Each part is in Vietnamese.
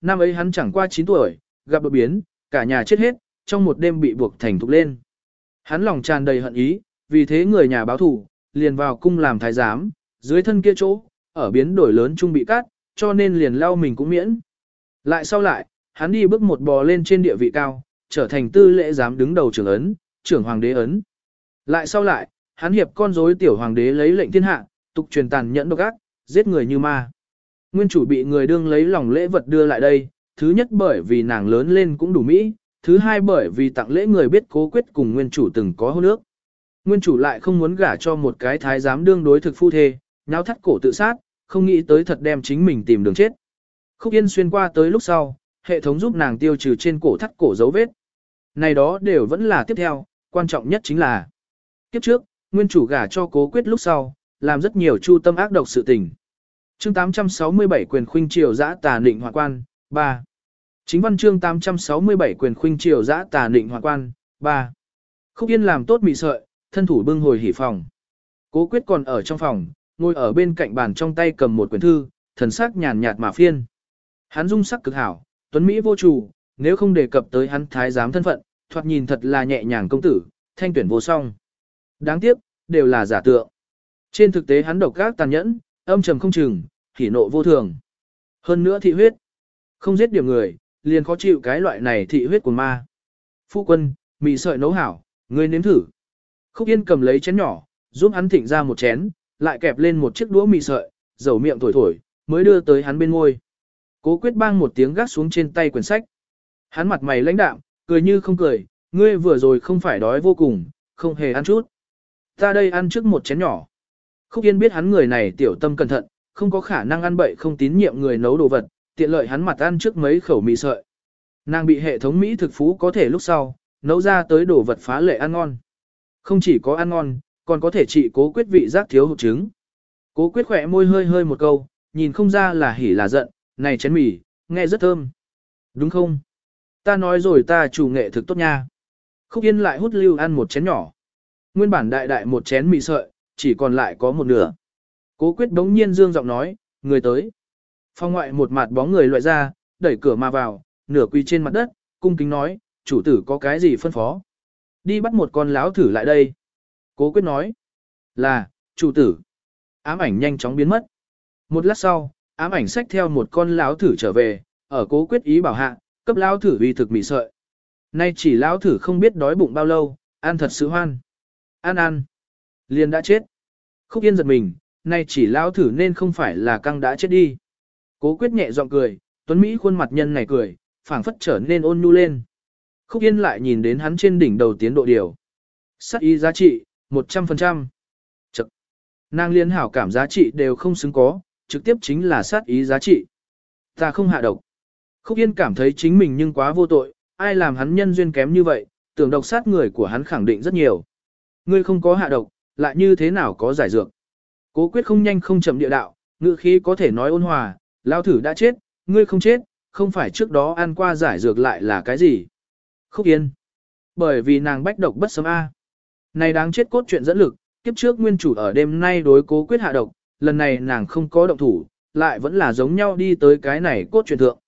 năm ấy hắn chẳng qua 9 tuổi, gặp đột biến, cả nhà chết hết, trong một đêm bị buộc thành thục lên. Hắn lòng tràn đầy hận ý, vì thế người nhà báo thủ, liền vào cung làm thái giám, dưới thân kia chỗ, ở biến đổi lớn trung bị cắt, cho nên liền lao mình cũng miễn. Lại sau lại, hắn đi bước một bò lên trên địa vị cao, trở thành tư lễ giám đứng đầu trưởng ấn, trưởng hoàng đế ấn. Lại sau lại, hắn hiệp con rối tiểu hoàng đế lấy lệnh thiên hạ, tục truyền tàn nhẫn độc ác, giết người như ma. Nguyên chủ bị người đương lấy lòng lễ vật đưa lại đây, thứ nhất bởi vì nàng lớn lên cũng đủ mỹ, thứ hai bởi vì tặng lễ người biết cố quyết cùng nguyên chủ từng có hôn nước. Nguyên chủ lại không muốn gả cho một cái thái giám đương đối thực phu thê, nháo thắt cổ tự sát, không nghĩ tới thật đem chính mình tìm đường chết. Khúc Yên xuyên qua tới lúc sau, hệ thống giúp nàng tiêu trừ trên cổ thắt cổ dấu vết. Này đó đều vẫn là tiếp theo, quan trọng nhất chính là Kiếp trước, nguyên chủ gả cho cố quyết lúc sau, làm rất nhiều chu tâm ác độc sự tình chương 867 quyền khuynh triều giã tà định hoàn quan, 3. Chính văn chương 867 quyền khuynh triều giã tà định hoàn quan, 3. Khúc Yên làm tốt mị sợi, thân thủ bưng hồi hỉ phòng. Cố quyết còn ở trong phòng, ngồi ở bên cạnh bàn trong tay cầm một quyển thư, thần sắc nhàn nhạt mà phiên. Hắn dung sắc cực hảo, tuấn Mỹ vô chủ, nếu không đề cập tới hắn thái giám thân phận, thoạt nhìn thật là nhẹ nhàng công tử, thanh tuyển vô song. Đáng tiếc, đều là giả tượng. Trên thực tế hắn độc ác tàn nhẫn, âm trầm không chừng, hỉ nộ vô thường. Hơn nữa thị huyết. Không giết điểm người, liền khó chịu cái loại này thị huyết của ma. Phu quân, mì sợi nấu hảo, ngươi nếm thử. Khúc Yên cầm lấy chén nhỏ, giúp hắn thịnh ra một chén, lại kẹp lên một chiếc đũa mì sợi, dầu miệng thổi thổi, mới đưa tới hắn bên ngôi. Cố quyết bang một tiếng gác xuống trên tay quyển sách. Hắn mặt mày lãnh đạm, cười như không cười, ngươi vừa rồi không phải đói vô cùng, không hề ăn chút. Ta đây ăn trước một chén nhỏ. Khúc Yên biết hắn người này tiểu tâm cẩn thận, không có khả năng ăn bậy không tín nhiệm người nấu đồ vật, tiện lợi hắn mặt ăn trước mấy khẩu mì sợi. Nàng bị hệ thống Mỹ thực phú có thể lúc sau, nấu ra tới đồ vật phá lệ ăn ngon. Không chỉ có ăn ngon, còn có thể trị cố quyết vị giác thiếu hụt trứng. Cố quyết khỏe môi hơi hơi một câu, nhìn không ra là hỉ là giận, này chén mì, nghe rất thơm. Đúng không? Ta nói rồi ta chủ nghệ thực tốt nha. Khúc Yên lại hút lưu ăn một chén nhỏ. Nguyên bản đại đại một chén mì sợi, chỉ còn lại có một nửa. Cố quyết đống nhiên dương giọng nói, người tới. Phong ngoại một mặt bóng người loại ra, đẩy cửa mà vào, nửa quỳ trên mặt đất, cung kính nói, chủ tử có cái gì phân phó. Đi bắt một con láo thử lại đây. Cố quyết nói, là, chủ tử. Ám ảnh nhanh chóng biến mất. Một lát sau, ám ảnh xách theo một con láo thử trở về, ở cố quyết ý bảo hạ, cấp láo thử uy thực mị sợi. Nay chỉ láo thử không biết đói bụng bao lâu, ăn thật sự hoan. Ăn ăn. Liền đã chết. Khúc yên giật mình, nay chỉ lao thử nên không phải là căng đã chết đi. Cố quyết nhẹ giọng cười, Tuấn Mỹ khuôn mặt nhân này cười, phảng phất trở nên ôn nhu lên. Khúc yên lại nhìn đến hắn trên đỉnh đầu tiến độ điều. Sắc ý giá trị, 100%. Chật. Nàng liên hảo cảm giá trị đều không xứng có, trực tiếp chính là sát ý giá trị. Ta không hạ độc. Khúc Yên cảm thấy chính mình nhưng quá vô tội, ai làm hắn nhân duyên kém như vậy, tưởng độc sát người của hắn khẳng định rất nhiều. Ngươi không có hạ độc, lại như thế nào có giải dược. Cố quyết không nhanh không chậm địa đạo, ngự khí có thể nói ôn hòa, lao thử đã chết, ngươi không chết, không phải trước đó ăn qua giải dược lại là cái gì. Khúc yên. Bởi vì nàng bách độc bất sớm A. Này đáng chết cốt chuyện dẫn lực, kiếp trước nguyên chủ ở đêm nay đối cố quyết hạ độc, lần này nàng không có động thủ, lại vẫn là giống nhau đi tới cái này cốt chuyện thượng.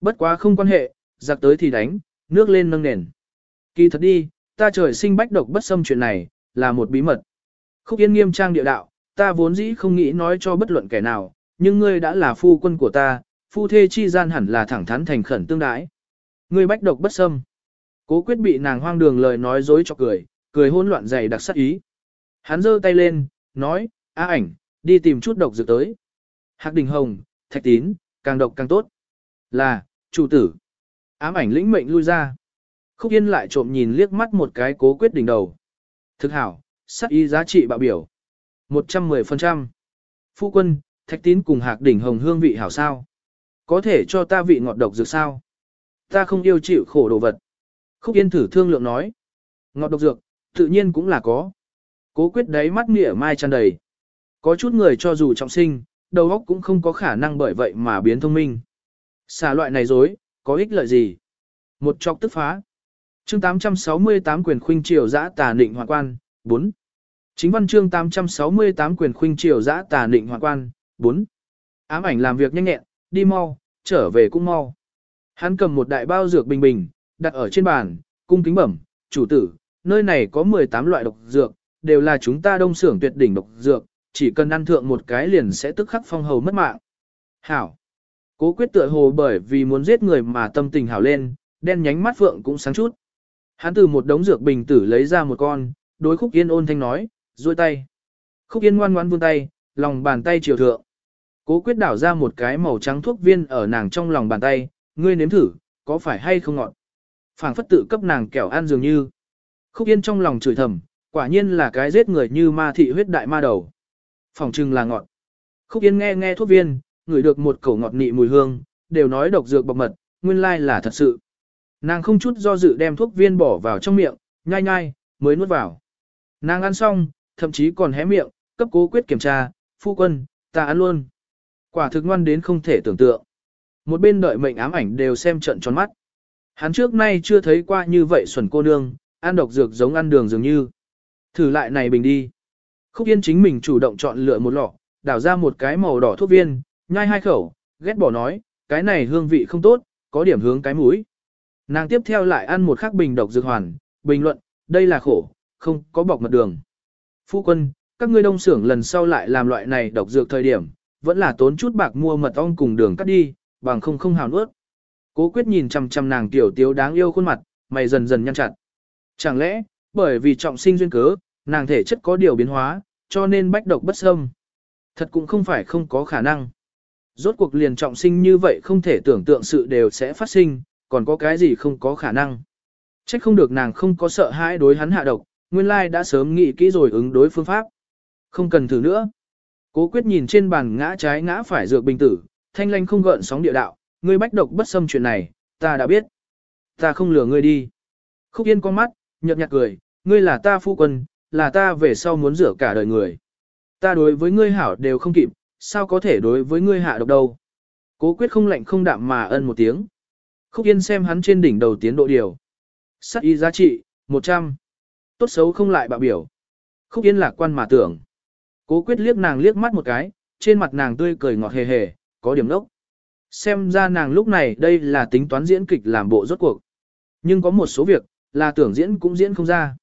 Bất quá không quan hệ, giặc tới thì đánh, nước lên nâng nền. Kỳ thật đi, ta trời sinh bách độc bất xâm chuyện này, là một bí mật. Khúc Yên nghiêm trang địa đạo, ta vốn dĩ không nghĩ nói cho bất luận kẻ nào, nhưng ngươi đã là phu quân của ta, phu thê chi gian hẳn là thẳng thắn thành khẩn tương đái. Ngươi bách độc bất xâm. Cố quyết bị nàng hoang đường lời nói dối cho cười, cười hôn loạn dày đặc sắc ý. Hắn giơ tay lên, nói, á ảnh, đi tìm chút độc dược tới. Hạc đình hồng, thạch tín, càng độc càng tốt. Là, chủ tử. Ám ảnh lĩnh mệnh lui ra. Khúc Yên lại trộm nhìn liếc mắt một cái cố quyết đỉnh đầu. Thực hảo, sắc ý giá trị bạo biểu. 110%. Phu quân, thạch tín cùng hạc đỉnh hồng hương vị hảo sao. Có thể cho ta vị ngọt độc dược sao? Ta không yêu chịu khổ đồ vật. Khúc Yên thử thương lượng nói. Ngọt độc dược, tự nhiên cũng là có. Cố quyết đấy mắt nghĩa mai tràn đầy. Có chút người cho dù trọng sinh, đầu óc cũng không có khả năng bởi vậy mà biến thông minh. Xà loại này dối, có ích lợi gì? Một chọc tức phá chương 868 quyền khuynh triều giã tà định hoàng quan, 4. Chính văn chương 868 quyền khuynh triều giã tà định hoàng quan, 4. Ám ảnh làm việc nhanh nhẹn, đi mau, trở về cũng mau. Hắn cầm một đại bao dược bình bình, đặt ở trên bàn, cung kính bẩm, chủ tử, nơi này có 18 loại độc dược, đều là chúng ta đông xưởng tuyệt đỉnh độc dược, chỉ cần ăn thượng một cái liền sẽ tức khắc phong hầu mất mạng. Hảo. Cố quyết tựa hồ bởi vì muốn giết người mà tâm tình hảo lên, đen nhánh mắt phượng cũng sáng chút. Hắn từ một đống dược bình tử lấy ra một con, đối khúc yên ôn thanh nói, duỗi tay. Khúc yên ngoan ngoãn vươn tay, lòng bàn tay chiều thượng. Cố quyết đảo ra một cái màu trắng thuốc viên ở nàng trong lòng bàn tay, ngươi nếm thử, có phải hay không ngọt. phảng phất tự cấp nàng kẹo ăn dường như. Khúc yên trong lòng chửi thầm, quả nhiên là cái giết người như ma thị huyết đại ma đầu. Phòng trưng là ngọt. Khúc yên nghe nghe thuốc viên, ngửi được một cổ ngọt nị mùi hương, đều nói độc dược bọc mật, nguyên lai là thật sự. Nàng không chút do dự đem thuốc viên bỏ vào trong miệng, nhai nhai, mới nuốt vào. Nàng ăn xong, thậm chí còn hé miệng, cấp cố quyết kiểm tra, phu quân, ta ăn luôn. Quả thực ngoan đến không thể tưởng tượng. Một bên đợi mệnh ám ảnh đều xem trận tròn mắt. Hắn trước nay chưa thấy qua như vậy xuẩn cô nương, ăn độc dược giống ăn đường dường như. Thử lại này bình đi. Khúc Yên chính mình chủ động chọn lựa một lọ, đảo ra một cái màu đỏ thuốc viên, nhai hai khẩu, ghét bỏ nói, cái này hương vị không tốt, có điểm hướng cái mũi. Nàng tiếp theo lại ăn một khắc bình độc dược hoàn, bình luận, đây là khổ, không có bọc mật đường. Phu quân, các ngươi đông xưởng lần sau lại làm loại này độc dược thời điểm, vẫn là tốn chút bạc mua mật ong cùng đường cắt đi, bằng không không hào nuốt. Cố quyết nhìn chằm chằm nàng tiểu tiếu đáng yêu khuôn mặt, mày dần dần nhăn chặt. Chẳng lẽ, bởi vì trọng sinh duyên cớ, nàng thể chất có điều biến hóa, cho nên bách độc bất xâm. Thật cũng không phải không có khả năng. Rốt cuộc liền trọng sinh như vậy không thể tưởng tượng sự đều sẽ phát sinh, còn có cái gì không có khả năng. Trách không được nàng không có sợ hãi đối hắn hạ độc, nguyên lai đã sớm nghĩ kỹ rồi ứng đối phương pháp. Không cần thử nữa. Cố quyết nhìn trên bàn ngã trái ngã phải dược bình tử, thanh lanh không gợn sóng địa đạo, ngươi bách độc bất xâm chuyện này, ta đã biết. Ta không lừa ngươi đi. Khúc yên con mắt, nhợt nhạt cười, ngươi là ta phu quân, là ta về sau muốn rửa cả đời người. Ta đối với ngươi hảo đều không kịp, sao có thể đối với ngươi hạ độc đâu. Cố quyết không lạnh không đạm mà ân một tiếng. Khúc yên xem hắn trên đỉnh đầu tiến độ điều. Sắc y giá trị, 100. Tốt xấu không lại bạo biểu. Khúc yên lạc quan mà tưởng. Cố quyết liếc nàng liếc mắt một cái, trên mặt nàng tươi cười ngọt hề hề, có điểm đốc. Xem ra nàng lúc này đây là tính toán diễn kịch làm bộ rốt cuộc. Nhưng có một số việc, là tưởng diễn cũng diễn không ra.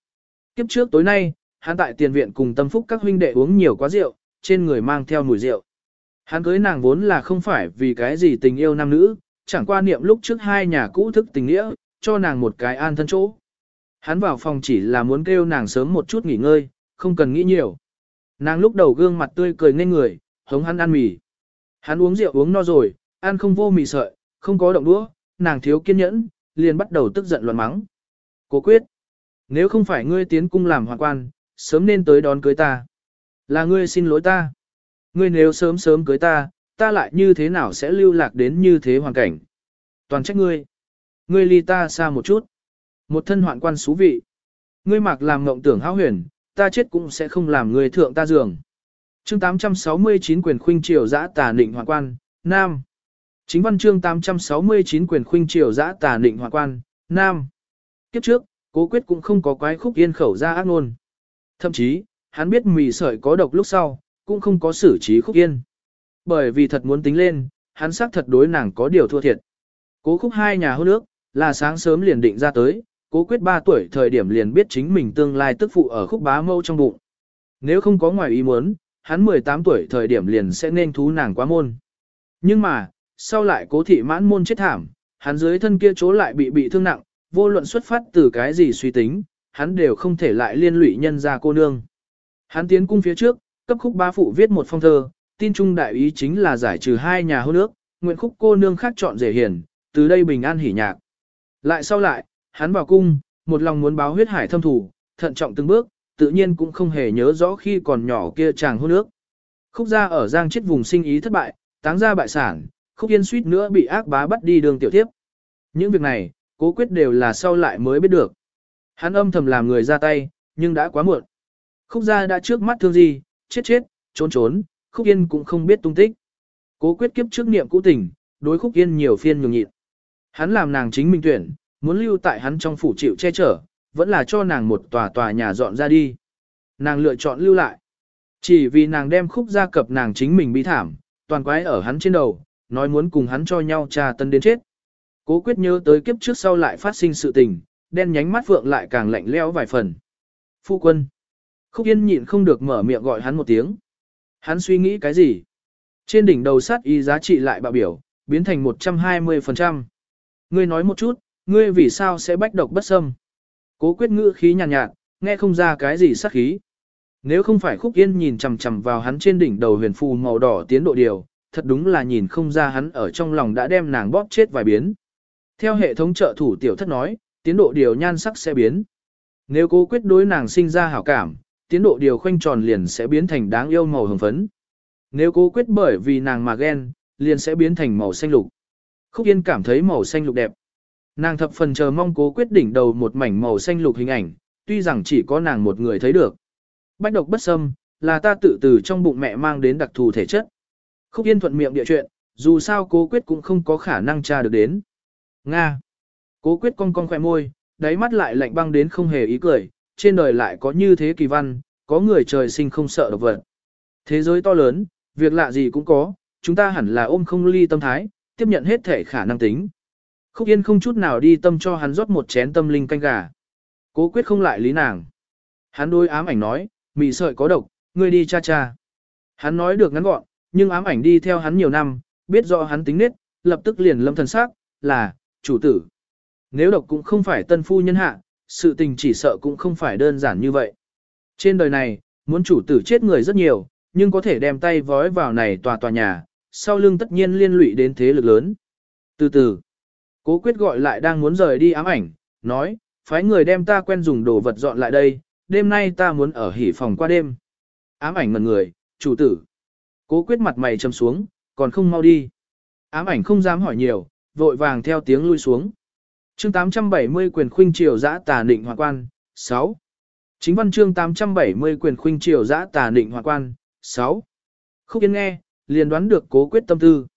Kiếp trước tối nay, hắn tại tiền viện cùng tâm phúc các huynh đệ uống nhiều quá rượu, trên người mang theo mùi rượu. Hắn cưới nàng vốn là không phải vì cái gì tình yêu nam nữ, chẳng qua niệm lúc trước hai nhà cũ thức tình nghĩa, cho nàng một cái an thân chỗ. Hắn vào phòng chỉ là muốn kêu nàng sớm một chút nghỉ ngơi, không cần nghĩ nhiều. Nàng lúc đầu gương mặt tươi cười nên người, hống hắn ăn mì. Hắn uống rượu uống no rồi, ăn không vô mì sợi, không có động đũa, nàng thiếu kiên nhẫn, liền bắt đầu tức giận loạn mắng. Cố quyết, nếu không phải ngươi tiến cung làm hoàng quan, sớm nên tới đón cưới ta. Là ngươi xin lỗi ta. Ngươi nếu sớm sớm cưới ta, ta lại như thế nào sẽ lưu lạc đến như thế hoàn cảnh. Toàn trách ngươi. Ngươi ly ta xa một chút. Một thân hoạn quan xú vị. Ngươi mặc làm ngộng tưởng hão huyền, ta chết cũng sẽ không làm người thượng ta giường. Chương 869 quyền khuynh triều dã tà định hoạn quan, Nam. Chính văn chương 869 quyền khuynh triều dã tà định hoạn quan, Nam. Kiếp trước, cố quyết cũng không có quái khúc yên khẩu ra ác nôn. Thậm chí, hắn biết mì sợi có độc lúc sau, cũng không có xử trí khúc yên. Bởi vì thật muốn tính lên, hắn xác thật đối nàng có điều thua thiệt. Cố khúc hai nhà hôn nước, là sáng sớm liền định ra tới, cố quyết 3 tuổi thời điểm liền biết chính mình tương lai tức phụ ở khúc bá mâu trong bụng. Nếu không có ngoài ý muốn, hắn 18 tuổi thời điểm liền sẽ nên thú nàng quá môn. Nhưng mà, sau lại cố thị mãn môn chết thảm, hắn dưới thân kia chỗ lại bị bị thương nặng, vô luận xuất phát từ cái gì suy tính, hắn đều không thể lại liên lụy nhân ra cô nương. Hắn tiến cung phía trước, cấp khúc bá phụ viết một phong thơ, tin trung đại ý chính là giải trừ hai nhà hôn ước, nguyện khúc cô nương khác chọn rể hiền, từ đây bình an hỉ nhạc. Lại sau lại, hắn vào cung, một lòng muốn báo huyết hải thâm thủ, thận trọng từng bước, tự nhiên cũng không hề nhớ rõ khi còn nhỏ kia chàng hôn nước. Khúc gia ở giang chết vùng sinh ý thất bại, táng ra bại sản, khúc yên suýt nữa bị ác bá bắt đi đường tiểu tiếp. Những việc này, cố quyết đều là sau lại mới biết được. Hắn âm thầm làm người ra tay, nhưng đã quá muộn. Khúc gia đã trước mắt thương gì, chết chết, trốn trốn, khúc yên cũng không biết tung tích. Cố quyết kiếp trước niệm cũ tình, đối khúc yên nhiều phiên nhường nhịn. Hắn làm nàng chính mình tuyển, muốn lưu tại hắn trong phủ chịu che chở, vẫn là cho nàng một tòa tòa nhà dọn ra đi. Nàng lựa chọn lưu lại. Chỉ vì nàng đem khúc gia cập nàng chính mình bi thảm, toàn quái ở hắn trên đầu, nói muốn cùng hắn cho nhau trà tân đến chết. Cố quyết nhớ tới kiếp trước sau lại phát sinh sự tình, đen nhánh mắt vượng lại càng lạnh lẽo vài phần. Phu quân. Khúc Yên nhịn không được mở miệng gọi hắn một tiếng. Hắn suy nghĩ cái gì? Trên đỉnh đầu sát y giá trị lại bạo biểu, biến thành 120%. Ngươi nói một chút, ngươi vì sao sẽ bách độc bất xâm? Cố quyết ngữ khí nhàn nhạt, nhạt, nghe không ra cái gì sắc khí. Nếu không phải khúc yên nhìn chằm chằm vào hắn trên đỉnh đầu huyền phù màu đỏ tiến độ điều, thật đúng là nhìn không ra hắn ở trong lòng đã đem nàng bóp chết vài biến. Theo hệ thống trợ thủ tiểu thất nói, tiến độ điều nhan sắc sẽ biến. Nếu cố quyết đối nàng sinh ra hảo cảm, tiến độ điều khoanh tròn liền sẽ biến thành đáng yêu màu hồng phấn. Nếu cố quyết bởi vì nàng mà ghen, liền sẽ biến thành màu xanh lục. Khúc Yên cảm thấy màu xanh lục đẹp. Nàng thập phần chờ mong cố quyết đỉnh đầu một mảnh màu xanh lục hình ảnh, tuy rằng chỉ có nàng một người thấy được. Bách độc bất xâm, là ta tự từ trong bụng mẹ mang đến đặc thù thể chất. Khúc Yên thuận miệng địa chuyện, dù sao cố quyết cũng không có khả năng tra được đến. Nga. Cố quyết cong cong khỏe môi, đáy mắt lại lạnh băng đến không hề ý cười, trên đời lại có như thế kỳ văn, có người trời sinh không sợ độc vật. Thế giới to lớn, việc lạ gì cũng có, chúng ta hẳn là ôm không ly tâm thái, tiếp nhận hết thể khả năng tính. Khúc Yên không chút nào đi tâm cho hắn rót một chén tâm linh canh gà. Cố quyết không lại lý nàng. Hắn đôi ám ảnh nói, mị sợi có độc, ngươi đi cha cha. Hắn nói được ngắn gọn, nhưng ám ảnh đi theo hắn nhiều năm, biết rõ hắn tính nết, lập tức liền lâm thần sắc, là, chủ tử. Nếu độc cũng không phải tân phu nhân hạ, sự tình chỉ sợ cũng không phải đơn giản như vậy. Trên đời này, muốn chủ tử chết người rất nhiều, nhưng có thể đem tay vói vào này tòa tòa nhà, sau lưng tất nhiên liên lụy đến thế lực lớn. Từ từ, cố quyết gọi lại đang muốn rời đi ám ảnh, nói, phái người đem ta quen dùng đồ vật dọn lại đây, đêm nay ta muốn ở hỉ phòng qua đêm. Ám ảnh mật người, chủ tử. Cố quyết mặt mày châm xuống, còn không mau đi. Ám ảnh không dám hỏi nhiều, vội vàng theo tiếng lui xuống. Chương 870 quyền khuynh triều giã tà định hoàng quan, 6. Chính văn chương 870 quyền khuynh triều giã tà định hoàng quan, 6. Khúc Yên nghe, liền đoán được cố quyết tâm tư.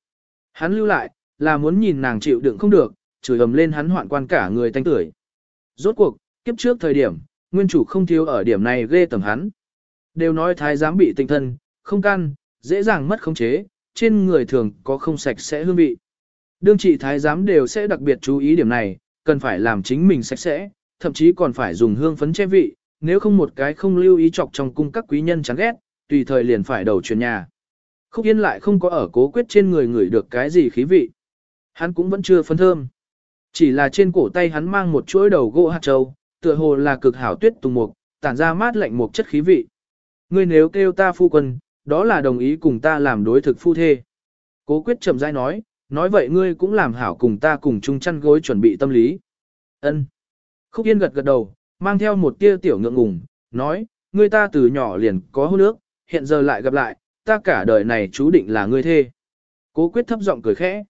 Hắn lưu lại, là muốn nhìn nàng chịu đựng không được, chửi ầm lên hắn hoạn quan cả người thanh tuổi. Rốt cuộc, kiếp trước thời điểm, nguyên chủ không thiếu ở điểm này ghê tầm hắn. Đều nói thái giám bị tinh thân, không căn, dễ dàng mất khống chế, trên người thường có không sạch sẽ hương vị. Đương trị thái giám đều sẽ đặc biệt chú ý điểm này, cần phải làm chính mình sạch sẽ, thậm chí còn phải dùng hương phấn che vị, nếu không một cái không lưu ý chọc trong cung các quý nhân chán ghét, tùy thời liền phải đầu chuyển nhà. Khúc Yên lại không có ở cố quyết trên người người được cái gì khí vị. Hắn cũng vẫn chưa phân thơm. Chỉ là trên cổ tay hắn mang một chuỗi đầu gỗ hạt châu, tựa hồ là cực hảo tuyết tùng mục, tản ra mát lạnh một chất khí vị. Ngươi nếu kêu ta phu quân, đó là đồng ý cùng ta làm đối thực phu thê. Cố quyết chậm rãi nói, nói vậy ngươi cũng làm hảo cùng ta cùng chung chăn gối chuẩn bị tâm lý. Ân. Khúc Yên gật gật đầu, mang theo một tia tiểu ngượng ngùng, nói, ngươi ta từ nhỏ liền có hôn nước, hiện giờ lại gặp lại, ta cả đời này chú định là ngươi thê. Cố quyết thấp giọng cười khẽ.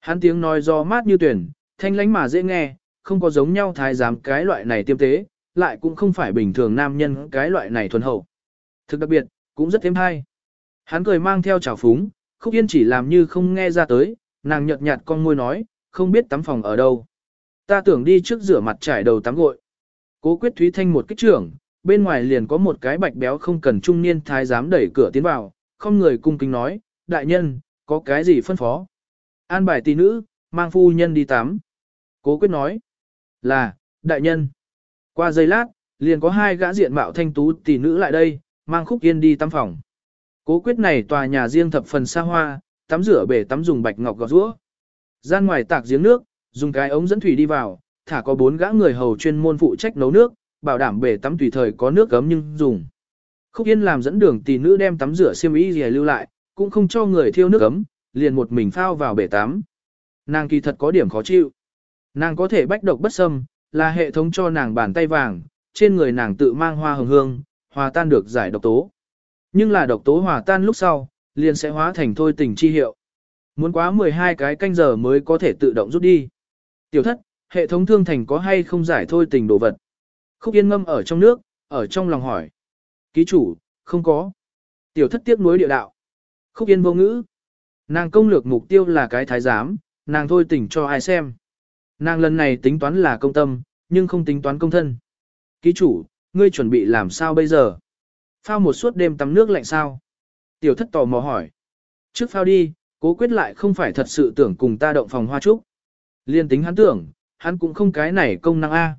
Hắn tiếng nói do mát như tuyển, thanh lánh mà dễ nghe, không có giống nhau thái giám cái loại này tiêm tế, lại cũng không phải bình thường nam nhân cái loại này thuần hậu. Thực đặc biệt, cũng rất thêm hay. Hắn cười mang theo trào phúng, khúc yên chỉ làm như không nghe ra tới, nàng nhợt nhạt con môi nói, không biết tắm phòng ở đâu. Ta tưởng đi trước rửa mặt trải đầu tắm gội. Cố quyết Thúy Thanh một kích trưởng, bên ngoài liền có một cái bạch béo không cần trung niên thái giám đẩy cửa tiến vào, không người cung kính nói, đại nhân, có cái gì phân phó. An bài tỷ nữ, mang phu nhân đi tắm. Cố quyết nói, là, đại nhân. Qua giây lát, liền có hai gã diện mạo thanh tú tỷ nữ lại đây, mang khúc yên đi tắm phòng. Cố quyết này tòa nhà riêng thập phần xa hoa, tắm rửa bể tắm dùng bạch ngọc gọt rũa. Gian ngoài tạc giếng nước, dùng cái ống dẫn thủy đi vào, thả có bốn gã người hầu chuyên môn phụ trách nấu nước, bảo đảm bể tắm tùy thời có nước gấm nhưng dùng. Khúc Yên làm dẫn đường tỷ nữ đem tắm rửa xiêm y gì lưu lại, cũng không cho người thiêu nước gấm, liền một mình phao vào bể tắm. Nàng kỳ thật có điểm khó chịu. Nàng có thể bách độc bất xâm, là hệ thống cho nàng bàn tay vàng, trên người nàng tự mang hoa hồng hương, hòa tan được giải độc tố. Nhưng là độc tố hòa tan lúc sau, liền sẽ hóa thành thôi tình chi hiệu. Muốn quá 12 cái canh giờ mới có thể tự động rút đi. Tiểu thất, hệ thống thương thành có hay không giải thôi tình đồ vật? Khúc yên ngâm ở trong nước, ở trong lòng hỏi. Ký chủ, không có. Tiểu thất tiếc nuối địa đạo. Khúc yên vô ngữ. Nàng công lược mục tiêu là cái thái giám, nàng thôi tình cho ai xem. Nàng lần này tính toán là công tâm, nhưng không tính toán công thân. Ký chủ, ngươi chuẩn bị làm sao bây giờ? Phao một suốt đêm tắm nước lạnh sao? Tiểu thất tò mò hỏi. Trước phao đi, cố quyết lại không phải thật sự tưởng cùng ta động phòng hoa trúc. Liên tính hắn tưởng, hắn cũng không cái này công năng A.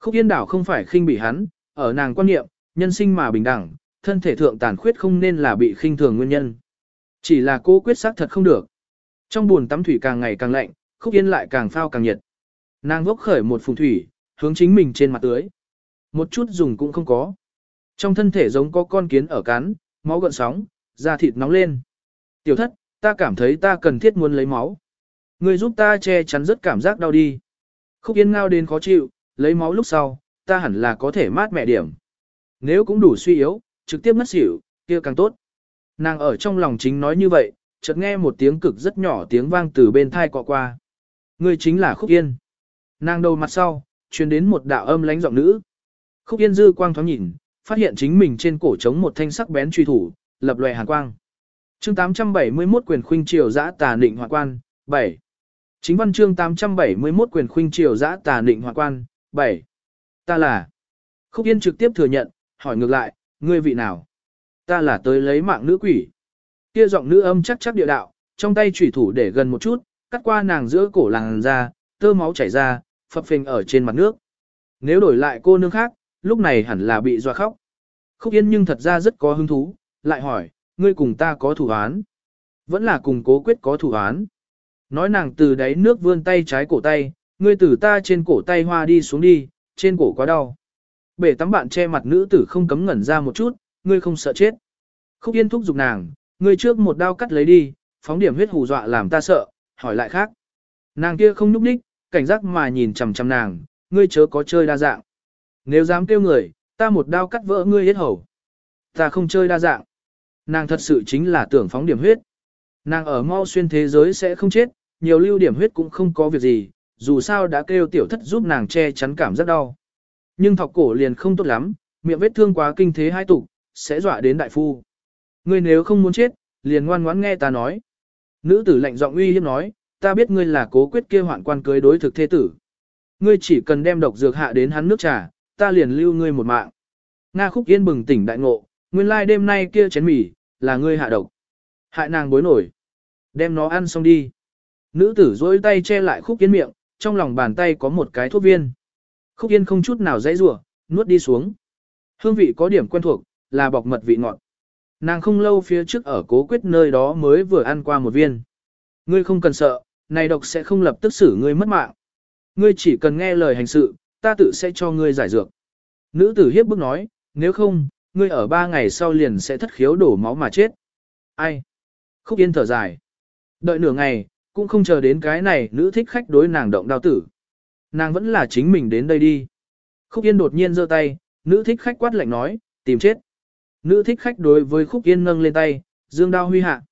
Khúc Yên đảo không phải khinh bị hắn, ở nàng quan niệm, nhân sinh mà bình đẳng, thân thể thượng tàn khuyết không nên là bị khinh thường nguyên nhân. Chỉ là cố quyết xác thật không được. Trong buồn tắm thủy càng ngày càng lạnh, Khúc Yên lại càng phao càng nhiệt. Nàng vốc khởi một phùng thủy, hướng chính mình trên mặt tưới. Một chút dùng cũng không có. Trong thân thể giống có con kiến ở cắn, máu gợn sóng, da thịt nóng lên. Tiểu thất, ta cảm thấy ta cần thiết muốn lấy máu. Người giúp ta che chắn rất cảm giác đau đi. Khúc Yên ngao đến khó chịu, lấy máu lúc sau, ta hẳn là có thể mát mẹ điểm. Nếu cũng đủ suy yếu, trực tiếp mất xỉu, kia càng tốt. Nàng ở trong lòng chính nói như vậy, chợt nghe một tiếng cực rất nhỏ tiếng vang từ bên thai cọ qua. Người chính là Khúc Yên. Nàng đầu mặt sau, truyền đến một đạo âm lánh giọng nữ. Khúc Yên dư quang thoáng nhìn, phát hiện chính mình trên cổ trống một thanh sắc bén truy thủ, lập lòe hàn quang. Chương 871 quyền khuynh triều giã tà định hoạn quan, 7. Chính văn chương 871 quyền khuynh triều giã tà định hoạn quan, 7. Ta là. Khúc Yên trực tiếp thừa nhận, hỏi ngược lại, ngươi vị nào? Ta là tới lấy mạng nữ quỷ. Kia giọng nữ âm chắc chắc địa đạo, trong tay chủy thủ để gần một chút, cắt qua nàng giữa cổ làng ra, tơ máu chảy ra, phập phình ở trên mặt nước. Nếu đổi lại cô nương khác, lúc này hẳn là bị doa khóc. Khúc Yên nhưng thật ra rất có hứng thú, lại hỏi, ngươi cùng ta có thủ án. Vẫn là cùng cố quyết có thủ án. Nói nàng từ đáy nước vươn tay trái cổ tay, ngươi từ ta trên cổ tay hoa đi xuống đi, trên cổ quá đau. Bể tắm bạn che mặt nữ tử không cấm ngẩn ra một chút, ngươi không sợ chết. Khúc Yên thúc giục nàng, ngươi trước một đao cắt lấy đi, phóng điểm huyết hù dọa làm ta sợ, hỏi lại khác. Nàng kia không nhúc đích, cảnh giác mà nhìn chằm chằm nàng, ngươi chớ có chơi đa dạng. Nếu dám kêu người, ta một đao cắt vỡ ngươi hết hầu. Ta không chơi đa dạng. Nàng thật sự chính là tưởng phóng điểm huyết. Nàng ở mau xuyên thế giới sẽ không chết, nhiều lưu điểm huyết cũng không có việc gì, dù sao đã kêu tiểu thất giúp nàng che chắn cảm giác đau. Nhưng thọc cổ liền không tốt lắm, miệng vết thương quá kinh thế hai tục, sẽ dọa đến đại phu. Ngươi nếu không muốn chết, liền ngoan ngoãn nghe ta nói. Nữ tử lạnh giọng uy hiếp nói, ta biết ngươi là cố quyết kia hoạn quan cưới đối thực thế tử. Ngươi chỉ cần đem độc dược hạ đến hắn nước trà, ta liền lưu ngươi một mạng. Nga khúc yên bừng tỉnh đại ngộ, nguyên lai đêm nay kia chén mì, là ngươi hạ độc. Hại nàng bối nổi. Đem nó ăn xong đi. Nữ tử dối tay che lại khúc yên miệng, trong lòng bàn tay có một cái thuốc viên. Khúc yên không chút nào dãy rủa nuốt đi xuống. Hương vị có điểm quen thuộc, là bọc mật vị ngọt. Nàng không lâu phía trước ở cố quyết nơi đó mới vừa ăn qua một viên. Ngươi không cần sợ, này độc sẽ không lập tức xử ngươi mất mạng. Ngươi chỉ cần nghe lời hành sự, ta tự sẽ cho ngươi giải dược. Nữ tử hiếp bức nói, nếu không, ngươi ở ba ngày sau liền sẽ thất khiếu đổ máu mà chết. Ai? Khúc Yên thở dài. Đợi nửa ngày, cũng không chờ đến cái này nữ thích khách đối nàng động đao tử. Nàng vẫn là chính mình đến đây đi. Khúc Yên đột nhiên giơ tay, nữ thích khách quát lạnh nói, tìm chết. Nữ thích khách đối với Khúc Yên nâng lên tay, dương đao huy hạ.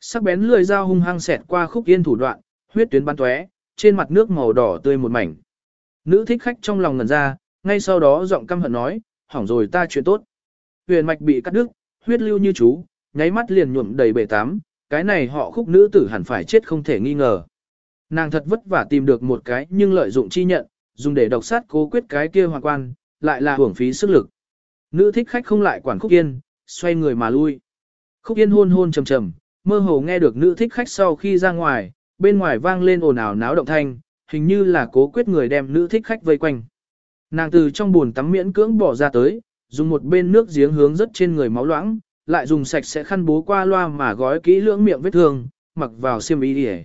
Sắc bén lưỡi dao hung hăng xẹt qua Khúc Yên thủ đoạn, huyết tuyến bắn tóe, trên mặt nước màu đỏ tươi một mảnh. Nữ thích khách trong lòng ngẩn ra, ngay sau đó giọng căm hận nói, hỏng rồi ta chuyện tốt. Huyền mạch bị cắt đứt, huyết lưu như chú, nháy mắt liền nhuộm đầy bể tám, cái này họ khúc nữ tử hẳn phải chết không thể nghi ngờ. Nàng thật vất vả tìm được một cái nhưng lợi dụng chi nhận, dùng để độc sát cố quyết cái kia hoàng quan, lại là hưởng phí sức lực. Nữ thích khách không lại quản khúc yên, xoay người mà lui. Khúc yên hôn hôn trầm trầm, mơ hồ nghe được nữ thích khách sau khi ra ngoài, bên ngoài vang lên ồn ào náo động thanh, hình như là cố quyết người đem nữ thích khách vây quanh. Nàng từ trong buồn tắm miễn cưỡng bỏ ra tới, dùng một bên nước giếng hướng rất trên người máu loãng, lại dùng sạch sẽ khăn bố qua loa mà gói kỹ lưỡng miệng vết thương, mặc vào xiêm y đi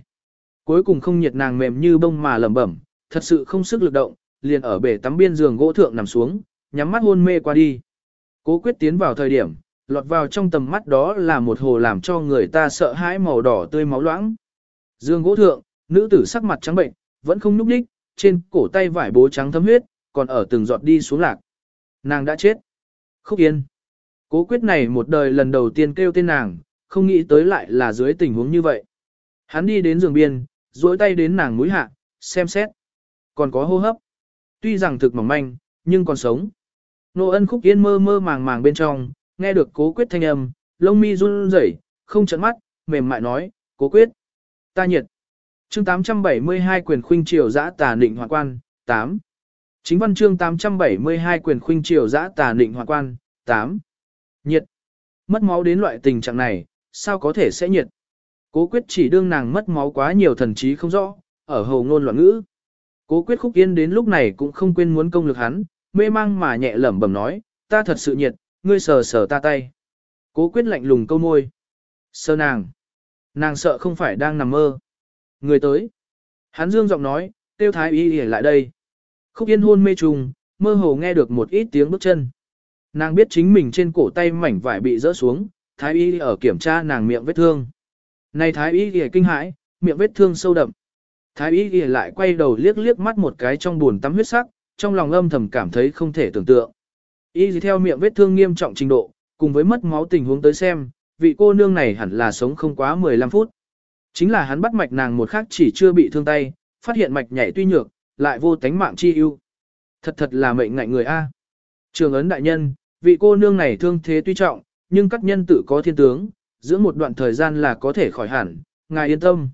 Cuối cùng không nhiệt nàng mềm như bông mà lẩm bẩm, thật sự không sức lực động, liền ở bể tắm biên giường gỗ thượng nằm xuống, nhắm mắt hôn mê qua đi. Cố quyết tiến vào thời điểm, lọt vào trong tầm mắt đó là một hồ làm cho người ta sợ hãi màu đỏ tươi máu loãng. Dương gỗ thượng, nữ tử sắc mặt trắng bệnh, vẫn không nhúc đích, trên cổ tay vải bố trắng thấm huyết, còn ở từng giọt đi xuống lạc. Nàng đã chết. Khúc Yên. Cố quyết này một đời lần đầu tiên kêu tên nàng, không nghĩ tới lại là dưới tình huống như vậy. Hắn đi đến giường biên, duỗi tay đến nàng mũi hạ, xem xét. Còn có hô hấp. Tuy rằng thực mỏng manh, nhưng còn sống. Nô ân khúc yên mơ mơ màng màng bên trong, nghe được cố quyết thanh âm, lông mi run rẩy, không trận mắt, mềm mại nói, cố quyết. Ta nhiệt. chương 872 quyền khuynh triều dã tà định hoàn quan, 8. Chính văn chương 872 quyền khuynh triều dã tà định hoàn quan, 8. Nhiệt. Mất máu đến loại tình trạng này, sao có thể sẽ nhiệt? Cố quyết chỉ đương nàng mất máu quá nhiều thần trí không rõ, ở hầu ngôn loạn ngữ. Cố quyết khúc yên đến lúc này cũng không quên muốn công lực hắn, mê mang mà nhẹ lẩm bẩm nói, ta thật sự nhiệt, ngươi sờ sờ ta tay. Cố quyết lạnh lùng câu môi. Sơ nàng. Nàng sợ không phải đang nằm mơ. Người tới. Hắn dương giọng nói, tiêu thái y y lại đây. Khúc yên hôn mê trùng, mơ hồ nghe được một ít tiếng bước chân. Nàng biết chính mình trên cổ tay mảnh vải bị rỡ xuống, thái y ở kiểm tra nàng miệng vết thương. Này thái y y kinh hãi, miệng vết thương sâu đậm. Thái y y lại quay đầu liếc liếc mắt một cái trong buồn tắm huyết sắc, trong lòng âm thầm cảm thấy không thể tưởng tượng. Y theo miệng vết thương nghiêm trọng trình độ, cùng với mất máu tình huống tới xem, vị cô nương này hẳn là sống không quá 15 phút. Chính là hắn bắt mạch nàng một khắc chỉ chưa bị thương tay, phát hiện mạch nhảy tuy nhược, lại vô tánh mạng chi ưu. Thật thật là mệnh ngại người A. Trường ấn đại nhân, vị cô nương này thương thế tuy trọng, nhưng các nhân tử có thiên tướng, giữa một đoạn thời gian là có thể khỏi hẳn, ngài yên tâm.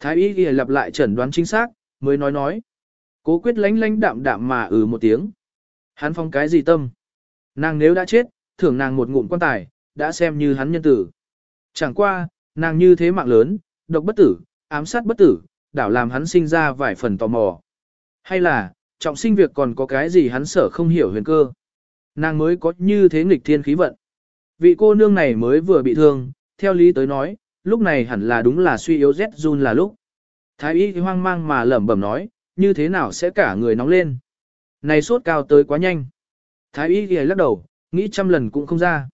Thái y ghi lặp lại chẩn đoán chính xác, mới nói nói. Cố quyết lánh lánh đạm đạm mà ừ một tiếng. Hắn phong cái gì tâm? Nàng nếu đã chết, thưởng nàng một ngụm quan tài, đã xem như hắn nhân tử. Chẳng qua, nàng như thế mạng lớn, độc bất tử, ám sát bất tử, đảo làm hắn sinh ra vài phần tò mò. Hay là, trọng sinh việc còn có cái gì hắn sở không hiểu huyền cơ. Nàng mới có như thế nghịch thiên khí vận. Vị cô nương này mới vừa bị thương, theo lý tới nói, lúc này hẳn là đúng là suy yếu rét run là lúc. Thái y hoang mang mà lẩm bẩm nói, như thế nào sẽ cả người nóng lên. Này sốt cao tới quá nhanh. Thái y thì lắc đầu, nghĩ trăm lần cũng không ra.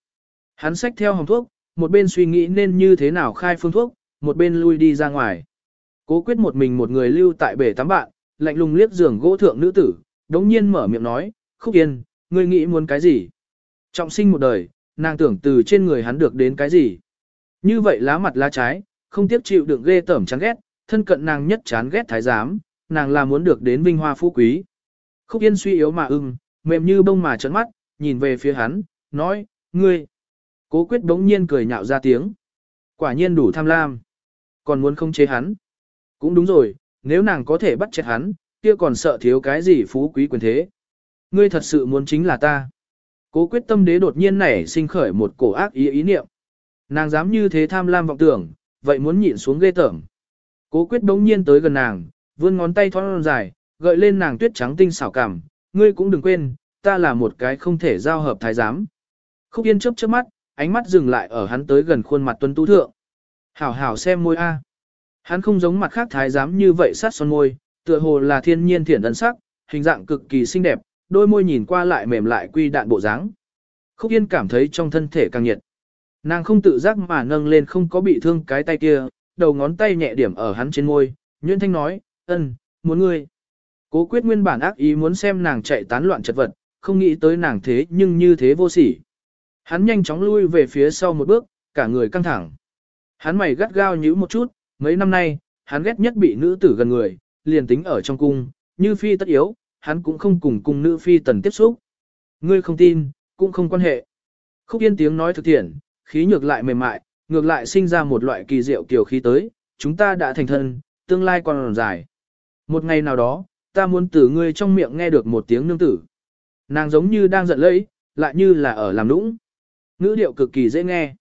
Hắn xách theo hồng thuốc, một bên suy nghĩ nên như thế nào khai phương thuốc, một bên lui đi ra ngoài. Cố quyết một mình một người lưu tại bể tắm bạn, lạnh lùng liếc giường gỗ thượng nữ tử, đống nhiên mở miệng nói, khúc yên, ngươi nghĩ muốn cái gì? Trọng sinh một đời, nàng tưởng từ trên người hắn được đến cái gì? Như vậy lá mặt lá trái, không tiếp chịu được ghê tởm chán ghét, thân cận nàng nhất chán ghét thái giám, nàng là muốn được đến vinh hoa phú quý. Khúc yên suy yếu mà ưng, mềm như bông mà trấn mắt, nhìn về phía hắn, nói, ngươi. Cố quyết đống nhiên cười nhạo ra tiếng. Quả nhiên đủ tham lam. Còn muốn không chế hắn. Cũng đúng rồi, nếu nàng có thể bắt chết hắn, kia còn sợ thiếu cái gì phú quý quyền thế. Ngươi thật sự muốn chính là ta. Cố quyết tâm đế đột nhiên nảy sinh khởi một cổ ác ý ý niệm. Nàng dám như thế tham lam vọng tưởng, vậy muốn nhịn xuống ghê tởm. Cố quyết đống nhiên tới gần nàng, vươn ngón tay thon dài, gợi lên nàng tuyết trắng tinh xảo cảm, ngươi cũng đừng quên, ta là một cái không thể giao hợp thái giám. Khúc Yên chớp chớp mắt, ánh mắt dừng lại ở hắn tới gần khuôn mặt tuấn tú thượng. Hảo hảo xem môi A. Hắn không giống mặt khác thái giám như vậy sát son môi, tựa hồ là thiên nhiên thiển ấn sắc, hình dạng cực kỳ xinh đẹp, đôi môi nhìn qua lại mềm lại quy đạn bộ dáng. Khúc Yên cảm thấy trong thân thể càng nhiệt. Nàng không tự giác mà nâng lên không có bị thương cái tay kia, đầu ngón tay nhẹ điểm ở hắn trên môi, Nguyễn Thanh nói, ân, muốn ngươi. Cố quyết nguyên bản ác ý muốn xem nàng chạy tán loạn chật vật, không nghĩ tới nàng thế nhưng như thế vô sỉ. Hắn nhanh chóng lui về phía sau một bước, cả người căng thẳng. Hắn mày gắt gao nhíu một chút, mấy năm nay, hắn ghét nhất bị nữ tử gần người, liền tính ở trong cung, như phi tất yếu, hắn cũng không cùng cung nữ phi tần tiếp xúc. Ngươi không tin, cũng không quan hệ. Khúc yên tiếng nói thực thiện, khí nhược lại mềm mại, ngược lại sinh ra một loại kỳ diệu kiểu khí tới, chúng ta đã thành thân, tương lai còn dài. Một ngày nào đó, ta muốn từ ngươi trong miệng nghe được một tiếng nương tử. Nàng giống như đang giận lẫy, lại như là ở làm nũng. Ngữ điệu cực kỳ dễ nghe.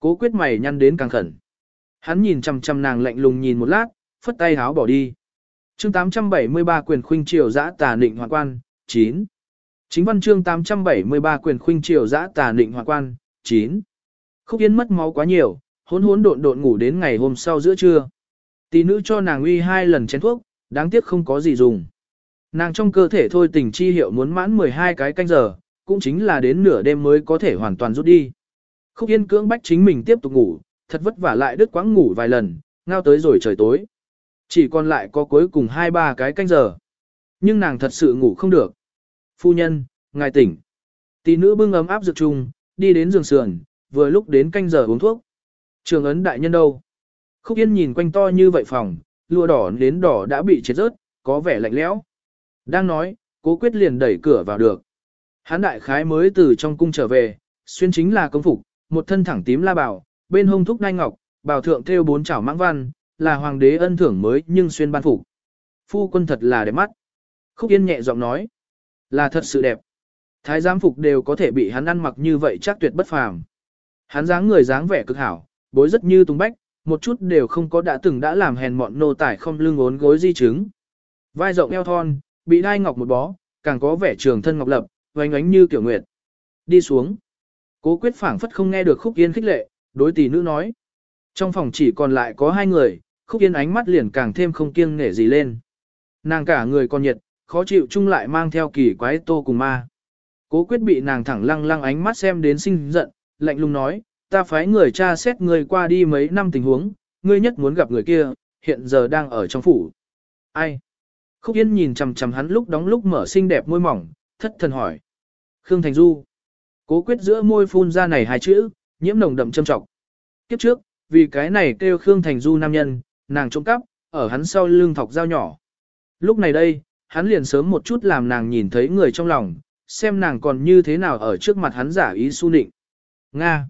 Cố quyết mày nhăn đến càng khẩn. Hắn nhìn chằm chằm nàng lạnh lùng nhìn một lát, phất tay háo bỏ đi. Chương 873 quyền khuynh triều giã tà định hoàng quan, 9. Chính văn chương 873 quyền khuynh triều giã tà định hoàng quan, 9. Khúc Yên mất máu quá nhiều, hốn hốn độn độn ngủ đến ngày hôm sau giữa trưa. Tỷ nữ cho nàng uy hai lần chén thuốc, đáng tiếc không có gì dùng. Nàng trong cơ thể thôi tình chi hiệu muốn mãn 12 cái canh giờ, cũng chính là đến nửa đêm mới có thể hoàn toàn rút đi. Khúc Yên cưỡng bách chính mình tiếp tục ngủ, thật vất vả lại đứt quãng ngủ vài lần, ngao tới rồi trời tối. Chỉ còn lại có cuối cùng 2-3 cái canh giờ. Nhưng nàng thật sự ngủ không được. Phu nhân, ngài tỉnh. Tỷ nữ bưng ấm áp dược chung, đi đến giường sườn, vừa lúc đến canh giờ uống thuốc. Trường ấn đại nhân đâu? Khúc Yên nhìn quanh to như vậy phòng, lụa đỏ đến đỏ đã bị chết rớt, có vẻ lạnh lẽo. Đang nói, cố quyết liền đẩy cửa vào được. Hán đại khái mới từ trong cung trở về, xuyên chính là công phục, một thân thẳng tím la bảo, bên hông thúc đai ngọc, bảo thượng thêu bốn chảo mãng văn, là hoàng đế ân thưởng mới nhưng xuyên ban phục. Phu quân thật là đẹp mắt. Khúc Yên nhẹ giọng nói, là thật sự đẹp. Thái giám phục đều có thể bị hắn ăn mặc như vậy chắc tuyệt bất phàm. Hắn dáng người dáng vẻ cực hảo, bối rất như tung bách, một chút đều không có đã từng đã làm hèn mọn nô tải không lưng ốn gối di chứng. Vai rộng eo thon, bị đai ngọc một bó, càng có vẻ trường thân ngọc lập, vánh oánh như kiểu nguyệt. Đi xuống. Cố quyết phảng phất không nghe được khúc yên khích lệ, đối tỷ nữ nói. Trong phòng chỉ còn lại có hai người, khúc yên ánh mắt liền càng thêm không kiêng nể gì lên. Nàng cả người còn nhiệt, khó chịu chung lại mang theo kỳ quái tô cùng ma. Cố quyết bị nàng thẳng lăng lăng ánh mắt xem đến sinh giận, lạnh lùng nói, ta phái người tra xét người qua đi mấy năm tình huống, ngươi nhất muốn gặp người kia, hiện giờ đang ở trong phủ. Ai? Khúc Yên nhìn chằm chằm hắn lúc đóng lúc mở xinh đẹp môi mỏng, thất thần hỏi. Khương Thành Du. Cố quyết giữa môi phun ra này hai chữ, nhiễm nồng đậm châm trọng. Kiếp trước, vì cái này kêu Khương Thành Du nam nhân, nàng trộm cắp, ở hắn sau lưng thọc dao nhỏ. Lúc này đây, hắn liền sớm một chút làm nàng nhìn thấy người trong lòng, xem nàng còn như thế nào ở trước mặt hắn giả ý su nịnh. Nga.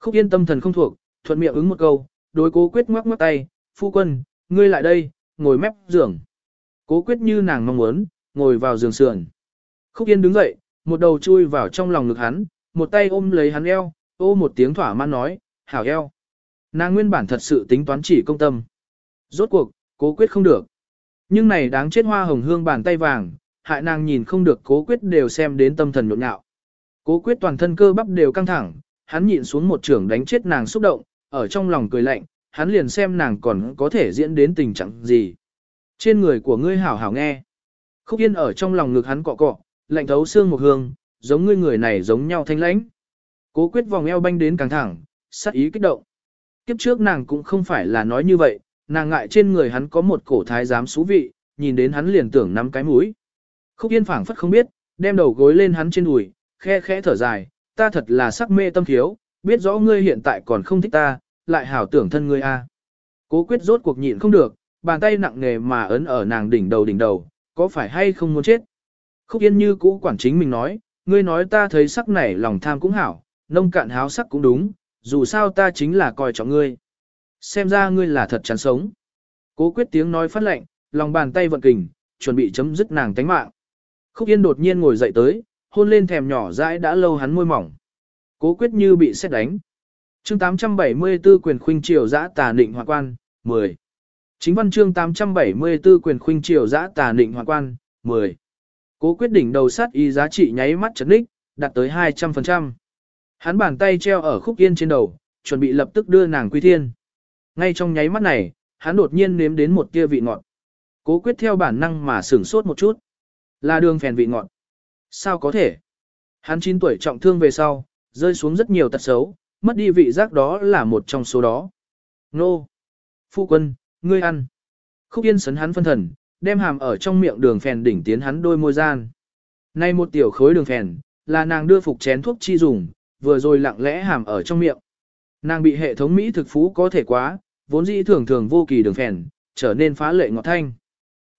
Khúc yên tâm thần không thuộc, thuận miệng ứng một câu, đối cố quyết ngoắc ngoắc tay, phu quân, ngươi lại đây, ngồi mép giường. Cố quyết như nàng mong muốn, ngồi vào giường sườn. Khúc yên đứng dậy, một đầu chui vào trong lòng ngực hắn, một tay ôm lấy hắn eo, ô một tiếng thỏa mãn nói, hảo eo. Nàng nguyên bản thật sự tính toán chỉ công tâm. Rốt cuộc, cố quyết không được. Nhưng này đáng chết hoa hồng hương bàn tay vàng, hại nàng nhìn không được cố quyết đều xem đến tâm thần nhộn nhạo. Cố quyết toàn thân cơ bắp đều căng thẳng, hắn nhịn xuống một trường đánh chết nàng xúc động, ở trong lòng cười lạnh, hắn liền xem nàng còn có thể diễn đến tình trạng gì. Trên người của ngươi hảo hảo nghe. Khúc yên ở trong lòng ngực hắn cọ cọ, lạnh thấu xương một hương, giống ngươi người này giống nhau thanh lãnh. Cố quyết vòng eo banh đến càng thẳng, sát ý kích động. Kiếp trước nàng cũng không phải là nói như vậy, nàng ngại trên người hắn có một cổ thái giám xú vị, nhìn đến hắn liền tưởng nắm cái mũi. Khúc yên phảng phất không biết, đem đầu gối lên hắn trên đùi, khe khẽ thở dài, ta thật là sắc mê tâm thiếu, biết rõ ngươi hiện tại còn không thích ta, lại hảo tưởng thân ngươi a. Cố quyết rốt cuộc nhịn không được, bàn tay nặng nề mà ấn ở nàng đỉnh đầu đỉnh đầu, có phải hay không muốn chết? Khúc Yên như cũ quản chính mình nói, ngươi nói ta thấy sắc này lòng tham cũng hảo, nông cạn háo sắc cũng đúng, dù sao ta chính là coi trọng ngươi. Xem ra ngươi là thật chán sống. Cố quyết tiếng nói phát lệnh, lòng bàn tay vận kình, chuẩn bị chấm dứt nàng tánh mạng. Khúc Yên đột nhiên ngồi dậy tới, hôn lên thèm nhỏ dãi đã lâu hắn môi mỏng. Cố quyết như bị xét đánh. chương 874 quyền khuynh triều giã tà nịnh hoàng quan, 10. Chính văn chương 874 quyền khuynh triều giã tà nịnh hoàng quan, 10. Cố quyết đỉnh đầu sát y giá trị nháy mắt chấn đích, đạt tới 200%. Hắn bàn tay treo ở khúc yên trên đầu, chuẩn bị lập tức đưa nàng quy thiên. Ngay trong nháy mắt này, hắn đột nhiên nếm đến một tia vị ngọt. Cố quyết theo bản năng mà sửng sốt một chút. Là đường phèn vị ngọt. Sao có thể? Hắn 9 tuổi trọng thương về sau, rơi xuống rất nhiều tật xấu, mất đi vị giác đó là một trong số đó. Nô! Phu quân, ngươi ăn. Khúc yên sấn hắn phân thần, đem hàm ở trong miệng đường phèn đỉnh tiến hắn đôi môi gian. Nay một tiểu khối đường phèn, là nàng đưa phục chén thuốc chi dùng, vừa rồi lặng lẽ hàm ở trong miệng. Nàng bị hệ thống Mỹ thực phú có thể quá, vốn dĩ thường thường vô kỳ đường phèn, trở nên phá lệ ngọt thanh.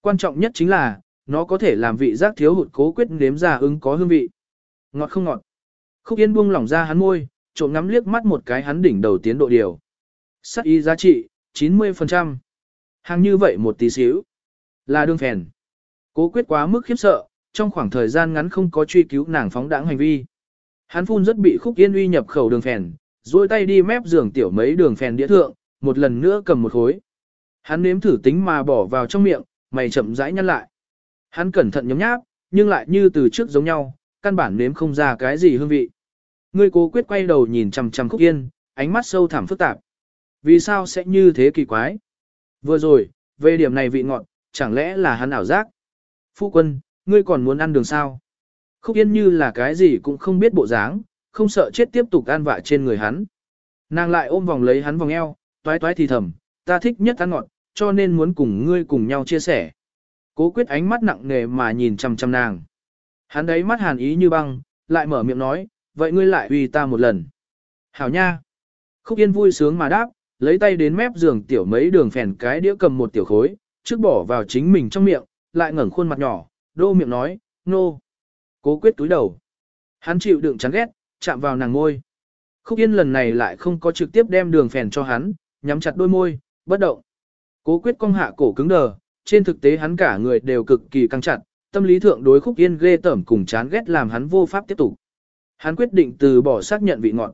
Quan trọng nhất chính là, nó có thể làm vị giác thiếu hụt cố quyết nếm ra ứng có hương vị. Ngọt không ngọt. Khúc Yên buông lỏng ra hắn môi, trộm ngắm liếc mắt một cái hắn đỉnh đầu tiến độ điều. Sắc y giá trị, 90%. Hàng như vậy một tí xíu. Là đường phèn. Cố quyết quá mức khiếp sợ, trong khoảng thời gian ngắn không có truy cứu nàng phóng đãng hành vi. Hắn phun rất bị khúc yên uy nhập khẩu đường phèn, duỗi tay đi mép giường tiểu mấy đường phèn đĩa thượng, một lần nữa cầm một khối. Hắn nếm thử tính mà bỏ vào trong miệng, mày chậm rãi nhăn lại. Hắn cẩn thận nhấm nháp, nhưng lại như từ trước giống nhau, căn bản nếm không ra cái gì hương vị. Ngươi cố quyết quay đầu nhìn chằm chằm khúc yên, ánh mắt sâu thẳm phức tạp. Vì sao sẽ như thế kỳ quái? Vừa rồi, về điểm này vị ngọt, chẳng lẽ là hắn ảo giác? Phu quân, ngươi còn muốn ăn đường sao? Khúc yên như là cái gì cũng không biết bộ dáng, không sợ chết tiếp tục ăn vạ trên người hắn. Nàng lại ôm vòng lấy hắn vòng eo, toái toái thì thầm, ta thích nhất ăn ngọt, cho nên muốn cùng ngươi cùng nhau chia sẻ. Cố quyết ánh mắt nặng nề mà nhìn chăm chăm nàng. Hắn đấy mắt hàn ý như băng, lại mở miệng nói, vậy ngươi lại uy ta một lần. Hảo nha. Khúc yên vui sướng mà đáp, lấy tay đến mép giường tiểu mấy đường phèn cái đĩa cầm một tiểu khối, trước bỏ vào chính mình trong miệng, lại ngẩng khuôn mặt nhỏ, đô miệng nói, nô. No. Cố quyết túi đầu. Hắn chịu đựng chán ghét, chạm vào nàng ngôi. Khúc yên lần này lại không có trực tiếp đem đường phèn cho hắn, nhắm chặt đôi môi, bất động. Cố quyết cong hạ cổ cứng đờ, trên thực tế hắn cả người đều cực kỳ căng chặt, tâm lý thượng đối khúc yên ghê tởm cùng chán ghét làm hắn vô pháp tiếp tục. Hắn quyết định từ bỏ xác nhận vị ngọt.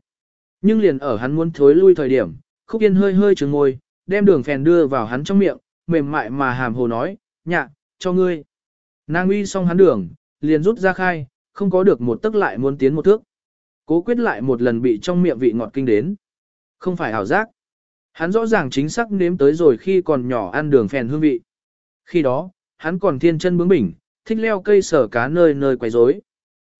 Nhưng liền ở hắn muốn thối lui thời điểm, Khúc Yên hơi hơi trừng môi, đem đường phèn đưa vào hắn trong miệng, mềm mại mà hàm hồ nói, nhạ, cho ngươi. Nàng uy xong hắn đường, liền rút ra khai, không có được một tức lại muốn tiến một thước. Cố quyết lại một lần bị trong miệng vị ngọt kinh đến. Không phải ảo giác. Hắn rõ ràng chính xác nếm tới rồi khi còn nhỏ ăn đường phèn hương vị. Khi đó, hắn còn thiên chân bướng bỉnh, thích leo cây sở cá nơi nơi quấy rối.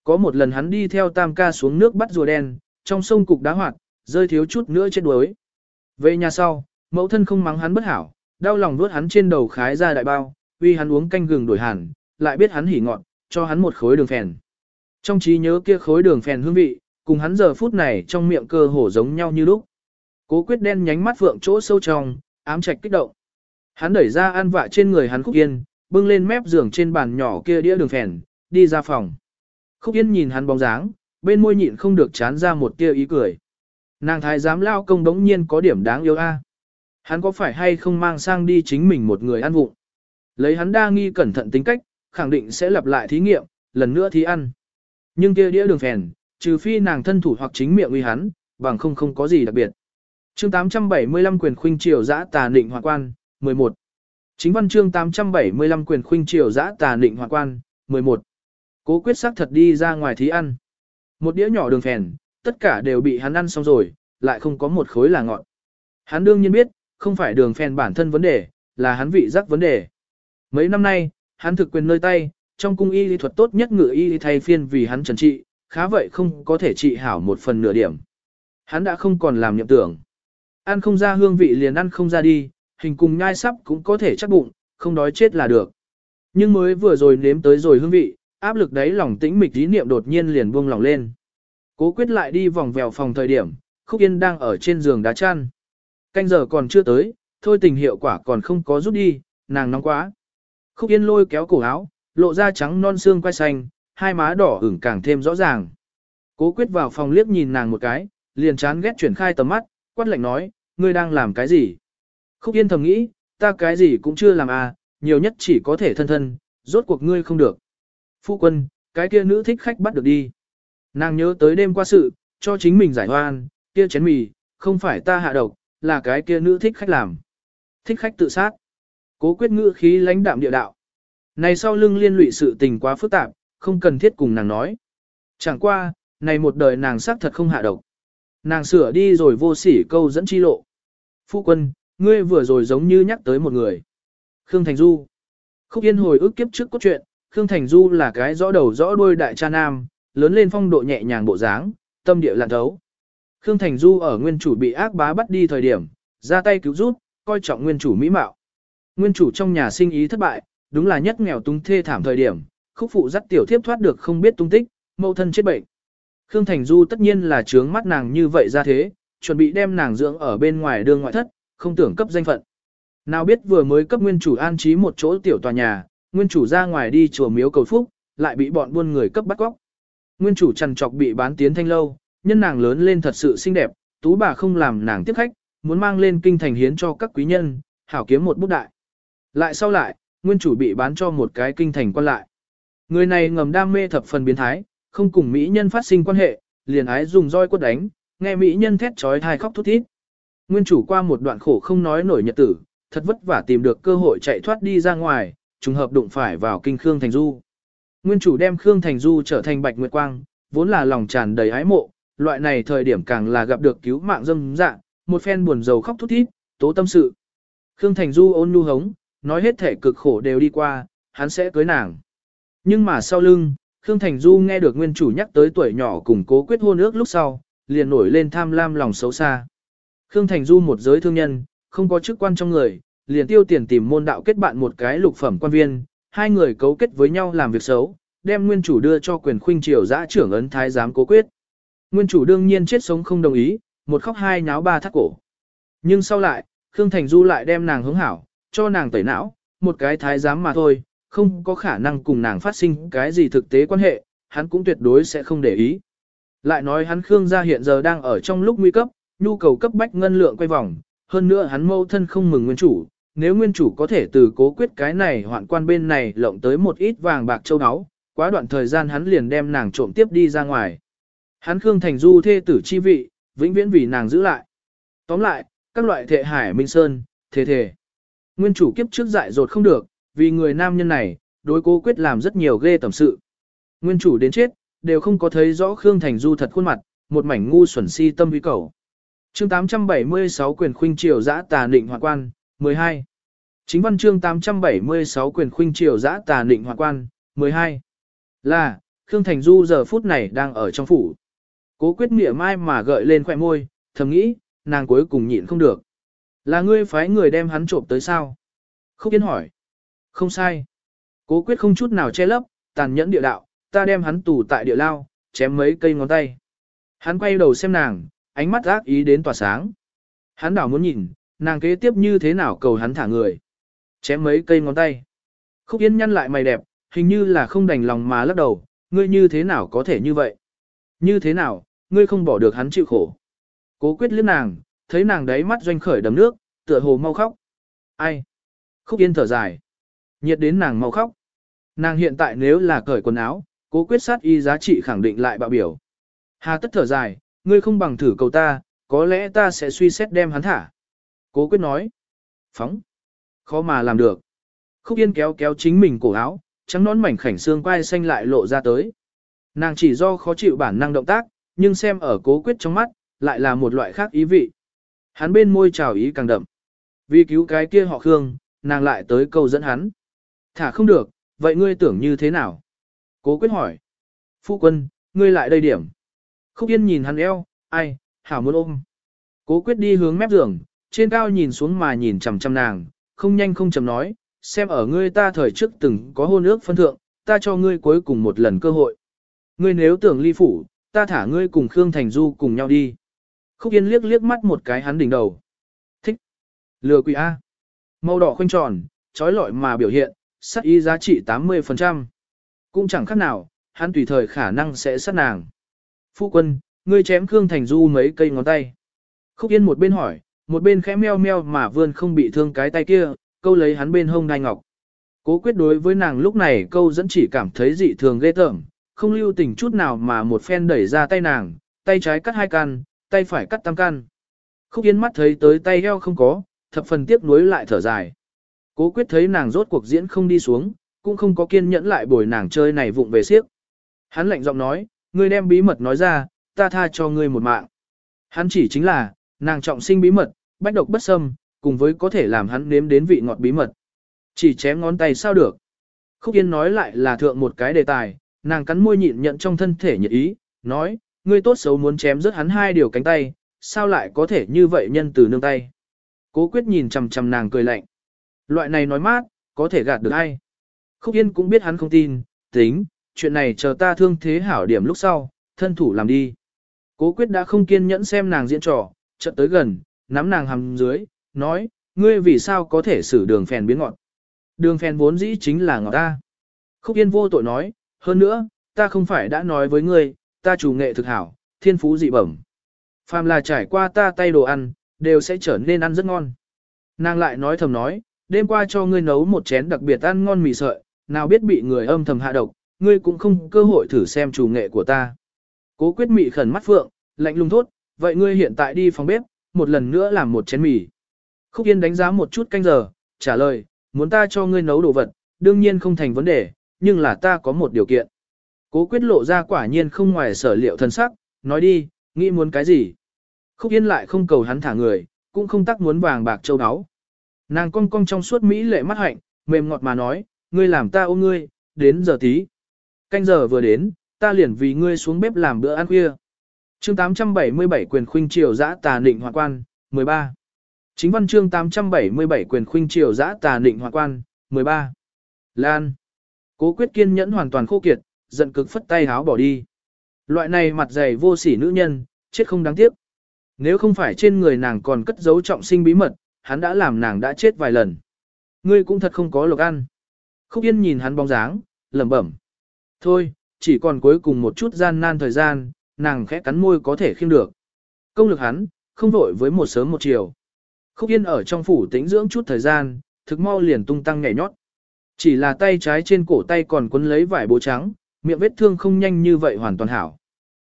Có một lần hắn đi theo tam ca xuống nước bắt rùa đen, trong sông cục đá hoạt, rơi thiếu chút nữa chết đuối. Về nhà sau, mẫu thân không mắng hắn bất hảo, đau lòng vuốt hắn trên đầu khái ra đại bao, uy hắn uống canh gừng đổi hẳn, lại biết hắn hỉ ngọn, cho hắn một khối đường phèn. Trong trí nhớ kia khối đường phèn hương vị, cùng hắn giờ phút này trong miệng cơ hổ giống nhau như lúc. Cố quyết đen nhánh mắt vượng chỗ sâu trong, ám trạch kích động. Hắn đẩy ra an vạ trên người hắn khúc yên, bưng lên mép giường trên bàn nhỏ kia đĩa đường phèn, đi ra phòng. Khúc yên nhìn hắn bóng dáng, bên môi nhịn không được chán ra một tia ý cười. Nàng thái giám lao công đống nhiên có điểm đáng yêu a. Hắn có phải hay không mang sang đi chính mình một người ăn vụng. Lấy hắn đa nghi cẩn thận tính cách, khẳng định sẽ lặp lại thí nghiệm, lần nữa thí ăn. Nhưng kia đĩa đường phèn, trừ phi nàng thân thủ hoặc chính miệng uy hắn, bằng không không có gì đặc biệt. Chương 875 quyền khuynh triều giã tà định hoàn quan, 11. Chính văn chương 875 quyền khuynh triều giã tà định hoàn quan, 11. Cố quyết sắc thật đi ra ngoài thí ăn. Một đĩa nhỏ đường phèn, tất cả đều bị hắn ăn xong rồi, lại không có một khối là ngọn. Hắn đương nhiên biết, không phải đường phèn bản thân vấn đề, là hắn vị giác vấn đề. Mấy năm nay, hắn thực quyền nơi tay, trong cung y lý thuật tốt nhất ngự y thay phiên vì hắn trần trị, khá vậy không có thể trị hảo một phần nửa điểm. Hắn đã không còn làm nhậm tưởng. Ăn không ra hương vị liền ăn không ra đi, hình cùng nhai sắp cũng có thể chắc bụng, không đói chết là được. Nhưng mới vừa rồi nếm tới rồi hương vị, áp lực đấy lòng tĩnh mịch ý niệm đột nhiên liền buông lòng lên. Cố quyết lại đi vòng vèo phòng thời điểm, Khúc Yên đang ở trên giường đá chăn. Canh giờ còn chưa tới, thôi tình hiệu quả còn không có rút đi, nàng nóng quá. Khúc Yên lôi kéo cổ áo, lộ ra trắng non xương quay xanh, hai má đỏ ửng càng thêm rõ ràng. Cố quyết vào phòng liếc nhìn nàng một cái, liền chán ghét chuyển khai tầm mắt, quát lạnh nói, ngươi đang làm cái gì? Khúc Yên thầm nghĩ, ta cái gì cũng chưa làm à, nhiều nhất chỉ có thể thân thân, rốt cuộc ngươi không được. Phu quân, cái kia nữ thích khách bắt được đi. Nàng nhớ tới đêm qua sự, cho chính mình giải hoan, kia chén mì, không phải ta hạ độc, là cái kia nữ thích khách làm. Thích khách tự sát. Cố quyết ngữ khí lãnh đạm địa đạo. Này sau lưng liên lụy sự tình quá phức tạp, không cần thiết cùng nàng nói. Chẳng qua, này một đời nàng xác thật không hạ độc. Nàng sửa đi rồi vô sỉ câu dẫn chi lộ. Phu quân, ngươi vừa rồi giống như nhắc tới một người. Khương Thành Du. Khúc Yên hồi ức kiếp trước cốt truyện, Khương Thành Du là cái rõ đầu rõ đuôi đại cha nam, lớn lên phong độ nhẹ nhàng bộ dáng, tâm địa lạn thấu. Khương Thành Du ở nguyên chủ bị ác bá bắt đi thời điểm, ra tay cứu giúp, coi trọng nguyên chủ mỹ mạo. Nguyên chủ trong nhà sinh ý thất bại, đúng là nhất nghèo túng thê thảm thời điểm, khúc phụ dắt tiểu thiếp thoát được không biết tung tích, mẫu thân chết bệnh. Khương Thành Du tất nhiên là trướng mắt nàng như vậy ra thế, chuẩn bị đem nàng dưỡng ở bên ngoài đường ngoại thất, không tưởng cấp danh phận. Nào biết vừa mới cấp nguyên chủ an trí một chỗ tiểu tòa nhà, nguyên chủ ra ngoài đi chùa miếu cầu phúc, lại bị bọn buôn người cấp bắt cóc. Nguyên chủ trằn trọc bị bán tiến thanh lâu, nhân nàng lớn lên thật sự xinh đẹp, tú bà không làm nàng tiếp khách, muốn mang lên kinh thành hiến cho các quý nhân, hảo kiếm một bút đại. Lại sau lại, nguyên chủ bị bán cho một cái kinh thành quan lại. Người này ngầm đam mê thập phần biến thái, không cùng mỹ nhân phát sinh quan hệ, liền ái dùng roi quất đánh, nghe mỹ nhân thét trói thai khóc thút thít. Nguyên chủ qua một đoạn khổ không nói nổi nhật tử, thật vất vả tìm được cơ hội chạy thoát đi ra ngoài, trùng hợp đụng phải vào kinh Khương Thành Du. Nguyên chủ đem Khương Thành Du trở thành Bạch Nguyệt Quang, vốn là lòng tràn đầy ái mộ, loại này thời điểm càng là gặp được cứu mạng dâm dạ, một phen buồn rầu khóc thút thít, tố tâm sự. Khương Thành Du ôn nhu hống, nói hết thể cực khổ đều đi qua, hắn sẽ cưới nàng. Nhưng mà sau lưng, Khương Thành Du nghe được nguyên chủ nhắc tới tuổi nhỏ cùng cố quyết hôn ước lúc sau, liền nổi lên tham lam lòng xấu xa. Khương Thành Du một giới thương nhân, không có chức quan trong người, liền tiêu tiền tìm môn đạo kết bạn một cái lục phẩm quan viên, hai người cấu kết với nhau làm việc xấu, đem nguyên chủ đưa cho quyền khuynh triều giã trưởng ấn thái giám cố quyết. Nguyên chủ đương nhiên chết sống không đồng ý, một khóc hai nháo ba thắt cổ. Nhưng sau lại, Khương Thành Du lại đem nàng hướng hảo, cho nàng tẩy não, một cái thái giám mà thôi, không có khả năng cùng nàng phát sinh cái gì thực tế quan hệ, hắn cũng tuyệt đối sẽ không để ý. Lại nói hắn Khương gia hiện giờ đang ở trong lúc nguy cấp, nhu cầu cấp bách ngân lượng quay vòng, hơn nữa hắn mâu thân không mừng nguyên chủ, nếu nguyên chủ có thể từ cố quyết cái này hoạn quan bên này lộng tới một ít vàng bạc châu áo, quá đoạn thời gian hắn liền đem nàng trộm tiếp đi ra ngoài. Hắn Khương Thành Du thê tử chi vị, vĩnh viễn vì nàng giữ lại. Tóm lại, các loại thệ hải minh sơn, thế thề. Nguyên chủ kiếp trước dại dột không được, vì người nam nhân này, đối cố quyết làm rất nhiều ghê tầm sự. Nguyên chủ đến chết, đều không có thấy rõ Khương Thành Du thật khuôn mặt, một mảnh ngu xuẩn si tâm vi cầu. Chương 876 quyền khuynh triều giã tà định hoạn quan, 12. Chính văn chương 876 quyền khuynh triều giã tà định hoạn quan, 12. Là, Khương Thành Du giờ phút này đang ở trong phủ. Cố quyết mỉa mai mà gợi lên khỏe môi, thầm nghĩ, nàng cuối cùng nhịn không được. Là ngươi phái người đem hắn trộm tới sao? Khúc Yên hỏi. Không sai. Cố quyết không chút nào che lấp, tàn nhẫn địa đạo, ta đem hắn tù tại địa lao, chém mấy cây ngón tay. Hắn quay đầu xem nàng, ánh mắt ác ý đến tỏa sáng. Hắn đảo muốn nhìn, nàng kế tiếp như thế nào cầu hắn thả người. Chém mấy cây ngón tay. Khúc Yên nhăn lại mày đẹp, hình như là không đành lòng mà lắc đầu, ngươi như thế nào có thể như vậy? Như thế nào, ngươi không bỏ được hắn chịu khổ. Cố quyết liếc nàng, thấy nàng đáy mắt doanh khởi đầm nước, tựa hồ mau khóc. Ai? Khúc Yên thở dài. Nhiệt đến nàng mau khóc. Nàng hiện tại nếu là cởi quần áo, cố quyết sát y giá trị khẳng định lại bạo biểu. Hà tất thở dài, ngươi không bằng thử cầu ta, có lẽ ta sẽ suy xét đem hắn thả. Cố quyết nói. Phóng. Khó mà làm được. Khúc Yên kéo kéo chính mình cổ áo, trắng nón mảnh khảnh xương quai xanh lại lộ ra tới. Nàng chỉ do khó chịu bản năng động tác, nhưng xem ở cố quyết trong mắt, lại là một loại khác ý vị. Hắn bên môi trào ý càng đậm. Vì cứu cái kia họ Khương, nàng lại tới câu dẫn hắn. Thả không được, vậy ngươi tưởng như thế nào? Cố quyết hỏi. Phu quân, ngươi lại đây điểm. Khúc Yên nhìn hắn eo, ai, hảo muốn ôm. Cố quyết đi hướng mép giường, trên cao nhìn xuống mà nhìn chằm chằm nàng, không nhanh không chậm nói, xem ở ngươi ta thời trước từng có hôn ước phân thượng, ta cho ngươi cuối cùng một lần cơ hội. Ngươi nếu tưởng ly phủ, ta thả ngươi cùng Khương Thành Du cùng nhau đi. Khúc Yên liếc liếc mắt một cái hắn đỉnh đầu. Thích. Lừa quỷ A. Màu đỏ khoanh tròn, trói lọi mà biểu hiện, sắc y giá trị 80%. Cũng chẳng khác nào, hắn tùy thời khả năng sẽ sát nàng. Phu quân, ngươi chém Khương Thành Du mấy cây ngón tay. Khúc Yên một bên hỏi, một bên khẽ meo meo mà vươn không bị thương cái tay kia, câu lấy hắn bên hông đai ngọc. Cố quyết đối với nàng lúc này câu dẫn chỉ cảm thấy dị thường ghê tởm, không lưu tình chút nào mà một phen đẩy ra tay nàng, tay trái cắt hai căn, tay phải cắt tam căn. Khúc Yên mắt thấy tới tay heo không có, thập phần tiếc nuối lại thở dài. Cố quyết thấy nàng rốt cuộc diễn không đi xuống, cũng không có kiên nhẫn lại bồi nàng chơi này vụng về siếc. Hắn lạnh giọng nói, ngươi đem bí mật nói ra, ta tha cho ngươi một mạng. Hắn chỉ chính là, nàng trọng sinh bí mật, bách độc bất xâm, cùng với có thể làm hắn nếm đến vị ngọt bí mật. Chỉ chém ngón tay sao được. Khúc Yên nói lại là thượng một cái đề tài, nàng cắn môi nhịn nhận trong thân thể nhiệt ý, nói, ngươi tốt xấu muốn chém rớt hắn hai điều cánh tay, sao lại có thể như vậy nhân từ nương tay. Cố quyết nhìn chầm chầm nàng cười lạnh. Loại này nói mát, có thể gạt được ai. Khúc Yên cũng biết hắn không tin, tính, chuyện này chờ ta thương thế hảo điểm lúc sau, thân thủ làm đi. Cố quyết đã không kiên nhẫn xem nàng diễn trò, chợt tới gần, nắm nàng hầm dưới, nói, ngươi vì sao có thể xử đường phèn biến ngọt. Đường phèn vốn dĩ chính là ngọt ta. Khúc Yên vô tội nói, hơn nữa, ta không phải đã nói với ngươi, ta chủ nghệ thực hảo, thiên phú dị bẩm. Phàm là trải qua ta tay đồ ăn, đều sẽ trở nên ăn rất ngon. Nàng lại nói thầm nói, đêm qua cho ngươi nấu một chén đặc biệt ăn ngon mì sợi, nào biết bị người âm thầm hạ độc, ngươi cũng không cơ hội thử xem chủ nghệ của ta. Cố quyết mị khẩn mắt phượng, lạnh lùng thốt, vậy ngươi hiện tại đi phòng bếp, một lần nữa làm một chén mì. Khúc Yên đánh giá một chút canh giờ, trả lời, muốn ta cho ngươi nấu đồ vật, đương nhiên không thành vấn đề, nhưng là ta có một điều kiện. Cố quyết lộ ra quả nhiên không ngoài sở liệu thân sắc, nói đi, nghĩ muốn cái gì. Khúc Yên lại không cầu hắn thả người, cũng không tắc muốn vàng bạc châu áo. Nàng cong cong trong suốt Mỹ lệ mắt hạnh, mềm ngọt mà nói, ngươi làm ta ôm ngươi, đến giờ tí. Canh giờ vừa đến, ta liền vì ngươi xuống bếp làm bữa ăn khuya. chương 877 quyền khuynh triều giã tà định hoàng quan, 13. Chính văn chương 877 quyền khuynh triều giã tà định hoàng quan, 13. Lan. Cố quyết kiên nhẫn hoàn toàn khô kiệt, giận cực phất tay háo bỏ đi. Loại này mặt dày vô sỉ nữ nhân, chết không đáng tiếc. Nếu không phải trên người nàng còn cất giấu trọng sinh bí mật, hắn đã làm nàng đã chết vài lần. Ngươi cũng thật không có lộc ăn. Khúc Yên nhìn hắn bóng dáng, lẩm bẩm. Thôi, chỉ còn cuối cùng một chút gian nan thời gian, nàng khẽ cắn môi có thể khiêm được. Công lực hắn, không vội với một sớm một chiều. Khúc Yên ở trong phủ tĩnh dưỡng chút thời gian, thực mau liền tung tăng nhảy nhót. Chỉ là tay trái trên cổ tay còn quấn lấy vải bố trắng, miệng vết thương không nhanh như vậy hoàn toàn hảo.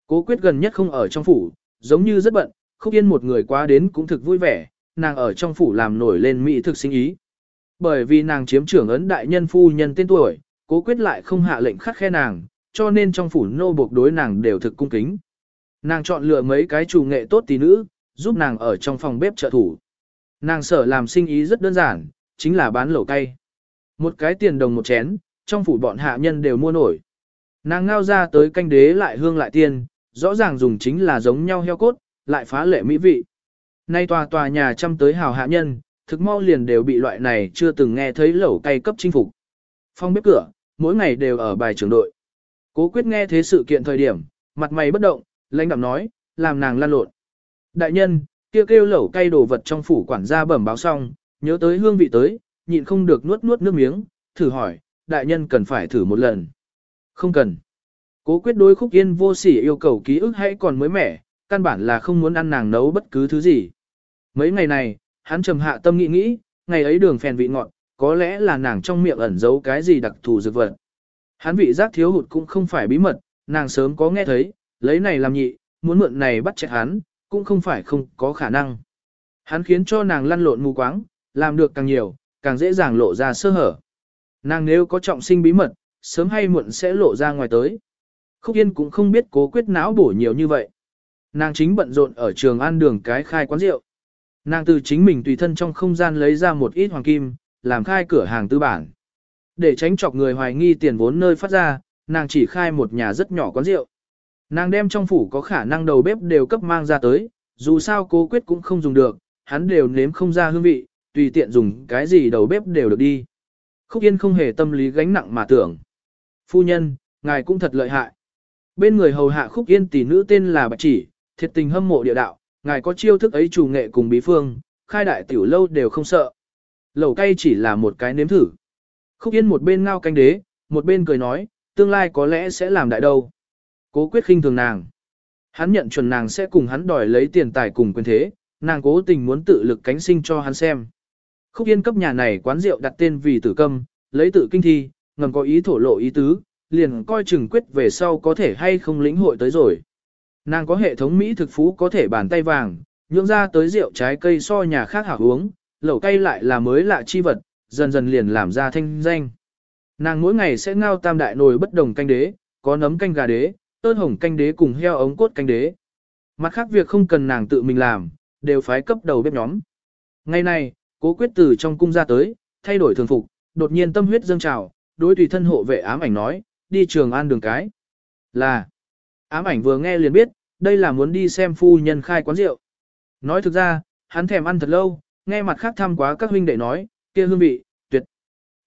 Cố quyết gần nhất không ở trong phủ, giống như rất bận, khúc yên một người quá đến cũng thực vui vẻ, nàng ở trong phủ làm nổi lên mỹ thực sinh ý. Bởi vì nàng chiếm trưởng ấn đại nhân phu nhân tên tuổi, cố quyết lại không hạ lệnh khắc khe nàng, cho nên trong phủ nô buộc đối nàng đều thực cung kính. Nàng chọn lựa mấy cái chủ nghệ tốt tí nữ, giúp nàng ở trong phòng bếp trợ thủ. Nàng sở làm sinh ý rất đơn giản, chính là bán lẩu cay. Một cái tiền đồng một chén, trong phủ bọn hạ nhân đều mua nổi. Nàng ngao ra tới canh đế lại hương lại tiền, rõ ràng dùng chính là giống nhau heo cốt, lại phá lệ mỹ vị. Nay tòa tòa nhà chăm tới hào hạ nhân, thực mau liền đều bị loại này chưa từng nghe thấy lẩu cay cấp chinh phục. Phong bếp cửa, mỗi ngày đều ở bài trưởng đội. Cố quyết nghe thế sự kiện thời điểm, mặt mày bất động, lãnh đạm nói, làm nàng lan lộn. Đại nhân, kia kêu, kêu lẩu cay đồ vật trong phủ quản gia bẩm báo xong, nhớ tới hương vị tới, nhịn không được nuốt nuốt nước miếng, thử hỏi, đại nhân cần phải thử một lần. Không cần. Cố quyết đối khúc yên vô sỉ yêu cầu ký ức hãy còn mới mẻ, căn bản là không muốn ăn nàng nấu bất cứ thứ gì. Mấy ngày này, hắn trầm hạ tâm nghĩ nghĩ, ngày ấy đường phèn vị ngọt, có lẽ là nàng trong miệng ẩn giấu cái gì đặc thù dược vật. Hắn vị giác thiếu hụt cũng không phải bí mật, nàng sớm có nghe thấy, lấy này làm nhị, muốn mượn này bắt chạy hắn, cũng không phải không có khả năng. Hắn khiến cho nàng lăn lộn mù quáng, làm được càng nhiều, càng dễ dàng lộ ra sơ hở. Nàng nếu có trọng sinh bí mật, sớm hay muộn sẽ lộ ra ngoài tới. Khúc Yên cũng không biết cố quyết não bổ nhiều như vậy. Nàng chính bận rộn ở trường ăn đường cái khai quán rượu. Nàng từ chính mình tùy thân trong không gian lấy ra một ít hoàng kim, làm khai cửa hàng tư bản. Để tránh chọc người hoài nghi tiền vốn nơi phát ra, nàng chỉ khai một nhà rất nhỏ quán rượu. Nàng đem trong phủ có khả năng đầu bếp đều cấp mang ra tới, dù sao cố quyết cũng không dùng được, hắn đều nếm không ra hương vị, tùy tiện dùng cái gì đầu bếp đều được đi. Khúc Yên không hề tâm lý gánh nặng mà tưởng. Phu nhân, ngài cũng thật lợi hại. Bên người hầu hạ Khúc Yên tỷ nữ tên là Bạch Chỉ, thiệt tình hâm mộ địa đạo, ngài có chiêu thức ấy chủ nghệ cùng bí phương, khai đại tiểu lâu đều không sợ. Lẩu cay chỉ là một cái nếm thử. Khúc Yên một bên ngao canh đế, một bên cười nói, tương lai có lẽ sẽ làm đại đâu. Cố quyết khinh thường nàng. Hắn nhận chuẩn nàng sẽ cùng hắn đòi lấy tiền tài cùng quyền thế, nàng cố tình muốn tự lực cánh sinh cho hắn xem. Khúc Yên cấp nhà này quán rượu đặt tên vì tử câm, lấy tự kinh thi, ngầm có ý thổ lộ ý tứ, liền coi chừng quyết về sau có thể hay không lĩnh hội tới rồi. Nàng có hệ thống Mỹ thực phú có thể bàn tay vàng, nhượng ra tới rượu trái cây so nhà khác hảo uống, lẩu cây lại là mới lạ chi vật, dần dần liền làm ra thanh danh. Nàng mỗi ngày sẽ ngao tam đại nồi bất đồng canh đế, có nấm canh gà đế, tơn hồng canh đế cùng heo ống cốt canh đế. Mặt khác việc không cần nàng tự mình làm, đều phái cấp đầu bếp nhóm. Ngày này, cố quyết từ trong cung ra tới, thay đổi thường phục, đột nhiên tâm huyết dâng trào, đối tùy thân hộ vệ ám ảnh nói, đi trường an đường cái. Là, ám ảnh vừa nghe liền biết, đây là muốn đi xem phu nhân khai quán rượu. Nói thực ra, hắn thèm ăn thật lâu, nghe mặt khác thăm quá các huynh đệ nói, kia hương vị, tuyệt.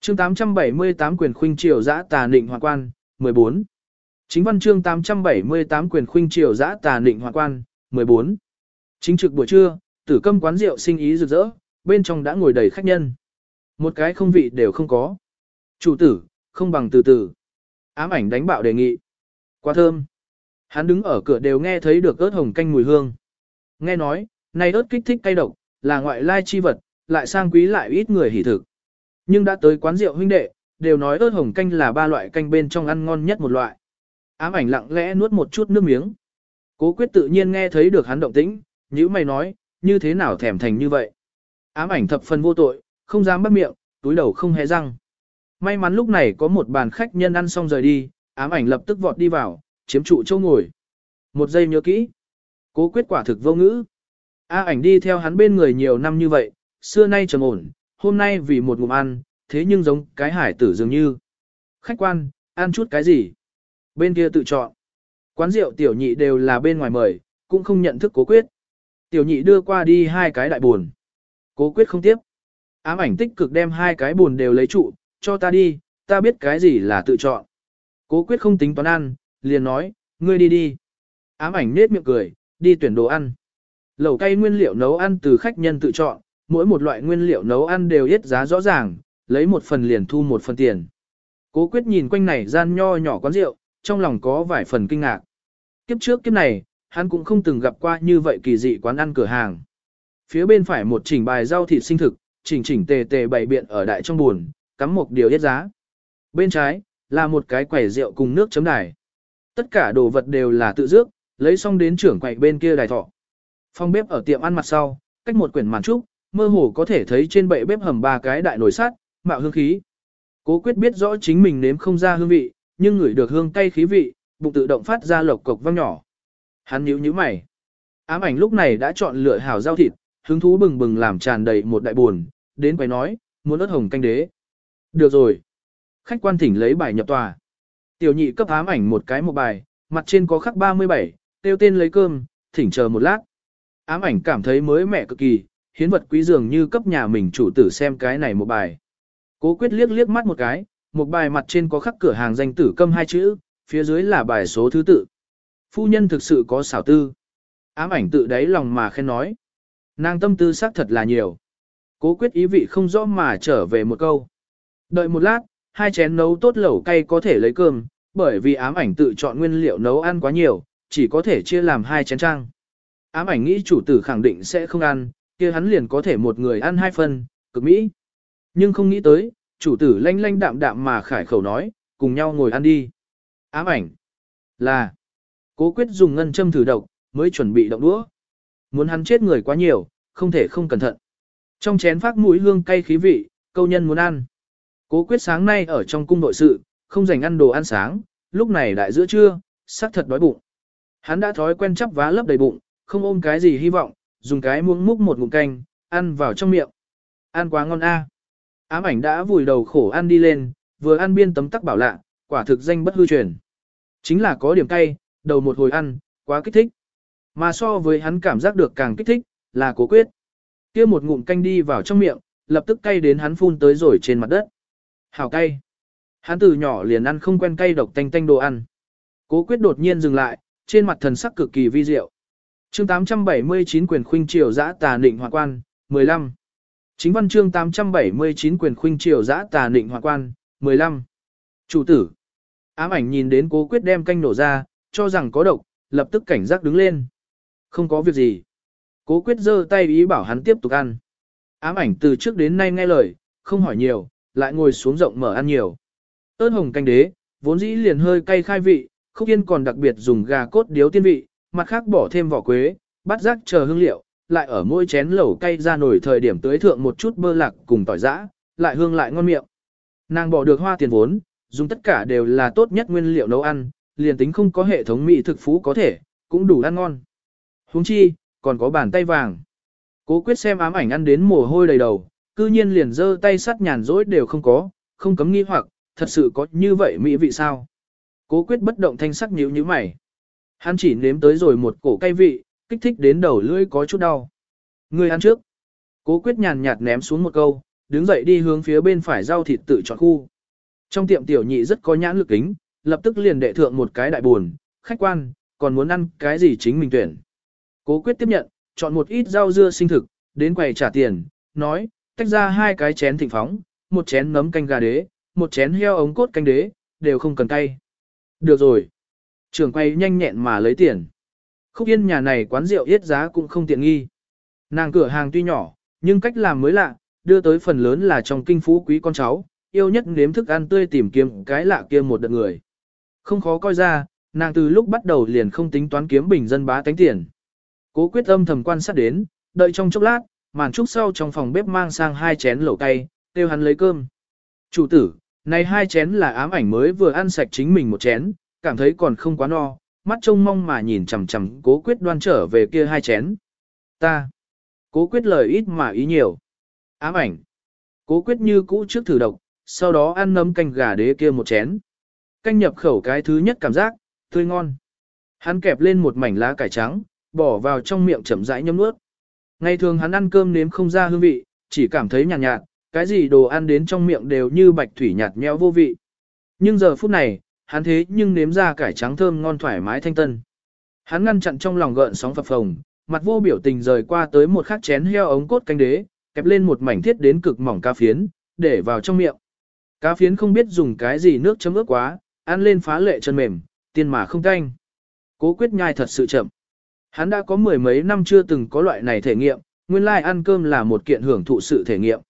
chương 878 quyền khuynh triều giã tà nịnh hoàng quan, 14. Chính văn chương 878 quyền khuynh triều giã tà nịnh hoàng quan, 14. Chính trực buổi trưa, tử câm quán rượu sinh ý rực rỡ, bên trong đã ngồi đầy khách nhân. Một cái không vị đều không có. Chủ tử, không bằng từ từ. Ám ảnh đánh bạo đề nghị. Quá thơm. Hắn đứng ở cửa đều nghe thấy được ớt hồng canh mùi hương. Nghe nói, này ớt kích thích cay độc, là ngoại lai chi vật, lại sang quý lại ít người hỉ thực. Nhưng đã tới quán rượu huynh đệ, đều nói ớt hồng canh là ba loại canh bên trong ăn ngon nhất một loại. Ám ảnh lặng lẽ nuốt một chút nước miếng. Cố quyết tự nhiên nghe thấy được hắn động tĩnh, như mày nói, như thế nào thèm thành như vậy. Ám ảnh thập phần vô tội, không dám bắt miệng, túi đầu không hé răng. May mắn lúc này có một bàn khách nhân ăn xong rời đi, ám ảnh lập tức vọt đi vào, chiếm trụ châu ngồi. Một giây nhớ kỹ. Cố quyết quả thực vô ngữ. A ảnh đi theo hắn bên người nhiều năm như vậy, xưa nay trầm ổn, hôm nay vì một ngụm ăn, thế nhưng giống cái hải tử dường như. Khách quan, ăn chút cái gì? Bên kia tự chọn. Quán rượu tiểu nhị đều là bên ngoài mời, cũng không nhận thức cố quyết. Tiểu nhị đưa qua đi hai cái đại buồn. Cố quyết không tiếp. Ám ảnh tích cực đem hai cái buồn đều lấy trụ, cho ta đi, ta biết cái gì là tự chọn. Cố quyết không tính toán ăn, liền nói, ngươi đi đi. Ám ảnh nết miệng cười, đi tuyển đồ ăn. Lẩu cay nguyên liệu nấu ăn từ khách nhân tự chọn, mỗi một loại nguyên liệu nấu ăn đều ít giá rõ ràng, lấy một phần liền thu một phần tiền. Cố quyết nhìn quanh này gian nho nhỏ quán rượu, trong lòng có vài phần kinh ngạc. Kiếp trước kiếp này, hắn cũng không từng gặp qua như vậy kỳ dị quán ăn cửa hàng. Phía bên phải một chỉnh bài rau thịt sinh thực, chỉnh chỉnh tề tề bày biện ở đại trong buồn, cắm một điều yết giá. Bên trái, là một cái quẩy rượu cùng nước chấm đài. Tất cả đồ vật đều là tự dước, lấy xong đến trưởng quầy bên kia đài thọ. Phòng bếp ở tiệm ăn mặt sau, cách một quyển màn trúc, mơ hồ có thể thấy trên bệ bếp hầm ba cái đại nồi sắt, mạo hương khí. Cố quyết biết rõ chính mình nếm không ra hương vị, nhưng ngửi được hương cay khí vị, bụng tự động phát ra lộc cộc vang nhỏ. Hắn nhíu nhíu mày. Ám ảnh lúc này đã chọn lựa hảo rau thịt, hứng thú bừng bừng làm tràn đầy một đại buồn, đến quay nói, muốn ớt hồng canh đế. Được rồi. Khách quan thỉnh lấy bài nhập tòa. Tiểu nhị cấp ám ảnh một cái một bài, mặt trên có khắc 37, tiêu tên lấy cơm, thỉnh chờ một lát. Ám ảnh cảm thấy mới mẻ cực kỳ, hiến vật quý dường như cấp nhà mình chủ tử xem cái này một bài. Cố quyết liếc liếc mắt một cái, một bài mặt trên có khắc cửa hàng danh tử câm hai chữ, phía dưới là bài số thứ tự. Phu nhân thực sự có xảo tư. Ám ảnh tự đáy lòng mà khen nói. Nàng tâm tư xác thật là nhiều. Cố quyết ý vị không rõ mà trở về một câu. Đợi một lát, hai chén nấu tốt lẩu cay có thể lấy cơm, bởi vì ám ảnh tự chọn nguyên liệu nấu ăn quá nhiều, chỉ có thể chia làm hai chén trang. Ám ảnh nghĩ chủ tử khẳng định sẽ không ăn, kia hắn liền có thể một người ăn hai phần, cực mỹ. Nhưng không nghĩ tới, chủ tử lanh lanh đạm đạm mà khải khẩu nói, cùng nhau ngồi ăn đi. Ám ảnh là cố quyết dùng ngân châm thử độc, mới chuẩn bị động đũa. Muốn hắn chết người quá nhiều, không thể không cẩn thận. Trong chén phát mũi hương cay khí vị, câu nhân muốn ăn. Cố quyết sáng nay ở trong cung nội sự, không dành ăn đồ ăn sáng, lúc này đại giữa trưa, sắc thật đói bụng. Hắn đã thói quen chắp vá lấp đầy bụng, không ôm cái gì hy vọng, dùng cái muỗng múc một ngụm canh, ăn vào trong miệng. Ăn quá ngon a. Ám ảnh đã vùi đầu khổ ăn đi lên, vừa ăn biên tấm tắc bảo lạ, quả thực danh bất hư truyền. Chính là có điểm cay, đầu một hồi ăn, quá kích thích. Mà so với hắn cảm giác được càng kích thích, là cố quyết. kia một ngụm canh đi vào trong miệng, lập tức cay đến hắn phun tới rồi trên mặt đất. Hào cay. Hắn từ nhỏ liền ăn không quen cay độc tanh tanh đồ ăn. Cố quyết đột nhiên dừng lại, trên mặt thần sắc cực kỳ vi diệu. Chương 879 quyền khuynh triều giã tà nịnh hoàng quan, 15. Chính văn chương 879 quyền khuynh triều giã tà nịnh hoàng quan, 15. Chủ tử. Ám ảnh nhìn đến cố quyết đem canh nổ ra, cho rằng có độc, lập tức cảnh giác đứng lên. Không có việc gì. Cố quyết giơ tay ý bảo hắn tiếp tục ăn. Ám ảnh từ trước đến nay nghe lời, không hỏi nhiều, lại ngồi xuống rộng mở ăn nhiều. Ơn hồng canh đế, vốn dĩ liền hơi cay khai vị, khúc yên còn đặc biệt dùng gà cốt điếu tiên vị, mặt khác bỏ thêm vỏ quế, bắt rác chờ hương liệu, lại ở mỗi chén lẩu cay ra nổi thời điểm tới thượng một chút bơ lạc cùng tỏi giã, lại hương lại ngon miệng. Nàng bỏ được hoa tiền vốn, dùng tất cả đều là tốt nhất nguyên liệu nấu ăn, liền tính không có hệ thống mỹ thực phú có thể, cũng đủ ăn ngon. Huống chi, còn có bàn tay vàng. Cố quyết xem ám ảnh ăn đến mồ hôi đầy đầu, cư nhiên liền giơ tay sắt nhàn rỗi đều không có, không cấm nghi hoặc, thật sự có như vậy mỹ vị sao? Cố quyết bất động thanh sắc nhíu như mày. Hắn chỉ nếm tới rồi một cổ cay vị, kích thích đến đầu lưỡi có chút đau. Người ăn trước. Cố quyết nhàn nhạt ném xuống một câu, đứng dậy đi hướng phía bên phải rau thịt tự chọn khu. Trong tiệm tiểu nhị rất có nhãn lực kính, lập tức liền đệ thượng một cái đại buồn, khách quan, còn muốn ăn cái gì chính mình tuyển. Cố quyết tiếp nhận, chọn một ít rau dưa sinh thực, đến quầy trả tiền, nói, tách ra hai cái chén thịnh phóng, một chén nấm canh gà đế, một chén heo ống cốt canh đế, đều không cần cay. Được rồi. Trường quay nhanh nhẹn mà lấy tiền. Khúc yên nhà này quán rượu yết giá cũng không tiện nghi. Nàng cửa hàng tuy nhỏ, nhưng cách làm mới lạ, đưa tới phần lớn là trong kinh phú quý con cháu, yêu nhất nếm thức ăn tươi tìm kiếm cái lạ kia một đợt người. Không khó coi ra, nàng từ lúc bắt đầu liền không tính toán kiếm bình dân bá tánh tiền. Cố quyết âm thầm quan sát đến, đợi trong chốc lát, màn trúc sau trong phòng bếp mang sang hai chén lẩu cay, kêu hắn lấy cơm. Chủ tử, này hai chén là ám ảnh mới vừa ăn sạch chính mình một chén, cảm thấy còn không quá no, mắt trông mong mà nhìn chằm chằm cố quyết đoan trở về kia hai chén. Ta. Cố quyết lời ít mà ý nhiều. Ám ảnh. Cố quyết như cũ trước thử độc, sau đó ăn nấm canh gà đế kia một chén. Canh nhập khẩu cái thứ nhất cảm giác, tươi ngon. Hắn kẹp lên một mảnh lá cải trắng, bỏ vào trong miệng chậm rãi nhấm nuốt. Ngày thường hắn ăn cơm nếm không ra hương vị, chỉ cảm thấy nhạt nhạt, cái gì đồ ăn đến trong miệng đều như bạch thủy nhạt nhẽo vô vị. Nhưng giờ phút này, hắn thế nhưng nếm ra cải trắng thơm ngon thoải mái thanh tân. Hắn ngăn chặn trong lòng gợn sóng phập phồng, mặt vô biểu tình rời qua tới một khắc chén heo ống cốt canh đế, kẹp lên một mảnh thiết đến cực mỏng cá phiến, để vào trong miệng. Cá phiến không biết dùng cái gì nước chấm ướp quá, ăn lên phá lệ chân mềm, tiên mà không canh. Cố quyết nhai thật sự chậm. Hắn đã có mười mấy năm chưa từng có loại này thể nghiệm, nguyên lai like ăn cơm là một kiện hưởng thụ sự thể nghiệm.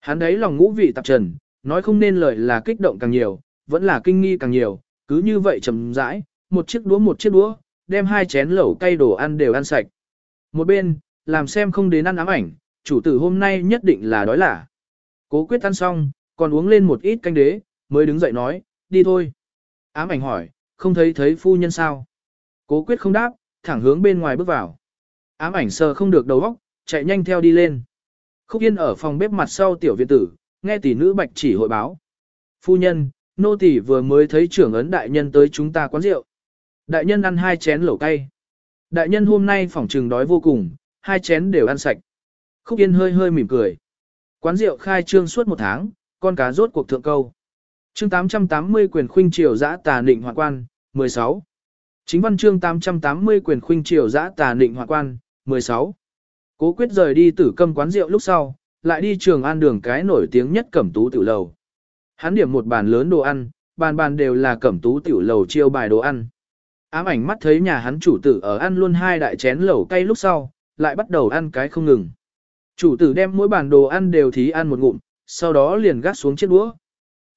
Hắn đấy lòng ngũ vị tạp trần, nói không nên lời là kích động càng nhiều, vẫn là kinh nghi càng nhiều, cứ như vậy chậm rãi, một chiếc đũa một chiếc đũa, đem hai chén lẩu cay đồ ăn đều ăn sạch. Một bên, làm xem không đến ăn ám ảnh, chủ tử hôm nay nhất định là đói lả. Cố quyết ăn xong, còn uống lên một ít canh đế, mới đứng dậy nói, đi thôi. Ám ảnh hỏi, không thấy thấy phu nhân sao? Cố quyết không đáp, thẳng hướng bên ngoài bước vào. Ám ảnh sờ không được đầu óc, chạy nhanh theo đi lên. Khúc Yên ở phòng bếp mặt sau tiểu viện tử, nghe tỷ nữ bạch chỉ hội báo. Phu nhân, nô tỷ vừa mới thấy trưởng ấn đại nhân tới chúng ta quán rượu. Đại nhân ăn hai chén lẩu cay. Đại nhân hôm nay phỏng trừng đói vô cùng, hai chén đều ăn sạch. Khúc Yên hơi hơi mỉm cười. Quán rượu khai trương suốt một tháng, con cá rốt cuộc thượng câu. chương 880 quyền khuynh triều giã tà nịnh hoạn quan, 16. Chính văn chương 880 quyền khuynh triều giã tà nịnh hoạn quan, 16. Cố quyết rời đi tử câm quán rượu lúc sau, lại đi trường an đường cái nổi tiếng nhất cẩm tú tiểu lầu. Hắn điểm một bàn lớn đồ ăn, bàn bàn đều là cẩm tú tiểu lầu chiêu bài đồ ăn. Ám ảnh mắt thấy nhà hắn chủ tử ở ăn luôn hai đại chén lẩu cay lúc sau, lại bắt đầu ăn cái không ngừng. Chủ tử đem mỗi bàn đồ ăn đều thí ăn một ngụm, sau đó liền gác xuống chiếc đũa.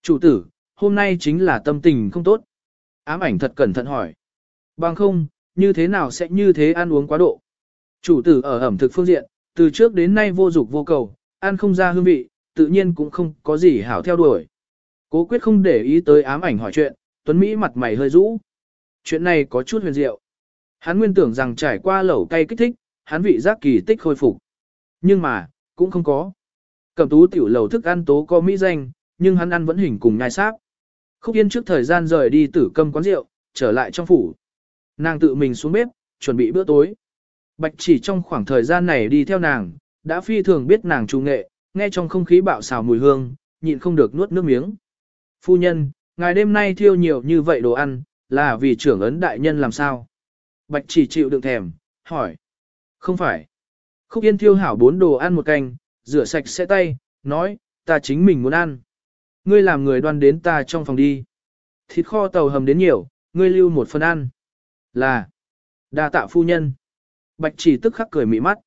Chủ tử, hôm nay chính là tâm tình không tốt. Ám ảnh thật cẩn thận hỏi. Bằng không, như thế nào sẽ như thế ăn uống quá độ? Chủ tử ở ẩm thực phương diện, từ trước đến nay vô dục vô cầu, ăn không ra hương vị, tự nhiên cũng không có gì hảo theo đuổi. Cố quyết không để ý tới ám ảnh hỏi chuyện, Tuấn Mỹ mặt mày hơi rũ. Chuyện này có chút huyền diệu. Hắn nguyên tưởng rằng trải qua lẩu cay kích thích, hắn vị giác kỳ tích khôi phục. Nhưng mà, cũng không có. Cẩm tú tiểu lầu thức ăn tố có mỹ danh, nhưng hắn ăn vẫn hình cùng nhai sáp. Khúc Yên trước thời gian rời đi tử câm quán rượu, trở lại trong phủ. Nàng tự mình xuống bếp, chuẩn bị bữa tối. Bạch chỉ trong khoảng thời gian này đi theo nàng, đã phi thường biết nàng trù nghệ, nghe trong không khí bạo xào mùi hương, nhịn không được nuốt nước miếng. Phu nhân, ngài đêm nay thiêu nhiều như vậy đồ ăn, là vì trưởng ấn đại nhân làm sao? Bạch chỉ chịu đựng thèm, hỏi. Không phải. Khúc Yên thiêu hảo bốn đồ ăn một canh, rửa sạch sẽ tay, nói, ta chính mình muốn ăn. Ngươi làm người đoan đến ta trong phòng đi. Thịt kho tàu hầm đến nhiều, ngươi lưu một phần ăn. Là, đa tạ phu nhân. Bạch chỉ tức khắc cười mị mắt.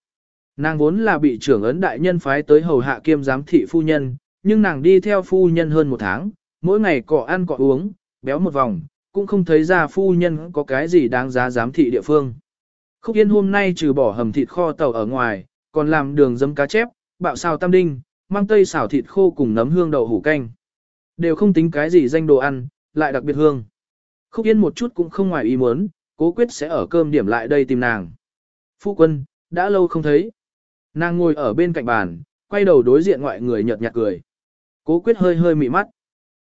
Nàng vốn là bị trưởng ấn đại nhân phái tới hầu hạ kiêm giám thị phu nhân, nhưng nàng đi theo phu nhân hơn một tháng, mỗi ngày cọ ăn cọ uống, béo một vòng, cũng không thấy ra phu nhân có cái gì đáng giá giám thị địa phương. Khúc Yên hôm nay trừ bỏ hầm thịt kho tàu ở ngoài, còn làm đường dấm cá chép, bạo xào tam đinh, mang tây xào thịt khô cùng nấm hương đậu hủ canh. Đều không tính cái gì danh đồ ăn, lại đặc biệt hương. Khúc Yên một chút cũng không ngoài ý muốn, cố quyết sẽ ở cơm điểm lại đây tìm nàng. Phu quân, đã lâu không thấy. Nàng ngồi ở bên cạnh bàn, quay đầu đối diện ngoại người nhợt nhạt cười. Cố quyết hơi hơi mị mắt.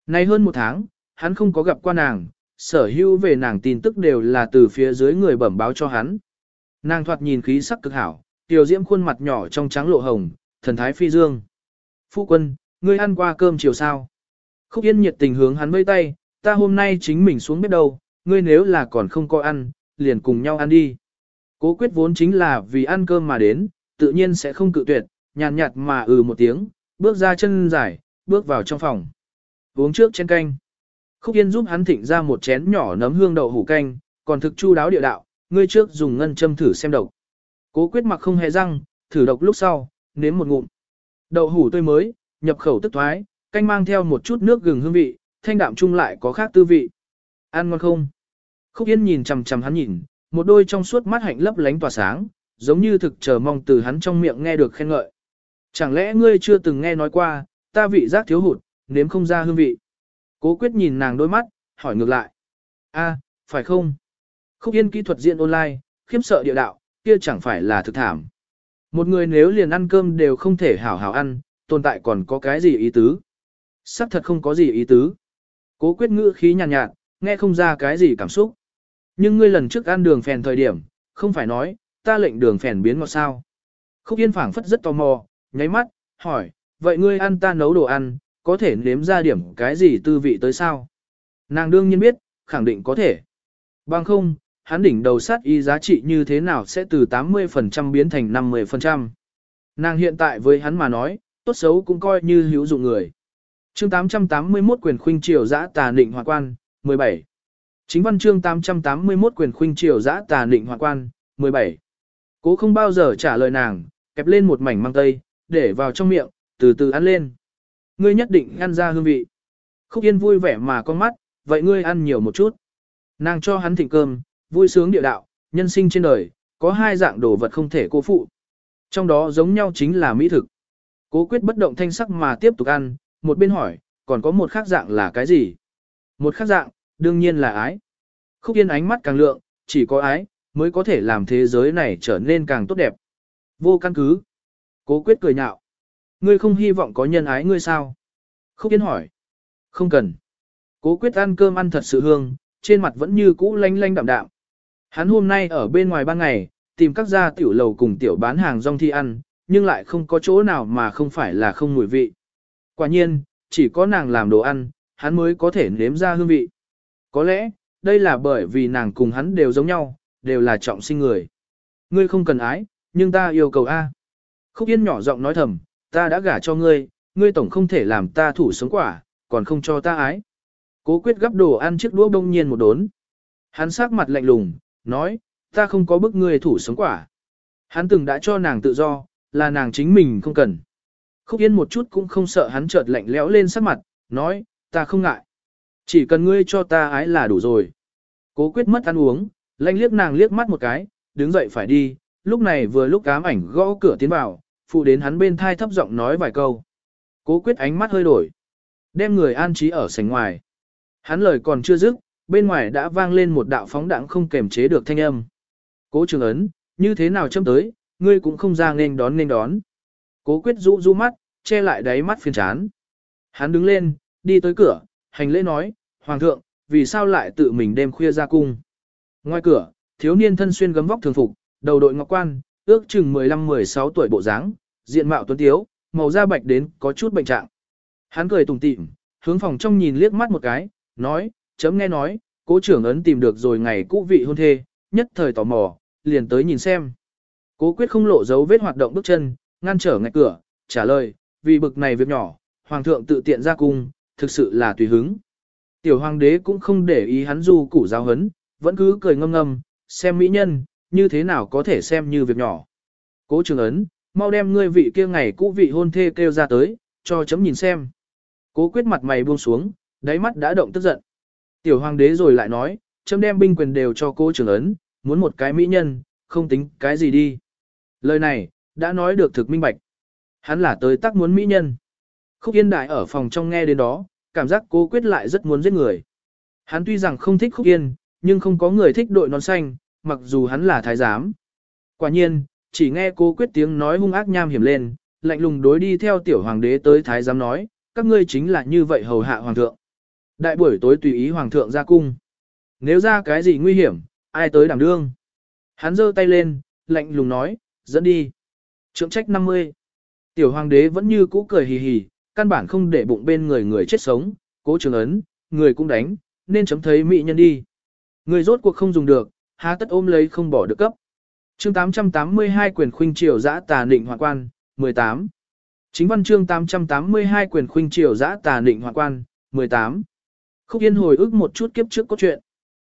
Nay hơn một tháng, hắn không có gặp qua nàng, sở hữu về nàng tin tức đều là từ phía dưới người bẩm báo cho hắn. Nàng thoạt nhìn khí sắc cực hảo, tiểu diễm khuôn mặt nhỏ trong trắng lộ hồng, thần thái phi dương. Phu quân, ngươi ăn qua cơm chiều sao? Khúc Yên nhiệt tình hướng hắn vây tay, ta hôm nay chính mình xuống bếp đâu, ngươi nếu là còn không có ăn, liền cùng nhau ăn đi. Cố quyết vốn chính là vì ăn cơm mà đến, tự nhiên sẽ không cự tuyệt, nhàn nhạt mà ừ một tiếng, bước ra chân dài, bước vào trong phòng. Uống trước chén canh. Khúc Yên giúp hắn thịnh ra một chén nhỏ nấm hương đậu hủ canh, còn thực chu đáo địa đạo, ngươi trước dùng ngân châm thử xem độc. Cố quyết mặc không hề răng, thử độc lúc sau, nếm một ngụm. Đậu hủ tươi mới, nhập khẩu tức thoái, canh mang theo một chút nước gừng hương vị, thanh đạm chung lại có khác tư vị. Ăn ngon không? Khúc Yên nhìn chằm chằm hắn nhìn, một đôi trong suốt mắt hạnh lấp lánh tỏa sáng, giống như thực chờ mong từ hắn trong miệng nghe được khen ngợi. Chẳng lẽ ngươi chưa từng nghe nói qua, ta vị giác thiếu hụt, nếm không ra hương vị. Cố quyết nhìn nàng đôi mắt, hỏi ngược lại. a phải không? Khúc Yên kỹ thuật diễn online, khiếm sợ địa đạo, kia chẳng phải là thực thảm. Một người nếu liền ăn cơm đều không thể hảo hảo ăn, tồn tại còn có cái gì ý tứ? Sắc thật không có gì ý tứ. Cố quyết ngữ khí nhàn nhạt, nhạt, nghe không ra cái gì cảm xúc. Nhưng ngươi lần trước ăn đường phèn thời điểm, không phải nói, ta lệnh đường phèn biến ngọt sao. Khúc Yên phảng phất rất tò mò, nháy mắt, hỏi, vậy ngươi ăn ta nấu đồ ăn, có thể nếm ra điểm cái gì tư vị tới sao? Nàng đương nhiên biết, khẳng định có thể. Bằng không, hắn đỉnh đầu sát y giá trị như thế nào sẽ từ 80% biến thành 50%. Nàng hiện tại với hắn mà nói, tốt xấu cũng coi như hữu dụng người. chương 881 quyền khuynh triều giã tà định hòa quan, 17. Chính văn chương 881 quyền khuynh triều giã tà định hoạn quan, 17. Cố không bao giờ trả lời nàng, kẹp lên một mảnh mang tây, để vào trong miệng, từ từ ăn lên. Ngươi nhất định ăn ra hương vị. Khúc Yên vui vẻ mà con mắt, vậy ngươi ăn nhiều một chút. Nàng cho hắn thịnh cơm, vui sướng địa đạo, nhân sinh trên đời, có hai dạng đồ vật không thể cô phụ. Trong đó giống nhau chính là mỹ thực. Cố quyết bất động thanh sắc mà tiếp tục ăn, một bên hỏi, còn có một khác dạng là cái gì? Một khác dạng, đương nhiên là ái. Khúc Yên ánh mắt càng lượng, chỉ có ái, mới có thể làm thế giới này trở nên càng tốt đẹp. Vô căn cứ. Cố quyết cười nhạo. Ngươi không hy vọng có nhân ái ngươi sao? Khúc Yên hỏi. Không cần. Cố quyết ăn cơm ăn thật sự hương, trên mặt vẫn như cũ lanh lanh đạm đạm. Hắn hôm nay ở bên ngoài ban ngày, tìm các gia tiểu lầu cùng tiểu bán hàng rong thi ăn, nhưng lại không có chỗ nào mà không phải là không mùi vị. Quả nhiên, chỉ có nàng làm đồ ăn, hắn mới có thể nếm ra hương vị. Có lẽ, đây là bởi vì nàng cùng hắn đều giống nhau, đều là trọng sinh người. Ngươi không cần ái, nhưng ta yêu cầu A. Khúc Yên nhỏ giọng nói thầm, ta đã gả cho ngươi, ngươi tổng không thể làm ta thủ sống quả, còn không cho ta ái. Cố quyết gấp đồ ăn chiếc đũa đông nhiên một đốn. Hắn sắc mặt lạnh lùng, nói, ta không có bức ngươi thủ sống quả. Hắn từng đã cho nàng tự do, là nàng chính mình không cần. Khúc Yên một chút cũng không sợ hắn chợt lạnh lẽo lên sắc mặt, nói, ta không ngại. Chỉ cần ngươi cho ta ái là đủ rồi. Cố quyết mất ăn uống, lanh liếc nàng liếc mắt một cái, đứng dậy phải đi, lúc này vừa lúc ám ảnh gõ cửa tiến vào, phụ đến hắn bên thai thấp giọng nói vài câu. Cố quyết ánh mắt hơi đổi, đem người an trí ở sảnh ngoài. Hắn lời còn chưa dứt, bên ngoài đã vang lên một đạo phóng đẳng không kềm chế được thanh âm. Cố trường ấn, như thế nào châm tới, ngươi cũng không ra nên đón nên đón. Cố quyết rũ rũ mắt, che lại đáy mắt phiền chán. Hắn đứng lên, đi tới cửa, hành lễ nói, Hoàng thượng, vì sao lại tự mình đêm khuya ra cung. Ngoài cửa, thiếu niên thân xuyên gấm vóc thường phục, đầu đội ngọc quan, ước chừng 15-16 tuổi bộ dáng, diện mạo tuấn tiếu, màu da bạch đến có chút bệnh trạng. Hắn cười tủm tỉm, hướng phòng trong nhìn liếc mắt một cái, nói, chấm nghe nói, cố trưởng ấn tìm được rồi ngày cũ vị hôn thê, nhất thời tò mò, liền tới nhìn xem. Cố quyết không lộ dấu vết hoạt động bước chân, ngăn trở ngạch cửa, trả lời, vì bực này việc nhỏ, hoàng thượng tự tiện ra cung, thực sự là tùy hứng. Tiểu hoàng đế cũng không để ý hắn du củ giáo hấn, vẫn cứ cười ngâm ngâm, xem mỹ nhân, như thế nào có thể xem như việc nhỏ. Cố trường ấn, mau đem ngươi vị kia ngày cũ vị hôn thê kêu ra tới, cho chấm nhìn xem. Cố quyết mặt mày buông xuống, đáy mắt đã động tức giận. Tiểu hoàng đế rồi lại nói, chấm đem binh quyền đều cho cố trường ấn, muốn một cái mỹ nhân, không tính cái gì đi. Lời này, đã nói được thực minh bạch. Hắn là tới tác muốn mỹ nhân. Khúc Yên Đại ở phòng trong nghe đến đó, cảm giác cố quyết lại rất muốn giết người. Hắn tuy rằng không thích Khúc Yên, nhưng không có người thích đội nón xanh, mặc dù hắn là thái giám. Quả nhiên, chỉ nghe cố quyết tiếng nói hung ác nham hiểm lên, lạnh lùng đối đi theo tiểu hoàng đế tới thái giám nói, các ngươi chính là như vậy hầu hạ hoàng thượng. Đại buổi tối tùy ý hoàng thượng ra cung. Nếu ra cái gì nguy hiểm, ai tới đảm đương. Hắn giơ tay lên, lạnh lùng nói, dẫn đi. Trượng trách 50. Tiểu hoàng đế vẫn như cũ cười hì hì, căn bản không để bụng bên người người chết sống, cố trường ấn, người cũng đánh, nên chấm thấy mỹ nhân đi. Người rốt cuộc không dùng được, há tất ôm lấy không bỏ được cấp. Chương 882 quyền khuynh triều giã tà định hoàn quan, 18. Chính văn chương 882 quyền khuynh triều giã tà định hoàn quan, 18. Khúc Yên hồi ức một chút kiếp trước có chuyện.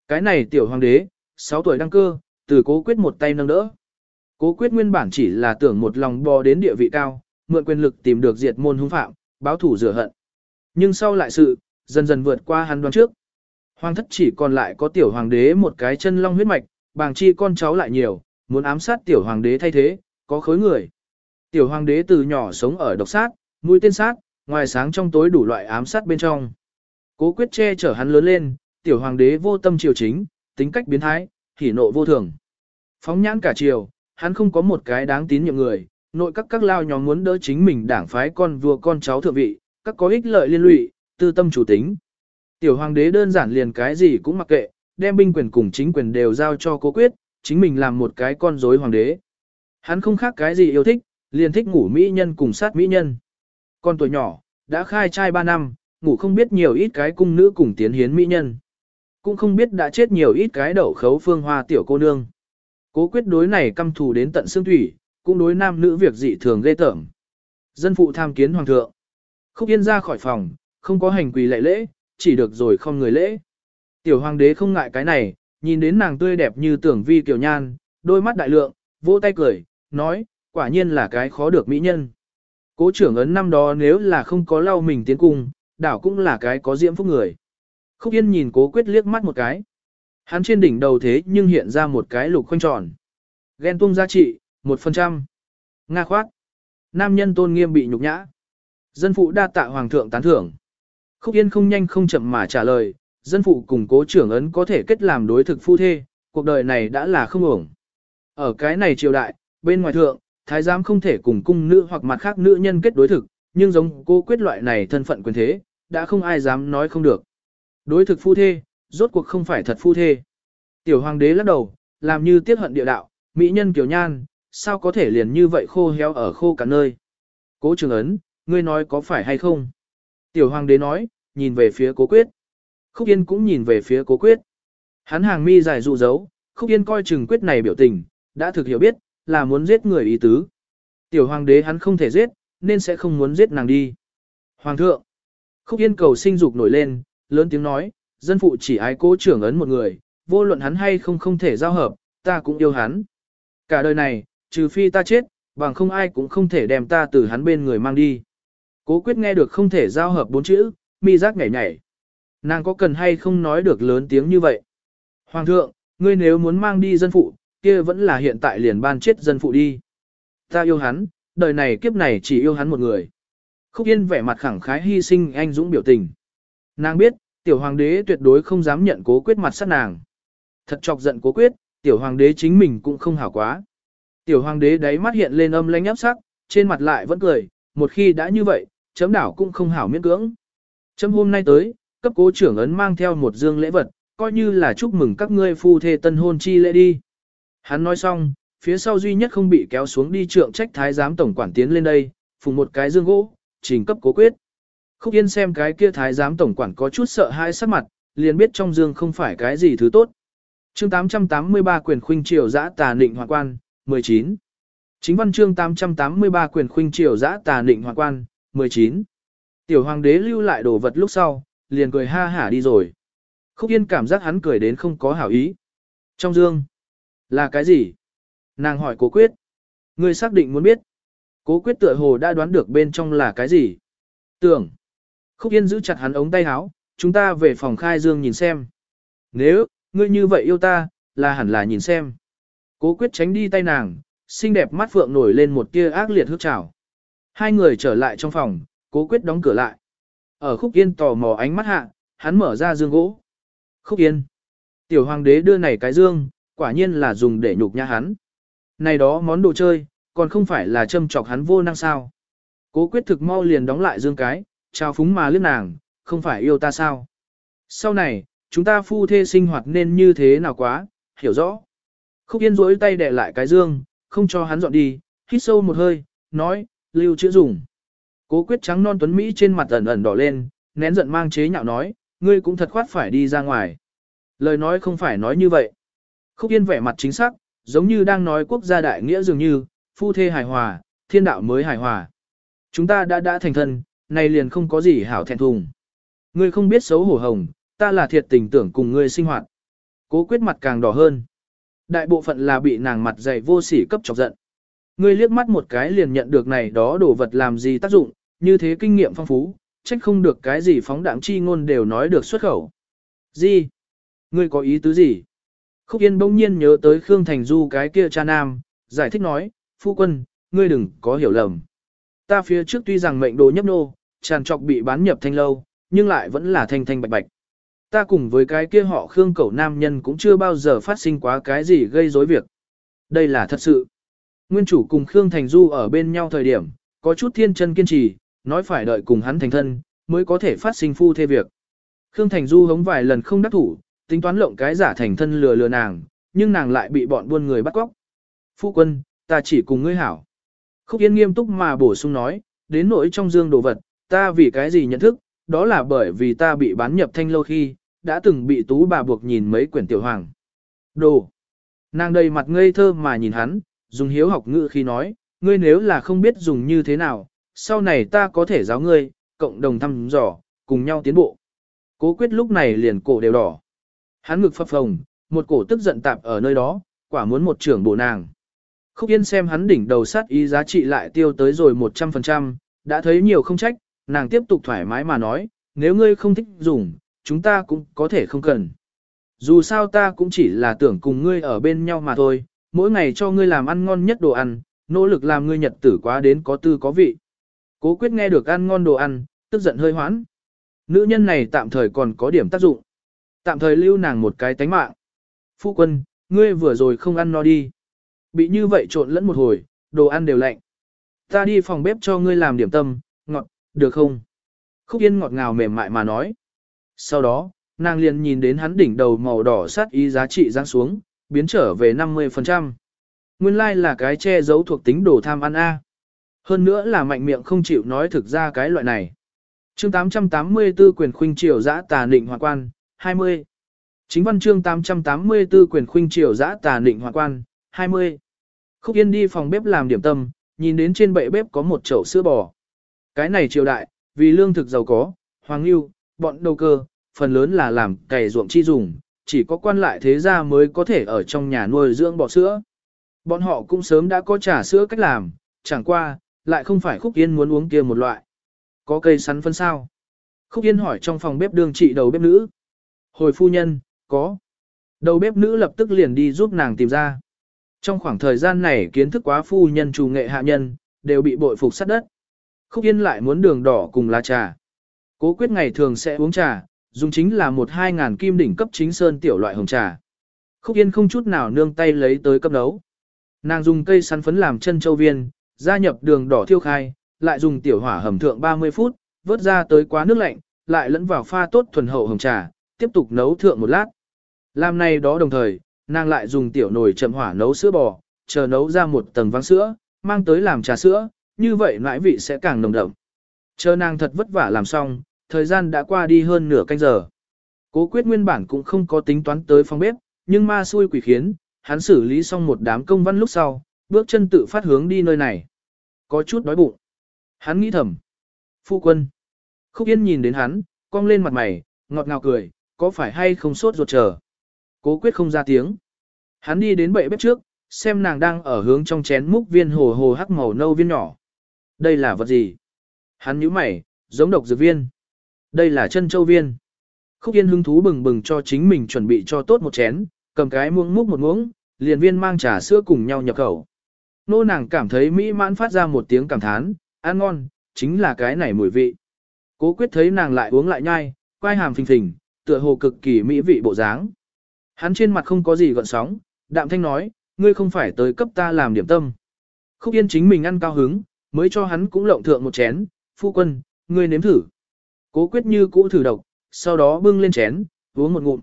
Cái này tiểu hoàng đế, 6 tuổi đăng cơ, từ cố quyết một tay nâng đỡ. Cố quyết nguyên bản chỉ là tưởng một lòng bò đến địa vị cao, mượn quyền lực tìm được diệt môn hung phạm, báo thủ rửa hận. Nhưng sau lại sự, dần dần vượt qua hắn đoán trước. Hoàng thất chỉ còn lại có tiểu hoàng đế một cái chân long huyết mạch, bàng chi con cháu lại nhiều, muốn ám sát tiểu hoàng đế thay thế, có khối người. Tiểu hoàng đế từ nhỏ sống ở độc sát, mũi tên sát, ngoài sáng trong tối đủ loại ám sát bên trong. Cố quyết che chở hắn lớn lên, tiểu hoàng đế vô tâm triều chính, tính cách biến thái, hỉ nộ vô thường. Phóng nhãn cả triều, hắn không có một cái đáng tín nhiệm người, nội các các lao nhóm muốn đỡ chính mình đảng phái con vua con cháu thượng vị, các có ích lợi liên lụy, tư tâm chủ tính. Tiểu hoàng đế đơn giản liền cái gì cũng mặc kệ, đem binh quyền cùng chính quyền đều giao cho cố quyết, chính mình làm một cái con rối hoàng đế. Hắn không khác cái gì yêu thích, liền thích ngủ mỹ nhân cùng sát mỹ nhân. Con tuổi nhỏ, đã khai trai 3 năm, ngủ không biết nhiều ít cái cung nữ cùng tiến hiến mỹ nhân. Cũng không biết đã chết nhiều ít cái đậu khấu phương hoa tiểu cô nương. Cố quyết đối này căm thù đến tận xương thủy, cũng đối nam nữ việc dị thường ghê tởm. Dân phụ tham kiến hoàng thượng. Khúc yên ra khỏi phòng, không có hành quỳ lệ lễ, chỉ được rồi không người lễ. Tiểu hoàng đế không ngại cái này, nhìn đến nàng tươi đẹp như tưởng vi kiểu nhan, đôi mắt đại lượng, vỗ tay cười, nói, quả nhiên là cái khó được mỹ nhân. Cố trưởng ấn năm đó nếu là không có lau mình tiến cung, đảo cũng là cái có diễm phúc người. Khúc Yên nhìn cố quyết liếc mắt một cái. Hắn trên đỉnh đầu thế nhưng hiện ra một cái lục khoanh tròn. Ghen tung giá trị, 1%. Nga khoát. Nam nhân tôn nghiêm bị nhục nhã. Dân phụ đa tạ hoàng thượng tán thưởng. Khúc Yên không nhanh không chậm mà trả lời, dân phụ cùng cố trưởng ấn có thể kết làm đối thực phu thê, cuộc đời này đã là không ổng. Ở cái này triều đại, bên ngoài thượng, thái giám không thể cùng cung nữ hoặc mặt khác nữ nhân kết đối thực, nhưng giống cô quyết loại này thân phận quyền thế, đã không ai dám nói không được. Đối thực phu thê, rốt cuộc không phải thật phu thê. Tiểu hoàng đế lắc đầu, làm như tiết hận địa đạo, mỹ nhân kiểu nhan, sao có thể liền như vậy khô héo ở khô cả nơi. Cố trường ấn, ngươi nói có phải hay không? Tiểu hoàng đế nói, nhìn về phía cố quyết. Khúc Yên cũng nhìn về phía cố quyết. Hắn hàng mi dài dụ dấu, Khúc Yên coi chừng quyết này biểu tình, đã thực hiểu biết, là muốn giết người ý tứ. Tiểu hoàng đế hắn không thể giết, nên sẽ không muốn giết nàng đi. Hoàng thượng, Khúc Yên cầu sinh dục nổi lên, lớn tiếng nói, dân phụ chỉ ái cố trưởng ấn một người, vô luận hắn hay không không thể giao hợp, ta cũng yêu hắn. Cả đời này, trừ phi ta chết, bằng không ai cũng không thể đem ta từ hắn bên người mang đi. Cố quyết nghe được không thể giao hợp bốn chữ, mi giác nhảy nhảy. Nàng có cần hay không nói được lớn tiếng như vậy? Hoàng thượng, ngươi nếu muốn mang đi dân phụ, kia vẫn là hiện tại liền ban chết dân phụ đi. Ta yêu hắn, đời này kiếp này chỉ yêu hắn một người. Khúc Yên vẻ mặt khẳng khái hy sinh anh dũng biểu tình. Nàng biết, tiểu hoàng đế tuyệt đối không dám nhận cố quyết mặt sát nàng. Thật chọc giận cố quyết, tiểu hoàng đế chính mình cũng không hảo quá. Tiểu hoàng đế đáy mắt hiện lên âm lanh áp sắc, trên mặt lại vẫn cười, một khi đã như vậy, chấm đảo cũng không hảo miễn cưỡng. Chấm hôm nay tới, cấp cố trưởng ấn mang theo một dương lễ vật, coi như là chúc mừng các ngươi phu thê tân hôn chi lễ đi. Hắn nói xong, phía sau duy nhất không bị kéo xuống đi trượng trách thái giám tổng quản tiến lên đây, phùng một cái dương gỗ, trình cấp cố quyết. Khúc Yên xem cái kia thái giám tổng quản có chút sợ hãi sắc mặt, liền biết trong dương không phải cái gì thứ tốt. chương 883 quyền khuynh triều giã tà nịnh hoàng quan, 19. Chính văn chương 883 quyền khuynh triều giã tà nịnh hoàng quan, 19. Tiểu hoàng đế lưu lại đồ vật lúc sau, liền cười ha hả đi rồi. Khúc Yên cảm giác hắn cười đến không có hảo ý. Trong dương, là cái gì? Nàng hỏi cố quyết. Ngươi xác định muốn biết. Cố quyết tựa hồ đã đoán được bên trong là cái gì. Tưởng. Khúc Yên giữ chặt hắn ống tay áo, chúng ta về phòng khai dương nhìn xem. Nếu, ngươi như vậy yêu ta, là hẳn là nhìn xem. Cố quyết tránh đi tay nàng, xinh đẹp mắt phượng nổi lên một tia ác liệt hước trào. Hai người trở lại trong phòng, cố quyết đóng cửa lại. Ở khúc yên tò mò ánh mắt hạ, hắn mở ra dương gỗ. Khúc yên. Tiểu hoàng đế đưa này cái dương, quả nhiên là dùng để nhục nhã hắn. Này đó món đồ chơi, còn không phải là châm chọc hắn vô năng sao. Cố quyết thực mau liền đóng lại dương cái, chào phúng mà liếc nàng, không phải yêu ta sao. Sau này, chúng ta phu thê sinh hoạt nên như thế nào quá, hiểu rõ. Khúc Yên rỗi tay đè lại cái dương, không cho hắn dọn đi, hít sâu một hơi, nói, lưu chữa dùng. Cố quyết trắng non tuấn Mỹ trên mặt ẩn ẩn đỏ lên, nén giận mang chế nhạo nói, ngươi cũng thật khoát phải đi ra ngoài. Lời nói không phải nói như vậy. Khúc Yên vẻ mặt chính xác, giống như đang nói quốc gia đại nghĩa dường như, phu thê hài hòa, thiên đạo mới hài hòa. Chúng ta đã đã thành thân, này liền không có gì hảo thẹn thùng. Ngươi không biết xấu hổ hồng, ta là thiệt tình tưởng cùng ngươi sinh hoạt. Cố quyết mặt càng đỏ hơn. Đại bộ phận là bị nàng mặt dày vô sỉ cấp chọc giận. Ngươi liếc mắt một cái liền nhận được này đó đồ vật làm gì tác dụng, như thế kinh nghiệm phong phú, trách không được cái gì phóng đảng chi ngôn đều nói được xuất khẩu. Gì? Ngươi có ý tứ gì? Khúc Yên bỗng nhiên nhớ tới Khương Thành Du cái kia cha nam, giải thích nói, phu quân, ngươi đừng có hiểu lầm. Ta phía trước tuy rằng mệnh đồ nhấp nô, tràn trọc bị bán nhập thanh lâu, nhưng lại vẫn là thanh thanh bạch bạch. Ta cùng với cái kia họ Khương cẩu nam nhân cũng chưa bao giờ phát sinh quá cái gì gây rối việc. Đây là thật sự. Nguyên chủ cùng Khương Thành Du ở bên nhau thời điểm, có chút thiên chân kiên trì, nói phải đợi cùng hắn thành thân, mới có thể phát sinh phu thê việc. Khương Thành Du hống vài lần không đắc thủ, tính toán lộng cái giả thành thân lừa lừa nàng, nhưng nàng lại bị bọn buôn người bắt cóc. Phu quân, ta chỉ cùng ngươi hảo. Khúc Yên nghiêm túc mà bổ sung nói, đến nỗi trong dương đồ vật, ta vì cái gì nhận thức, đó là bởi vì ta bị bán nhập thanh lâu khi, đã từng bị tú bà buộc nhìn mấy quyển tiểu hoàng. Đồ! Nàng đầy mặt ngây thơ mà nhìn hắn, dùng hiếu học ngữ khi nói, ngươi nếu là không biết dùng như thế nào, sau này ta có thể giáo ngươi, cộng đồng thăm dò, cùng nhau tiến bộ. Cố quyết lúc này liền cổ đều đỏ. Hắn ngực phập phồng, một cổ tức giận tạp ở nơi đó, quả muốn một trưởng bộ nàng. Khúc Yên xem hắn đỉnh đầu sát ý giá trị lại tiêu tới rồi 100%, đã thấy nhiều không trách, nàng tiếp tục thoải mái mà nói, nếu ngươi không thích dùng, chúng ta cũng có thể không cần. Dù sao ta cũng chỉ là tưởng cùng ngươi ở bên nhau mà thôi, mỗi ngày cho ngươi làm ăn ngon nhất đồ ăn, Nỗ lực làm ngươi nhật tử quá đến có tư có vị. Cố quyết nghe được ăn ngon đồ ăn, tức giận hơi hoãn. Nữ nhân này tạm thời còn có điểm tác dụng. Tạm thời lưu nàng một cái tánh mạng. Phu quân, ngươi vừa rồi không ăn no đi. Bị như vậy trộn lẫn một hồi, đồ ăn đều lạnh. Ta đi phòng bếp cho ngươi làm điểm tâm, ngọt, được không? Khúc Yên ngọt ngào mềm mại mà nói. Sau đó, nàng liền nhìn đến hắn đỉnh đầu màu đỏ sát ý giá trị giáng xuống, biến trở về 50%. Nguyên lai like là cái che giấu thuộc tính đồ tham ăn A. Hơn nữa là mạnh miệng không chịu nói thực ra cái loại này. chương 884 quyền khuynh triều giã tà nịnh hoàng quan, 20. Chính văn chương 884 quyền khuynh triều giã tà nịnh hoàng quan, 20. Khúc Yên đi phòng bếp làm điểm tâm, nhìn đến trên bệ bếp có một chậu sữa bò. Cái này triều đại, vì lương thực giàu có, hoàng lưu, bọn đầu cơ, phần lớn là làm cày ruộng chi dùng, chỉ có quan lại thế gia mới có thể ở trong nhà nuôi dưỡng bò sữa. Bọn họ cũng sớm đã có trà sữa cách làm, chẳng qua, lại không phải Khúc Yên muốn uống kia một loại. Có cây sắn phân sao? Khúc Yên hỏi trong phòng bếp đương trị đầu bếp nữ. Hồi phu nhân, có. Đầu bếp nữ lập tức liền đi giúp nàng tìm ra. Trong khoảng thời gian này kiến thức quá phu nhân chủ nghệ hạ nhân, đều bị bội phục sát đất. Khúc Yên lại muốn đường đỏ cùng lá trà. Cố quyết ngày thường sẽ uống trà, dùng chính là một hai ngàn kim đỉnh cấp chính sơn tiểu loại hồng trà. Khúc Yên không chút nào nương tay lấy tới cấp nấu. Nàng dùng cây sắn phấn làm chân châu viên, gia nhập đường đỏ thiêu khai, lại dùng tiểu hỏa hầm thượng 30 phút, vớt ra tới quá nước lạnh, lại lẫn vào pha tốt thuần hậu hồng trà, tiếp tục nấu thượng một lát. Làm này đó đồng thời, nàng lại dùng tiểu nồi chậm hỏa nấu sữa bò, chờ nấu ra một tầng vang sữa, mang tới làm trà sữa, như vậy nãi vị sẽ càng nồng đậm. Chờ nàng thật vất vả làm xong, thời gian đã qua đi hơn nửa canh giờ. Cố quyết nguyên bản cũng không có tính toán tới phòng bếp, nhưng ma xui quỷ khiến, hắn xử lý xong một đám công văn lúc sau, bước chân tự phát hướng đi nơi này. Có chút đói bụng. Hắn nghĩ thầm. Phu quân. Khúc Yên nhìn đến hắn, cong lên mặt mày, ngọt ngào cười, có phải hay không sốt ruột chờ. Cố quyết không ra tiếng. Hắn đi đến bệ bếp trước, xem nàng đang ở hướng trong chén múc viên hồ hồ hắc màu nâu viên nhỏ. Đây là vật gì? Hắn nhíu mày, giống độc dược viên. Đây là chân châu viên. Khúc Yên hứng thú bừng bừng cho chính mình chuẩn bị cho tốt một chén, cầm cái muỗng múc một muỗng, liền viên mang trà sữa cùng nhau nhập khẩu. Nô nàng cảm thấy mỹ mãn phát ra một tiếng cảm thán, ăn ngon, chính là cái này mùi vị. Cố quyết thấy nàng lại uống lại nhai, quai hàm phình phình, tựa hồ cực kỳ mỹ vị bộ dáng. Hắn trên mặt không có gì gợn sóng, đạm thanh nói, ngươi không phải tới cấp ta làm điểm tâm. Khúc yên chính mình ăn cao hứng, mới cho hắn cũng lộng thượng một chén, phu quân, ngươi nếm thử. Cố quyết như cũ thử độc, sau đó bưng lên chén, uống một ngụm.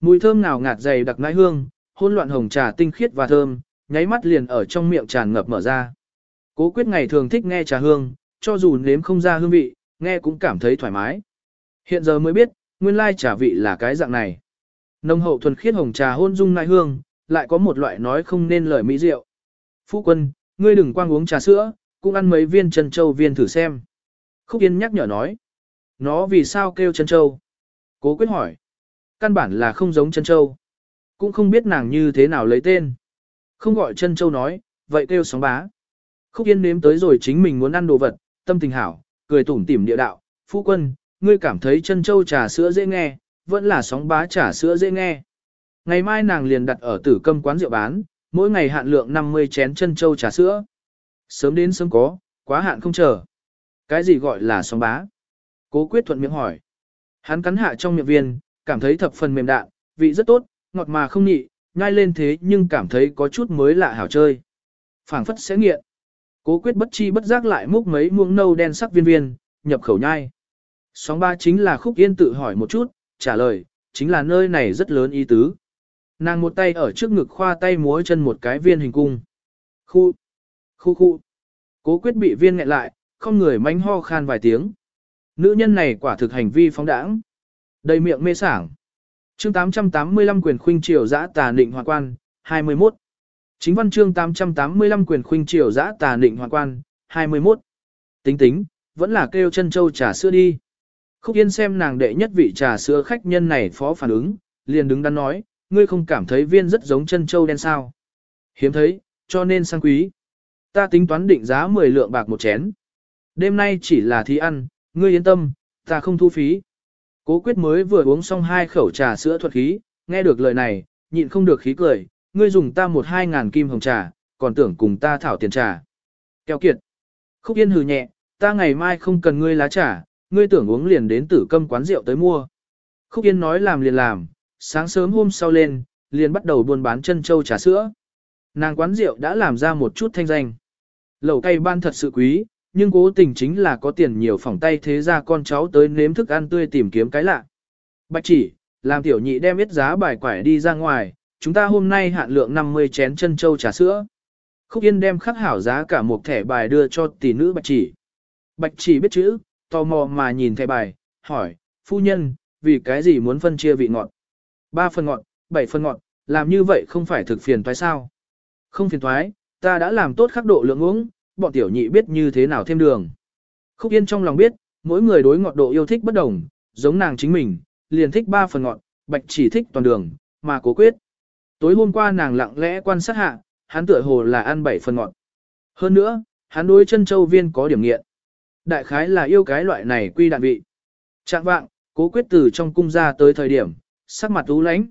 Mùi thơm nào ngạt dày đặc nãi hương, hôn loạn hồng trà tinh khiết và thơm, nháy mắt liền ở trong miệng tràn ngập mở ra. Cố quyết ngày thường thích nghe trà hương, cho dù nếm không ra hương vị, nghe cũng cảm thấy thoải mái. Hiện giờ mới biết, nguyên lai trà vị là cái dạng này. Nông hậu thuần khiết hồng trà hôn dung nai hương, lại có một loại nói không nên lời mỹ rượu. Phu quân, ngươi đừng quang uống trà sữa, cũng ăn mấy viên chân châu viên thử xem. Khúc Yên nhắc nhở nói. Nó vì sao kêu chân châu? Cố quyết hỏi. Căn bản là không giống chân châu. Cũng không biết nàng như thế nào lấy tên. Không gọi chân châu nói, vậy kêu sóng bá. Khúc Yên nếm tới rồi chính mình muốn ăn đồ vật, tâm tình hảo, cười tủm tỉm địa đạo. Phu quân, ngươi cảm thấy chân châu trà sữa dễ nghe, vẫn là sóng bá trà sữa dễ nghe. Ngày mai nàng liền đặt ở tử câm quán rượu bán, mỗi ngày hạn lượng 50 chén chân châu trà sữa. Sớm đến sớm có, quá hạn không chờ. Cái gì gọi là sóng bá? Cố quyết thuận miệng hỏi. Hắn cắn hạ trong miệng viên, cảm thấy thập phần mềm đạn, vị rất tốt, ngọt mà không nhị, nhai lên thế nhưng cảm thấy có chút mới lạ hảo chơi. phảng phất sẽ nghiện. Cố quyết bất chi bất giác lại múc mấy muỗng nâu đen sắc viên viên, nhập khẩu nhai. Sóng ba chính là khúc yên tự hỏi một chút, trả lời, chính là nơi này rất lớn ý tứ. Nàng một tay ở trước ngực khoa tay múa chân một cái viên hình cung. Khu, khu khu. Cố quyết bị viên nghẹn lại, không người manh ho khan vài tiếng. Nữ nhân này quả thực hành vi phóng đãng. Đầy miệng mê sảng. Chương 885 quyền khuynh triều giã tà định hoàng quan, 21. Chính văn chương 885 quyền khuynh triều giã tà định hoàng quan, 21. Tính tính, vẫn là kêu chân châu trà sữa đi. Khúc Yên xem nàng đệ nhất vị trà sữa khách nhân này phó phản ứng, liền đứng đắn nói, ngươi không cảm thấy viên rất giống chân châu đen sao. Hiếm thấy, cho nên sang quý. Ta tính toán định giá 10 lượng bạc một chén. Đêm nay chỉ là thí ăn, ngươi yên tâm, ta không thu phí. Cố quyết mới vừa uống xong hai khẩu trà sữa thuật khí, nghe được lời này, nhịn không được khí cười, ngươi dùng ta một hai ngàn kim hồng trà, còn tưởng cùng ta thảo tiền trà. Kéo kiệt. Khúc Yên hừ nhẹ, ta ngày mai không cần ngươi lá trà, ngươi tưởng uống liền đến tử câm quán rượu tới mua. Khúc Yên nói làm liền làm, sáng sớm hôm sau lên, liền bắt đầu buôn bán chân châu trà sữa. Nàng quán rượu đã làm ra một chút thanh danh. Lẩu cay ban thật sự quý, nhưng cố tình chính là có tiền nhiều phòng tay thế ra con cháu tới nếm thức ăn tươi tìm kiếm cái lạ. Bạch chỉ, làm tiểu nhị đem biết giá bài quải đi ra ngoài, chúng ta hôm nay hạn lượng 50 chén chân châu trà sữa. Khúc Yên đem khắc hảo giá cả một thẻ bài đưa cho tỷ nữ Bạch chỉ. Bạch chỉ biết chữ, tò mò mà nhìn thẻ bài, hỏi, phu nhân, vì cái gì muốn phân chia vị ngọt? Ba phần ngọt, bảy phần ngọt, làm như vậy không phải thực phiền toái sao? Không phiền toái, ta đã làm tốt khắc độ lượng uống, bọn tiểu nhị biết như thế nào thêm đường. Khúc Yên trong lòng biết, mỗi người đối ngọt độ yêu thích bất đồng, giống nàng chính mình, liền thích ba phần ngọt, bạch chỉ thích toàn đường, mà cố quyết. Tối hôm qua nàng lặng lẽ quan sát hạ, hắn tựa hồ là ăn bảy phần ngọt. Hơn nữa, hắn đối chân châu viên có điểm nghiện. Đại khái là yêu cái loại này quy đạn vị. Trạng vạng, cố quyết từ trong cung ra tới thời điểm, sắc mặt ú lánh.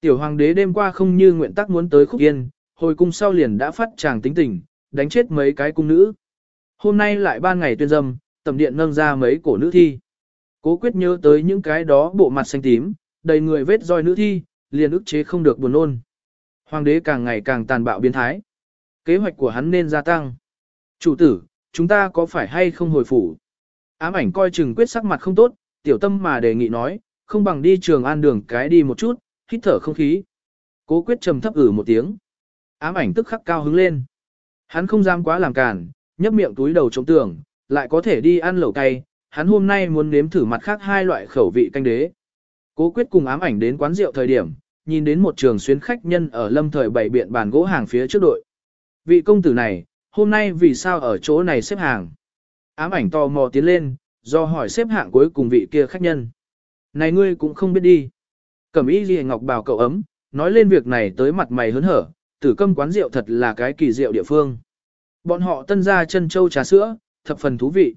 Tiểu hoàng đế đêm qua không như nguyện tắc muốn tới khúc yên, hồi cung sau liền đã phát tràng tính tình, đánh chết mấy cái cung nữ. Hôm nay lại ban ngày tuyên dâm, tầm điện nâng ra mấy cổ nữ thi. Cố quyết nhớ tới những cái đó bộ mặt xanh tím, đầy người vết roi nữ thi, liền ức chế không được buồn ôn. Hoàng đế càng ngày càng tàn bạo biến thái. Kế hoạch của hắn nên gia tăng. Chủ tử, chúng ta có phải hay không hồi phủ? Ám ảnh coi chừng quyết sắc mặt không tốt, tiểu tâm mà đề nghị nói, không bằng đi trường an đường cái đi một chút, hít thở không khí. Cố quyết trầm thấp ử một tiếng. Ám ảnh tức khắc cao hứng lên. Hắn không dám quá làm cản, nhấp miệng túi đầu chống tường, lại có thể đi ăn lẩu cay, hắn hôm nay muốn nếm thử mặt khác hai loại khẩu vị canh đế. Cố quyết cùng ám ảnh đến quán rượu thời điểm, nhìn đến một trường xuyến khách nhân ở lâm thời bảy biện bàn gỗ hàng phía trước đội. Vị công tử này, hôm nay vì sao ở chỗ này xếp hàng? Ám ảnh tò mò tiến lên, do hỏi xếp hạng cuối cùng vị kia khách nhân. Này ngươi cũng không biết đi. Cẩm y ghi ngọc bảo cậu ấm, nói lên việc này tới mặt mày hớn hở, tử câm quán rượu thật là cái kỳ rượu địa phương. Bọn họ tân ra chân châu trà sữa, thập phần thú vị.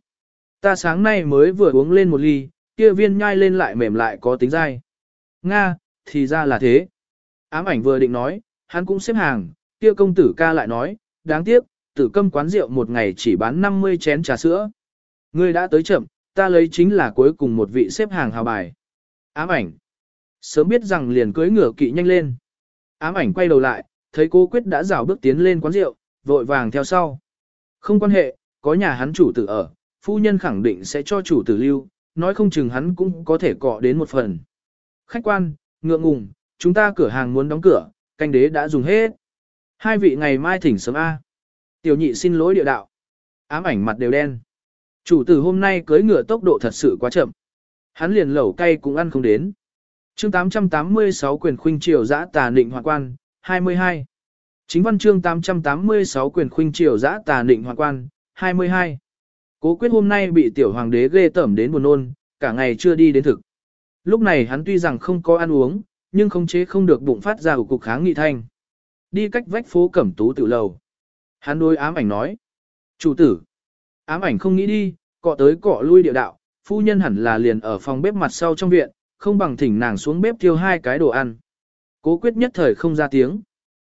Ta sáng nay mới vừa uống lên một ly, kia viên nhai lên lại mềm lại có tính dai. Nga, thì ra là thế. Ám ảnh vừa định nói, hắn cũng xếp hàng, kia công tử ca lại nói, đáng tiếc, tử câm quán rượu một ngày chỉ bán 50 chén trà sữa. Ngươi đã tới chậm, ta lấy chính là cuối cùng một vị xếp hàng hào bài. Ám ảnh. Sớm biết rằng liền cưới ngửa kỵ nhanh lên. Ám ảnh quay đầu lại, thấy cô quyết đã rảo bước tiến lên quán rượu, vội vàng theo sau. Không quan hệ, có nhà hắn chủ tử ở, phu nhân khẳng định sẽ cho chủ tử lưu, nói không chừng hắn cũng có thể cọ đến một phần. Khách quan, ngượng ngùng, chúng ta cửa hàng muốn đóng cửa, canh đế đã dùng hết. Hai vị ngày mai thỉnh sớm A. Tiểu nhị xin lỗi địa đạo. Ám ảnh mặt đều đen. Chủ tử hôm nay cưới ngựa tốc độ thật sự quá chậm. Hắn liền lẩu cay cũng ăn không đến. chương 886 quyền khuynh triều giã tà định hoàng quan, 22. Chính văn chương 886 quyền khuynh triều giã tà định hoàng quan, 22. Cố quyết hôm nay bị tiểu hoàng đế ghê tẩm đến buồn nôn, cả ngày chưa đi đến thực. Lúc này hắn tuy rằng không có ăn uống, nhưng không chế không được bụng phát ra của cục kháng nghị thanh. Đi cách vách phố cẩm tú tự lầu. Hắn đối ám ảnh nói. Chủ tử. Ám ảnh không nghĩ đi, cọ tới cọ lui địa đạo, phu nhân hẳn là liền ở phòng bếp mặt sau trong viện, không bằng thỉnh nàng xuống bếp thiêu hai cái đồ ăn. Cố quyết nhất thời không ra tiếng.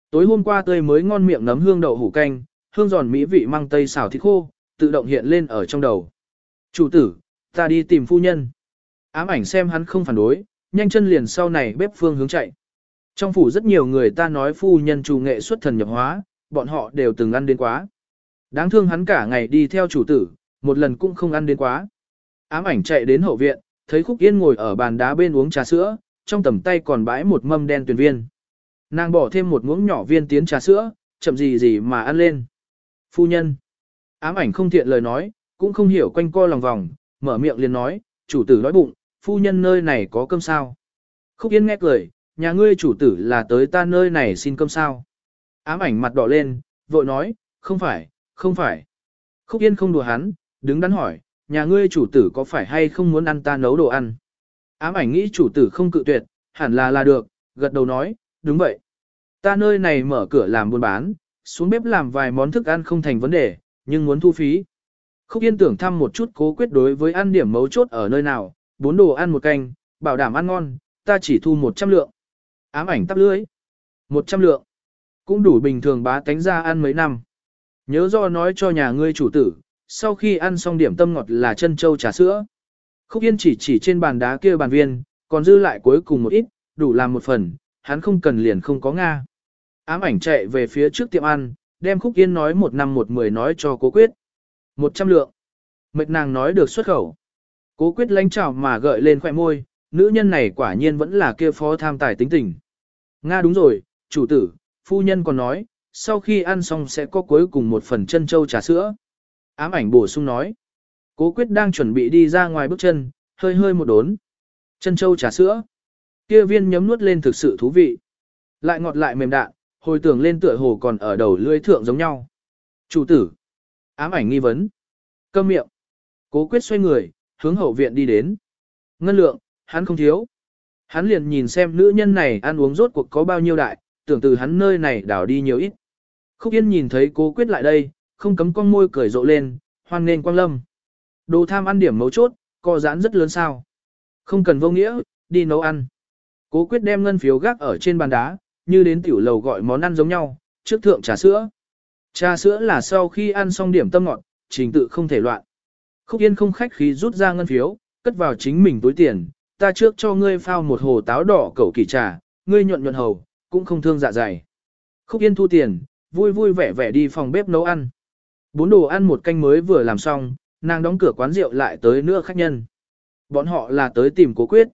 Tối hôm qua tươi mới ngon miệng nấm hương đậu hủ canh, hương giòn mỹ vị mang tây xào thịt khô, tự động hiện lên ở trong đầu. Chủ tử, ta đi tìm phu nhân. Ám ảnh xem hắn không phản đối, nhanh chân liền sau này bếp phương hướng chạy. Trong phủ rất nhiều người ta nói phu nhân chủ nghệ xuất thần nhập hóa, bọn họ đều từng ăn đến quá. Đáng thương hắn cả ngày đi theo chủ tử, một lần cũng không ăn đến quá. Ám ảnh chạy đến hậu viện, thấy Khúc Yên ngồi ở bàn đá bên uống trà sữa, trong tầm tay còn bãi một mâm đen tuyền viên. Nàng bỏ thêm một muỗng nhỏ viên tiến trà sữa, chậm gì gì mà ăn lên. Phu nhân. Ám ảnh không thiện lời nói, cũng không hiểu quanh co lòng vòng, mở miệng liền nói, chủ tử nói bụng, phu nhân nơi này có cơm sao. Khúc Yên nghe cười, nhà ngươi chủ tử là tới ta nơi này xin cơm sao. Ám ảnh mặt đỏ lên, vội nói, không phải, không phải. Khúc Yên không đùa hắn, đứng đắn hỏi, nhà ngươi chủ tử có phải hay không muốn ăn ta nấu đồ ăn? Ám ảnh nghĩ chủ tử không cự tuyệt, hẳn là là được, gật đầu nói, đúng vậy. Ta nơi này mở cửa làm buôn bán, xuống bếp làm vài món thức ăn không thành vấn đề, nhưng muốn thu phí. Khúc Yên tưởng thăm một chút cố quyết đối với ăn điểm mấu chốt ở nơi nào, bốn đồ ăn một canh, bảo đảm ăn ngon, ta chỉ thu 100 lượng. Ám ảnh tắp lưới. 100 lượng. Cũng đủ bình thường bá tánh ra ăn mấy năm. Nhớ do nói cho nhà ngươi chủ tử, sau khi ăn xong điểm tâm ngọt là chân châu trà sữa. Khúc Yên chỉ chỉ trên bàn đá kia bàn viên, còn dư lại cuối cùng một ít, đủ làm một phần, hắn không cần liền không có Nga. Ám ảnh chạy về phía trước tiệm ăn, đem Khúc Yên nói một năm một mười nói cho cố quyết. Một trăm lượng. Mệt nàng nói được xuất khẩu. Cố quyết lánh trào mà gợi lên khoẻ môi, nữ nhân này quả nhiên vẫn là kia phó tham tài tính tình. Nga đúng rồi, chủ tử, phu nhân còn nói, sau khi ăn xong sẽ có cuối cùng một phần chân châu trà sữa. Ám ảnh bổ sung nói. Cố quyết đang chuẩn bị đi ra ngoài bước chân, hơi hơi một đốn. Chân châu trà sữa. Kia viên nhấm nuốt lên thực sự thú vị. Lại ngọt lại mềm đạn, hồi tưởng lên tựa hồ còn ở đầu lưỡi thượng giống nhau. Chủ tử. Ám ảnh nghi vấn. Câm miệng. Cố quyết xoay người, hướng hậu viện đi đến. Ngân lượng, hắn không thiếu. Hắn liền nhìn xem nữ nhân này ăn uống rốt cuộc có bao nhiêu đại, tưởng từ hắn nơi này đảo đi nhiều ít. Khúc Yên nhìn thấy cố quyết lại đây, không cấm con môi cười rộ lên, hoan nên quang lâm. Đồ tham ăn điểm mấu chốt, co giãn rất lớn sao. Không cần vô nghĩa, đi nấu ăn. Cố quyết đem ngân phiếu gác ở trên bàn đá, như đến tiểu lầu gọi món ăn giống nhau, trước thượng trà sữa. Trà sữa là sau khi ăn xong điểm tâm ngọt, trình tự không thể loạn. Khúc Yên không khách khí rút ra ngân phiếu, cất vào chính mình túi tiền, ta trước cho ngươi phao một hồ táo đỏ cẩu kỳ trà, ngươi nhuận nhuận hầu, cũng không thương dạ dày. Khúc Yên thu tiền, vui vui vẻ vẻ đi phòng bếp nấu ăn. Bốn đồ ăn một canh mới vừa làm xong, nàng đóng cửa quán rượu lại tới nữa khách nhân. Bọn họ là tới tìm cố quyết.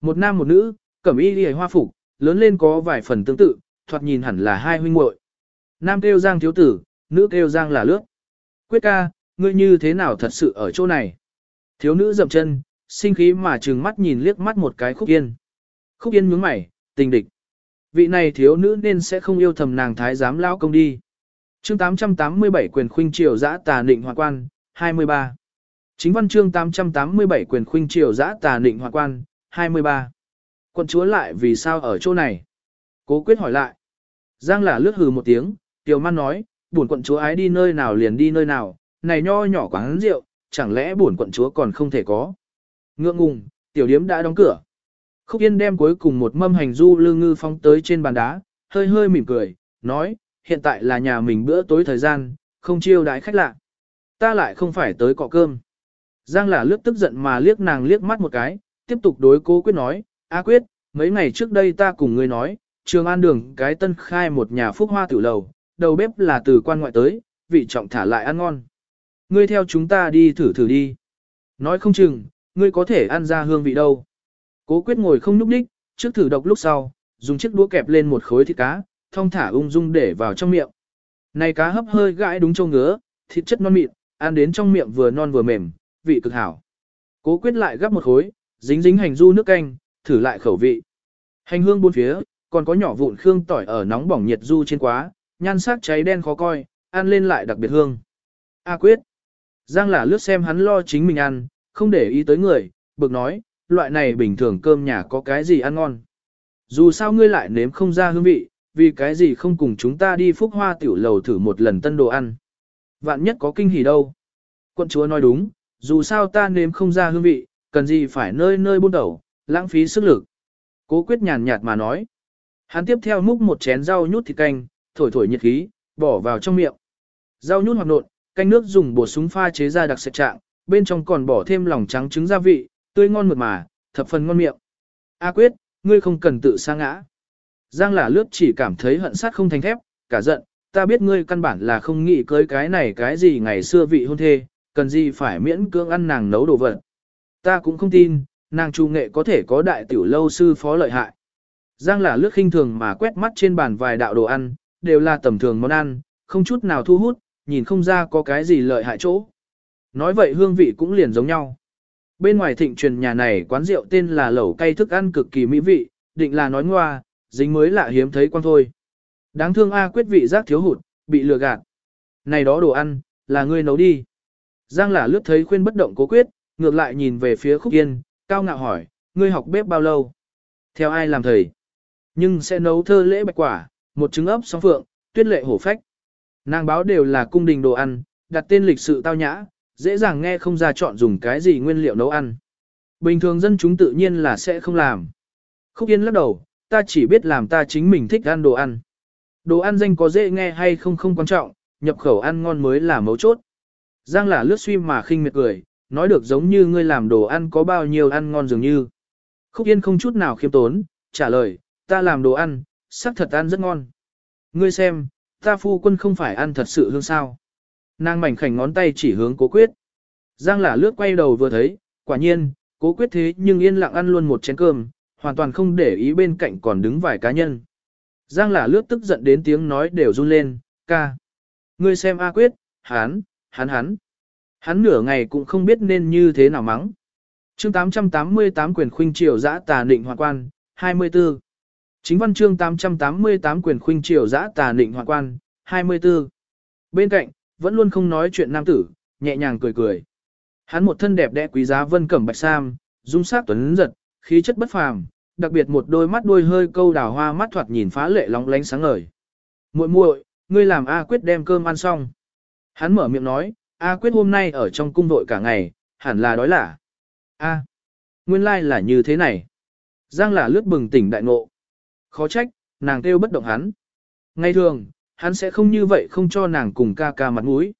Một nam một nữ, cẩm y đi hoa phục, lớn lên có vài phần tương tự, thoạt nhìn hẳn là hai huynh muội. Nam kêu Giang thiếu tử, nữ kêu Giang là lướt. Quyết ca, ngươi như thế nào thật sự ở chỗ này? Thiếu nữ dậm chân, sinh khí mà trừng mắt nhìn liếc mắt một cái khúc yên. Khúc yên nhướng mày, tình địch. Vị này thiếu nữ nên sẽ không yêu thầm nàng thái giám lão công đi. chương 887 quyền khuynh triều giã tà nịnh hòa quan, 23. Chính văn chương 887 quyền khuynh triều giã tà định hòa quan, 23. Quân chúa lại vì sao ở chỗ này? Cố quyết hỏi lại. Giang là lướt hừ một tiếng, tiểu man nói, buồn quận chúa ái đi nơi nào liền đi nơi nào, này nho nhỏ quán rượu, chẳng lẽ buồn quận chúa còn không thể có. Ngượng ngùng, tiểu điếm đã đóng cửa. Khúc Yên đem cuối cùng một mâm hành du lư ngư phóng tới trên bàn đá, hơi hơi mỉm cười, nói, hiện tại là nhà mình bữa tối thời gian, không chiêu đãi khách lạ. Ta lại không phải tới cọ cơm. Giang là lướt tức giận mà liếc nàng liếc mắt một cái, tiếp tục đối cố quyết nói, A quyết, mấy ngày trước đây ta cùng ngươi nói, trường an đường cái tân khai một nhà phúc hoa tiểu lầu, đầu bếp là từ quan ngoại tới, vị trọng thả lại ăn ngon. Ngươi theo chúng ta đi thử thử đi. Nói không chừng, ngươi có thể ăn ra hương vị đâu. Cố quyết ngồi không nhúc đích, trước thử độc lúc sau, dùng chiếc đũa kẹp lên một khối thịt cá, thông thả ung dung để vào trong miệng. Này cá hấp hơi gãi đúng châu ngứa, thịt chất non mịn, ăn đến trong miệng vừa non vừa mềm, vị cực hảo. Cố quyết lại gắp một khối, dính dính hành du nước canh, thử lại khẩu vị. Hành hương bốn phía, còn có nhỏ vụn khương tỏi ở nóng bỏng nhiệt du trên quá, nhan sắc cháy đen khó coi, ăn lên lại đặc biệt hương. A quyết. Giang là lướt xem hắn lo chính mình ăn, không để ý tới người, bực nói, loại này bình thường cơm nhà có cái gì ăn ngon. Dù sao ngươi lại nếm không ra hương vị, vì cái gì không cùng chúng ta đi phúc hoa tiểu lầu thử một lần tân đồ ăn. Vạn nhất có kinh hỉ đâu. Quân chúa nói đúng, dù sao ta nếm không ra hương vị, cần gì phải nơi nơi buôn đầu, lãng phí sức lực. Cố quyết nhàn nhạt mà nói. Hắn tiếp theo múc một chén rau nhút thịt canh, thổi thổi nhiệt khí, bỏ vào trong miệng. Rau nhút hoặc nộn, canh nước dùng bột súng pha chế ra đặc sệt trạng, bên trong còn bỏ thêm lòng trắng trứng gia vị, tươi ngon mượt mà, thập phần ngon miệng. A quyết, ngươi không cần tự sa ngã. Giang là lướt chỉ cảm thấy hận sát không thành thép, cả giận, ta biết ngươi căn bản là không nghĩ cưới cái này cái gì ngày xưa vị hôn thê, cần gì phải miễn cưỡng ăn nàng nấu đồ vật. Ta cũng không tin, nàng trù nghệ có thể có đại tiểu lâu sư phó lợi hại. Giang là lướt khinh thường mà quét mắt trên bàn vài đạo đồ ăn, đều là tầm thường món ăn, không chút nào thu hút, nhìn không ra có cái gì lợi hại chỗ. Nói vậy hương vị cũng liền giống nhau. Bên ngoài thịnh truyền nhà này quán rượu tên là lẩu cay thức ăn cực kỳ mỹ vị, định là nói ngoa, dính mới lạ hiếm thấy quan thôi. Đáng thương A quyết vị giác thiếu hụt, bị lừa gạt. Này đó đồ ăn, là ngươi nấu đi. Giang là lướt thấy khuyên bất động cố quyết, ngược lại nhìn về phía khúc yên, cao ngạo hỏi, ngươi học bếp bao lâu? Theo ai làm thầy? Nhưng sẽ nấu thơ lễ bạch quả, một trứng ấp song phượng, tuyết lệ hổ phách. Nàng báo đều là cung đình đồ ăn, đặt tên lịch sự tao nhã, dễ dàng nghe không ra chọn dùng cái gì nguyên liệu nấu ăn. Bình thường dân chúng tự nhiên là sẽ không làm. Khúc Yên lắc đầu, ta chỉ biết làm ta chính mình thích ăn đồ ăn. Đồ ăn danh có dễ nghe hay không không quan trọng, nhập khẩu ăn ngon mới là mấu chốt. Giang là lướt suy mà khinh miệt cười, nói được giống như ngươi làm đồ ăn có bao nhiêu ăn ngon dường như. Khúc Yên không chút nào khiêm tốn, trả lời, ta làm đồ ăn, sắc thật ăn rất ngon. Ngươi xem, ta phu quân không phải ăn thật sự hương sao. Nàng mảnh khảnh ngón tay chỉ hướng cố quyết. Giang là lướt quay đầu vừa thấy, quả nhiên, cố quyết thế nhưng yên lặng ăn luôn một chén cơm, hoàn toàn không để ý bên cạnh còn đứng vài cá nhân. Giang là lướt tức giận đến tiếng nói đều run lên, ca. Ngươi xem A quyết, hắn, hắn hắn. Hắn nửa ngày cũng không biết nên như thế nào mắng. chương 888 quyền khuynh triều giã tà định hoàng quan, 24. Chính văn chương 888 quyền khuynh triều giã tà định hoàng quan, 24. Bên cạnh, vẫn luôn không nói chuyện nam tử, nhẹ nhàng cười cười. Hắn một thân đẹp đẽ quý giá vân cẩm bạch sam, dung sắc tuấn giật, khí chất bất phàm, đặc biệt một đôi mắt đuôi hơi câu đào hoa mắt thoạt nhìn phá lệ lóng lánh sáng ngời. Muội muội, ngươi làm A Quyết đem cơm ăn xong. Hắn mở miệng nói, A Quyết hôm nay ở trong cung đội cả ngày, hẳn là đói lả. A, nguyên lai là như thế này. Giang là lướt bừng tỉnh đại ngộ. Khó trách, nàng kêu bất động hắn. Ngày thường, hắn sẽ không như vậy không cho nàng cùng ca ca mặt mũi.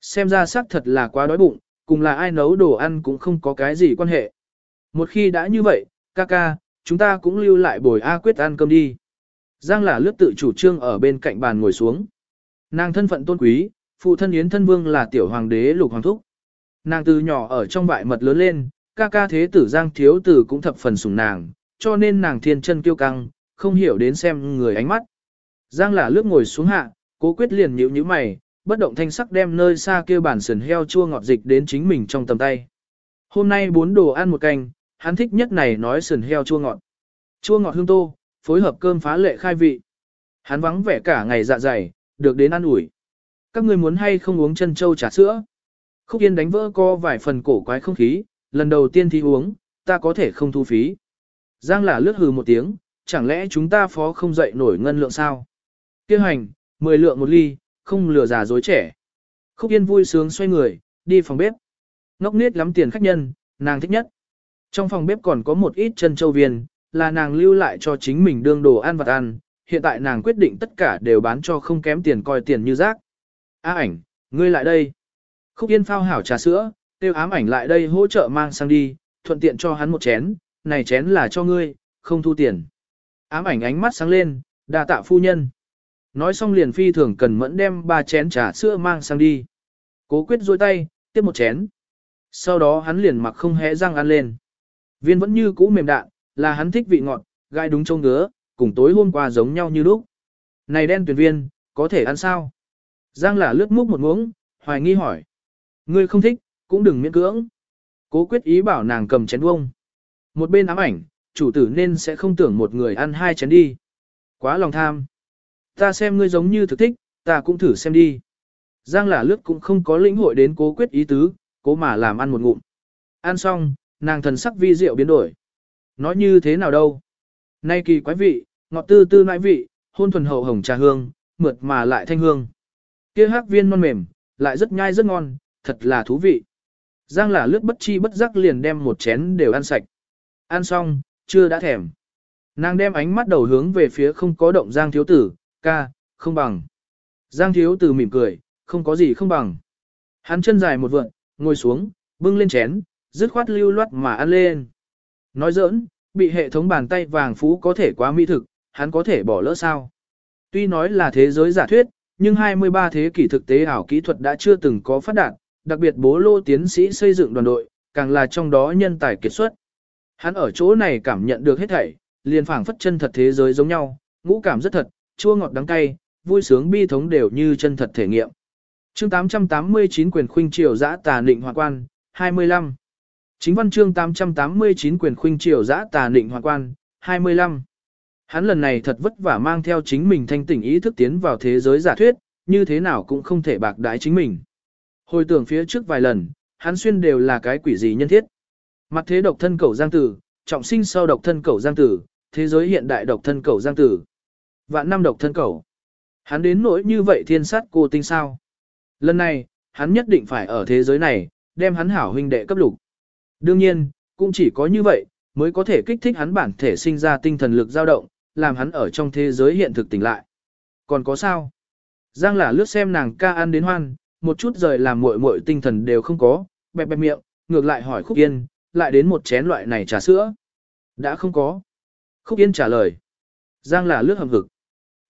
Xem ra xác thật là quá đói bụng, cùng là ai nấu đồ ăn cũng không có cái gì quan hệ. Một khi đã như vậy, ca ca, chúng ta cũng lưu lại bồi A quyết ăn cơm đi. Giang là lướt tự chủ trương ở bên cạnh bàn ngồi xuống. Nàng thân phận tôn quý, phụ thân Yến thân vương là tiểu hoàng đế lục hoàng thúc. Nàng từ nhỏ ở trong vại mật lớn lên, ca ca thế tử Giang thiếu tử cũng thập phần sủng nàng, cho nên nàng thiên chân kiêu căng, không hiểu đến xem người ánh mắt. Giang là lướt ngồi xuống hạ, cố quyết liền nhíu nhíu mày, bất động thanh sắc đem nơi xa kia bản sườn heo chua ngọt dịch đến chính mình trong tầm tay. Hôm nay bốn đồ ăn một canh, hắn thích nhất này nói sườn heo chua ngọt. Chua ngọt hương tô, phối hợp cơm phá lệ khai vị. Hắn vắng vẻ cả ngày dạ dày, được đến ăn ủi. Các người muốn hay không uống chân châu trà sữa? Khúc Yên đánh vỡ co vài phần cổ quái không khí, lần đầu tiên thì uống, ta có thể không thu phí. Giang là lướt hừ một tiếng, chẳng lẽ chúng ta phó không dậy nổi ngân lượng sao? Kêu hành, 10 lượng một ly, không lừa già dối trẻ. Khúc Yên vui sướng xoay người, đi phòng bếp. Ngốc nết lắm tiền khách nhân, nàng thích nhất. Trong phòng bếp còn có một ít chân châu viên, là nàng lưu lại cho chính mình đương đồ ăn vặt ăn, hiện tại nàng quyết định tất cả đều bán cho không kém tiền coi tiền như rác. Á ảnh, ngươi lại đây. Khúc Yên phao hảo trà sữa, tiêu ám ảnh lại đây hỗ trợ mang sang đi, thuận tiện cho hắn một chén, này chén là cho ngươi, không thu tiền. Ám ảnh ánh mắt sáng lên, đà tạ phu nhân. Nói xong liền phi thường cần mẫn đem ba chén trà sữa mang sang đi. Cố quyết dôi tay, tiếp một chén. Sau đó hắn liền mặc không hẽ răng ăn lên. Viên vẫn như cũ mềm đạn, là hắn thích vị ngọt, gai đúng trông ngứa, cùng tối hôm qua giống nhau như lúc. Này đen tuyển viên, có thể ăn sao? Giang là lướt múc một muỗng, hoài nghi hỏi. Ngươi không thích, cũng đừng miễn cưỡng. Cố quyết ý bảo nàng cầm chén bông. Một bên ám ảnh, chủ tử nên sẽ không tưởng một người ăn hai chén đi. Quá lòng tham. Ta xem ngươi giống như thực thích, ta cũng thử xem đi. Giang là lướt cũng không có lĩnh hội đến cố quyết ý tứ, cố mà làm ăn một ngụm. Ăn xong, nàng thần sắc vi diệu biến đổi. Nói như thế nào đâu? Nay kỳ quái vị, ngọt tư tư nãi vị, hôn thuần hậu hồng trà hương, mượt mà lại thanh hương. Kia hắc viên non mềm, lại rất nhai rất ngon, thật là thú vị. Giang là lướt bất chi bất giác liền đem một chén đều ăn sạch. Ăn xong, chưa đã thèm. Nàng đem ánh mắt đầu hướng về phía không có động Giang thiếu tử, ca, không bằng. Giang thiếu tử mỉm cười, không có gì không bằng. Hắn chân dài một vượn, ngồi xuống, bưng lên chén, dứt khoát lưu loát mà ăn lên. Nói giỡn, bị hệ thống bàn tay vàng phú có thể quá mỹ thực, hắn có thể bỏ lỡ sao. Tuy nói là thế giới giả thuyết, nhưng 23 thế kỷ thực tế ảo kỹ thuật đã chưa từng có phát đạt, đặc biệt bố lô tiến sĩ xây dựng đoàn đội, càng là trong đó nhân tài kiệt xuất. Hắn ở chỗ này cảm nhận được hết thảy, liền phảng phất chân thật thế giới giống nhau, ngũ cảm rất thật, chua ngọt đắng cay, vui sướng bi thống đều như chân thật thể nghiệm. Chương 889 quyền khuynh triều giã tà định hoàng quan, 25. Chính văn chương 889 quyền khuynh triều giã tà định hoàng quan, 25. Hắn lần này thật vất vả mang theo chính mình thanh tỉnh ý thức tiến vào thế giới giả thuyết, như thế nào cũng không thể bạc đái chính mình. Hồi tưởng phía trước vài lần, hắn xuyên đều là cái quỷ gì nhân thiết. Mặt thế độc thân cầu giang tử, trọng sinh sau độc thân cầu giang tử, thế giới hiện đại độc thân cầu giang tử. Vạn năm độc thân cầu. Hắn đến nỗi như vậy thiên sát cô tinh sao. Lần này, hắn nhất định phải ở thế giới này, đem hắn hảo huynh đệ cấp lục. Đương nhiên, cũng chỉ có như vậy, mới có thể kích thích hắn bản thể sinh ra tinh thần lực dao động, làm hắn ở trong thế giới hiện thực tỉnh lại. Còn có sao? Giang là lướt xem nàng ca ăn đến hoan, một chút rời làm muội muội tinh thần đều không có, bẹp bẹp miệng, ngược lại hỏi Khúc Yên, lại đến một chén loại này trà sữa. Đã không có. Khúc Yên trả lời. Giang là lướt hầm hực.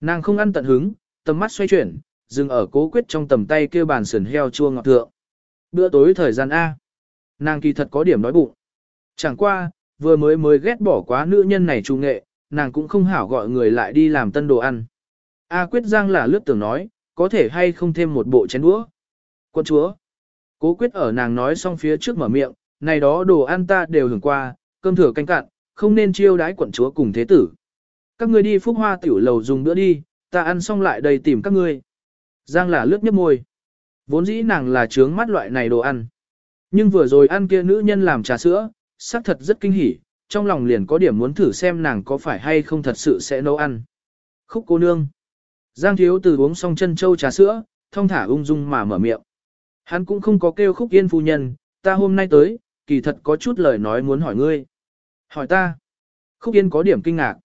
Nàng không ăn tận hứng, tầm mắt xoay chuyển, dừng ở cố quyết trong tầm tay kêu bàn sườn heo chua ngọt thượng. Bữa tối thời gian A. Nàng kỳ thật có điểm đói bụng. Chẳng qua, vừa mới mới ghét bỏ quá nữ nhân này trung nghệ, nàng cũng không hảo gọi người lại đi làm tân đồ ăn. A quyết giang là lướt tưởng nói, có thể hay không thêm một bộ chén đũa. Quân chúa. Cố quyết ở nàng nói xong phía trước mở miệng, này đó đồ ăn ta đều hưởng qua, cơm thừa canh cạn, không nên chiêu đái quận chúa cùng thế tử. Các ngươi đi phúc hoa tiểu lầu dùng bữa đi, ta ăn xong lại đây tìm các ngươi. Giang là lướt nhấp môi. Vốn dĩ nàng là trướng mắt loại này đồ ăn. Nhưng vừa rồi ăn kia nữ nhân làm trà sữa, xác thật rất kinh hỉ, trong lòng liền có điểm muốn thử xem nàng có phải hay không thật sự sẽ nấu ăn. Khúc cô nương. Giang thiếu từ uống xong chân châu trà sữa, thông thả ung dung mà mở miệng. Hắn cũng không có kêu khúc yên phu nhân, ta hôm nay tới, kỳ thật có chút lời nói muốn hỏi ngươi. Hỏi ta. Khúc yên có điểm kinh ngạc.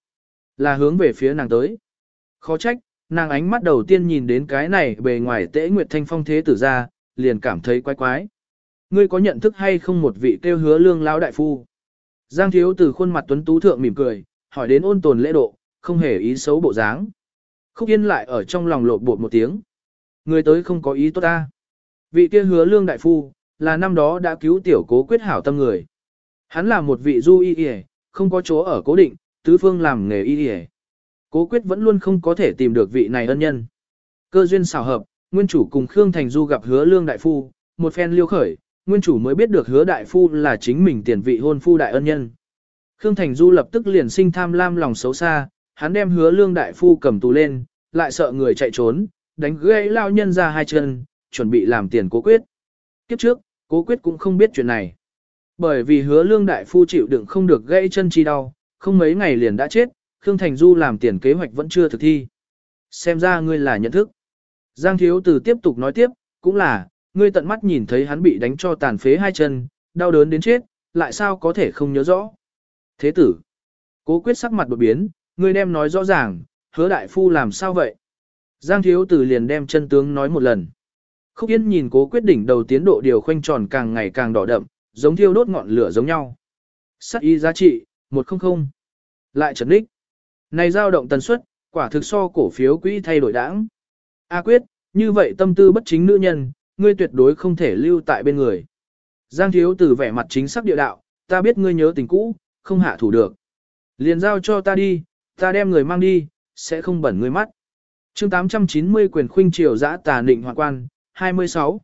Là hướng về phía nàng tới. Khó trách, nàng ánh mắt đầu tiên nhìn đến cái này bề ngoài tễ nguyệt thanh phong thế tử ra, liền cảm thấy quái quái. Ngươi có nhận thức hay không một vị kêu hứa lương lão đại phu? Giang thiếu từ khuôn mặt tuấn tú thượng mỉm cười, hỏi đến ôn tồn lễ độ, không hề ý xấu bộ dáng. Khúc yên lại ở trong lòng lột bột một tiếng. Người tới không có ý tốt ta. Vị kia hứa lương đại phu, là năm đó đã cứu tiểu cố quyết hảo tâm người. Hắn là một vị du y y, không có chỗ ở cố định, tứ phương làm nghề y y. Cố quyết vẫn luôn không có thể tìm được vị này ân nhân. Cơ duyên xảo hợp, nguyên chủ cùng Khương Thành Du gặp hứa lương đại phu, một phen liêu khởi, nguyên chủ mới biết được hứa đại phu là chính mình tiền vị hôn phu đại ân nhân. Khương Thành Du lập tức liền sinh tham lam lòng xấu xa, hắn đem hứa lương đại phu cầm tù lên, lại sợ người chạy trốn, đánh gãy lao nhân ra hai chân, chuẩn bị làm tiền cố quyết. Kiếp trước, cố quyết cũng không biết chuyện này. Bởi vì hứa lương đại phu chịu đựng không được gãy chân chi đau, không mấy ngày liền đã chết, Khương Thành Du làm tiền kế hoạch vẫn chưa thực thi. Xem ra ngươi là nhận thức. Giang Thiếu tử tiếp tục nói tiếp, cũng là, ngươi tận mắt nhìn thấy hắn bị đánh cho tàn phế hai chân, đau đớn đến chết, lại sao có thể không nhớ rõ. Thế tử, cố quyết sắc mặt đột biến, ngươi đem nói rõ ràng, hứa đại phu làm sao vậy? Giang Thiếu tử liền đem chân tướng nói một lần. Khúc Yên nhìn cố quyết đỉnh đầu tiến độ điều khoanh tròn càng ngày càng đỏ đậm, giống thiêu đốt ngọn lửa giống nhau. Sắc y giá trị, 100. Lại trấn đích. Này dao động tần suất, quả thực so cổ phiếu quỹ thay đổi đãng. A quyết, như vậy tâm tư bất chính nữ nhân, ngươi tuyệt đối không thể lưu tại bên người. Giang thiếu Tử vẻ mặt chính xác địa đạo, ta biết ngươi nhớ tình cũ, không hạ thủ được. Liền giao cho ta đi, ta đem người mang đi, sẽ không bẩn ngươi mắt. Chương 890 quyền khuynh triều giã tà nịnh hoàng quan, 26.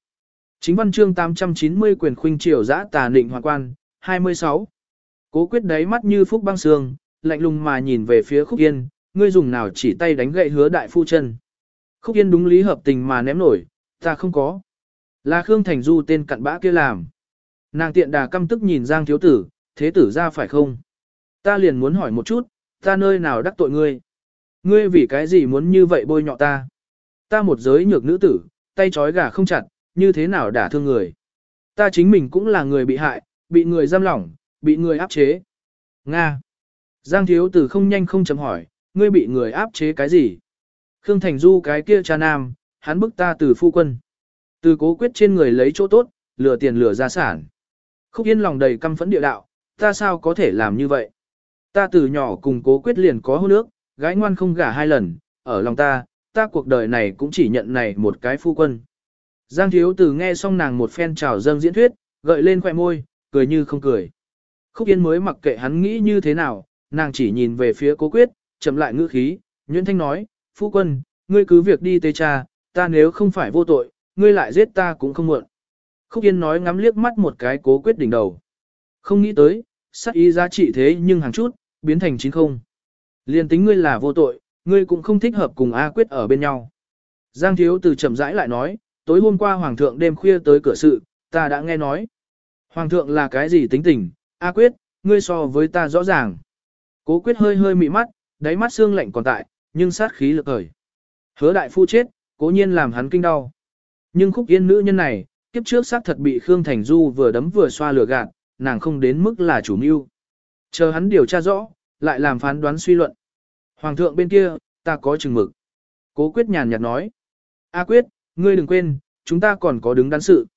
Chính văn chương 890 quyền khuynh triều giã tà nịnh hoàng quan, 26. Cố quyết đáy mắt như phúc băng sương, lạnh lùng mà nhìn về phía Khúc Yên, ngươi dùng nào chỉ tay đánh gậy hứa đại phu chân. Khúc Yên đúng lý hợp tình mà ném nổi, ta không có. Là Khương Thành Du tên cặn bã kia làm. Nàng tiện đà căm tức nhìn Giang thiếu tử, thế tử ra phải không? Ta liền muốn hỏi một chút, ta nơi nào đắc tội ngươi? Ngươi vì cái gì muốn như vậy bôi nhọ ta? Ta một giới nhược nữ tử, tay trói gà không chặt, như thế nào đả thương người? Ta chính mình cũng là người bị hại, bị người giam lỏng, bị người áp chế. Nga. Giang thiếu tử không nhanh không chậm hỏi, ngươi bị người áp chế cái gì? Khương Thành Du cái kia cha nam, hắn bức ta từ phu quân. Từ cố quyết trên người lấy chỗ tốt, lừa tiền lừa gia sản. Khúc Yên lòng đầy căm phẫn địa đạo, ta sao có thể làm như vậy? Ta từ nhỏ cùng cố quyết liền có hôn nước, gái ngoan không gả hai lần, ở lòng ta, ta cuộc đời này cũng chỉ nhận này một cái phu quân. Giang thiếu tử nghe xong nàng một phen trào dâng diễn thuyết, gợi lên khỏe môi, cười như không cười. Khúc Yên mới mặc kệ hắn nghĩ như thế nào, nàng chỉ nhìn về phía cố quyết, chậm lại ngữ khí, Nguyễn Thanh nói, phu quân, ngươi cứ việc đi tê cha, ta nếu không phải vô tội, ngươi lại giết ta cũng không muộn. Khúc Yên nói ngắm liếc mắt một cái cố quyết đỉnh đầu. Không nghĩ tới, sát ý giá trị thế nhưng hàng chút, biến thành chính không. Liên tính ngươi là vô tội, ngươi cũng không thích hợp cùng A Quyết ở bên nhau. Giang Thiếu từ chậm rãi lại nói, tối hôm qua Hoàng thượng đêm khuya tới cửa sự, ta đã nghe nói. Hoàng thượng là cái gì tính tình, A Quyết, ngươi so với ta rõ ràng. Cố Quyết hơi hơi mị mắt, đáy mắt xương lạnh còn tại, nhưng sát khí lực khởi. Hứa đại phu chết, cố nhiên làm hắn kinh đau. Nhưng khúc yên nữ nhân này, kiếp trước xác thật bị Khương Thành Du vừa đấm vừa xoa lửa gạt, nàng không đến mức là chủ mưu. Chờ hắn điều tra rõ, lại làm phán đoán suy luận. Hoàng thượng bên kia, ta có chừng mực. Cố quyết nhàn nhạt nói. A quyết, ngươi đừng quên, chúng ta còn có đứng đắn sự.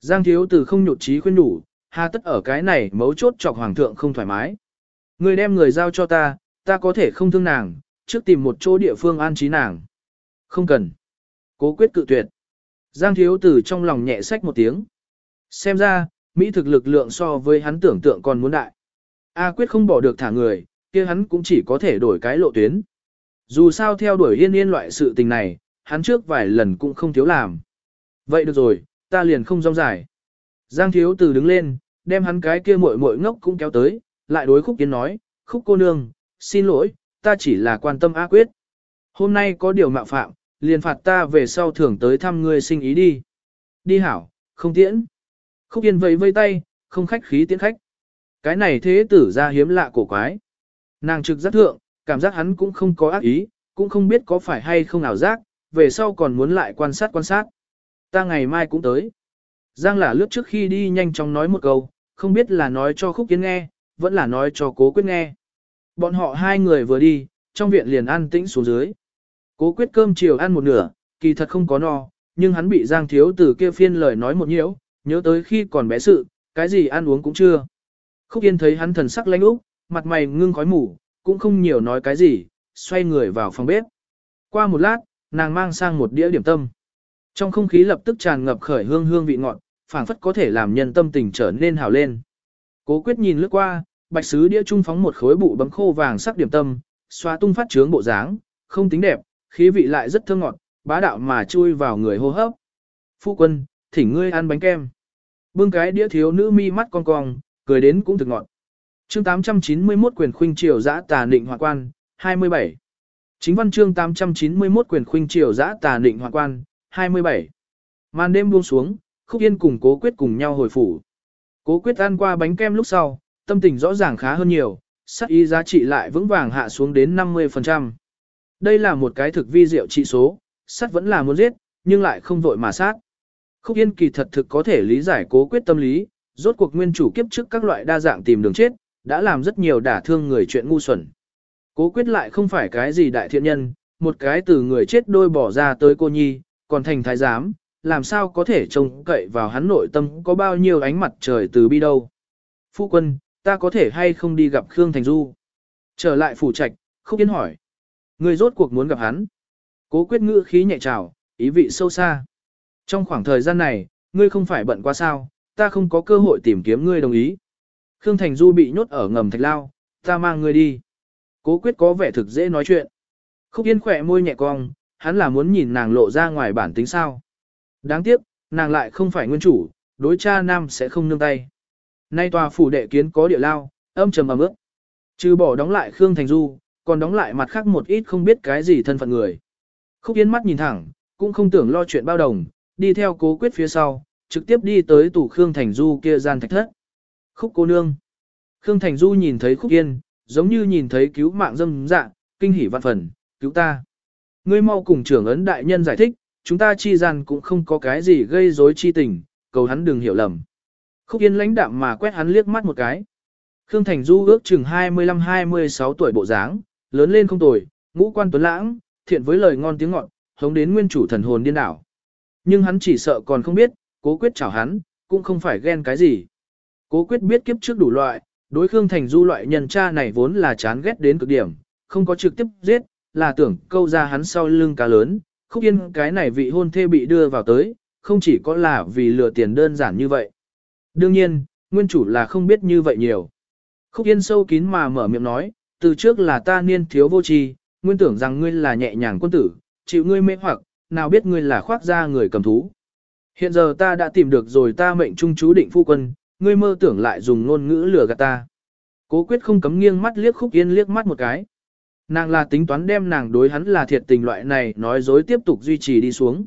Giang thiếu tử không nhụt chí khuyên đủ, hà tất ở cái này mấu chốt chọc hoàng thượng không thoải mái. Ngươi đem người giao cho ta, ta có thể không thương nàng, trước tìm một chỗ địa phương an trí nàng. Không cần. Cố quyết cự tuyệt. Giang thiếu tử trong lòng nhẹ sách một tiếng. Xem ra, Mỹ thực lực lượng so với hắn tưởng tượng còn muốn đại. A quyết không bỏ được thả người, kia hắn cũng chỉ có thể đổi cái lộ tuyến. Dù sao theo đuổi yên yên loại sự tình này, hắn trước vài lần cũng không thiếu làm. Vậy được rồi, ta liền không rong dài. Giang thiếu Tử đứng lên, đem hắn cái kia muội muội ngốc cũng kéo tới, lại đối khúc kiến nói, khúc cô nương, xin lỗi, ta chỉ là quan tâm A quyết. Hôm nay có điều mạo phạm, liền phạt ta về sau thưởng tới thăm ngươi sinh ý đi. Đi hảo, không tiễn. Khúc yên vẫy vây tay, không khách khí tiễn khách. Cái này thế tử ra hiếm lạ cổ quái. Nàng trực giác thượng, cảm giác hắn cũng không có ác ý, cũng không biết có phải hay không ảo giác, về sau còn muốn lại quan sát quan sát. Ta ngày mai cũng tới. Giang là lướt trước khi đi nhanh chóng nói một câu, không biết là nói cho khúc yên nghe, vẫn là nói cho cố quyết nghe. Bọn họ hai người vừa đi, trong viện liền ăn tĩnh xuống dưới. Cố quyết cơm chiều ăn một nửa, kỳ thật không có no, nhưng hắn bị Giang thiếu từ kia phiên lời nói một nhiễu, nhớ tới khi còn bé sự, cái gì ăn uống cũng chưa. Khúc Yên thấy hắn thần sắc lánh úc, mặt mày ngưng khói mủ, cũng không nhiều nói cái gì, xoay người vào phòng bếp. Qua một lát, nàng mang sang một đĩa điểm tâm. Trong không khí lập tức tràn ngập khởi hương hương vị ngọt, phảng phất có thể làm nhân tâm tình trở nên hào lên. Cố quyết nhìn lướt qua, bạch sứ đĩa trung phóng một khối bụ bấm khô vàng sắc điểm tâm, xoa tung phát trướng bộ dáng, không tính đẹp, khí vị lại rất thơm ngọt, bá đạo mà chui vào người hô hấp. Phu quân, thỉnh ngươi ăn bánh kem. Bưng cái đĩa thiếu nữ mi mắt con cong, cười đến cũng thực ngọt. Chương 891 quyền khuynh triều giã tà định hòa quan, 27. Chính văn chương 891 quyền khuynh triều giã tà định hòa quan, 27. Màn đêm buông xuống, Khúc Yên cùng Cố Quyết cùng nhau hồi phủ. Cố Quyết ăn qua bánh kem lúc sau, tâm tình rõ ràng khá hơn nhiều, sắc y giá trị lại vững vàng hạ xuống đến 50%. Đây là một cái thực vi diệu trị số, sắt vẫn là muốn giết, nhưng lại không vội mà sát. Khúc Yên kỳ thật thực có thể lý giải Cố Quyết tâm lý, rốt cuộc nguyên chủ kiếp trước các loại đa dạng tìm đường chết, đã làm rất nhiều đả thương người chuyện ngu xuẩn. Cố quyết lại không phải cái gì đại thiện nhân, một cái từ người chết đôi bỏ ra tới cô nhi, còn thành thái giám, làm sao có thể trông cậy vào hắn nội tâm có bao nhiêu ánh mặt trời từ bi đâu. Phu quân, ta có thể hay không đi gặp Khương Thành Du? Trở lại phủ trạch, khúc yên hỏi. Ngươi rốt cuộc muốn gặp hắn. Cố quyết ngữ khí nhẹ trào, ý vị sâu xa. Trong khoảng thời gian này, ngươi không phải bận quá sao, ta không có cơ hội tìm kiếm ngươi đồng ý. Khương Thành Du bị nhốt ở ngầm thạch lao, ta mang ngươi đi. Cố quyết có vẻ thực dễ nói chuyện. Khúc Yên khỏe môi nhẹ cong, hắn là muốn nhìn nàng lộ ra ngoài bản tính sao. Đáng tiếc, nàng lại không phải nguyên chủ, đối cha nam sẽ không nương tay. Nay tòa phủ đệ kiến có địa lao, âm trầm ấm ướt. Trừ bỏ đóng lại Khương Thành Du, còn đóng lại mặt khác một ít không biết cái gì thân phận người. Khúc Yên mắt nhìn thẳng, cũng không tưởng lo chuyện bao đồng, đi theo cố quyết phía sau, trực tiếp đi tới tủ Khương Thành Du kia gian thạch thất. Khúc cô nương. Khương Thành Du nhìn thấy Khúc Yên, giống như nhìn thấy cứu mạng dâm dạ, kinh hỉ vạn phần, cứu ta. Ngươi mau cùng trưởng ấn đại nhân giải thích, chúng ta chi gian cũng không có cái gì gây rối chi tình, cầu hắn đừng hiểu lầm. Khúc Yên lãnh đạm mà quét hắn liếc mắt một cái. Khương Thành Du ước chừng 25-26 tuổi bộ dáng, lớn lên không tuổi, ngũ quan tuấn lãng, thiện với lời ngon tiếng ngọt, hống đến nguyên chủ thần hồn điên đảo. Nhưng hắn chỉ sợ còn không biết, cố quyết chảo hắn, cũng không phải ghen cái gì. Cố quyết biết kiếp trước đủ loại, đối Khương Thành Du loại nhân cha này vốn là chán ghét đến cực điểm, không có trực tiếp giết, là tưởng câu ra hắn sau lưng cá lớn, khúc yên cái này vị hôn thê bị đưa vào tới, không chỉ có là vì lừa tiền đơn giản như vậy. Đương nhiên, nguyên chủ là không biết như vậy nhiều. Khúc yên sâu kín mà mở miệng nói, từ trước là ta niên thiếu vô tri nguyên tưởng rằng ngươi là nhẹ nhàng quân tử, chịu ngươi mê hoặc, nào biết ngươi là khoác ra người cầm thú. Hiện giờ ta đã tìm được rồi ta mệnh trung chú định phu quân, ngươi mơ tưởng lại dùng ngôn ngữ lừa gạt ta. Cố quyết không cấm nghiêng mắt liếc khúc yên liếc mắt một cái. Nàng là tính toán đem nàng đối hắn là thiệt tình loại này nói dối tiếp tục duy trì đi xuống.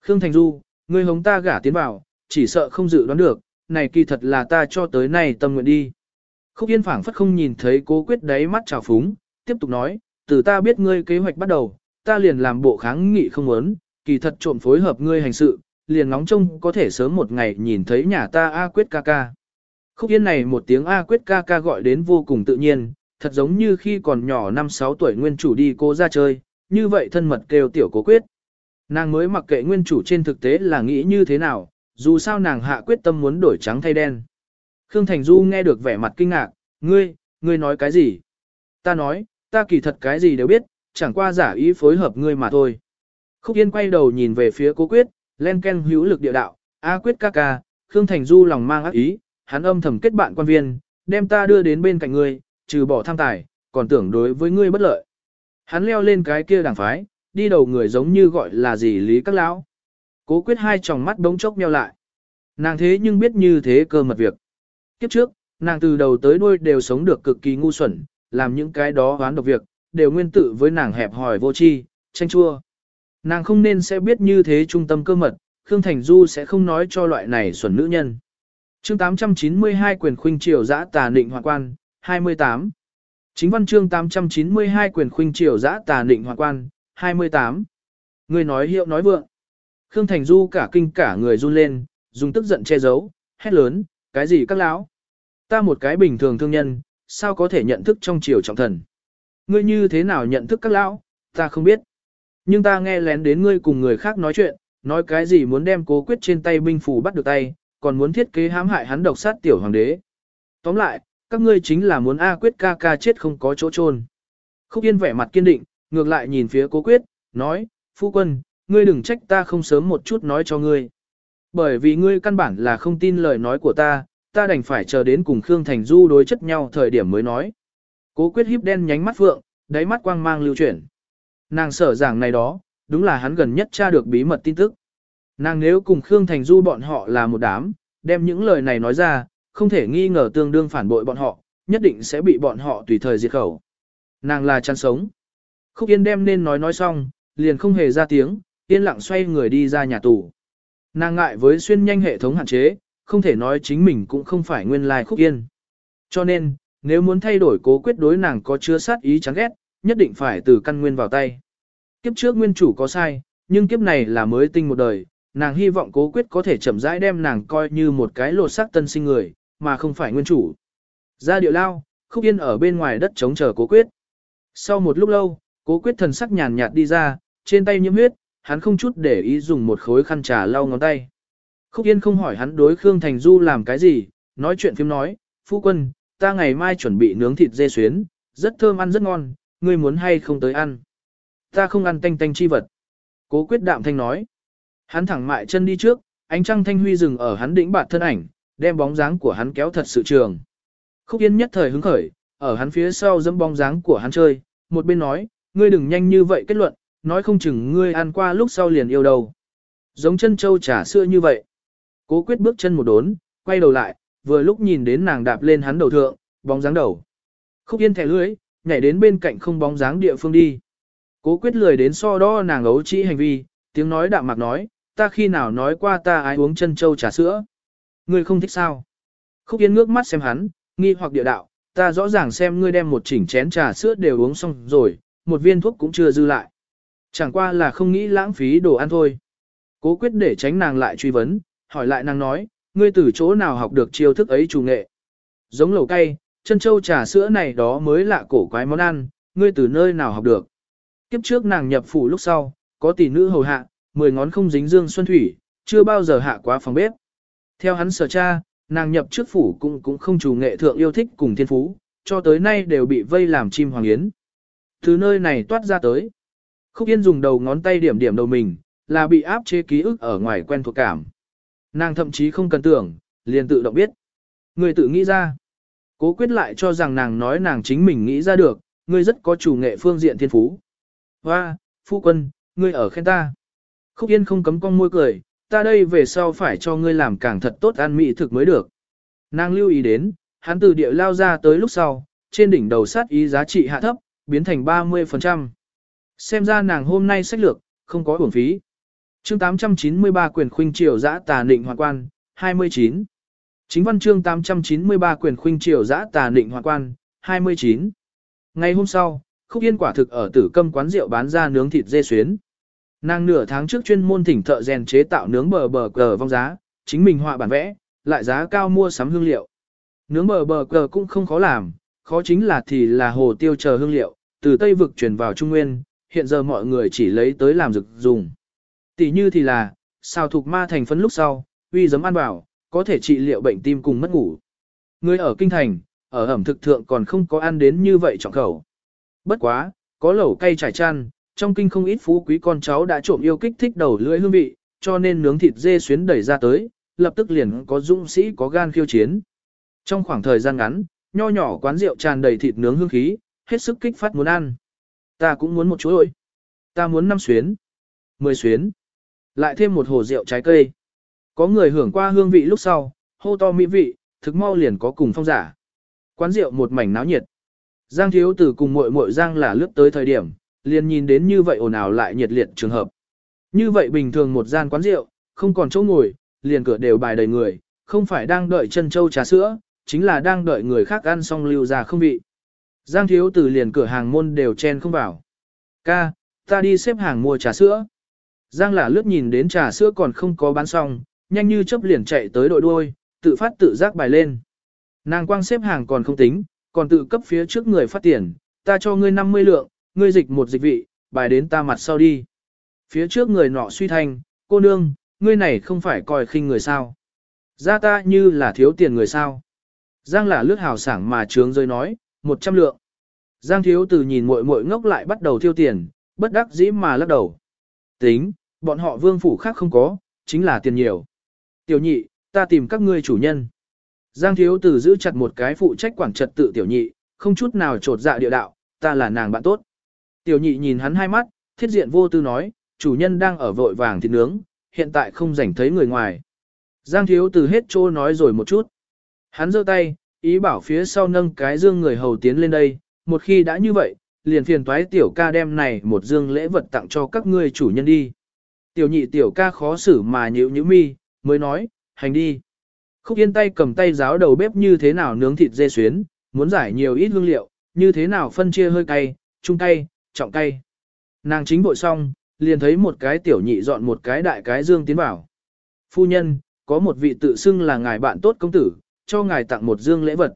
Khương Thành Du, ngươi hống ta gả tiến vào, chỉ sợ không dự đoán được, này kỳ thật là ta cho tới nay tâm nguyện đi. Khúc Yên phảng phất không nhìn thấy cố quyết đáy mắt trào phúng, tiếp tục nói, từ ta biết ngươi kế hoạch bắt đầu, ta liền làm bộ kháng nghị không muốn, kỳ thật trộm phối hợp ngươi hành sự, liền ngóng trông có thể sớm một ngày nhìn thấy nhà ta A quyết ca ca. Khúc yên này một tiếng A quyết ca ca gọi đến vô cùng tự nhiên, thật giống như khi còn nhỏ 5-6 tuổi nguyên chủ đi cô ra chơi, như vậy thân mật kêu tiểu cố quyết. Nàng mới mặc kệ nguyên chủ trên thực tế là nghĩ như thế nào, dù sao nàng hạ quyết tâm muốn đổi trắng thay đen. Khương Thành Du nghe được vẻ mặt kinh ngạc, ngươi, ngươi nói cái gì? Ta nói, ta kỳ thật cái gì đều biết, chẳng qua giả ý phối hợp ngươi mà thôi. Khúc Yên quay đầu nhìn về phía cố quyết, len ken hữu lực địa đạo, A quyết ca ca, Khương Thành Du lòng mang ác ý, hắn âm thầm kết bạn quan viên, đem ta đưa đến bên cạnh ngươi, trừ bỏ tham tài, còn tưởng đối với ngươi bất lợi. Hắn leo lên cái kia đảng phái, đi đầu người giống như gọi là gì lý các lão. Cố quyết hai tròng mắt đống chốc nheo lại. Nàng thế nhưng biết như thế cơ mật việc. Kiếp trước, nàng từ đầu tới đuôi đều sống được cực kỳ ngu xuẩn, làm những cái đó hoán độc việc, đều nguyên tử với nàng hẹp hòi vô tri, tranh chua. Nàng không nên sẽ biết như thế trung tâm cơ mật, Khương Thành Du sẽ không nói cho loại này xuẩn nữ nhân. chương 892 quyền khuynh triều giã tà định hoàng quan, 28. Chính văn chương 892 quyền khuynh triều giã tà định hoàng quan, 28. Người nói hiệu nói vượng. Khương Thành Du cả kinh cả người run lên, dùng tức giận che giấu, hét lớn, cái gì các lão? Ta một cái bình thường thương nhân, sao có thể nhận thức trong triều trọng thần? Ngươi như thế nào nhận thức các lão? Ta không biết. Nhưng ta nghe lén đến ngươi cùng người khác nói chuyện, nói cái gì muốn đem cố quyết trên tay binh phủ bắt được tay, còn muốn thiết kế hãm hại hắn độc sát tiểu hoàng đế. Tóm lại, các ngươi chính là muốn A quyết ca ca chết không có chỗ chôn. Khúc Yên vẻ mặt kiên định, ngược lại nhìn phía cố quyết, nói, phu quân, ngươi đừng trách ta không sớm một chút nói cho ngươi. Bởi vì ngươi căn bản là không tin lời nói của ta, ta đành phải chờ đến cùng Khương Thành Du đối chất nhau thời điểm mới nói. Cố quyết híp đen nhánh mắt phượng, đáy mắt quang mang lưu chuyển. Nàng sở giảng này đó, đúng là hắn gần nhất tra được bí mật tin tức. Nàng nếu cùng Khương Thành Du bọn họ là một đám, đem những lời này nói ra, không thể nghi ngờ tương đương phản bội bọn họ, nhất định sẽ bị bọn họ tùy thời diệt khẩu. Nàng là chăn sống. Khúc Yên đem nên nói nói xong, liền không hề ra tiếng, yên lặng xoay người đi ra nhà tù. Nàng ngại với xuyên nhanh hệ thống hạn chế, không thể nói chính mình cũng không phải nguyên lai Khúc Yên. Cho nên, nếu muốn thay đổi cố quyết đối nàng có chứa sát ý chán ghét, nhất định phải từ căn nguyên vào tay. Kiếp trước nguyên chủ có sai, nhưng kiếp này là mới tinh một đời, nàng hy vọng cố quyết có thể chậm rãi đem nàng coi như một cái lột xác tân sinh người, mà không phải nguyên chủ. Ra điệu lao, khúc yên ở bên ngoài đất chống chờ cố quyết. Sau một lúc lâu, cố quyết thần sắc nhàn nhạt đi ra, trên tay nhiễm huyết, hắn không chút để ý dùng một khối khăn trà lau ngón tay. Khúc yên không hỏi hắn đối Khương Thành Du làm cái gì, nói chuyện phim nói, phu quân, ta ngày mai chuẩn bị nướng thịt dê xuyến, rất thơm ăn rất ngon, ngươi muốn hay không tới ăn. Ta không ăn tanh tanh chi vật. Cố quyết đạm thanh nói. Hắn thẳng mại chân đi trước, ánh trăng thanh huy dừng ở hắn đỉnh bạt thân ảnh, đem bóng dáng của hắn kéo thật sự trường. Khúc Yên nhất thời hứng khởi, ở hắn phía sau dẫm bóng dáng của hắn chơi, một bên nói, ngươi đừng nhanh như vậy kết luận, nói không chừng ngươi ăn qua lúc sau liền yêu đầu. Giống chân châu trà xưa như vậy. Cố quyết bước chân một đốn, quay đầu lại, vừa lúc nhìn đến nàng đạp lên hắn đầu thượng, bóng dáng đầu. Khúc Yên thẻ lưới, nhảy đến bên cạnh không bóng dáng địa phương đi. Cố quyết lười đến so đo nàng ấu trĩ hành vi, tiếng nói đạm mạc nói, ta khi nào nói qua ta ái uống chân châu trà sữa. Ngươi không thích sao? Khúc Yên ngước mắt xem hắn, nghi hoặc địa đạo, ta rõ ràng xem ngươi đem một chỉnh chén trà sữa đều uống xong rồi, một viên thuốc cũng chưa dư lại. Chẳng qua là không nghĩ lãng phí đồ ăn thôi. Cố quyết để tránh nàng lại truy vấn, hỏi lại nàng nói, ngươi từ chỗ nào học được chiêu thức ấy chủ nghệ. Giống lẩu cay, chân châu trà sữa này đó mới lạ cổ quái món ăn, ngươi từ nơi nào học được. Kiếp trước nàng nhập phủ lúc sau, có tỷ nữ hầu hạ, mười ngón không dính dương xuân thủy, chưa bao giờ hạ quá phòng bếp. Theo hắn sở cha, nàng nhập trước phủ cũng cũng không chủ nghệ thượng yêu thích cùng thiên phú, cho tới nay đều bị vây làm chim hoàng yến. Từ nơi này toát ra tới. Khúc Yên dùng đầu ngón tay điểm điểm đầu mình, là bị áp chế ký ức ở ngoài quen thuộc cảm. Nàng thậm chí không cần tưởng, liền tự động biết. Người tự nghĩ ra. Cố quyết lại cho rằng nàng nói nàng chính mình nghĩ ra được, ngươi rất có chủ nghệ phương diện thiên phú. Hoa, phu quân, ngươi ở khen ta. Khúc Yên không cấm con môi cười, ta đây về sau phải cho ngươi làm càng thật tốt ăn mỹ thực mới được. Nàng lưu ý đến, hắn từ địa lao ra tới lúc sau, trên đỉnh đầu sát ý giá trị hạ thấp, biến thành 30%. Xem ra nàng hôm nay sách lược, không có uổng phí chương 893 quyền khuynh triều giã tà nịnh hoàn quan, 29. Chính văn chương 893 quyền khuynh triều giã tà nịnh hoàn quan, 29. Ngày hôm sau, Khúc Yên quả thực ở tử câm quán rượu bán ra nướng thịt dê xuyến. Nàng nửa tháng trước chuyên môn thỉnh thợ rèn chế tạo nướng bờ bờ cờ vong giá, chính mình họa bản vẽ, lại giá cao mua sắm hương liệu. Nướng bờ bờ cờ cũng không khó làm, khó chính là thì là hồ tiêu chờ hương liệu, từ Tây vực chuyển vào Trung Nguyên, hiện giờ mọi người chỉ lấy tới làm dược dùng. Tỷ như thì là, xào thuộc ma thành phấn lúc sau, uy giấm ăn bảo có thể trị liệu bệnh tim cùng mất ngủ. Người ở kinh thành, ở ẩm thực thượng còn không có ăn đến như vậy trọng khẩu. Bất quá, có lẩu cay trải chăn, trong kinh không ít phú quý con cháu đã trộm yêu kích thích đầu lưỡi hương vị, cho nên nướng thịt dê xuyến đẩy ra tới, lập tức liền có dũng sĩ có gan khiêu chiến. Trong khoảng thời gian ngắn, nho nhỏ quán rượu tràn đầy thịt nướng hương khí, hết sức kích phát muốn ăn. Ta cũng muốn một chuỗi ơi. Ta muốn năm xuyến, 10 xuyến, lại thêm một hồ rượu trái cây. Có người hưởng qua hương vị lúc sau, hô to mỹ vị, thực mau liền có cùng phong giả. Quán rượu một mảnh náo nhiệt. Giang thiếu tử cùng muội muội Giang là lướt tới thời điểm, liền nhìn đến như vậy ồn ào lại nhiệt liệt trường hợp. Như vậy bình thường một gian quán rượu, không còn chỗ ngồi, liền cửa đều bài đầy người, không phải đang đợi chân châu trà sữa, chính là đang đợi người khác ăn xong lưu ra không vị. Giang thiếu tử liền cửa hàng môn đều chen không vào. Ca, ta đi xếp hàng mua trà sữa. Giang là lướt nhìn đến trà sữa còn không có bán xong, nhanh như chớp liền chạy tới đội đuôi, tự phát tự giác bài lên. Nàng quang xếp hàng còn không tính, còn tự cấp phía trước người phát tiền, ta cho ngươi 50 lượng, ngươi dịch một dịch vị, bài đến ta mặt sau đi. Phía trước người nọ suy thanh, cô nương, ngươi này không phải coi khinh người sao. Ra ta như là thiếu tiền người sao. Giang là lướt hào sảng mà trướng rơi nói, 100 lượng. Giang thiếu từ nhìn muội muội ngốc lại bắt đầu thiêu tiền, bất đắc dĩ mà lắc đầu. Tính, bọn họ vương phủ khác không có, chính là tiền nhiều. Tiểu nhị, ta tìm các ngươi chủ nhân. Giang thiếu tử giữ chặt một cái phụ trách quản trật tự tiểu nhị, không chút nào trột dạ địa đạo, ta là nàng bạn tốt. Tiểu nhị nhìn hắn hai mắt, thiết diện vô tư nói, chủ nhân đang ở vội vàng thịt nướng, hiện tại không rảnh thấy người ngoài. Giang thiếu tử hết trô nói rồi một chút. Hắn giơ tay, ý bảo phía sau nâng cái dương người hầu tiến lên đây, một khi đã như vậy, liền phiền toái tiểu ca đem này một dương lễ vật tặng cho các ngươi chủ nhân đi. Tiểu nhị tiểu ca khó xử mà nhịu nhữ mi, mới nói, hành đi. Khúc yên tay cầm tay giáo đầu bếp như thế nào nướng thịt dê xuyến, muốn giải nhiều ít hương liệu, như thế nào phân chia hơi cay, trung cay, trọng cay. Nàng chính bội xong, liền thấy một cái tiểu nhị dọn một cái đại cái dương tiến vào. Phu nhân, có một vị tự xưng là ngài bạn tốt công tử, cho ngài tặng một dương lễ vật.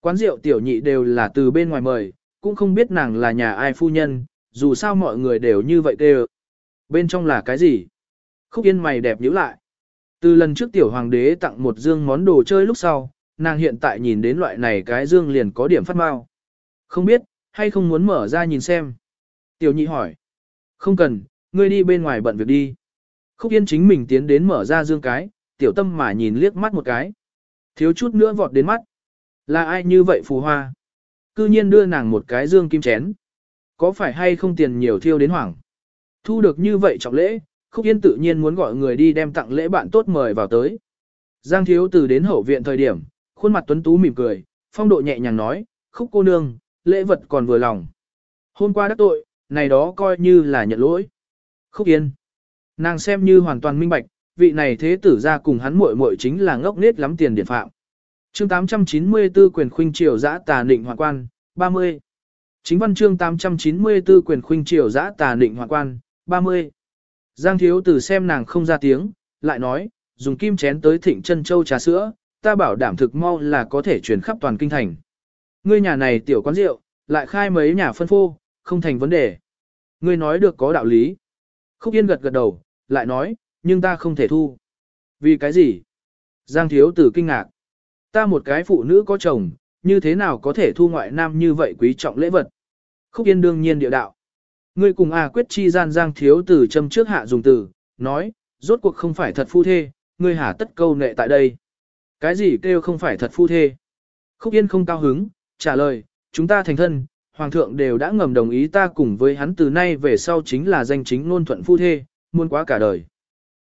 Quán rượu tiểu nhị đều là từ bên ngoài mời, cũng không biết nàng là nhà ai phu nhân, dù sao mọi người đều như vậy kêu. Bên trong là cái gì? Khúc yên mày đẹp nhíu lại. Từ lần trước tiểu hoàng đế tặng một dương món đồ chơi lúc sau, nàng hiện tại nhìn đến loại này cái dương liền có điểm phát mau. Không biết, hay không muốn mở ra nhìn xem. Tiểu nhị hỏi. Không cần, ngươi đi bên ngoài bận việc đi. Khúc yên chính mình tiến đến mở ra dương cái, tiểu tâm mà nhìn liếc mắt một cái. Thiếu chút nữa vọt đến mắt. Là ai như vậy phù hoa? Cư nhiên đưa nàng một cái dương kim chén. Có phải hay không tiền nhiều thiêu đến hoảng? Thu được như vậy trọng lễ, Khúc Yên tự nhiên muốn gọi người đi đem tặng lễ bạn tốt mời vào tới. Giang Thiếu từ đến hậu viện thời điểm, khuôn mặt tuấn tú mỉm cười, phong độ nhẹ nhàng nói, Khúc cô nương, lễ vật còn vừa lòng. Hôm qua đắc tội, này đó coi như là nhận lỗi. Khúc Yên. Nàng xem như hoàn toàn minh bạch, vị này thế tử ra cùng hắn muội muội chính là ngốc nết lắm tiền điện phạm. chương 894 quyền khuynh triều giã tà định hoàn quan, 30. Chính văn chương 894 quyền khuynh triều giã tà định hoàn quan, 30. Giang thiếu tử xem nàng không ra tiếng, lại nói, dùng kim chén tới thịnh chân châu trà sữa, ta bảo đảm thực mau là có thể truyền khắp toàn kinh thành. Ngươi nhà này tiểu quán rượu, lại khai mấy nhà phân phô, không thành vấn đề. Ngươi nói được có đạo lý. Khúc Yên gật gật đầu, lại nói, nhưng ta không thể thu. Vì cái gì? Giang thiếu tử kinh ngạc. Ta một cái phụ nữ có chồng, như thế nào có thể thu ngoại nam như vậy quý trọng lễ vật? Khúc Yên đương nhiên địa đạo. Ngươi cùng A quyết chi gian giang thiếu tử châm trước hạ dùng từ, nói, rốt cuộc không phải thật phu thê, ngươi hả tất câu nệ tại đây. Cái gì kêu không phải thật phu thê? Khúc Yên không cao hứng, trả lời, chúng ta thành thân, Hoàng thượng đều đã ngầm đồng ý ta cùng với hắn từ nay về sau chính là danh chính ngôn thuận phu thê, muôn quá cả đời.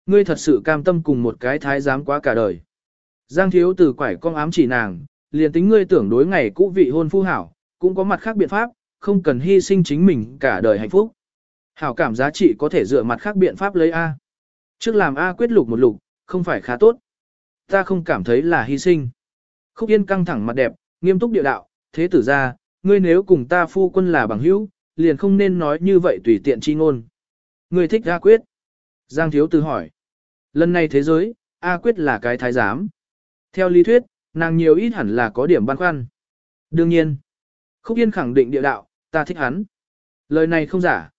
Ngươi thật sự cam tâm cùng một cái thái giám quá cả đời. Giang thiếu tử quải con ám chỉ nàng, liền tính ngươi tưởng đối ngày cũ vị hôn phu hảo, cũng có mặt khác biện pháp, không cần hy sinh chính mình cả đời hạnh phúc. Hảo cảm giá trị có thể dựa mặt khác biện pháp lấy A. Trước làm A quyết lục một lục, không phải khá tốt. Ta không cảm thấy là hy sinh. Khúc Yên căng thẳng mặt đẹp, nghiêm túc địa đạo, thế tử ra, ngươi nếu cùng ta phu quân là bằng hữu, liền không nên nói như vậy tùy tiện chi ngôn. Ngươi thích A quyết. Giang Thiếu Tư hỏi. Lần này thế giới, A quyết là cái thái giám. Theo lý thuyết, nàng nhiều ít hẳn là có điểm băn khoăn. Đương nhiên, Khúc Yên khẳng định địa đạo, ta thích hắn. Lời này không giả.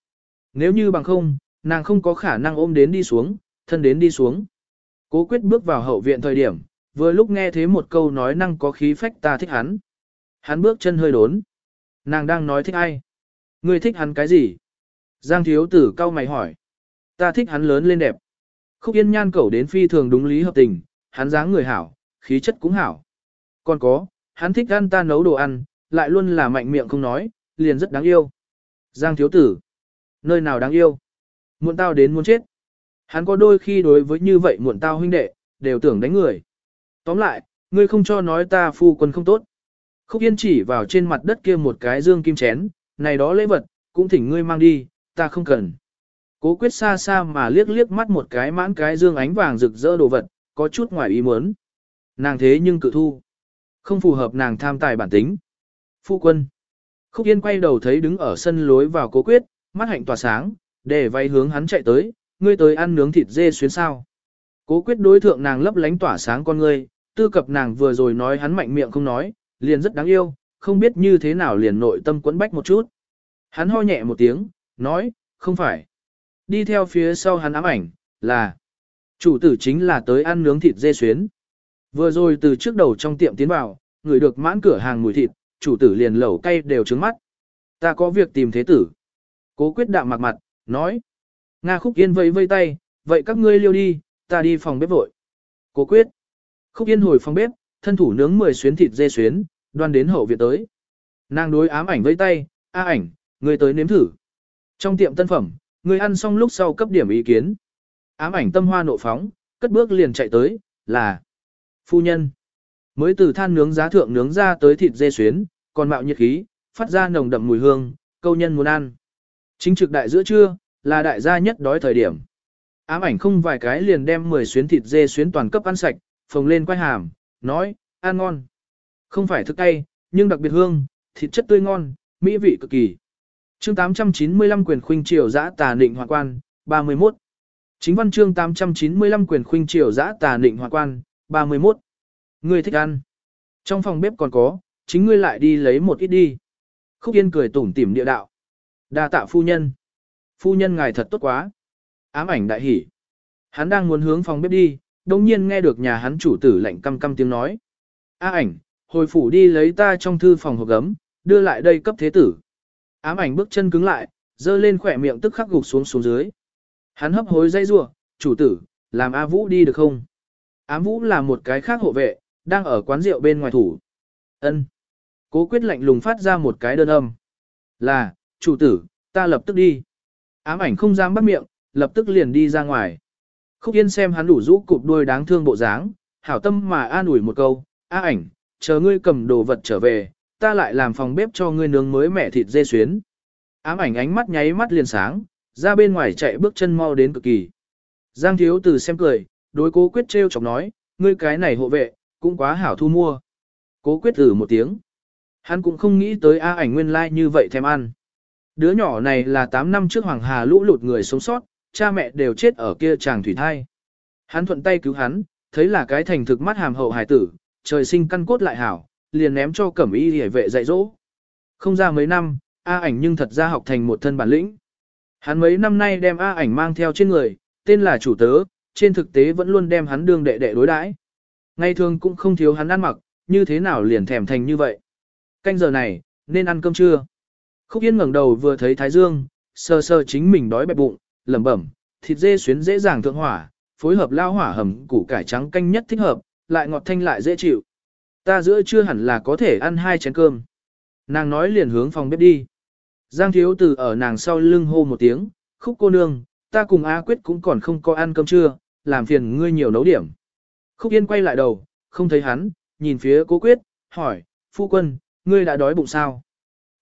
nếu như bằng không, nàng không có khả năng ôm đến đi xuống, thân đến đi xuống. Cố quyết bước vào hậu viện thời điểm, vừa lúc nghe thấy một câu nói năng có khí phách ta thích hắn. Hắn bước chân hơi đốn. Nàng đang nói thích ai? Ngươi thích hắn cái gì? Giang thiếu tử cao mày hỏi. Ta thích hắn lớn lên đẹp. Khúc yên nhan cẩu đến phi thường đúng lý hợp tình, hắn dáng người hảo, khí chất cũng hảo. Còn có, hắn thích ăn ta nấu đồ ăn, lại luôn là mạnh miệng không nói, liền rất đáng yêu. Giang thiếu tử. Nơi nào đáng yêu? Muộn tao đến muốn chết. Hắn có đôi khi đối với như vậy muộn tao huynh đệ, đều tưởng đánh người. Tóm lại, ngươi không cho nói ta phu quân không tốt. Khúc Yên chỉ vào trên mặt đất kia một cái dương kim chén, này đó lễ vật, cũng thỉnh ngươi mang đi, ta không cần. Cố quyết xa xa mà liếc liếc mắt một cái mãn cái dương ánh vàng rực rỡ đồ vật, có chút ngoài ý muốn. Nàng thế nhưng cự thu. Không phù hợp nàng tham tài bản tính. Phu quân. Khúc Yên quay đầu thấy đứng ở sân lối vào cố quyết, mắt hạnh tỏa sáng, để vay hướng hắn chạy tới, ngươi tới ăn nướng thịt dê xuyến sao. Cố quyết đối thượng nàng lấp lánh tỏa sáng con ngươi, tư cập nàng vừa rồi nói hắn mạnh miệng không nói, liền rất đáng yêu, không biết như thế nào liền nội tâm quấn bách một chút. Hắn ho nhẹ một tiếng, nói, không phải. Đi theo phía sau hắn ám ảnh, là, chủ tử chính là tới ăn nướng thịt dê xuyến. Vừa rồi từ trước đầu trong tiệm tiến vào, người được mãn cửa hàng mùi thịt, chủ tử liền lẩu cay đều trứng mắt. Ta có việc tìm thế tử. Cố quyết đạm mặt mặt, nói. Nga khúc yên vẫy vây tay, vậy các ngươi liêu đi, ta đi phòng bếp vội. Cố quyết. Khúc yên hồi phòng bếp, thân thủ nướng 10 xuyến thịt dê xuyến, đoan đến hậu viện tới. Nàng đối ám ảnh vây tay, a ảnh, người tới nếm thử. Trong tiệm tân phẩm, người ăn xong lúc sau cấp điểm ý kiến. Ám ảnh tâm hoa nộ phóng, cất bước liền chạy tới, là phu nhân. Mới từ than nướng giá thượng nướng ra tới thịt dê xuyến, còn mạo nhiệt khí, phát ra nồng đậm mùi hương, câu nhân muốn ăn. Chính trực đại giữa trưa, là đại gia nhất đói thời điểm. Ám ảnh không vài cái liền đem 10 xuyến thịt dê xuyến toàn cấp ăn sạch, phồng lên quay hàm, nói, ăn ngon. Không phải thức cay, nhưng đặc biệt hương, thịt chất tươi ngon, mỹ vị cực kỳ. Chương 895 quyền khuynh triều giã tà nịnh hoàng quan, 31. Chính văn chương 895 quyền khuynh triều giã tà nịnh hoàng quan, 31. Ngươi thích ăn. Trong phòng bếp còn có, chính ngươi lại đi lấy một ít đi. Khúc Yên cười tủm tỉm địa đạo. đa tạ phu nhân. Phu nhân ngài thật tốt quá. Ám ảnh đại hỉ. Hắn đang muốn hướng phòng bếp đi, đồng nhiên nghe được nhà hắn chủ tử lạnh căm căm tiếng nói. A ảnh, hồi phủ đi lấy ta trong thư phòng hộp gấm, đưa lại đây cấp thế tử. Ám ảnh bước chân cứng lại, dơ lên khỏe miệng tức khắc gục xuống xuống dưới. Hắn hấp hối dây rủa chủ tử, làm A Vũ đi được không? Ám Vũ là một cái khác hộ vệ, đang ở quán rượu bên ngoài thủ. ân Cố quyết lạnh lùng phát ra một cái đơn âm. Là, chủ tử, ta lập tức đi. Ám ảnh không dám bắt miệng, lập tức liền đi ra ngoài. Khúc Yên xem hắn đủ rũ cụp đuôi đáng thương bộ dáng, hảo tâm mà an ủi một câu, "A ảnh, chờ ngươi cầm đồ vật trở về, ta lại làm phòng bếp cho ngươi nướng mới mẻ thịt dê xuyến." Ám ảnh ánh mắt nháy mắt liền sáng, ra bên ngoài chạy bước chân mau đến cực kỳ. Giang thiếu từ xem cười, đối cố quyết trêu chọc nói, "Ngươi cái này hộ vệ, cũng quá hảo thu mua." Cố quyết thử một tiếng. Hắn cũng không nghĩ tới A ảnh nguyên lai like như vậy thèm ăn. Đứa nhỏ này là 8 năm trước Hoàng Hà lũ lụt người sống sót, cha mẹ đều chết ở kia chàng thủy thai. Hắn thuận tay cứu hắn, thấy là cái thành thực mắt hàm hậu hải tử, trời sinh căn cốt lại hảo, liền ném cho cẩm y hề vệ dạy dỗ. Không ra mấy năm, A ảnh nhưng thật ra học thành một thân bản lĩnh. Hắn mấy năm nay đem A ảnh mang theo trên người, tên là chủ tớ, trên thực tế vẫn luôn đem hắn đương đệ đệ đối đãi. Ngày thường cũng không thiếu hắn ăn mặc, như thế nào liền thèm thành như vậy. Canh giờ này, nên ăn cơm trưa. Khúc Yên ngẩng đầu vừa thấy Thái Dương, sờ sờ chính mình đói bẹp bụng, lẩm bẩm, thịt dê xuyến dễ dàng thượng hỏa, phối hợp lao hỏa hầm củ cải trắng canh nhất thích hợp, lại ngọt thanh lại dễ chịu. Ta giữa trưa hẳn là có thể ăn hai chén cơm. Nàng nói liền hướng phòng bếp đi. Giang thiếu từ ở nàng sau lưng hô một tiếng, khúc cô nương, ta cùng A Quyết cũng còn không có ăn cơm trưa, làm phiền ngươi nhiều nấu điểm. Khúc Yên quay lại đầu, không thấy hắn, nhìn phía cố Quyết, hỏi, phu quân, ngươi đã đói bụng sao?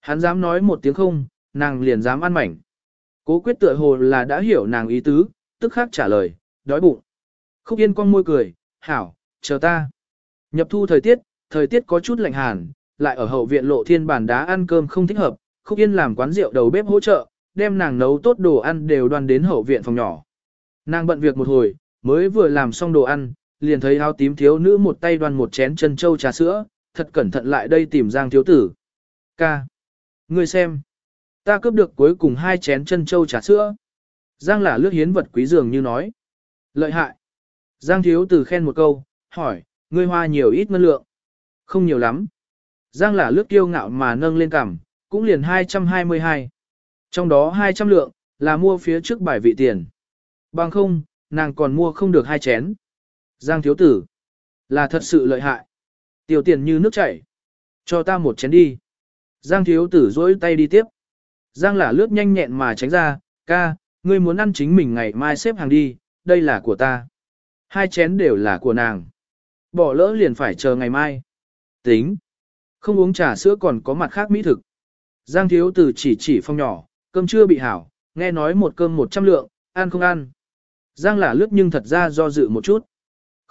Hắn dám nói một tiếng không, nàng liền dám ăn mảnh. Cố quyết tựa hồ là đã hiểu nàng ý tứ, tức khắc trả lời, đói bụng. Khúc yên con môi cười, hảo, chờ ta. Nhập thu thời tiết, thời tiết có chút lạnh hàn, lại ở hậu viện lộ thiên bàn đá ăn cơm không thích hợp, khúc yên làm quán rượu đầu bếp hỗ trợ, đem nàng nấu tốt đồ ăn đều đoan đến hậu viện phòng nhỏ. Nàng bận việc một hồi, mới vừa làm xong đồ ăn, liền thấy áo tím thiếu nữ một tay đoan một chén chân châu trà sữa, thật cẩn thận lại đây tìm Giang thiếu tử. Ca. Ngươi xem. Ta cướp được cuối cùng hai chén chân châu trà sữa. Giang là lướt hiến vật quý dường như nói. Lợi hại. Giang thiếu tử khen một câu, hỏi, ngươi hoa nhiều ít ngân lượng. Không nhiều lắm. Giang là lướt kiêu ngạo mà nâng lên cằm, cũng liền 222. Trong đó 200 lượng, là mua phía trước bài vị tiền. Bằng không, nàng còn mua không được hai chén. Giang thiếu tử. Là thật sự lợi hại. Tiêu tiền như nước chảy. Cho ta một chén đi. Giang thiếu tử dỗi tay đi tiếp. Giang là lướt nhanh nhẹn mà tránh ra, ca, ngươi muốn ăn chính mình ngày mai xếp hàng đi, đây là của ta. Hai chén đều là của nàng. Bỏ lỡ liền phải chờ ngày mai. Tính. Không uống trà sữa còn có mặt khác mỹ thực. Giang thiếu tử chỉ chỉ phong nhỏ, cơm chưa bị hảo, nghe nói một cơm một trăm lượng, ăn không ăn. Giang là lướt nhưng thật ra do dự một chút.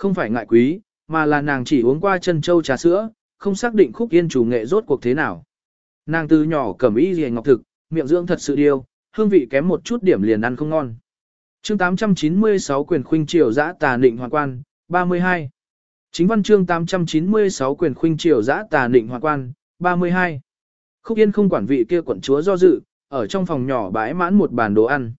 Không phải ngại quý, mà là nàng chỉ uống qua chân châu trà sữa, không xác định khúc yên chủ nghệ rốt cuộc thế nào. Nàng từ nhỏ cầm y gì ngọc thực, miệng dưỡng thật sự điêu, hương vị kém một chút điểm liền ăn không ngon. chương 896 quyền khuynh triều giã tà nịnh hoàng quan, 32. Chính văn chương 896 quyền khuynh triều giã tà nịnh hoàng quan, 32. Khúc Yên không quản vị kia quận chúa do dự, ở trong phòng nhỏ bãi mãn một bàn đồ ăn.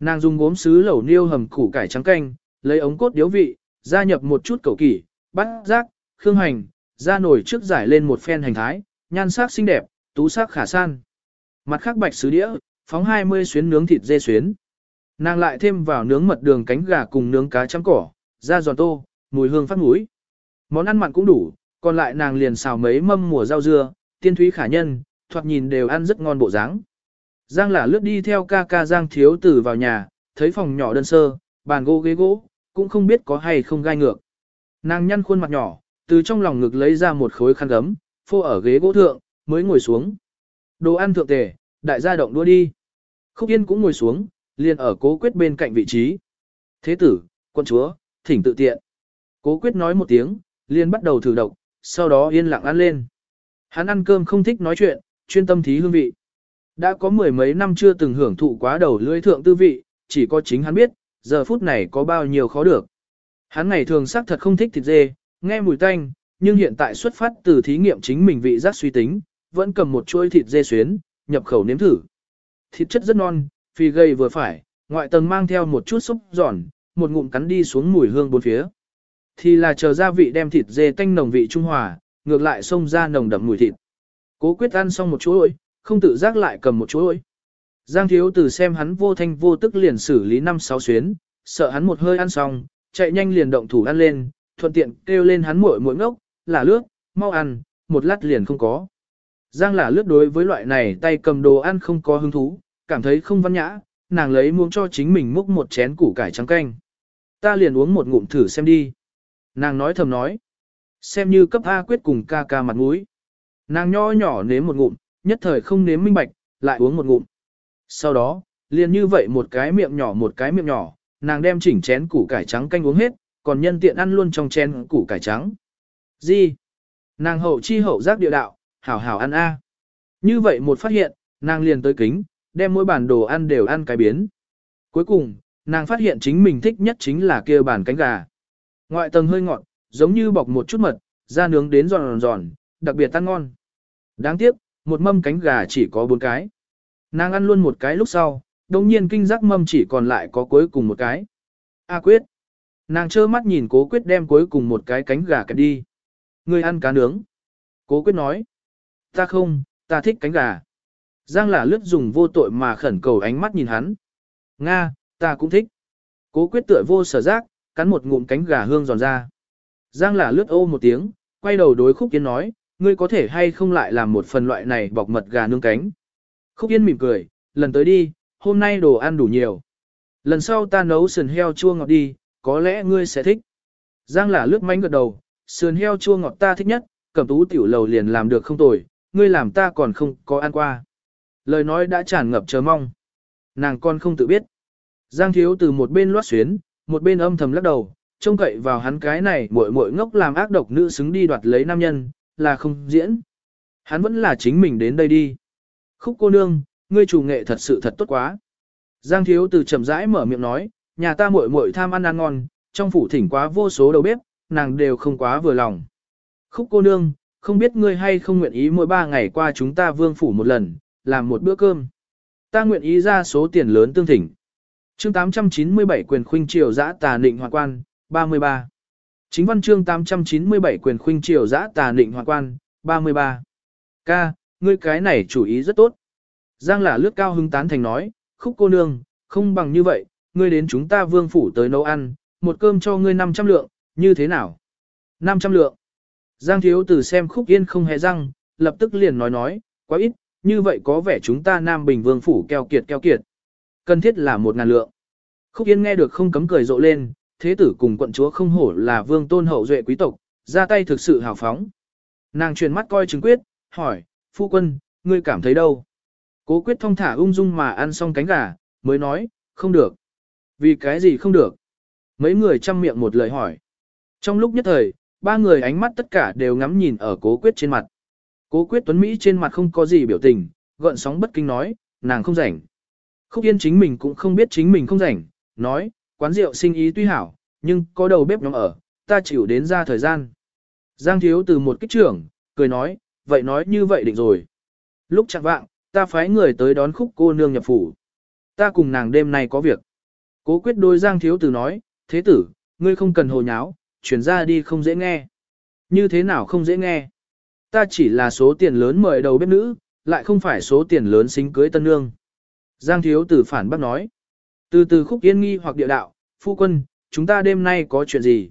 Nàng dùng gốm sứ lẩu niêu hầm củ cải trắng canh, lấy ống cốt điếu vị, gia nhập một chút cầu kỷ, bát giác, khương hành, ra nổi trước giải lên một phen hành thái, nhan sắc xinh đẹp, tú sắc khả san. Mặt khác bạch sứ đĩa, phóng 20 xuyến nướng thịt dê xuyến. Nàng lại thêm vào nướng mật đường cánh gà cùng nướng cá trắng cỏ, da giòn tô, mùi hương phát mũi. Món ăn mặn cũng đủ, còn lại nàng liền xào mấy mâm mùa rau dưa, tiên thúy khả nhân, thoạt nhìn đều ăn rất ngon bộ dáng. Giang là lướt đi theo ca ca Giang thiếu tử vào nhà, thấy phòng nhỏ đơn sơ, bàn gỗ ghế gỗ, cũng không biết có hay không gai ngược. Nàng nhăn khuôn mặt nhỏ, từ trong lòng ngực lấy ra một khối khăn gấm, phô ở ghế gỗ thượng, mới ngồi xuống. Đồ ăn thượng tề, đại gia động đua đi. Khúc Yên cũng ngồi xuống, liền ở cố quyết bên cạnh vị trí. Thế tử, quân chúa, thỉnh tự tiện. Cố quyết nói một tiếng, liền bắt đầu thử độc, sau đó yên lặng ăn lên. Hắn ăn cơm không thích nói chuyện, chuyên tâm thí hương vị. Đã có mười mấy năm chưa từng hưởng thụ quá đầu lưỡi thượng tư vị, chỉ có chính hắn biết, giờ phút này có bao nhiêu khó được. Hắn ngày thường xác thật không thích thịt dê, nghe mùi tanh, nhưng hiện tại xuất phát từ thí nghiệm chính mình vị giác suy tính, vẫn cầm một chuôi thịt dê xuyến, nhập khẩu nếm thử. Thịt chất rất non, phi gây vừa phải, ngoại tầng mang theo một chút xúc giòn, một ngụm cắn đi xuống mùi hương bốn phía. Thì là chờ gia vị đem thịt dê tanh nồng vị trung hòa, ngược lại xông ra nồng đậm mùi thịt. Cố quyết ăn xong một chuỗi, không tự giác lại cầm một chuỗi. Giang thiếu từ xem hắn vô thanh vô tức liền xử lý năm sáu xuyến, sợ hắn một hơi ăn xong, chạy nhanh liền động thủ ăn lên, thuận tiện kêu lên hắn muội muội ngốc, là lướt, mau ăn, một lát liền không có. Giang là lướt đối với loại này tay cầm đồ ăn không có hứng thú, cảm thấy không văn nhã, nàng lấy muỗng cho chính mình múc một chén củ cải trắng canh. Ta liền uống một ngụm thử xem đi. Nàng nói thầm nói. Xem như cấp A quyết cùng ca ca mặt mũi. Nàng nho nhỏ nếm một ngụm, nhất thời không nếm minh bạch, lại uống một ngụm. Sau đó, liền như vậy một cái miệng nhỏ một cái miệng nhỏ, nàng đem chỉnh chén củ cải trắng canh uống hết, còn nhân tiện ăn luôn trong chén củ cải trắng. Gì? Nàng hậu chi hậu giác địa đạo, hảo hảo ăn a. Như vậy một phát hiện, nàng liền tới kính, đem mỗi bản đồ ăn đều ăn cái biến. Cuối cùng, nàng phát hiện chính mình thích nhất chính là kia bản cánh gà. Ngoại tầng hơi ngọt, giống như bọc một chút mật, da nướng đến giòn giòn, đặc biệt ăn ngon. Đáng tiếc, một mâm cánh gà chỉ có bốn cái. Nàng ăn luôn một cái lúc sau, đồng nhiên kinh giác mâm chỉ còn lại có cuối cùng một cái. A quyết. Nàng trơ mắt nhìn cố quyết đem cuối cùng một cái cánh gà kẹp đi. Người ăn cá nướng. Cố quyết nói. Ta không, ta thích cánh gà. Giang là lướt dùng vô tội mà khẩn cầu ánh mắt nhìn hắn. Nga, ta cũng thích. Cố quyết tựa vô sở giác, cắn một ngụm cánh gà hương giòn ra. Giang là lướt ô một tiếng, quay đầu đối khúc kiến nói, ngươi có thể hay không lại làm một phần loại này bọc mật gà nương cánh. Khúc Yên mỉm cười, lần tới đi, hôm nay đồ ăn đủ nhiều. Lần sau ta nấu sườn heo chua ngọt đi, có lẽ ngươi sẽ thích. Giang là lướt mánh gật đầu, sườn heo chua ngọt ta thích nhất, cẩm tú tiểu lầu liền làm được không tồi, ngươi làm ta còn không có ăn qua. Lời nói đã tràn ngập chờ mong. Nàng con không tự biết. Giang thiếu từ một bên loát xuyến, một bên âm thầm lắc đầu, trông cậy vào hắn cái này muội muội ngốc làm ác độc nữ xứng đi đoạt lấy nam nhân, là không diễn. Hắn vẫn là chính mình đến đây đi. Khúc cô nương, ngươi chủ nghệ thật sự thật tốt quá. Giang thiếu từ chậm rãi mở miệng nói, nhà ta muội muội tham ăn ăn ngon, trong phủ thỉnh quá vô số đầu bếp, nàng đều không quá vừa lòng. Khúc cô nương, không biết ngươi hay không nguyện ý mỗi ba ngày qua chúng ta vương phủ một lần, làm một bữa cơm. Ta nguyện ý ra số tiền lớn tương thỉnh. Chương 897 quyền khuynh triều giã tà nịnh hoàng quan, 33. Chính văn chương 897 quyền khuynh triều giã tà nịnh hoàng quan, 33. Ca, ngươi cái này chủ ý rất tốt. Giang là lướt cao hứng tán thành nói, khúc cô nương, không bằng như vậy, ngươi đến chúng ta vương phủ tới nấu ăn, một cơm cho ngươi 500 lượng, như thế nào? 500 lượng. Giang thiếu tử xem khúc yên không hề răng, lập tức liền nói nói, quá ít, như vậy có vẻ chúng ta Nam Bình Vương phủ keo kiệt keo kiệt. Cần thiết là một ngàn lượng. Khúc Yên nghe được không cấm cười rộ lên, thế tử cùng quận chúa không hổ là vương tôn hậu duệ quý tộc, ra tay thực sự hào phóng. Nàng truyền mắt coi chứng quyết, hỏi, phu quân, ngươi cảm thấy đâu? Cố quyết thông thả ung dung mà ăn xong cánh gà, mới nói, không được. Vì cái gì không được? Mấy người chăm miệng một lời hỏi. Trong lúc nhất thời, ba người ánh mắt tất cả đều ngắm nhìn ở cố quyết trên mặt. Cố quyết tuấn Mỹ trên mặt không có gì biểu tình, gợn sóng bất kinh nói, nàng không rảnh. Khúc yên chính mình cũng không biết chính mình không rảnh, nói, quán rượu sinh ý tuy hảo, nhưng có đầu bếp nhóm ở, ta chịu đến ra thời gian. Giang thiếu từ một kích trưởng, cười nói, vậy nói như vậy định rồi. Lúc chẳng vạng, ta phái người tới đón khúc cô nương nhập phủ. Ta cùng nàng đêm nay có việc. Cố quyết đôi Giang thiếu tử nói, thế tử, ngươi không cần hồ nháo, chuyển ra đi không dễ nghe. Như thế nào không dễ nghe? Ta chỉ là số tiền lớn mời đầu bếp nữ, lại không phải số tiền lớn xính cưới tân nương. Giang thiếu tử phản bác nói. Từ từ khúc yên nghi hoặc địa đạo, phu quân, chúng ta đêm nay có chuyện gì?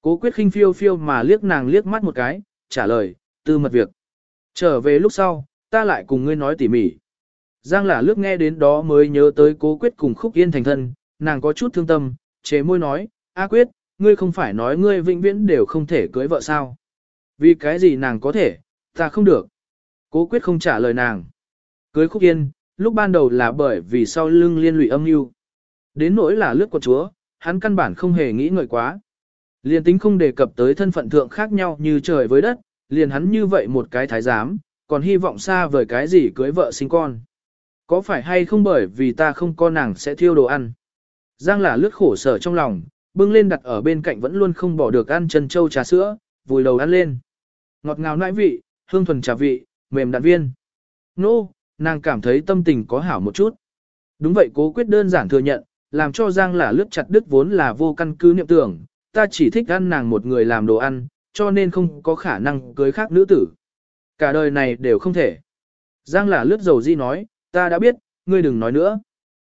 Cố quyết khinh phiêu phiêu mà liếc nàng liếc mắt một cái, trả lời, tư mật việc. Trở về lúc sau, ta lại cùng ngươi nói tỉ mỉ. Giang là lướt nghe đến đó mới nhớ tới cố quyết cùng khúc yên thành thân, nàng có chút thương tâm, chế môi nói, A quyết, ngươi không phải nói ngươi vĩnh viễn đều không thể cưới vợ sao. Vì cái gì nàng có thể, ta không được. Cố quyết không trả lời nàng. Cưới khúc yên, lúc ban đầu là bởi vì sau lưng liên lụy âm mưu Đến nỗi là lướt của chúa, hắn căn bản không hề nghĩ ngợi quá. Liền tính không đề cập tới thân phận thượng khác nhau như trời với đất, liền hắn như vậy một cái thái giám, còn hy vọng xa vời cái gì cưới vợ sinh con. Có phải hay không bởi vì ta không có nàng sẽ thiêu đồ ăn. Giang là lướt khổ sở trong lòng, bưng lên đặt ở bên cạnh vẫn luôn không bỏ được ăn chân châu trà sữa, vùi đầu ăn lên. Ngọt ngào nãi vị, hương thuần trà vị, mềm đạn viên. Nô, no, nàng cảm thấy tâm tình có hảo một chút. Đúng vậy cố quyết đơn giản thừa nhận, làm cho Giang là lướt chặt đứt vốn là vô căn cứ niệm tưởng, ta chỉ thích ăn nàng một người làm đồ ăn, cho nên không có khả năng cưới khác nữ tử. Cả đời này đều không thể. Giang là lướt dầu di nói, ta đã biết, ngươi đừng nói nữa.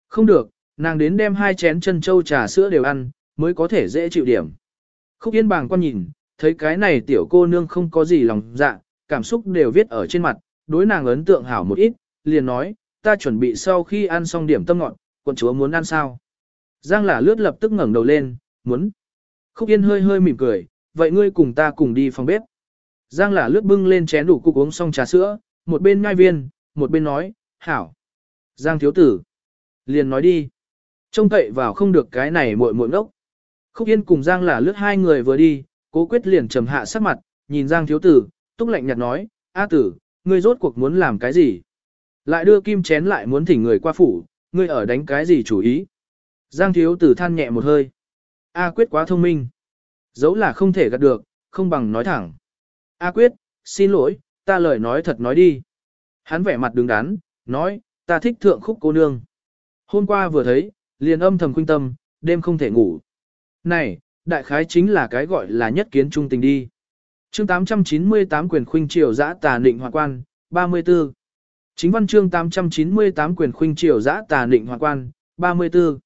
Không được, nàng đến đem hai chén chân châu trà sữa đều ăn, mới có thể dễ chịu điểm. Khúc yên bàng quan nhìn, thấy cái này tiểu cô nương không có gì lòng dạ, cảm xúc đều viết ở trên mặt, đối nàng ấn tượng hảo một ít, liền nói, ta chuẩn bị sau khi ăn xong điểm tâm ngọn, quận chúa muốn ăn sao. Giang là lướt lập tức ngẩng đầu lên, muốn. Khúc Yên hơi hơi mỉm cười, vậy ngươi cùng ta cùng đi phòng bếp. Giang là lướt bưng lên chén đủ cục uống xong trà sữa, một bên ngai viên, một bên nói, hảo. Giang thiếu tử. Liền nói đi. Trông cậy vào không được cái này muội muội ngốc. Khúc Yên cùng Giang là lướt hai người vừa đi, cố quyết liền trầm hạ sắc mặt, nhìn Giang thiếu tử, túc lạnh nhạt nói, A tử, ngươi rốt cuộc muốn làm cái gì? Lại đưa kim chén lại muốn thỉnh người qua phủ, ngươi ở đánh cái gì chủ ý? Giang thiếu tử than nhẹ một hơi. A quyết quá thông minh. Dấu là không thể gạt được, không bằng nói thẳng. A quyết, xin lỗi, ta lời nói thật nói đi. Hắn vẻ mặt đứng đắn, nói, ta thích thượng khúc cô nương. Hôm qua vừa thấy, liền âm thầm khuyên tâm, đêm không thể ngủ. Này, đại khái chính là cái gọi là nhất kiến trung tình đi. Chương 898 quyền khuynh triều giã tà nịnh hoàng quan, 34. Chính văn chương 898 quyền khuynh triều giã tà nịnh hoàng quan, 34.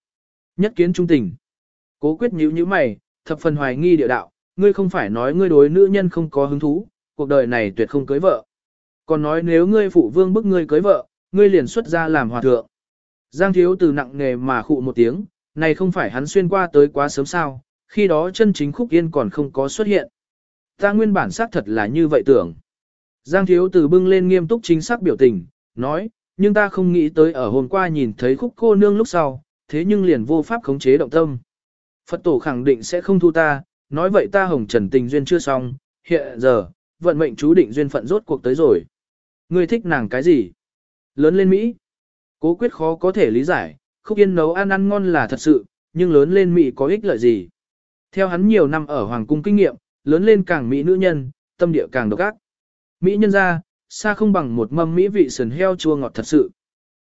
Nhất kiến trung tình. Cố quyết nhíu nhíu mày, thập phần hoài nghi địa đạo, ngươi không phải nói ngươi đối nữ nhân không có hứng thú, cuộc đời này tuyệt không cưới vợ. Còn nói nếu ngươi phụ vương bức ngươi cưới vợ, ngươi liền xuất ra làm hòa thượng. Giang thiếu từ nặng nghề mà khụ một tiếng, này không phải hắn xuyên qua tới quá sớm sao, khi đó chân chính khúc yên còn không có xuất hiện. Ta nguyên bản xác thật là như vậy tưởng. Giang thiếu từ bưng lên nghiêm túc chính xác biểu tình, nói, nhưng ta không nghĩ tới ở hôm qua nhìn thấy khúc cô nương lúc sau, thế nhưng liền vô pháp khống chế động tâm. Phật tổ khẳng định sẽ không thu ta, nói vậy ta hồng trần tình duyên chưa xong, hiện giờ, vận mệnh chú định duyên phận rốt cuộc tới rồi. Ngươi thích nàng cái gì? Lớn lên Mỹ. Cố quyết khó có thể lý giải, khúc yên nấu ăn ăn ngon là thật sự, nhưng lớn lên Mỹ có ích lợi gì? Theo hắn nhiều năm ở Hoàng cung kinh nghiệm, lớn lên càng Mỹ nữ nhân, tâm địa càng độc ác. Mỹ nhân ra, xa không bằng một mâm Mỹ vị sườn heo chua ngọt thật sự.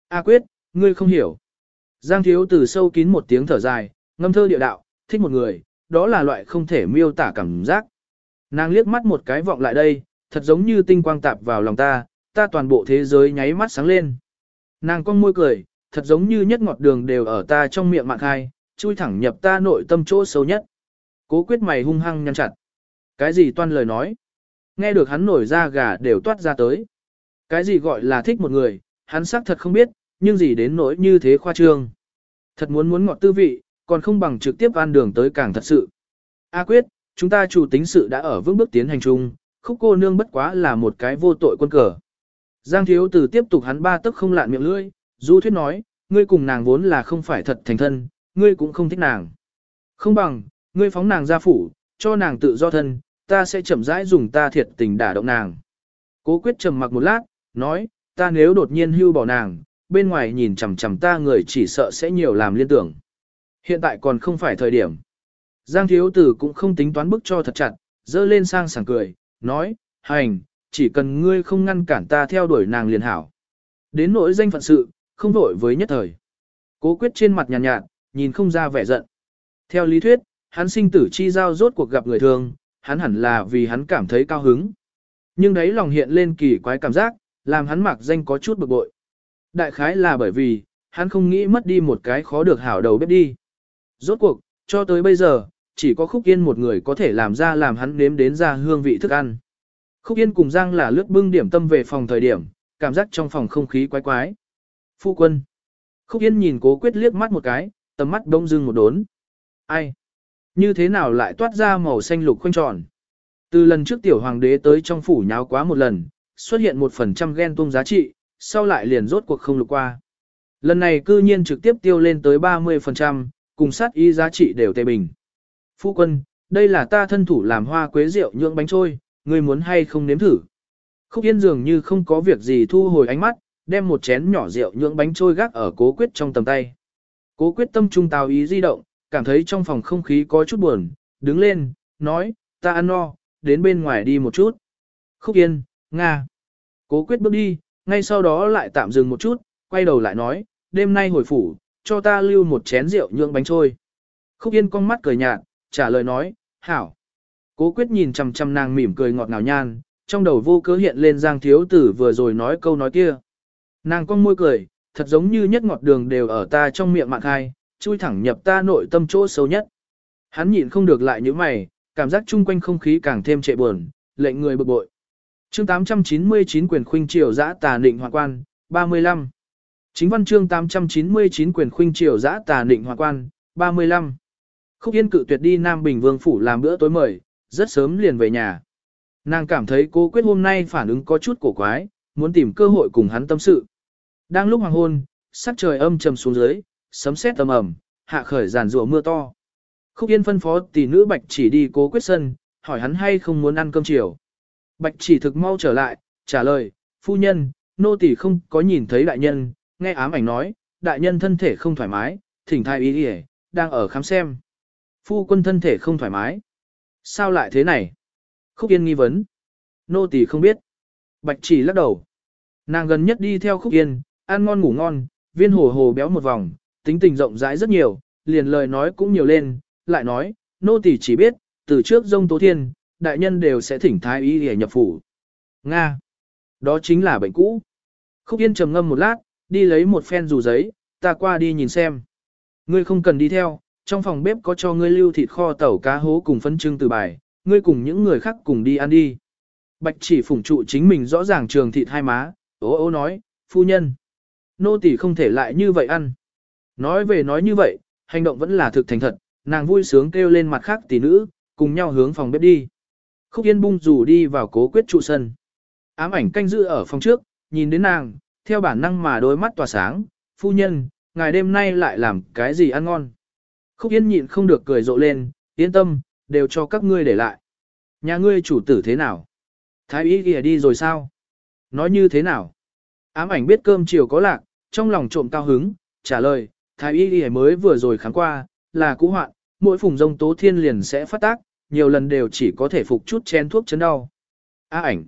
A quyết, ngươi không hiểu. Giang thiếu từ sâu kín một tiếng thở dài, ngâm thơ địa đạo, thích một người, đó là loại không thể miêu tả cảm giác. Nàng liếc mắt một cái vọng lại đây, thật giống như tinh quang tạp vào lòng ta, ta toàn bộ thế giới nháy mắt sáng lên. Nàng con môi cười, thật giống như nhất ngọt đường đều ở ta trong miệng mạng hai, chui thẳng nhập ta nội tâm chỗ sâu nhất. Cố quyết mày hung hăng nhăn chặt. Cái gì toan lời nói? Nghe được hắn nổi ra gà đều toát ra tới. Cái gì gọi là thích một người, hắn xác thật không biết, nhưng gì đến nỗi như thế khoa trương. Thật muốn muốn ngọt tư vị, còn không bằng trực tiếp ăn đường tới càng thật sự. A quyết, chúng ta chủ tính sự đã ở vững bước tiến hành chung, khúc cô nương bất quá là một cái vô tội quân cờ. Giang thiếu tử tiếp tục hắn ba tức không lạn miệng lưỡi, du thuyết nói, ngươi cùng nàng vốn là không phải thật thành thân, ngươi cũng không thích nàng. Không bằng, ngươi phóng nàng ra phủ, cho nàng tự do thân, ta sẽ chậm rãi dùng ta thiệt tình đả động nàng. Cố quyết trầm mặc một lát, nói, ta nếu đột nhiên hưu bỏ nàng, bên ngoài nhìn chằm chằm ta người chỉ sợ sẽ nhiều làm liên tưởng. Hiện tại còn không phải thời điểm. Giang thiếu tử cũng không tính toán bức cho thật chặt, dơ lên sang sảng cười, nói, hành, chỉ cần ngươi không ngăn cản ta theo đuổi nàng liền hảo. Đến nỗi danh phận sự, không vội với nhất thời. Cố quyết trên mặt nhàn nhạt, nhạt, nhìn không ra vẻ giận. Theo lý thuyết, hắn sinh tử chi giao rốt cuộc gặp người thường, hắn hẳn là vì hắn cảm thấy cao hứng. Nhưng đấy lòng hiện lên kỳ quái cảm giác, làm hắn mặc danh có chút bực bội. Đại khái là bởi vì, hắn không nghĩ mất đi một cái khó được hảo đầu bếp đi. Rốt cuộc, cho tới bây giờ, chỉ có Khúc Yên một người có thể làm ra làm hắn nếm đến ra hương vị thức ăn. Khúc Yên cùng Giang là lướt bưng điểm tâm về phòng thời điểm, cảm giác trong phòng không khí quái quái. Phu quân. Khúc Yên nhìn cố quyết liếc mắt một cái, tầm mắt đông dưng một đốn. Ai? Như thế nào lại toát ra màu xanh lục khoanh tròn? Từ lần trước tiểu hoàng đế tới trong phủ nháo quá một lần, xuất hiện một phần trăm ghen tung giá trị, sau lại liền rốt cuộc không lục qua. Lần này cư nhiên trực tiếp tiêu lên tới 30%, cùng sát ý giá trị đều tề bình. Phu quân, đây là ta thân thủ làm hoa quế rượu nhượng bánh trôi, ngươi muốn hay không nếm thử. Khúc Yên dường như không có việc gì thu hồi ánh mắt, đem một chén nhỏ rượu nhượng bánh trôi gác ở cố quyết trong tầm tay. Cố quyết tâm trung tào ý di động, cảm thấy trong phòng không khí có chút buồn, đứng lên, nói, ta ăn no, đến bên ngoài đi một chút. Khúc Yên, Nga. Cố quyết bước đi, ngay sau đó lại tạm dừng một chút, quay đầu lại nói, đêm nay hồi phủ, cho ta lưu một chén rượu nhượng bánh trôi. Khúc Yên con mắt cười nhạt, trả lời nói, hảo. Cố quyết nhìn chằm chằm nàng mỉm cười ngọt ngào nhan, trong đầu vô cớ hiện lên Giang Thiếu Tử vừa rồi nói câu nói kia. Nàng con môi cười, thật giống như nhất ngọt đường đều ở ta trong miệng mạng hai, chui thẳng nhập ta nội tâm chỗ sâu nhất. Hắn nhịn không được lại như mày, cảm giác chung quanh không khí càng thêm trệ buồn, lệnh người bực bội. Chương 899 quyền khuynh triều giã tà định hoàng quan, 35. Chính văn chương 899 quyền khuynh triều giã tà định hoàng quan, 35. Khúc Yên cự tuyệt đi Nam Bình Vương Phủ làm bữa tối mời, rất sớm liền về nhà. Nàng cảm thấy cô quyết hôm nay phản ứng có chút cổ quái, muốn tìm cơ hội cùng hắn tâm sự. Đang lúc hoàng hôn, sắc trời âm trầm xuống dưới, sấm sét tầm ẩm, hạ khởi giàn rùa mưa to. Khúc Yên phân phó tỷ nữ Bạch chỉ đi cố quyết sân, hỏi hắn hay không muốn ăn cơm chiều. Bạch chỉ thực mau trở lại, trả lời, phu nhân, nô tỷ không có nhìn thấy đại nhân, nghe ám ảnh nói, đại nhân thân thể không thoải mái, thỉnh thai ý đi đang ở khám xem. Phu quân thân thể không thoải mái. Sao lại thế này? Khúc Yên nghi vấn. Nô tỳ không biết. Bạch chỉ lắc đầu. Nàng gần nhất đi theo Khúc Yên, ăn ngon ngủ ngon, viên hồ hồ béo một vòng, tính tình rộng rãi rất nhiều, liền lời nói cũng nhiều lên, lại nói, nô tỳ chỉ biết, từ trước dông tố thiên, đại nhân đều sẽ thỉnh thái y để nhập phủ. Nga. Đó chính là bệnh cũ. Khúc Yên trầm ngâm một lát, đi lấy một phen dù giấy, ta qua đi nhìn xem. Ngươi không cần đi theo, trong phòng bếp có cho ngươi lưu thịt kho tẩu cá hố cùng phân trưng từ bài, ngươi cùng những người khác cùng đi ăn đi. Bạch chỉ phủng trụ chính mình rõ ràng trường thịt hai má, ố ố nói, phu nhân. Nô tỳ không thể lại như vậy ăn. Nói về nói như vậy, hành động vẫn là thực thành thật, nàng vui sướng kêu lên mặt khác tỷ nữ, cùng nhau hướng phòng bếp đi. Khúc Yên bung rủ đi vào cố quyết trụ sân. Ám ảnh canh giữ ở phòng trước, nhìn đến nàng, theo bản năng mà đôi mắt tỏa sáng, phu nhân, ngày đêm nay lại làm cái gì ăn ngon. Khúc Yên nhịn không được cười rộ lên, yên tâm, đều cho các ngươi để lại. Nhà ngươi chủ tử thế nào? Thái ý kìa đi rồi sao? Nói như thế nào? Ám ảnh biết cơm chiều có lạc, trong lòng trộm cao hứng, trả lời, thái y kìa mới vừa rồi kháng qua, là cũ hoạn, mỗi phùng rông tố thiên liền sẽ phát tác, nhiều lần đều chỉ có thể phục chút chén thuốc chấn đau. Á ảnh.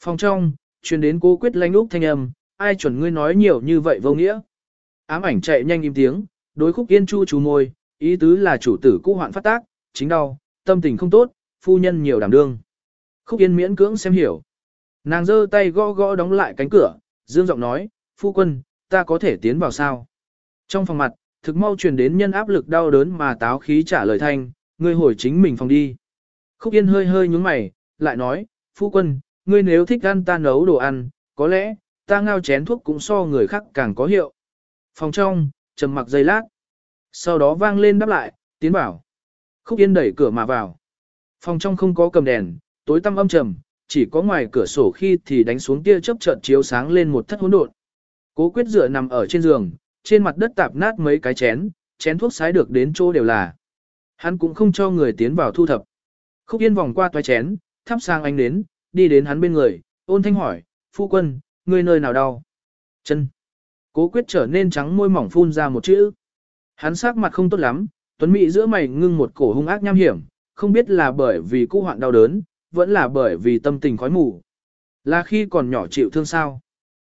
Phòng trong, truyền đến cố quyết lanh úc thanh âm, ai chuẩn ngươi nói nhiều như vậy vô nghĩa. Ám ảnh chạy nhanh im tiếng, đối khúc yên chu chú môi, ý tứ là chủ tử cũ hoạn phát tác, chính đau, tâm tình không tốt, phu nhân nhiều đảm đương. Khúc yên miễn cưỡng xem hiểu. Nàng giơ tay gõ gõ đóng lại cánh cửa, dương giọng nói, phu quân, ta có thể tiến vào sao? Trong phòng mặt, thực mau truyền đến nhân áp lực đau đớn mà táo khí trả lời thanh, ngươi hồi chính mình phòng đi. Khúc Yên hơi hơi nhúng mày, lại nói, phu quân, ngươi nếu thích ăn ta nấu đồ ăn, có lẽ, ta ngao chén thuốc cũng so người khác càng có hiệu. Phòng trong, trầm mặc giây lát. Sau đó vang lên đáp lại, tiến bảo. Khúc Yên đẩy cửa mà vào. Phòng trong không có cầm đèn, tối tăm âm trầm, chỉ có ngoài cửa sổ khi thì đánh xuống tia chớp chợt chiếu sáng lên một thất hỗn độn. Cố Quyết dựa nằm ở trên giường, trên mặt đất tạp nát mấy cái chén, chén thuốc sái được đến chỗ đều là. Hắn cũng không cho người tiến vào thu thập. Khúc Yên vòng qua toái chén, thắp sang ánh đến, đi đến hắn bên người, ôn thanh hỏi, phu quân, ngươi nơi nào đau? Chân. Cố quyết trở nên trắng môi mỏng phun ra một chữ. Hắn sắc mặt không tốt lắm, tuấn mỹ giữa mày ngưng một cổ hung ác nham hiểm, không biết là bởi vì cũ hoạn đau đớn, vẫn là bởi vì tâm tình khói mù. Là khi còn nhỏ chịu thương sao.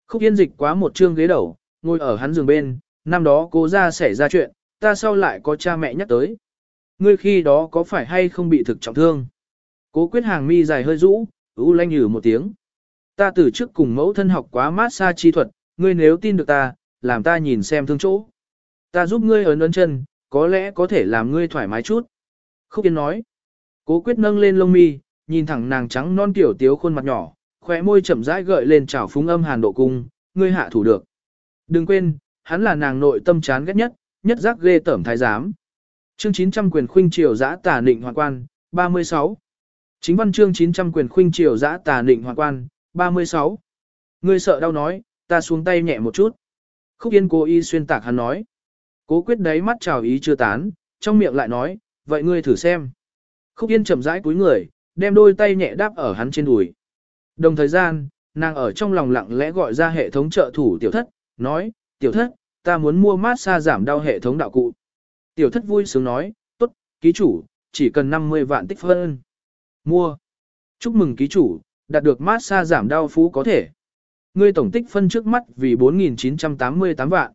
Khúc yên dịch quá một chương ghế đầu, ngồi ở hắn giường bên, năm đó cố ra xảy ra chuyện, ta sau lại có cha mẹ nhắc tới. Ngươi khi đó có phải hay không bị thực trọng thương? Cố quyết hàng mi dài hơi rũ, ú lanh nhử một tiếng. Ta từ trước cùng mẫu thân học quá mát xa chi thuật, ngươi nếu tin được ta, làm ta nhìn xem thương chỗ. Ta giúp ngươi ấn ấn chân, có lẽ có thể làm ngươi thoải mái chút. Khúc Yên nói. Cố quyết nâng lên lông mi, nhìn thẳng nàng trắng non tiểu tiếu khuôn mặt nhỏ, khóe môi chậm rãi gợi lên trào phúng âm hàn độ cung, ngươi hạ thủ được. Đừng quên, hắn là nàng nội tâm chán ghét nhất, nhất giác ghê tẩm thái giám. Chương 900 quyền khuynh triều giã tả định hoàng quan, 36. Chính văn chương 900 quyền khuynh triều giã tả định hoàng quan, 36. Ngươi sợ đau nói, ta xuống tay nhẹ một chút. Khúc Yên cố ý xuyên tạc hắn nói. Cố quyết đấy mắt trào ý chưa tán, trong miệng lại nói, vậy ngươi thử xem. Khúc Yên chậm rãi cúi người, đem đôi tay nhẹ đáp ở hắn trên đùi. Đồng thời gian, nàng ở trong lòng lặng lẽ gọi ra hệ thống trợ thủ tiểu thất, nói, tiểu thất, ta muốn mua mát xa giảm đau hệ thống đạo cụ. Tiểu thất vui sướng nói, tốt, ký chủ, chỉ cần 50 vạn tích phân. Mua. Chúc mừng ký chủ, đạt được mát xa giảm đau phú có thể. Ngươi tổng tích phân trước mắt vì 4.988 vạn.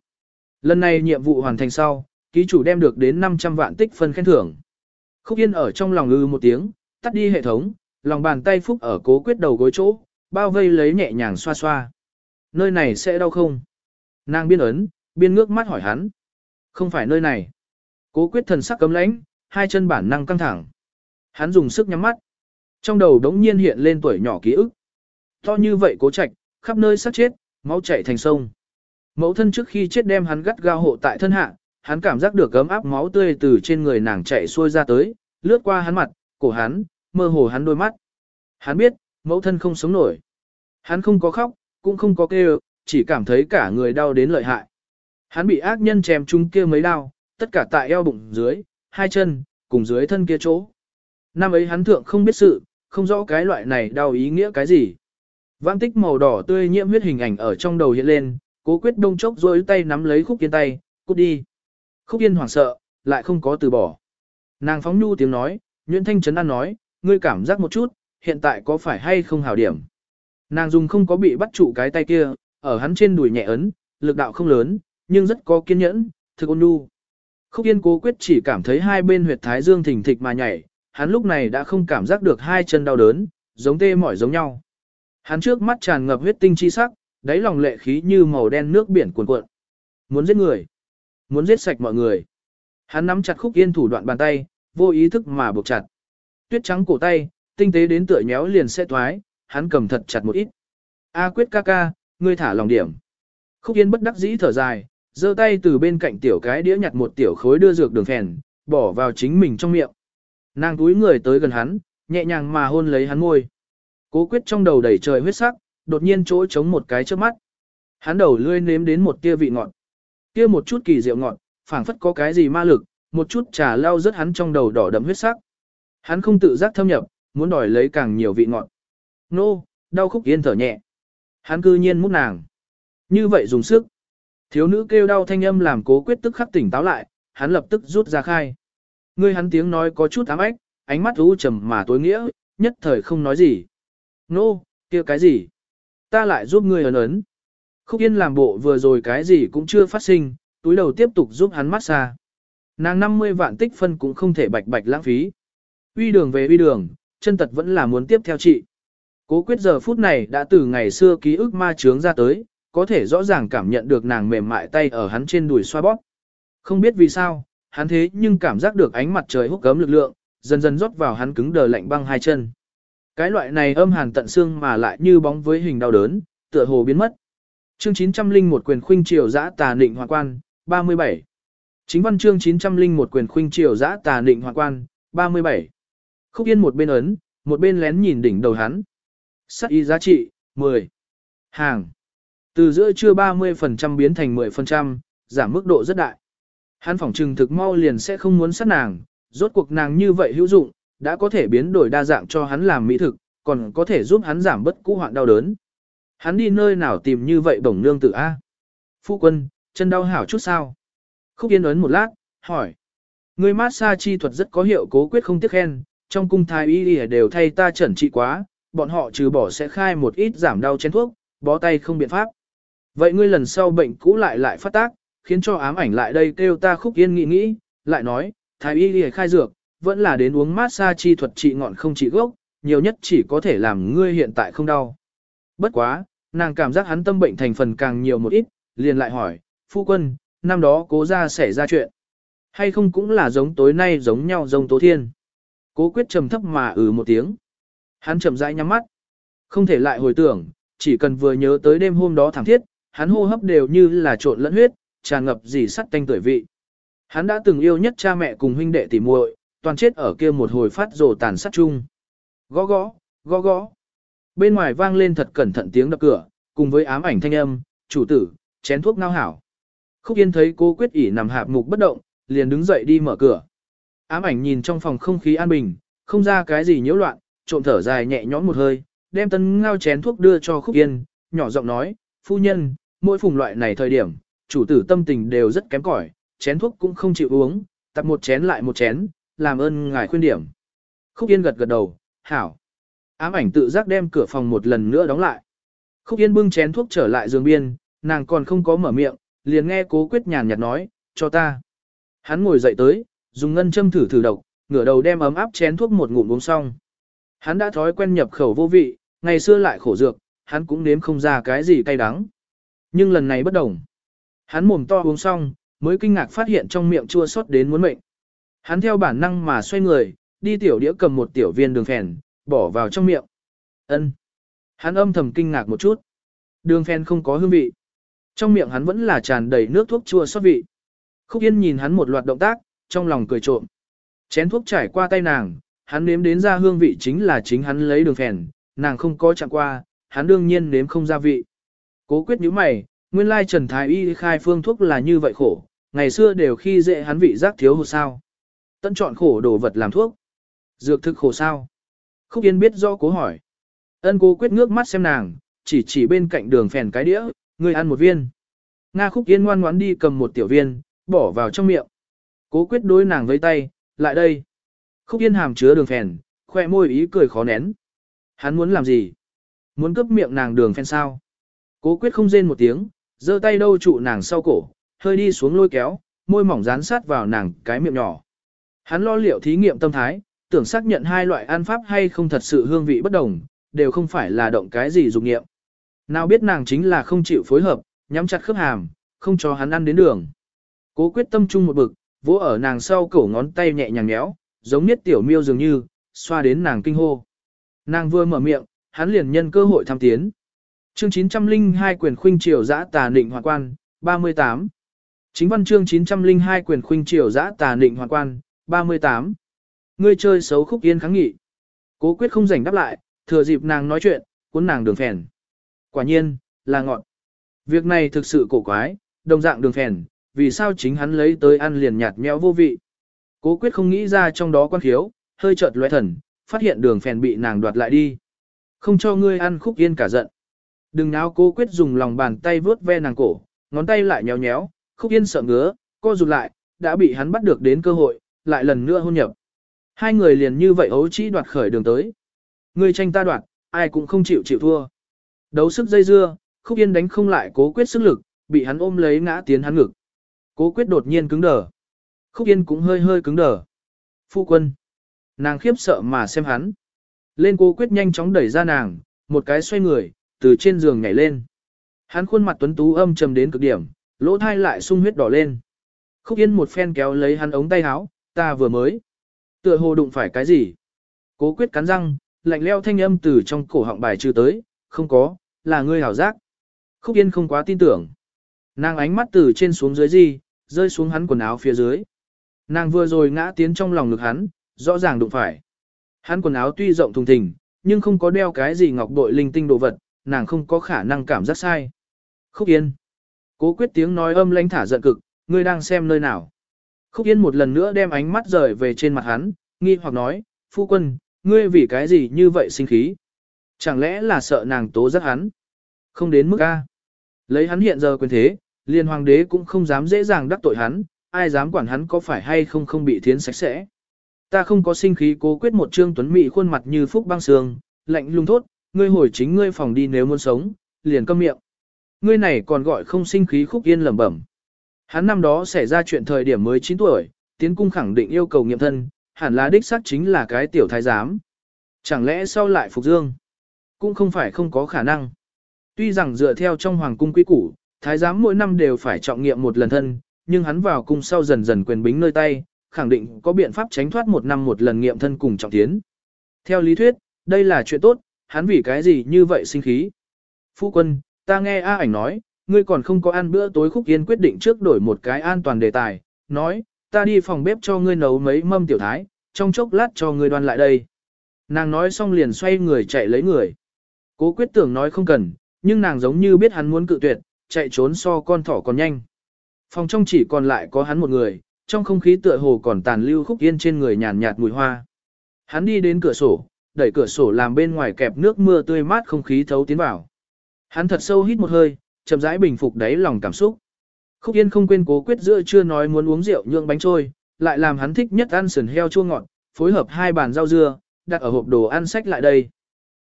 Lần này nhiệm vụ hoàn thành sau, ký chủ đem được đến 500 vạn tích phân khen thưởng. Khúc Yên ở trong lòng ư một tiếng, tắt đi hệ thống, lòng bàn tay phúc ở cố quyết đầu gối chỗ, bao vây lấy nhẹ nhàng xoa xoa. Nơi này sẽ đau không? Nàng biên ấn, biên ngước mắt hỏi hắn. Không phải nơi này. Cố quyết thần sắc cấm lãnh, hai chân bản năng căng thẳng. Hắn dùng sức nhắm mắt. Trong đầu đống nhiên hiện lên tuổi nhỏ ký ức. To như vậy cố trạch, khắp nơi sát chết, máu chảy thành sông. Mẫu thân trước khi chết đem hắn gắt gao hộ tại thân hạ, hắn cảm giác được gấm áp máu tươi từ trên người nàng chảy xuôi ra tới, lướt qua hắn mặt, cổ hắn, mơ hồ hắn đôi mắt. Hắn biết, mẫu thân không sống nổi. Hắn không có khóc, cũng không có kêu, chỉ cảm thấy cả người đau đến lợi hại. Hắn bị ác nhân chém chung kia mấy đau, tất cả tại eo bụng dưới, hai chân, cùng dưới thân kia chỗ. Năm ấy hắn thượng không biết sự, không rõ cái loại này đau ý nghĩa cái gì. Vãng tích màu đỏ tươi nhiễm huyết hình ảnh ở trong đầu hiện lên, cố quyết đông chốc rối tay nắm lấy khúc yên tay, cút đi. Khúc yên hoảng sợ, lại không có từ bỏ. Nàng phóng nhu tiếng nói, Nguyễn Thanh Trấn An nói, ngươi cảm giác một chút, hiện tại có phải hay không hảo điểm. Nàng dùng không có bị bắt trụ cái tay kia, ở hắn trên đùi nhẹ ấn, lực đạo không lớn, nhưng rất có kiên nhẫn, thực ôn nhu. Khúc Yên cố quyết chỉ cảm thấy hai bên huyệt thái dương thỉnh thịch mà nhảy, hắn lúc này đã không cảm giác được hai chân đau đớn, giống tê mỏi giống nhau. Hắn trước mắt tràn ngập huyết tinh chi sắc, đáy lòng lệ khí như màu đen nước biển cuồn cuộn. Muốn giết người, muốn giết sạch mọi người. Hắn nắm chặt Khúc Yên thủ đoạn bàn tay, vô ý thức mà buộc chặt. Tuyết trắng cổ tay, tinh tế đến tựa nhéo liền sẽ thoái, hắn cầm thật chặt một ít. A quyết ca ca, ngươi thả lòng điểm. Khúc Yên bất đắc dĩ thở dài, giơ tay từ bên cạnh tiểu cái đĩa nhặt một tiểu khối đưa dược đường phèn, bỏ vào chính mình trong miệng. Nàng túi người tới gần hắn, nhẹ nhàng mà hôn lấy hắn môi. Cố quyết trong đầu đầy trời huyết sắc, đột nhiên chỗ trống một cái trước mắt. Hắn đầu lươi nếm đến một tia vị ngọt. Kia một chút kỳ diệu ngọt, phảng phất có cái gì ma lực, một chút trà lao rất hắn trong đầu đỏ đậm huyết sắc. Hắn không tự giác thâm nhập, muốn đòi lấy càng nhiều vị ngọt. Nô, đau khúc yên thở nhẹ. Hắn cư nhiên mút nàng. Như vậy dùng sức. Thiếu nữ kêu đau thanh âm làm cố quyết tức khắc tỉnh táo lại, hắn lập tức rút ra khai. Ngươi hắn tiếng nói có chút ám ách, ánh mắt u trầm mà tối nghĩa, nhất thời không nói gì. Nô, kia cái gì? Ta lại giúp ngươi ấn ấn. Khúc Yên làm bộ vừa rồi cái gì cũng chưa phát sinh, túi đầu tiếp tục giúp hắn mát xa. Nàng 50 vạn tích phân cũng không thể bạch bạch lãng phí. Uy đường về uy đường, chân tật vẫn là muốn tiếp theo chị. Cố quyết giờ phút này đã từ ngày xưa ký ức ma trướng ra tới, có thể rõ ràng cảm nhận được nàng mềm mại tay ở hắn trên đùi xoa bóp. Không biết vì sao, hắn thế nhưng cảm giác được ánh mặt trời hút cấm lực lượng, dần dần rót vào hắn cứng đờ lạnh băng hai chân. Cái loại này âm hàn tận xương mà lại như bóng với hình đau đớn, tựa hồ biến mất. Chương 901 quyền khuynh triều dã tà định hoàng quan, 37. Chính văn chương 901 quyền khuynh triều dã tà định hoàng quan, 37. Khúc yên một bên ấn, một bên lén nhìn đỉnh đầu hắn. Sắc y giá trị, 10. Hàng. Từ giữa trưa 30% biến thành 10%, giảm mức độ rất đại. Hắn phỏng trừng thực mau liền sẽ không muốn sát nàng, rốt cuộc nàng như vậy hữu dụng, đã có thể biến đổi đa dạng cho hắn làm mỹ thực, còn có thể giúp hắn giảm bất cũ hoạn đau đớn. Hắn đi nơi nào tìm như vậy bổng nương tử A. Phu quân, chân đau hảo chút sao? Khúc yên ấn một lát, hỏi. Người massage chi thuật rất có hiệu cố quyết không tiếc khen, trong cung thái y đều thay ta chẩn trị quá, bọn họ trừ bỏ sẽ khai một ít giảm đau chén thuốc, bó tay không biện pháp. Vậy ngươi lần sau bệnh cũ lại lại phát tác, khiến cho ám ảnh lại đây kêu ta khúc yên nghĩ nghĩ, lại nói, thái y lìa khai dược, vẫn là đến uống massage chi thuật trị ngọn không trị gốc, nhiều nhất chỉ có thể làm ngươi hiện tại không đau. Bất quá, nàng cảm giác hắn tâm bệnh thành phần càng nhiều một ít, liền lại hỏi, phu quân, năm đó cố ra xảy ra chuyện. Hay không cũng là giống tối nay giống nhau giống tố thiên. Cố quyết trầm thấp mà ừ một tiếng. Hắn chậm rãi nhắm mắt. Không thể lại hồi tưởng, chỉ cần vừa nhớ tới đêm hôm đó thảm thiết, hắn hô hấp đều như là trộn lẫn huyết, tràn ngập dì sắt tanh tuổi vị. Hắn đã từng yêu nhất cha mẹ cùng huynh đệ tỉ muội, toàn chết ở kia một hồi phát rồ tàn sát chung. Gõ gõ, gõ gõ. Bên ngoài vang lên thật cẩn thận tiếng đập cửa, cùng với ám ảnh thanh âm, chủ tử, chén thuốc ngao hảo. Khúc Yên thấy cô quyết ỉ nằm hạp mục bất động, liền đứng dậy đi mở cửa. Ám ảnh nhìn trong phòng không khí an bình, không ra cái gì nhiễu loạn, trộm thở dài nhẹ nhõm một hơi, đem tân ngao chén thuốc đưa cho Khúc Yên, nhỏ giọng nói, phu nhân, mỗi phùng loại này thời điểm, chủ tử tâm tình đều rất kém cỏi, chén thuốc cũng không chịu uống, tập một chén lại một chén, làm ơn ngài khuyên điểm. Khúc Yên gật gật đầu, hảo. Ám ảnh tự giác đem cửa phòng một lần nữa đóng lại. Khúc Yên bưng chén thuốc trở lại giường biên, nàng còn không có mở miệng, liền nghe cố quyết nhàn nhạt nói, cho ta. Hắn ngồi dậy tới, dùng ngân châm thử thử độc, ngửa đầu đem ấm áp chén thuốc một ngụm uống xong. Hắn đã thói quen nhập khẩu vô vị, ngày xưa lại khổ dược, hắn cũng nếm không ra cái gì cay đắng. Nhưng lần này bất đồng. Hắn mồm to uống xong, mới kinh ngạc phát hiện trong miệng chua xót đến muốn mệnh. Hắn theo bản năng mà xoay người, đi tiểu đĩa cầm một tiểu viên đường phèn, bỏ vào trong miệng. Ân. Hắn âm thầm kinh ngạc một chút. Đường phèn không có hương vị. Trong miệng hắn vẫn là tràn đầy nước thuốc chua xót vị. Khúc Yên nhìn hắn một loạt động tác, trong lòng cười trộm. Chén thuốc trải qua tay nàng, hắn nếm đến ra hương vị chính là chính hắn lấy đường phèn, nàng không có chạm qua, hắn đương nhiên nếm không ra vị. Cố quyết như mày, nguyên lai Trần Thái Y khai phương thuốc là như vậy khổ, ngày xưa đều khi dễ hắn vị giác thiếu hụt sao. Tân chọn khổ đồ vật làm thuốc. Dược thực khổ sao? Khúc Yên biết do cố hỏi. Ân cố quyết ngước mắt xem nàng, chỉ chỉ bên cạnh đường phèn cái đĩa, người ăn một viên. Nga Khúc Yên ngoan ngoãn đi cầm một tiểu viên, bỏ vào trong miệng. Cố quyết đối nàng với tay, lại đây. Khúc Yên hàm chứa đường phèn, khoe môi ý cười khó nén. Hắn muốn làm gì? Muốn cướp miệng nàng đường phèn sao? Cố quyết không rên một tiếng, giơ tay đâu trụ nàng sau cổ, hơi đi xuống lôi kéo, môi mỏng dán sát vào nàng cái miệng nhỏ. Hắn lo liệu thí nghiệm tâm thái, tưởng xác nhận hai loại ăn pháp hay không thật sự hương vị bất đồng, đều không phải là động cái gì dục nghiệm. Nào biết nàng chính là không chịu phối hợp, nhắm chặt khớp hàm, không cho hắn ăn đến đường. Cố quyết tâm chung một bực, vỗ ở nàng sau cổ ngón tay nhẹ nhàng nhéo, giống nhất tiểu miêu dường như, xoa đến nàng kinh hô. Nàng vừa mở miệng, hắn liền nhân cơ hội tham tiến. Chương 902 quyền khuynh triều giã tà định hoàn quan, 38. Chính văn chương 902 quyền khuynh triều giã tà định hoàn quan, 38. Ngươi chơi xấu khúc yên kháng nghị. Cố quyết không rảnh đáp lại, thừa dịp nàng nói chuyện, cuốn nàng đường phèn. Quả nhiên, là ngọn. Việc này thực sự cổ quái, đồng dạng đường phèn, vì sao chính hắn lấy tới ăn liền nhạt nhẽo vô vị. Cố quyết không nghĩ ra trong đó quan khiếu, hơi chợt lóe thần, phát hiện đường phèn bị nàng đoạt lại đi. Không cho ngươi ăn khúc yên cả giận. Đừng náo cố quyết dùng lòng bàn tay vướt ve nàng cổ, ngón tay lại nhéo nhéo, khúc yên sợ ngứa, co rụt lại, đã bị hắn bắt được đến cơ hội, lại lần nữa hôn nhập. Hai người liền như vậy ấu chỉ đoạt khởi đường tới. Người tranh ta đoạt, ai cũng không chịu chịu thua. Đấu sức dây dưa, khúc yên đánh không lại cố quyết sức lực, bị hắn ôm lấy ngã tiến hắn ngực. Cố quyết đột nhiên cứng đờ. Khúc Yên cũng hơi hơi cứng đờ. Phu quân. Nàng khiếp sợ mà xem hắn. Lên cố quyết nhanh chóng đẩy ra nàng, một cái xoay người, từ trên giường nhảy lên. Hắn khuôn mặt tuấn tú âm trầm đến cực điểm, lỗ thai lại sung huyết đỏ lên. Khúc Yên một phen kéo lấy hắn ống tay áo, ta vừa mới. Tựa hồ đụng phải cái gì? Cố quyết cắn răng, lạnh leo thanh âm từ trong cổ họng bài trừ tới, không có, là ngươi hảo giác. Khúc Yên không quá tin tưởng. Nàng ánh mắt từ trên xuống dưới gì, rơi xuống hắn quần áo phía dưới. Nàng vừa rồi ngã tiến trong lòng ngực hắn, rõ ràng đụng phải. Hắn quần áo tuy rộng thùng thình, nhưng không có đeo cái gì ngọc bội linh tinh đồ vật, nàng không có khả năng cảm giác sai. Khúc Yên. Cố quyết tiếng nói âm lãnh thả giận cực, ngươi đang xem nơi nào. Khúc Yên một lần nữa đem ánh mắt rời về trên mặt hắn, nghi hoặc nói, phu quân, ngươi vì cái gì như vậy sinh khí? Chẳng lẽ là sợ nàng tố giác hắn? Không đến mức A. Lấy hắn hiện giờ quyền thế, liền hoàng đế cũng không dám dễ dàng đắc tội hắn, ai dám quản hắn có phải hay không không bị thiến sạch sẽ. Ta không có sinh khí cố quyết một trương tuấn mỹ khuôn mặt như phúc băng sương, lạnh lùng thốt, ngươi hồi chính ngươi phòng đi nếu muốn sống, liền câm miệng. Ngươi này còn gọi không sinh khí khúc yên lẩm bẩm. Hắn năm đó xảy ra chuyện thời điểm mới 9 tuổi, tiến cung khẳng định yêu cầu nghiệm thân, hẳn là đích xác chính là cái tiểu thái giám. Chẳng lẽ sau lại phục dương? Cũng không phải không có khả năng. Tuy rằng dựa theo trong hoàng cung quý củ, thái giám mỗi năm đều phải trọng nghiệm một lần thân, nhưng hắn vào cung sau dần dần quyền bính nơi tay, khẳng định có biện pháp tránh thoát một năm một lần nghiệm thân cùng trọng tiến. Theo lý thuyết, đây là chuyện tốt, hắn vì cái gì như vậy sinh khí. Phu quân, ta nghe A ảnh nói, ngươi còn không có ăn bữa tối khúc yên quyết định trước đổi một cái an toàn đề tài, nói, ta đi phòng bếp cho ngươi nấu mấy mâm tiểu thái, trong chốc lát cho ngươi đoan lại đây. Nàng nói xong liền xoay người chạy lấy người. Cố quyết tưởng nói không cần, nhưng nàng giống như biết hắn muốn cự tuyệt, chạy trốn so con thỏ còn nhanh. Phòng trong chỉ còn lại có hắn một người, trong không khí tựa hồ còn tàn lưu khúc yên trên người nhàn nhạt mùi hoa. Hắn đi đến cửa sổ, đẩy cửa sổ làm bên ngoài kẹp nước mưa tươi mát không khí thấu tiến vào. Hắn thật sâu hít một hơi, chậm rãi bình phục đáy lòng cảm xúc. Khúc Yên không quên cố quyết giữa chưa nói muốn uống rượu nhượng bánh trôi, lại làm hắn thích nhất ăn sườn heo chua ngọt, phối hợp hai bàn rau dưa, đặt ở hộp đồ ăn sách lại đây.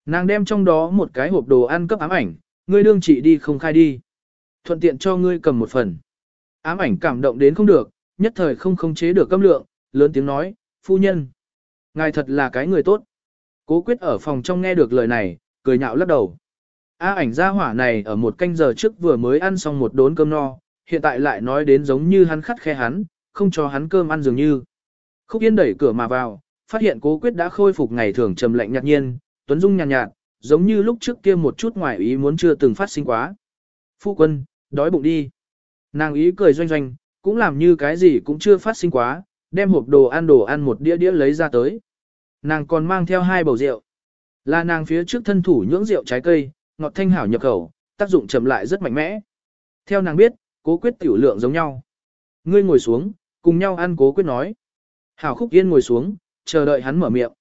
Nàng đem trong đó một cái hộp đồ ăn cấp ám ảnh, ngươi đương chị đi không khai đi. Thuận tiện cho ngươi cầm một phần. Ám ảnh cảm động đến không được, nhất thời không khống chế được câm lượng, lớn tiếng nói, phu nhân. Ngài thật là cái người tốt. Cố quyết ở phòng trong nghe được lời này, cười nhạo lắc đầu. A ảnh gia hỏa này ở một canh giờ trước vừa mới ăn xong một đốn cơm no, hiện tại lại nói đến giống như hắn khắt khe hắn, không cho hắn cơm ăn dường như. Khúc Yên đẩy cửa mà vào, phát hiện cố quyết đã khôi phục ngày thường trầm lạnh nhạt nhiên, tuấn dung nhàn nhạt, nhạt, giống như lúc trước kia một chút ngoài ý muốn chưa từng phát sinh quá. Phu quân, đói bụng đi. Nàng ý cười doanh doanh, cũng làm như cái gì cũng chưa phát sinh quá, đem hộp đồ ăn đồ ăn một đĩa đĩa lấy ra tới. Nàng còn mang theo hai bầu rượu. Là nàng phía trước thân thủ nhưỡng rượu trái cây, ngọt thanh hảo nhập khẩu, tác dụng chậm lại rất mạnh mẽ. Theo nàng biết, cố quyết tiểu lượng giống nhau. Ngươi ngồi xuống, cùng nhau ăn cố quyết nói. Hảo khúc yên ngồi xuống, chờ đợi hắn mở miệng.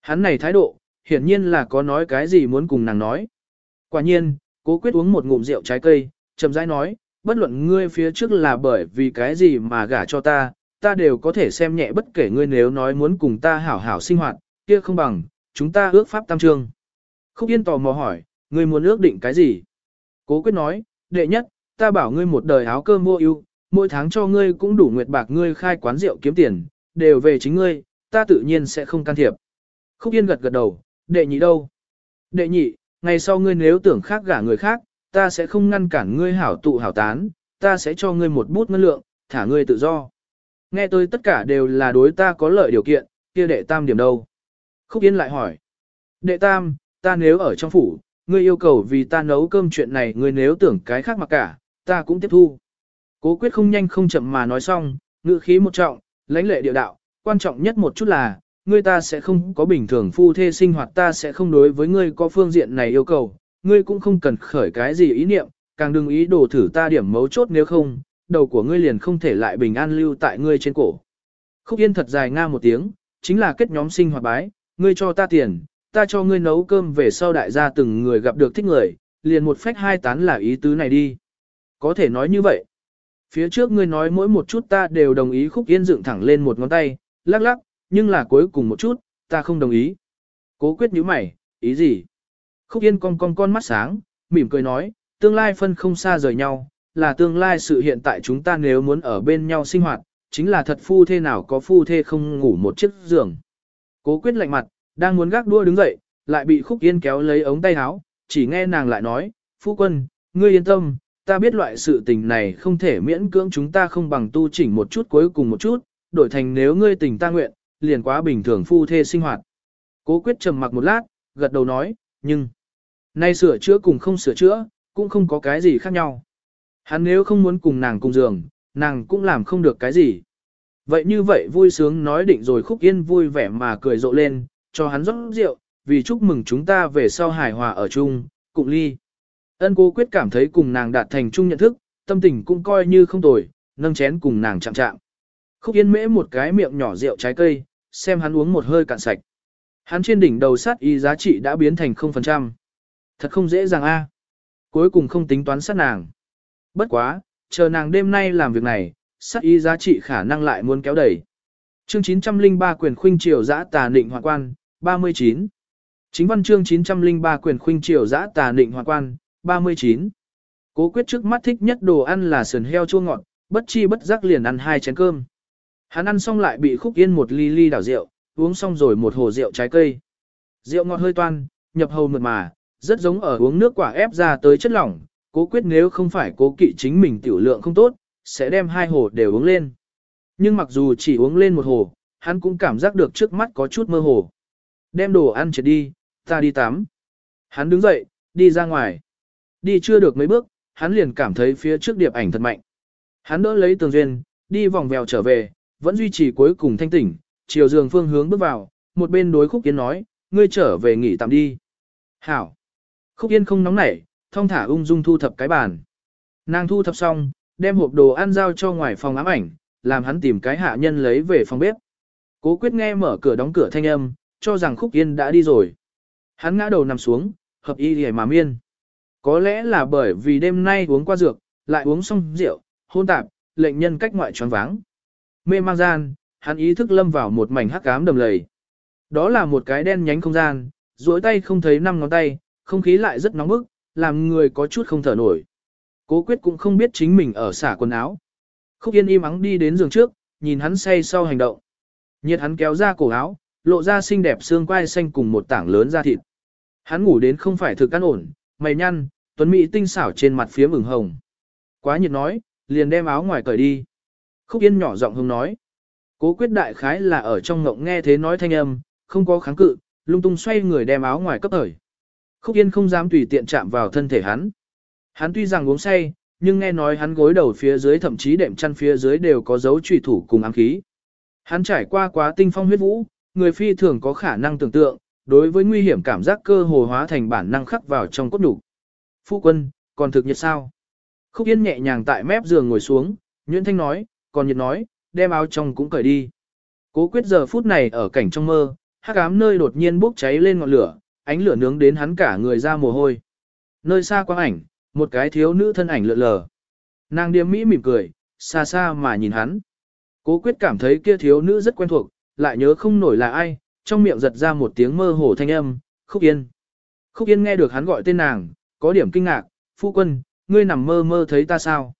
Hắn này thái độ, hiển nhiên là có nói cái gì muốn cùng nàng nói. Quả nhiên, cố quyết uống một ngụm rượu trái cây, chậm rãi nói, bất luận ngươi phía trước là bởi vì cái gì mà gả cho ta, ta đều có thể xem nhẹ bất kể ngươi nếu nói muốn cùng ta hảo hảo sinh hoạt, kia không bằng, chúng ta ước pháp tam trương. Khúc Yên tò mò hỏi, ngươi muốn ước định cái gì? Cố quyết nói, đệ nhất, ta bảo ngươi một đời áo cơm mua ưu, mỗi tháng cho ngươi cũng đủ nguyệt bạc ngươi khai quán rượu kiếm tiền, đều về chính ngươi, ta tự nhiên sẽ không can thiệp. Khúc Yên gật gật đầu, đệ nhị đâu? Đệ nhị, ngày sau ngươi nếu tưởng khác gả người khác, ta sẽ không ngăn cản ngươi hảo tụ hảo tán, ta sẽ cho ngươi một bút ngân lượng, thả ngươi tự do. Nghe tôi tất cả đều là đối ta có lợi điều kiện, kia đệ tam điểm đâu? Khúc Yên lại hỏi. Đệ tam, ta nếu ở trong phủ, ngươi yêu cầu vì ta nấu cơm chuyện này ngươi nếu tưởng cái khác mà cả, ta cũng tiếp thu. Cố quyết không nhanh không chậm mà nói xong, ngữ khí một trọng, lãnh lệ điệu đạo, quan trọng nhất một chút là, ngươi ta sẽ không có bình thường phu thê sinh hoạt ta sẽ không đối với ngươi có phương diện này yêu cầu, ngươi cũng không cần khởi cái gì ý niệm, càng đừng ý đồ thử ta điểm mấu chốt nếu không, đầu của ngươi liền không thể lại bình an lưu tại ngươi trên cổ. Khúc Yên thật dài nga một tiếng, chính là kết nhóm sinh hoạt bái, ngươi cho ta tiền, ta cho ngươi nấu cơm về sau đại gia từng người gặp được thích người, liền một phách hai tán là ý tứ này đi. Có thể nói như vậy. Phía trước ngươi nói mỗi một chút ta đều đồng ý khúc yên dựng thẳng lên một ngón tay, lắc lắc, nhưng là cuối cùng một chút, ta không đồng ý. Cố quyết nhíu mày, ý gì? Khúc yên con con con mắt sáng, mỉm cười nói, tương lai phân không xa rời nhau, là tương lai sự hiện tại chúng ta nếu muốn ở bên nhau sinh hoạt, chính là thật phu thê nào có phu thê không ngủ một chiếc giường. Cố quyết lạnh mặt, đang muốn gác đua đứng dậy, lại bị khúc yên kéo lấy ống tay áo, chỉ nghe nàng lại nói, phu quân, ngươi yên tâm, ta biết loại sự tình này không thể miễn cưỡng chúng ta không bằng tu chỉnh một chút cuối cùng một chút, đổi thành nếu ngươi tình ta nguyện, liền quá bình thường phu thê sinh hoạt. Cố quyết trầm mặc một lát, gật đầu nói, nhưng, nay sửa chữa cùng không sửa chữa, cũng không có cái gì khác nhau. Hắn nếu không muốn cùng nàng cùng giường, nàng cũng làm không được cái gì. Vậy như vậy vui sướng nói định rồi khúc yên vui vẻ mà cười rộ lên, cho hắn rót rượu, vì chúc mừng chúng ta về sau hài hòa ở chung, cùng ly. Ân cô quyết cảm thấy cùng nàng đạt thành chung nhận thức, tâm tình cũng coi như không tồi, nâng chén cùng nàng chạm chạm. Khúc yên mễ một cái miệng nhỏ rượu trái cây, xem hắn uống một hơi cạn sạch. Hắn trên đỉnh đầu sát y giá trị đã biến thành 0%. Thật không dễ dàng a Cuối cùng không tính toán sát nàng. Bất quá, chờ nàng đêm nay làm việc này, sắc ý giá trị khả năng lại muốn kéo đẩy. Chương 903 quyền khuynh triều giã tà định hoàng quan, 39. Chính văn chương 903 quyền khuynh triều giã tà định hoàng quan, 39. Cố quyết trước mắt thích nhất đồ ăn là sườn heo chua ngọt, bất chi bất giác liền ăn hai chén cơm. Hắn ăn xong lại bị khúc yên một ly ly đảo rượu, uống xong rồi một hồ rượu trái cây. Rượu ngọt hơi toan, nhập hầu mượt mà, rất giống ở uống nước quả ép ra tới chất lỏng, cố quyết nếu không phải cố kỵ chính mình tiểu lượng không tốt, sẽ đem hai hồ đều uống lên. Nhưng mặc dù chỉ uống lên một hồ, hắn cũng cảm giác được trước mắt có chút mơ hồ. Đem đồ ăn chết đi, ta đi tắm. Hắn đứng dậy, đi ra ngoài. Đi chưa được mấy bước, hắn liền cảm thấy phía trước điệp ảnh thật mạnh. Hắn đỡ lấy tường duyên, đi vòng vèo trở về, vẫn duy trì cuối cùng thanh tỉnh, chiều giường phương hướng bước vào, một bên đối khúc kiến nói, ngươi trở về nghỉ tạm đi. Hảo. Khúc yên không nóng nảy, thong thả ung dung thu thập cái bàn. Nàng thu thập xong, đem hộp đồ ăn giao cho ngoài phòng ám ảnh, làm hắn tìm cái hạ nhân lấy về phòng bếp. Cố quyết nghe mở cửa đóng cửa thanh âm, cho rằng khúc yên đã đi rồi. Hắn ngã đầu nằm xuống, hợp y hề mà miên. Có lẽ là bởi vì đêm nay uống qua dược, lại uống xong rượu, hôn tạp, lệnh nhân cách ngoại tròn váng. Mê mang gian, hắn ý thức lâm vào một mảnh hắc ám đầm lầy. Đó là một cái đen nhánh không gian, duỗi tay không thấy năm ngón tay, không khí lại rất nóng bức, làm người có chút không thở nổi. Cố quyết cũng không biết chính mình ở xả quần áo. Khúc yên im ắng đi đến giường trước, nhìn hắn say sau hành động. Nhiệt hắn kéo ra cổ áo, lộ ra xinh đẹp xương quai xanh cùng một tảng lớn da thịt. Hắn ngủ đến không phải thực căn ổn, mày nhăn, tuấn mỹ tinh xảo trên mặt phía mừng hồng. Quá nhiệt nói, liền đem áo ngoài cởi đi. Khúc Yên nhỏ giọng hông nói. Cố quyết đại khái là ở trong ngộng nghe thế nói thanh âm, không có kháng cự, lung tung xoay người đem áo ngoài cấp thời. Khúc Yên không dám tùy tiện chạm vào thân thể hắn. Hắn tuy rằng uống say, nhưng nghe nói hắn gối đầu phía dưới thậm chí đệm chăn phía dưới đều có dấu trùy thủ cùng ám khí. Hắn trải qua quá tinh phong huyết vũ, người phi thường có khả năng tưởng tượng, đối với nguy hiểm cảm giác cơ hồ hóa thành bản năng khắc vào trong cốt đủ. Phu quân, còn thực nhiệt sao? Khúc Yên nhẹ nhàng tại mép giường ngồi xuống, Nguyễn Thanh nói, còn nhiệt nói, đem áo trong cũng cởi đi. Cố quyết giờ phút này ở cảnh trong mơ, hắc ám nơi đột nhiên bốc cháy lên ngọn lửa, ánh lửa nướng đến hắn cả người ra mồ hôi. Nơi xa quang ảnh, một cái thiếu nữ thân ảnh lượn lờ. Nàng điềm mỹ mỉm cười, xa xa mà nhìn hắn. Cố quyết cảm thấy kia thiếu nữ rất quen thuộc, lại nhớ không nổi là ai, trong miệng giật ra một tiếng mơ hồ thanh âm, khúc yên. Khúc yên nghe được hắn gọi tên nàng, có điểm kinh ngạc, phu quân, ngươi nằm mơ mơ thấy ta sao?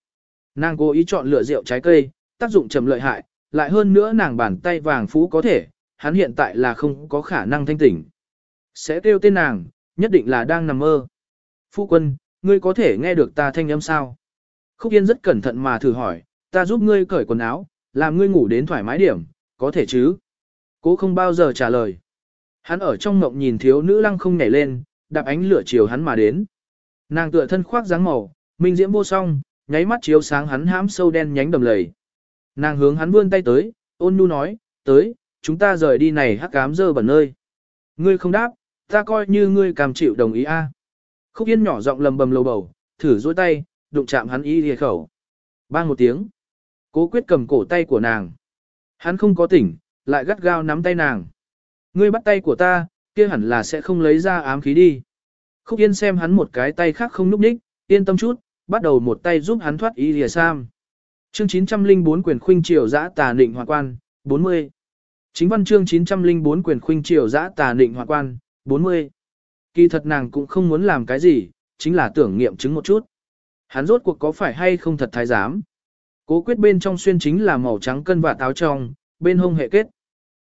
Nàng cố ý chọn lựa rượu trái cây, tác dụng trầm lợi hại, lại hơn nữa nàng bàn tay vàng phú có thể, hắn hiện tại là không có khả năng thanh tỉnh. Sẽ kêu tên nàng, nhất định là đang nằm mơ. Phu quân, ngươi có thể nghe được ta thanh âm sao? Khúc Yên rất cẩn thận mà thử hỏi, ta giúp ngươi cởi quần áo, làm ngươi ngủ đến thoải mái điểm, có thể chứ? Cố không bao giờ trả lời. Hắn ở trong mộng nhìn thiếu nữ lăng không nhảy lên, đạp ánh lửa chiều hắn mà đến. Nàng tựa thân khoác dáng màu, minh diễm vô song, nháy mắt chiếu sáng hắn hãm sâu đen nhánh đầm lầy. Nàng hướng hắn vươn tay tới, ôn nhu nói, tới, chúng ta rời đi này hắc ám dơ bẩn nơi. Ngươi không đáp, ta coi như ngươi cam chịu đồng ý a. Khúc Yên nhỏ giọng lầm bầm lầu bầu, thử dôi tay, đụng chạm hắn y lìa khẩu. Bang một tiếng. Cố quyết cầm cổ tay của nàng. Hắn không có tỉnh, lại gắt gao nắm tay nàng. Ngươi bắt tay của ta, kia hẳn là sẽ không lấy ra ám khí đi. Khúc Yên xem hắn một cái tay khác không núp ních, yên tâm chút, bắt đầu một tay giúp hắn thoát y lìa sam. Chương 904 quyền khuynh triều giã tà nịnh hòa quan, 40. Chính văn chương 904 quyền khuynh triều giã tà nịnh hòa quan, 40. Kỳ thật nàng cũng không muốn làm cái gì, chính là tưởng nghiệm chứng một chút. Hắn rốt cuộc có phải hay không thật thái giám? Cố quyết bên trong xuyên chính là màu trắng cân và táo trong, bên hông hệ kết.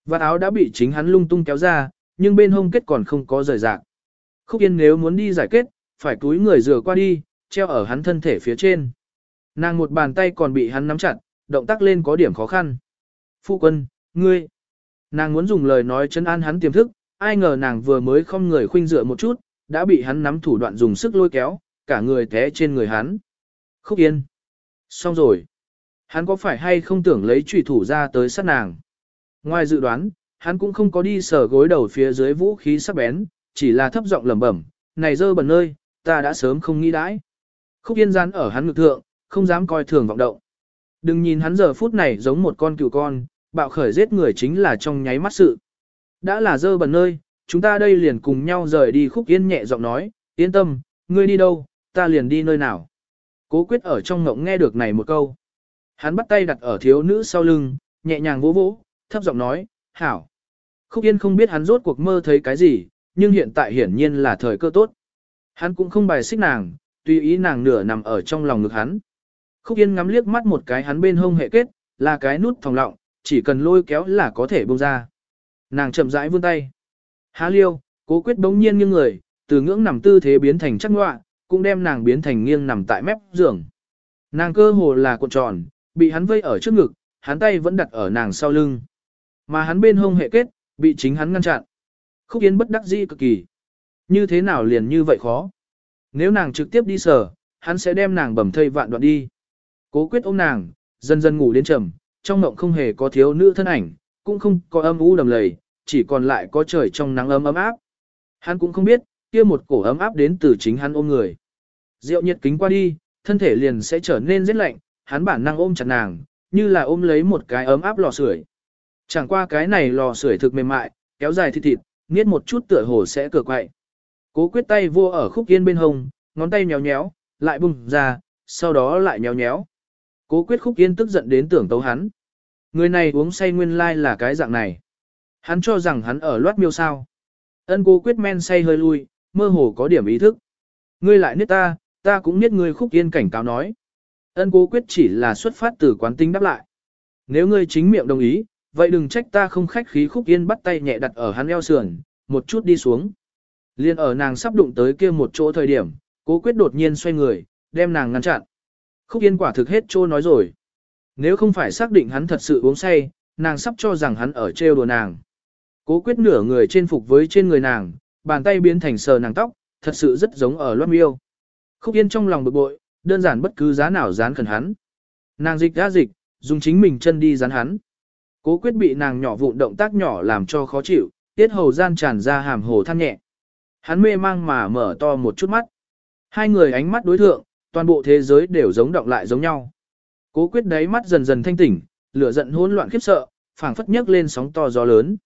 Và áo đã bị chính hắn lung tung kéo ra, nhưng bên hông kết còn không có rời rạc. Khúc Yên nếu muốn đi giải kết, phải túi người rửa qua đi, treo ở hắn thân thể phía trên. Nàng một bàn tay còn bị hắn nắm chặt, động tác lên có điểm khó khăn. Phu quân, ngươi. Nàng muốn dùng lời nói chân an hắn tiềm thức, ai ngờ nàng vừa mới không người khuynh dựa một chút, đã bị hắn nắm thủ đoạn dùng sức lôi kéo, cả người té trên người hắn. Khúc Yên. Xong rồi. Hắn có phải hay không tưởng lấy trùy thủ ra tới sát nàng? Ngoài dự đoán, hắn cũng không có đi sở gối đầu phía dưới vũ khí sắc bén, chỉ là thấp giọng lẩm bẩm, này dơ bẩn nơi, ta đã sớm không nghĩ đãi. Khúc yên rán ở hắn ngực thượng, không dám coi thường vọng động. Đừng nhìn hắn giờ phút này giống một con cừu con, bạo khởi giết người chính là trong nháy mắt sự. Đã là dơ bẩn nơi, chúng ta đây liền cùng nhau rời đi khúc yên nhẹ giọng nói, yên tâm, ngươi đi đâu, ta liền đi nơi nào. Cố quyết ở trong ngộng nghe được này một câu. Hắn bắt tay đặt ở thiếu nữ sau lưng, nhẹ nhàng vỗ vỗ, thấp giọng nói, hảo. Khúc Yên không biết hắn rốt cuộc mơ thấy cái gì, nhưng hiện tại hiển nhiên là thời cơ tốt. Hắn cũng không bài xích nàng, tùy ý nàng nửa nằm ở trong lòng ngực hắn. Khúc Yên ngắm liếc mắt một cái hắn bên hông hệ kết, là cái nút thòng lọng, chỉ cần lôi kéo là có thể bông ra. Nàng chậm rãi vươn tay. Há liêu, cố quyết bỗng nhiên nghiêng người, từ ngưỡng nằm tư thế biến thành chắc ngoạ, cũng đem nàng biến thành nghiêng nằm tại mép giường. Nàng cơ hồ là cuộn tròn, bị hắn vây ở trước ngực, hắn tay vẫn đặt ở nàng sau lưng. Mà hắn bên hông hệ kết, bị chính hắn ngăn chặn. Khúc Yến bất đắc dĩ cực kỳ. Như thế nào liền như vậy khó? Nếu nàng trực tiếp đi sở, hắn sẽ đem nàng bầm thây vạn đoạn đi. Cố quyết ôm nàng, dần dần ngủ đến trầm, trong mộng không hề có thiếu nữ thân ảnh, cũng không có âm u đầm lầy, chỉ còn lại có trời trong nắng ấm ấm áp. Hắn cũng không biết, kia một cổ ấm áp đến từ chính hắn ôm người. Rượu nhiệt kính qua đi, thân thể liền sẽ trở nên rất lạnh, hắn bản năng ôm chặt nàng, như là ôm lấy một cái ấm áp lò sưởi. Chẳng qua cái này lò sưởi thực mềm mại, kéo dài thịt thịt, nghiết một chút tựa hồ sẽ cửa quậy. Cố quyết tay vô ở khúc yên bên hông, ngón tay nhéo nhéo, lại bùng ra, sau đó lại nhéo nhéo. Cố quyết khúc yên tức giận đến tưởng tấu hắn. Người này uống say nguyên lai là cái dạng này. Hắn cho rằng hắn ở loát miêu sao. Ân cô quyết men say hơi lui, mơ hồ có điểm ý thức. Ngươi lại niết ta, ta cũng niết ngươi khúc yên cảnh cáo nói. Ân cố quyết chỉ là xuất phát từ quán tính đáp lại. Nếu ngươi chính miệng đồng ý, vậy đừng trách ta không khách khí khúc yên bắt tay nhẹ đặt ở hắn eo sườn, một chút đi xuống. Liên ở nàng sắp đụng tới kia một chỗ thời điểm, cố quyết đột nhiên xoay người, đem nàng ngăn chặn. Khúc yên quả thực hết trô nói rồi. Nếu không phải xác định hắn thật sự uống say, nàng sắp cho rằng hắn ở trêu đùa nàng. Cố quyết nửa người trên phục với trên người nàng, bàn tay biến thành sờ nàng tóc, thật sự rất giống ở loát miêu. Khúc yên trong lòng bực bội, đơn giản bất cứ giá nào dán khẩn hắn. Nàng dịch ra dịch, dùng chính mình chân đi dán hắn. Cố quyết bị nàng nhỏ vụn động tác nhỏ làm cho khó chịu, tiết hầu gian tràn ra hàm hồ than nhẹ. Hắn mê mang mà mở to một chút mắt. Hai người ánh mắt đối thượng, toàn bộ thế giới đều giống động lại giống nhau. Cố quyết đáy mắt dần dần thanh tỉnh, lửa giận hỗn loạn khiếp sợ, phảng phất nhấc lên sóng to gió lớn.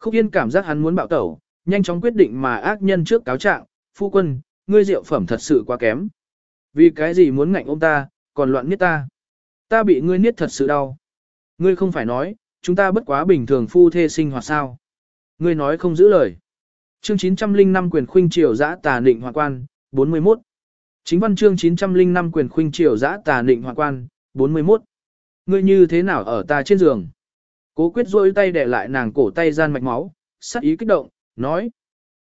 Khúc Yên cảm giác hắn muốn bạo tẩu, nhanh chóng quyết định mà ác nhân trước cáo trạng, "Phu quân, ngươi rượu phẩm thật sự quá kém. Vì cái gì muốn ngạnh ôm ta, còn loạn niết ta? Ta bị ngươi niết thật sự đau. Ngươi không phải nói, chúng ta bất quá bình thường phu thê sinh hoạt sao? Ngươi nói không giữ lời." Chương 905 quyền khuynh triều giã tà Nịnh hoàng quan, 41. Chính văn chương 905 quyền khuynh triều giã tà Nịnh hoàng quan, 41. Ngươi như thế nào ở ta trên giường? Cố quyết rôi tay để lại nàng cổ tay gian mạch máu, sắc ý kích động, nói.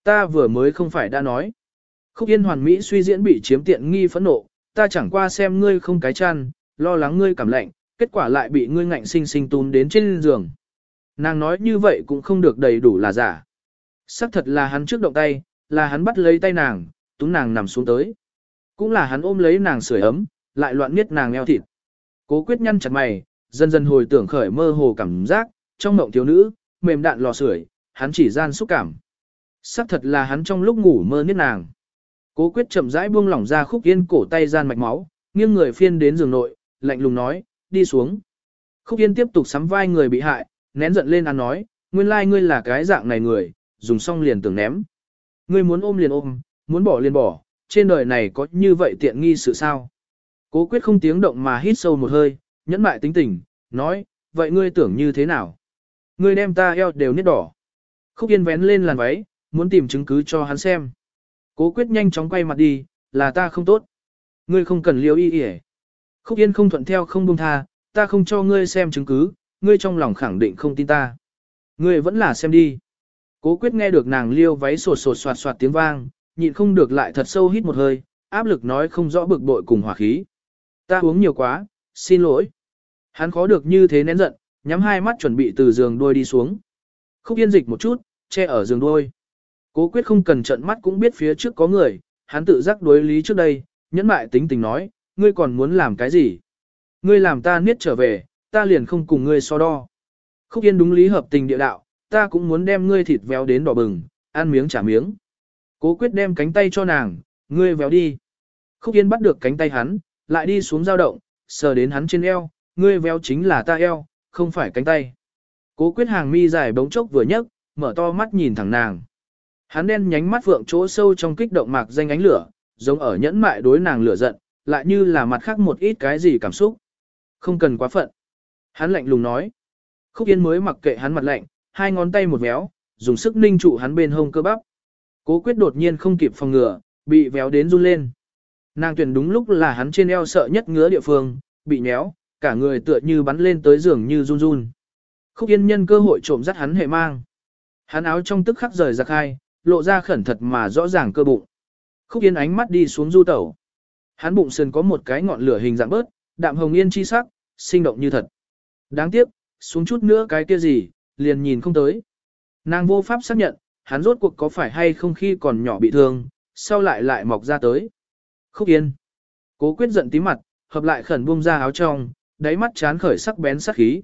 Ta vừa mới không phải đã nói. Khúc yên hoàn mỹ suy diễn bị chiếm tiện nghi phẫn nộ, ta chẳng qua xem ngươi không cái chăn, lo lắng ngươi cảm lạnh, kết quả lại bị ngươi ngạnh sinh sinh tún đến trên giường. Nàng nói như vậy cũng không được đầy đủ là giả. Sắc thật là hắn trước động tay, là hắn bắt lấy tay nàng, tún nàng nằm xuống tới. Cũng là hắn ôm lấy nàng sưởi ấm, lại loạn miết nàng eo thịt. Cố quyết nhăn chặt mày, dần dần hồi tưởng khởi mơ hồ cảm giác, trong mộng thiếu nữ, mềm đạn lò sưởi, hắn chỉ gian xúc cảm. Sắc thật là hắn trong lúc ngủ mơ niết nàng. Cố quyết chậm rãi buông lỏng ra khúc yên cổ tay gian mạch máu, nghiêng người phiên đến giường nội, lạnh lùng nói, đi xuống. Khúc yên tiếp tục sắm vai người bị hại, nén giận lên ăn nói, nguyên lai like ngươi là cái dạng này người, dùng xong liền tưởng ném. Ngươi muốn ôm liền ôm, muốn bỏ liền bỏ, trên đời này có như vậy tiện nghi sự sao. Cố quyết không tiếng động mà hít sâu một hơi, nhẫn mại tính tình, nói, vậy ngươi tưởng như thế nào? Ngươi đem ta eo đều nít đỏ. Khúc yên vén lên làn váy, muốn tìm chứng cứ cho hắn xem. Cố quyết nhanh chóng quay mặt đi, là ta không tốt. Ngươi không cần liêu y y Khúc Yên không thuận theo không buông tha, ta không cho ngươi xem chứng cứ, ngươi trong lòng khẳng định không tin ta. Ngươi vẫn là xem đi. Cố quyết nghe được nàng liêu váy sột sột soạt soạt tiếng vang, nhịn không được lại thật sâu hít một hơi, áp lực nói không rõ bực bội cùng hỏa khí. Ta uống nhiều quá, xin lỗi. Hắn khó được như thế nén giận, nhắm hai mắt chuẩn bị từ giường đuôi đi xuống. Khúc yên dịch một chút, che ở giường đuôi. Cố quyết không cần trận mắt cũng biết phía trước có người, hắn tự giác đối lý trước đây, nhẫn mại tính tình nói, ngươi còn muốn làm cái gì? Ngươi làm ta niết trở về, ta liền không cùng ngươi so đo. Khúc yên đúng lý hợp tình địa đạo, ta cũng muốn đem ngươi thịt véo đến đỏ bừng, ăn miếng trả miếng. Cố quyết đem cánh tay cho nàng, ngươi véo đi. Khúc yên bắt được cánh tay hắn, lại đi xuống dao động, sờ đến hắn trên eo, ngươi véo chính là ta eo, không phải cánh tay. Cố quyết hàng mi dài bóng chốc vừa nhấc, mở to mắt nhìn thẳng nàng. Hắn đen nhánh mắt vượng chỗ sâu trong kích động mạc danh ánh lửa, giống ở nhẫn mại đối nàng lửa giận, lại như là mặt khác một ít cái gì cảm xúc. Không cần quá phận. Hắn lạnh lùng nói. Khúc Yên mới mặc kệ hắn mặt lạnh, hai ngón tay một véo, dùng sức ninh trụ hắn bên hông cơ bắp. Cố quyết đột nhiên không kịp phòng ngừa, bị véo đến run lên. Nàng tuyển đúng lúc là hắn trên eo sợ nhất ngứa địa phương, bị nhéo, cả người tựa như bắn lên tới giường như run run. Khúc Yên nhân cơ hội trộm dắt hắn hệ mang. Hắn áo trong tức khắc rời giặc hai, lộ ra khẩn thật mà rõ ràng cơ bụng. Khúc Yên ánh mắt đi xuống du tẩu. Hắn bụng sườn có một cái ngọn lửa hình dạng bớt, đạm hồng yên chi sắc, sinh động như thật. Đáng tiếc, xuống chút nữa cái kia gì, liền nhìn không tới. Nàng vô pháp xác nhận, hắn rốt cuộc có phải hay không khi còn nhỏ bị thương, sau lại lại mọc ra tới. Khúc Yên. Cố quyết giận tí mặt, hợp lại khẩn buông ra áo trong, đáy mắt chán khởi sắc bén sắc khí.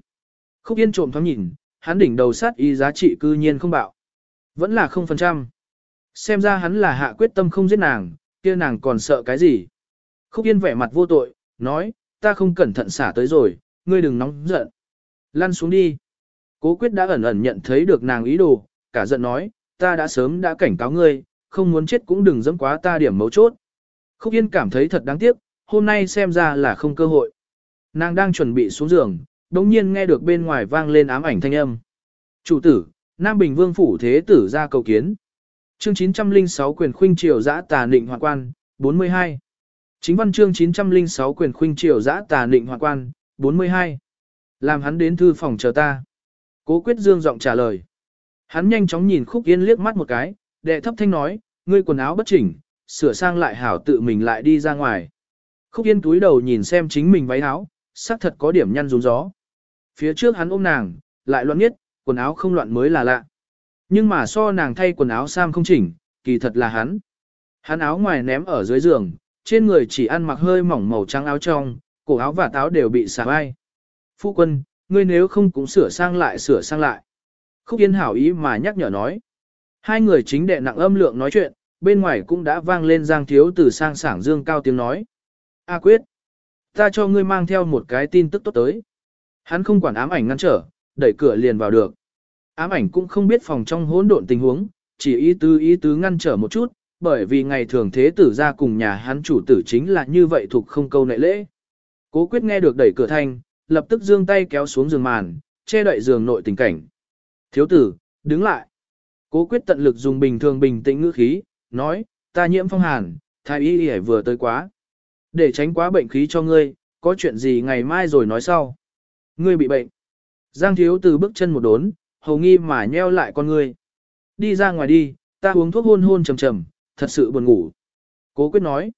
Khúc Yên trộm thoáng nhìn, hắn đỉnh đầu sát y giá trị cư nhiên không bạo. Vẫn là 0%. Xem ra hắn là hạ quyết tâm không giết nàng, kia nàng còn sợ cái gì. Khúc Yên vẻ mặt vô tội, nói, ta không cẩn thận xả tới rồi, ngươi đừng nóng giận. Lăn xuống đi. Cố quyết đã ẩn ẩn nhận thấy được nàng ý đồ, cả giận nói, ta đã sớm đã cảnh cáo ngươi, không muốn chết cũng đừng dẫm quá ta điểm mấu chốt. Khúc Yên cảm thấy thật đáng tiếc, hôm nay xem ra là không cơ hội. Nàng đang chuẩn bị xuống giường, đồng nhiên nghe được bên ngoài vang lên ám ảnh thanh âm. Chủ tử, Nam Bình Vương Phủ Thế Tử ra cầu kiến. Chương 906 quyền khuynh triều giã tà nịnh hoàng quan, 42. Chính văn chương 906 quyền khuynh triều giã tà nịnh hoàng quan, 42. Làm hắn đến thư phòng chờ ta. Cố quyết dương giọng trả lời. Hắn nhanh chóng nhìn khúc yên liếc mắt một cái, đệ thấp thanh nói, ngươi quần áo bất chỉnh, sửa sang lại hảo tự mình lại đi ra ngoài. Khúc yên túi đầu nhìn xem chính mình váy áo, xác thật có điểm nhăn rúng gió. Phía trước hắn ôm nàng, lại loạn nhất, quần áo không loạn mới là lạ. Nhưng mà so nàng thay quần áo sam không chỉnh, kỳ thật là hắn. Hắn áo ngoài ném ở dưới giường, trên người chỉ ăn mặc hơi mỏng màu trắng áo trong, cổ áo và táo đều bị xả vai. Phu quân, ngươi nếu không cũng sửa sang lại sửa sang lại. Khúc Yên hảo ý mà nhắc nhở nói. Hai người chính đệ nặng âm lượng nói chuyện, bên ngoài cũng đã vang lên giang thiếu từ sang sảng dương cao tiếng nói. A quyết, ta cho ngươi mang theo một cái tin tức tốt tới. Hắn không quản ám ảnh ngăn trở, đẩy cửa liền vào được. Ám ảnh cũng không biết phòng trong hỗn độn tình huống, chỉ ý tứ ý tứ ngăn trở một chút, bởi vì ngày thường thế tử ra cùng nhà hắn chủ tử chính là như vậy thuộc không câu nệ lễ. Cố quyết nghe được đẩy cửa thanh, lập tức giương tay kéo xuống giường màn, che đậy giường nội tình cảnh. Thiếu tử, đứng lại. Cố quyết tận lực dùng bình thường bình tĩnh ngữ khí, nói, ta nhiễm phong hàn, thái y y vừa tới quá. Để tránh quá bệnh khí cho ngươi, có chuyện gì ngày mai rồi nói sau. Ngươi bị bệnh. Giang thiếu từ bước chân một đốn, hầu nghi mà nheo lại con ngươi. Đi ra ngoài đi, ta uống thuốc hôn hôn trầm trầm, thật sự buồn ngủ. Cố quyết nói.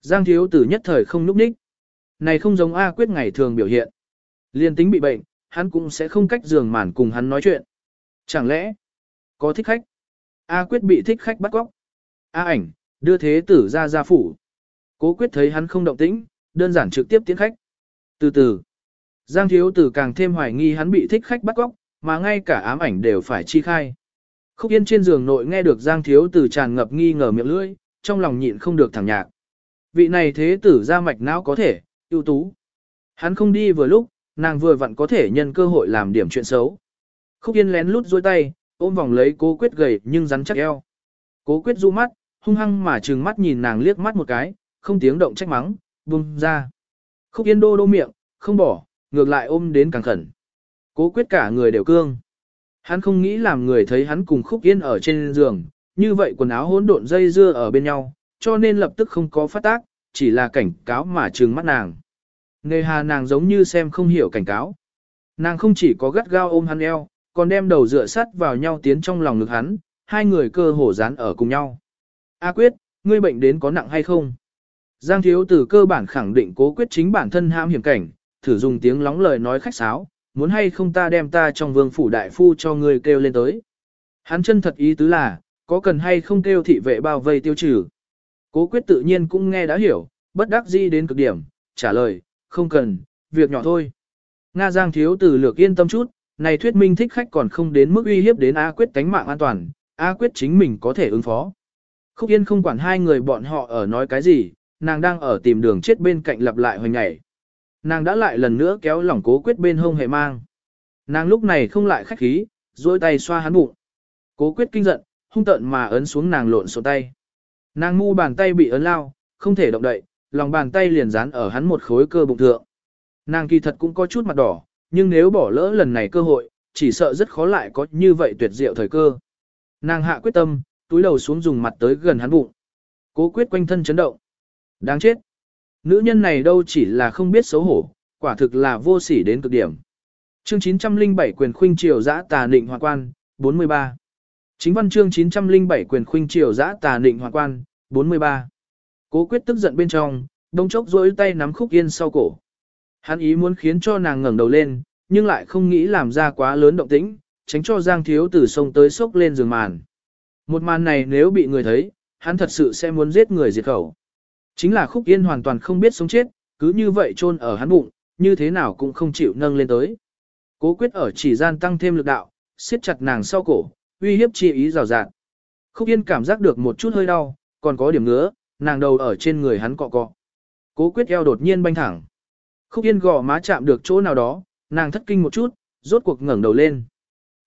Giang thiếu tử nhất thời không núp ních. Này không giống A quyết ngày thường biểu hiện. Liên tính bị bệnh, hắn cũng sẽ không cách giường màn cùng hắn nói chuyện. Chẳng lẽ, có thích khách? A quyết bị thích khách bắt cóc. A ảnh, đưa thế tử ra gia phủ. Cố quyết thấy hắn không động tĩnh, đơn giản trực tiếp tiến khách. Từ từ, Giang thiếu tử càng thêm hoài nghi hắn bị thích khách bắt cóc, mà ngay cả ám ảnh đều phải chi khai. Khúc yên trên giường nội nghe được Giang thiếu tử tràn ngập nghi ngờ miệng lưỡi, trong lòng nhịn không được thẳng nhạc. Vị này thế tử ra mạch não có thể, ưu tú. Hắn không đi vừa lúc, nàng vừa vặn có thể nhân cơ hội làm điểm chuyện xấu. Khúc yên lén lút dôi tay, ôm vòng lấy cố quyết gầy nhưng rắn chắc eo. Cố quyết du mắt, hung hăng mà trừng mắt nhìn nàng liếc mắt một cái, không tiếng động trách mắng, buông ra. Khúc yên đô đô miệng, không bỏ, ngược lại ôm đến càng khẩn. Cố quyết cả người đều cương. Hắn không nghĩ làm người thấy hắn cùng khúc yên ở trên giường, như vậy quần áo hỗn độn dây dưa ở bên nhau, cho nên lập tức không có phát tác, chỉ là cảnh cáo mà trừng mắt nàng. Nề hà nàng giống như xem không hiểu cảnh cáo. Nàng không chỉ có gắt gao ôm hắn eo, còn đem đầu dựa sát vào nhau tiến trong lòng ngực hắn, hai người cơ hồ dán ở cùng nhau. A quyết, ngươi bệnh đến có nặng hay không? Giang thiếu tử cơ bản khẳng định cố quyết chính bản thân ham hiểm cảnh, thử dùng tiếng lóng lời nói khách sáo, muốn hay không ta đem ta trong vương phủ đại phu cho ngươi kêu lên tới. Hắn chân thật ý tứ là, có cần hay không kêu thị vệ bao vây tiêu trừ. Cố quyết tự nhiên cũng nghe đã hiểu, bất đắc dĩ đến cực điểm, trả lời, không cần, việc nhỏ thôi. Nga Giang thiếu tử lược yên tâm chút, này thuyết minh thích khách còn không đến mức uy hiếp đến A Quyết tánh mạng an toàn, A Quyết chính mình có thể ứng phó. Khúc Yên không quản hai người bọn họ ở nói cái gì, nàng đang ở tìm đường chết bên cạnh lặp lại hoành nhảy. Nàng đã lại lần nữa kéo lỏng cố quyết bên hông hệ mang. Nàng lúc này không lại khách khí, duỗi tay xoa hắn bụng. Cố quyết kinh giận, hung tợn mà ấn xuống nàng lộn xộn tay. Nàng mu bàn tay bị ấn lao, không thể động đậy, lòng bàn tay liền dán ở hắn một khối cơ bụng thượng. Nàng kỳ thật cũng có chút mặt đỏ, nhưng nếu bỏ lỡ lần này cơ hội, chỉ sợ rất khó lại có như vậy tuyệt diệu thời cơ. Nàng hạ quyết tâm, túi đầu xuống dùng mặt tới gần hắn bụng. Cố quyết quanh thân chấn động. Đáng chết. Nữ nhân này đâu chỉ là không biết xấu hổ, quả thực là vô sỉ đến cực điểm. Chương 907 quyền khuynh triều giã tà định hoàng quan, 43. Chính văn chương 907 quyền khuynh triều giã tà định hoàng quan, 43. Cố quyết tức giận bên trong, đông chốc rỗi tay nắm khúc yên sau cổ. Hắn ý muốn khiến cho nàng ngẩng đầu lên, nhưng lại không nghĩ làm ra quá lớn động tĩnh, tránh cho Giang Thiếu từ sông tới sốc lên giường màn. Một màn này nếu bị người thấy, hắn thật sự sẽ muốn giết người diệt khẩu. Chính là khúc yên hoàn toàn không biết sống chết, cứ như vậy chôn ở hắn bụng, như thế nào cũng không chịu nâng lên tới. Cố quyết ở chỉ gian tăng thêm lực đạo, siết chặt nàng sau cổ, uy hiếp chi ý rào rạt. Khúc yên cảm giác được một chút hơi đau, còn có điểm ngứa, nàng đầu ở trên người hắn cọ cọ. Cố quyết eo đột nhiên banh thẳng. Khúc yên gò má chạm được chỗ nào đó, nàng thất kinh một chút, rốt cuộc ngẩng đầu lên.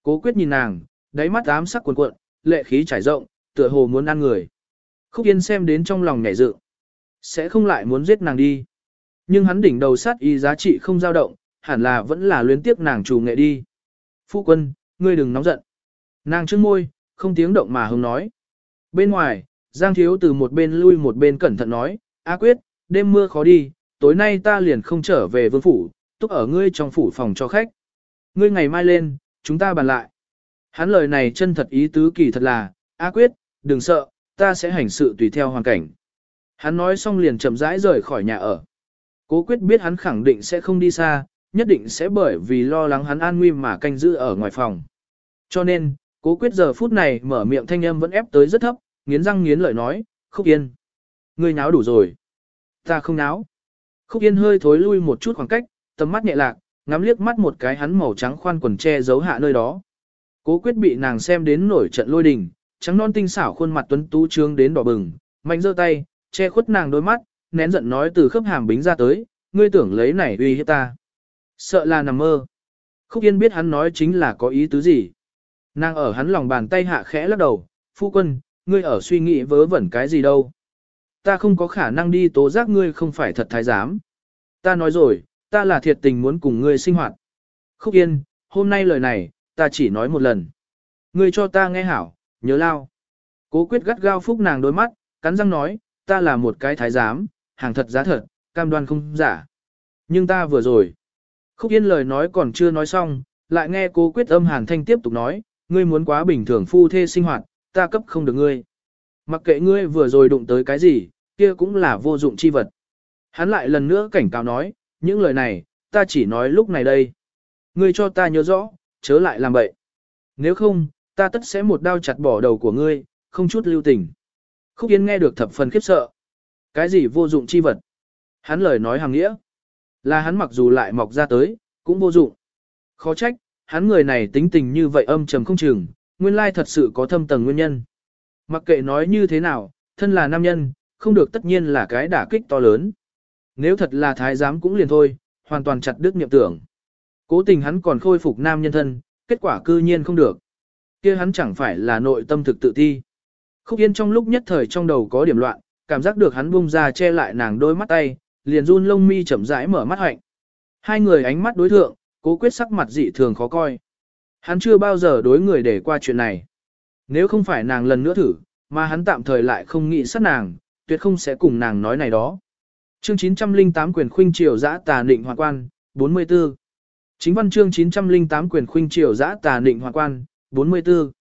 Cố quyết nhìn nàng, đáy mắt ám sắc cuồn cuộn, lệ khí trải rộng, tựa hồ muốn ăn người. Khúc yên xem đến trong lòng nhảy dựng sẽ không lại muốn giết nàng đi. Nhưng hắn đỉnh đầu sát y giá trị không dao động, hẳn là vẫn là luyến tiếc nàng chủ nghệ đi. Phu quân, ngươi đừng nóng giận. Nàng trước môi, không tiếng động mà hứng nói. Bên ngoài, Giang Thiếu từ một bên lui một bên cẩn thận nói, A quyết, đêm mưa khó đi, tối nay ta liền không trở về vương phủ, túc ở ngươi trong phủ phòng cho khách. Ngươi ngày mai lên, chúng ta bàn lại. Hắn lời này chân thật ý tứ kỳ thật là, A quyết, đừng sợ, ta sẽ hành sự tùy theo hoàn cảnh. Hắn nói xong liền chậm rãi rời khỏi nhà ở. Cố quyết biết hắn khẳng định sẽ không đi xa, nhất định sẽ bởi vì lo lắng hắn an nguy mà canh giữ ở ngoài phòng. Cho nên, cố quyết giờ phút này mở miệng thanh âm vẫn ép tới rất thấp, nghiến răng nghiến lợi nói, khúc yên. Ngươi náo đủ rồi. Ta không náo. Khúc yên hơi thối lui một chút khoảng cách, tầm mắt nhẹ lạc, ngắm liếc mắt một cái hắn màu trắng khoan quần che giấu hạ nơi đó. Cố quyết bị nàng xem đến nổi trận lôi đình, trắng non tinh xảo khuôn mặt tuấn tú trương đến đỏ bừng, mạnh giơ tay, che khuất nàng đôi mắt, nén giận nói từ khớp hàm bính ra tới, ngươi tưởng lấy này uy hiếp ta. Sợ là nằm mơ. Khúc Yên biết hắn nói chính là có ý tứ gì. Nàng ở hắn lòng bàn tay hạ khẽ lắc đầu, phu quân, ngươi ở suy nghĩ vớ vẩn cái gì đâu. Ta không có khả năng đi tố giác ngươi không phải thật thái giám. Ta nói rồi, ta là thiệt tình muốn cùng ngươi sinh hoạt. Khúc Yên, hôm nay lời này, ta chỉ nói một lần. Ngươi cho ta nghe hảo, nhớ lao. Cố quyết gắt gao phúc nàng đôi mắt, cắn răng nói, ta là một cái thái giám, hàng thật giá thật, cam đoan không giả. Nhưng ta vừa rồi, khúc yên lời nói còn chưa nói xong, lại nghe cố quyết âm hàn thanh tiếp tục nói, ngươi muốn quá bình thường phu thê sinh hoạt, ta cấp không được ngươi. Mặc kệ ngươi vừa rồi đụng tới cái gì, kia cũng là vô dụng chi vật. Hắn lại lần nữa cảnh cáo nói, những lời này, ta chỉ nói lúc này đây. Ngươi cho ta nhớ rõ, chớ lại làm bậy. Nếu không, ta tất sẽ một đao chặt bỏ đầu của ngươi, không chút lưu tình. Khúc Yên nghe được thập phần khiếp sợ. Cái gì vô dụng chi vật? Hắn lời nói hàng nghĩa. Là hắn mặc dù lại mọc ra tới, cũng vô dụng. Khó trách, hắn người này tính tình như vậy âm trầm không chừng, nguyên lai thật sự có thâm tầng nguyên nhân. Mặc kệ nói như thế nào, thân là nam nhân, không được tất nhiên là cái đả kích to lớn. Nếu thật là thái giám cũng liền thôi, hoàn toàn chặt đứt niệm tưởng. Cố tình hắn còn khôi phục nam nhân thân, kết quả cư nhiên không được. kia hắn chẳng phải là nội tâm thực tự ti. Khúc Yên trong lúc nhất thời trong đầu có điểm loạn, cảm giác được hắn bung ra che lại nàng đôi mắt tay, liền run lông mi chậm rãi mở mắt hạnh. Hai người ánh mắt đối thượng, cố quyết sắc mặt dị thường khó coi. Hắn chưa bao giờ đối người để qua chuyện này. Nếu không phải nàng lần nữa thử, mà hắn tạm thời lại không nghĩ sát nàng, tuyệt không sẽ cùng nàng nói này đó. Chương 908 quyền khuynh triều giã tà định hoàng quan, 44. Chính văn chương 908 quyền khuynh triều giã tà định hoàng quan, 44.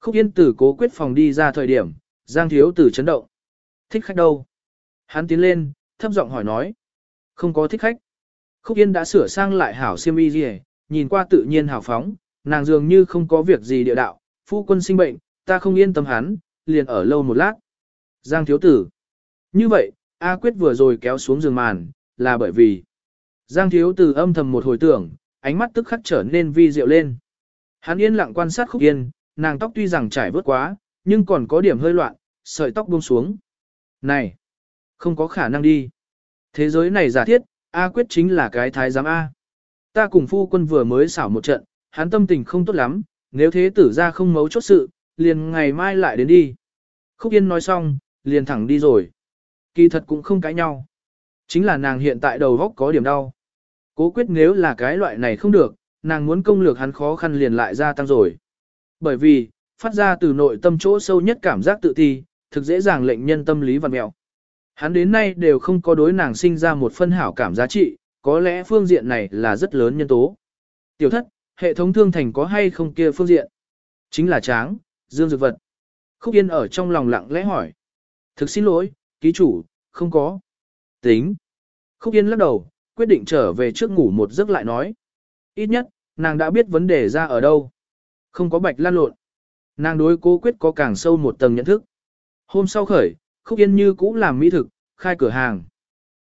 Khúc Yên tử cố quyết phòng đi ra thời điểm, Giang Thiếu tử chấn động. Thích khách đâu? Hắn tiến lên, thấp giọng hỏi nói. Không có thích khách. Khúc Yên đã sửa sang lại hảo siêm y gì, nhìn qua tự nhiên hảo phóng, nàng dường như không có việc gì địa đạo, phu quân sinh bệnh, ta không yên tâm hắn, liền ở lâu một lát. Giang thiếu tử. Như vậy, A Quyết vừa rồi kéo xuống giường màn, là bởi vì Giang thiếu tử âm thầm một hồi tưởng, ánh mắt tức khắc trở nên vi diệu lên. Hắn yên lặng quan sát khúc yên, nàng tóc tuy rằng trải vớt quá, nhưng còn có điểm hơi loạn, sợi tóc buông xuống. Này, không có khả năng đi. Thế giới này giả thiết, A Quyết chính là cái thái giám A. Ta cùng phu quân vừa mới xảo một trận, hắn tâm tình không tốt lắm, nếu thế tử ra không mấu chốt sự, liền ngày mai lại đến đi. Khúc Yên nói xong, liền thẳng đi rồi. Kỳ thật cũng không cãi nhau. Chính là nàng hiện tại đầu góc có điểm đau. Cố quyết nếu là cái loại này không được, nàng muốn công lược hắn khó khăn liền lại gia tăng rồi. Bởi vì, phát ra từ nội tâm chỗ sâu nhất cảm giác tự ti, thực dễ dàng lệnh nhân tâm lý vặn mẹo. Hắn đến nay đều không có đối nàng sinh ra một phân hảo cảm giá trị, có lẽ phương diện này là rất lớn nhân tố. Tiểu thất, hệ thống thương thành có hay không kia phương diện? Chính là tráng, dương dược vật. Khúc Yên ở trong lòng lặng lẽ hỏi. Thực xin lỗi, ký chủ, không có. Tính. Khúc Yên lắc đầu, quyết định trở về trước ngủ một giấc lại nói. Ít nhất, nàng đã biết vấn đề ra ở đâu. Không có bạch lan lộn. Nàng đối cố quyết có càng sâu một tầng nhận thức. Hôm sau khởi, Khúc Yên như cũ làm mỹ thực, khai cửa hàng.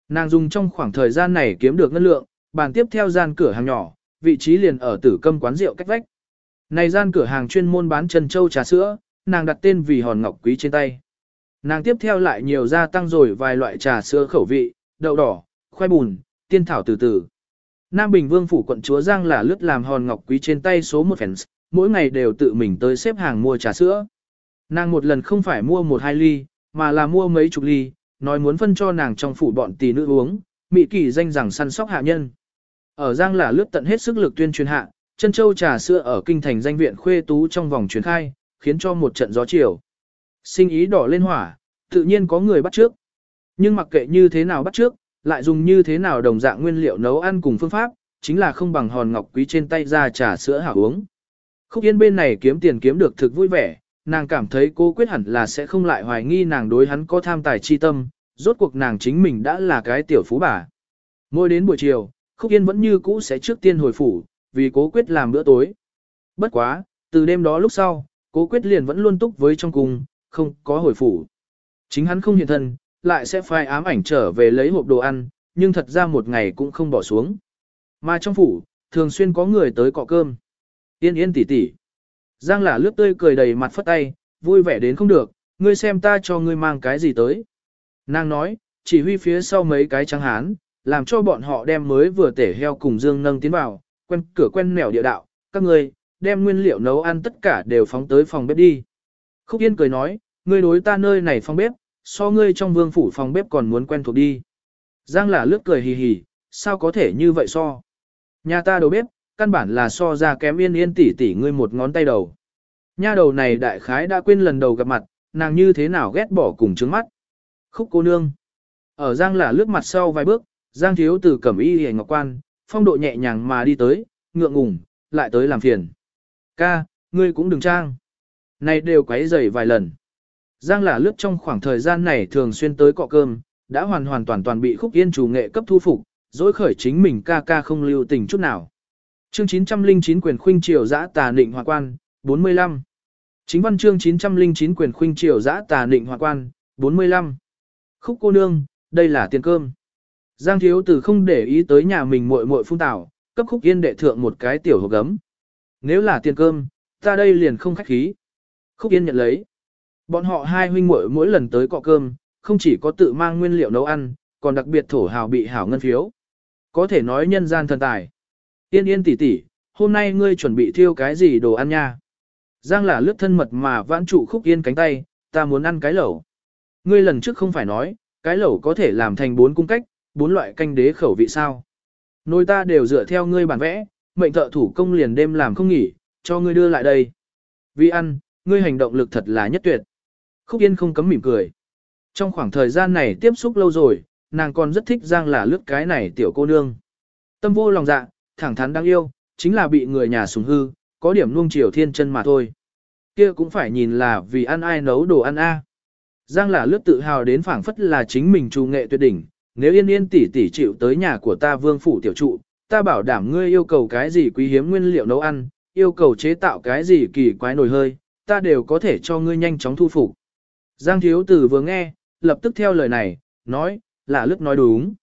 Nàng dùng trong khoảng thời gian này kiếm được ngân lượng, bàn tiếp theo gian cửa hàng nhỏ, vị trí liền ở tử câm quán rượu cách vách. Này gian cửa hàng chuyên môn bán trần châu trà sữa, nàng đặt tên vì hòn ngọc quý trên tay. Nàng tiếp theo lại nhiều gia tăng rồi vài loại trà sữa khẩu vị, đậu đỏ, khoai bùn, tiên thảo từ từ. Nam Bình Vương phủ quận chúa Giang là lướt làm hòn ngọc quý trên tay số một fans, mỗi ngày đều tự mình tới xếp hàng mua trà sữa. Nàng một lần không phải mua một hai ly, mà là mua mấy chục ly, nói muốn phân cho nàng trong phủ bọn tỷ nữ uống, mị kỳ danh rằng săn sóc hạ nhân. Ở Giang là lướt tận hết sức lực tuyên truyền hạ, chân châu trà sữa ở kinh thành danh viện khuê tú trong vòng truyền khai, khiến cho một trận gió chiều. Sinh ý đỏ lên hỏa, tự nhiên có người bắt trước. Nhưng mặc kệ như thế nào bắt trước, lại dùng như thế nào đồng dạng nguyên liệu nấu ăn cùng phương pháp, chính là không bằng hòn ngọc quý trên tay ra trà sữa hảo uống. Khúc Yên bên này kiếm tiền kiếm được thực vui vẻ, nàng cảm thấy cô quyết hẳn là sẽ không lại hoài nghi nàng đối hắn có tham tài chi tâm, rốt cuộc nàng chính mình đã là cái tiểu phú bà. Mỗi đến buổi chiều, Khúc Yên vẫn như cũ sẽ trước tiên hồi phủ, vì cố quyết làm bữa tối. Bất quá, từ đêm đó lúc sau, cố quyết liền vẫn luôn túc với trong cung, không có hồi phủ. Chính hắn không hiện thân, lại sẽ phai ám ảnh trở về lấy hộp đồ ăn, nhưng thật ra một ngày cũng không bỏ xuống. Mà trong phủ, thường xuyên có người tới cọ cơm. Yên yên tỉ tỉ. Giang là lướt tươi cười đầy mặt phất tay, vui vẻ đến không được, ngươi xem ta cho ngươi mang cái gì tới. Nàng nói, chỉ huy phía sau mấy cái trắng hán, làm cho bọn họ đem mới vừa tể heo cùng dương nâng tiến vào, quen cửa quen nẻo địa đạo, các ngươi, đem nguyên liệu nấu ăn tất cả đều phóng tới phòng bếp đi. Khúc Yên cười nói, ngươi đối ta nơi này phòng bếp, so ngươi trong vương phủ phòng bếp còn muốn quen thuộc đi. Giang là lướt cười hì hì, sao có thể như vậy so. Nhà ta đầu bếp, căn bản là so ra kém yên yên tỉ tỉ ngươi một ngón tay đầu. Nha đầu này đại khái đã quên lần đầu gặp mặt, nàng như thế nào ghét bỏ cùng trứng mắt. Khúc cô nương. Ở Giang là lướt mặt sau vài bước, Giang thiếu từ cẩm y hề ngọc quan, phong độ nhẹ nhàng mà đi tới, ngượng ngùng, lại tới làm phiền. Ca, ngươi cũng đừng trang. Này đều quấy rầy vài lần. Giang là lướt trong khoảng thời gian này thường xuyên tới cọ cơm, đã hoàn hoàn toàn toàn bị khúc yên chủ nghệ cấp thu phục, dối khởi chính mình ca ca không lưu tình chút nào. Chương 909 quyền khuynh triều giã tà nịnh hòa quan, 45. Chính văn chương 909 quyền khuynh triều giã tà nịnh hòa quan, 45. Khúc cô nương, đây là tiền cơm. Giang thiếu tử không để ý tới nhà mình muội muội phun tảo, cấp khúc yên đệ thượng một cái tiểu hộp gấm. Nếu là tiền cơm, ta đây liền không khách khí. Khúc yên nhận lấy. Bọn họ hai huynh muội mỗi lần tới cọ cơm, không chỉ có tự mang nguyên liệu nấu ăn, còn đặc biệt thổ hào bị hảo ngân phiếu. Có thể nói nhân gian thần tài. Yên yên tỷ tỷ, hôm nay ngươi chuẩn bị thiêu cái gì đồ ăn nha? Giang là lướt thân mật mà vãn trụ khúc yên cánh tay, ta muốn ăn cái lẩu. Ngươi lần trước không phải nói, cái lẩu có thể làm thành bốn cung cách, bốn loại canh đế khẩu vị sao. Nồi ta đều dựa theo ngươi bản vẽ, mệnh thợ thủ công liền đêm làm không nghỉ, cho ngươi đưa lại đây. Vì ăn, ngươi hành động lực thật là nhất tuyệt. Khúc Yên không cấm mỉm cười. Trong khoảng thời gian này tiếp xúc lâu rồi, nàng còn rất thích Giang là lướt cái này tiểu cô nương. Tâm vô lòng dạ, thẳng thắn đáng yêu, chính là bị người nhà sủng hư, có điểm nuông chiều thiên chân mà thôi. Kia cũng phải nhìn là vì ăn ai nấu đồ ăn a. Giang là lướt tự hào đến phảng phất là chính mình trù nghệ tuyệt đỉnh, nếu yên yên tỷ tỷ chịu tới nhà của ta vương phủ tiểu trụ, ta bảo đảm ngươi yêu cầu cái gì quý hiếm nguyên liệu nấu ăn, yêu cầu chế tạo cái gì kỳ quái nồi hơi, ta đều có thể cho ngươi nhanh chóng thu phục. Giang thiếu tử vừa nghe, lập tức theo lời này, nói, là lướt nói đúng.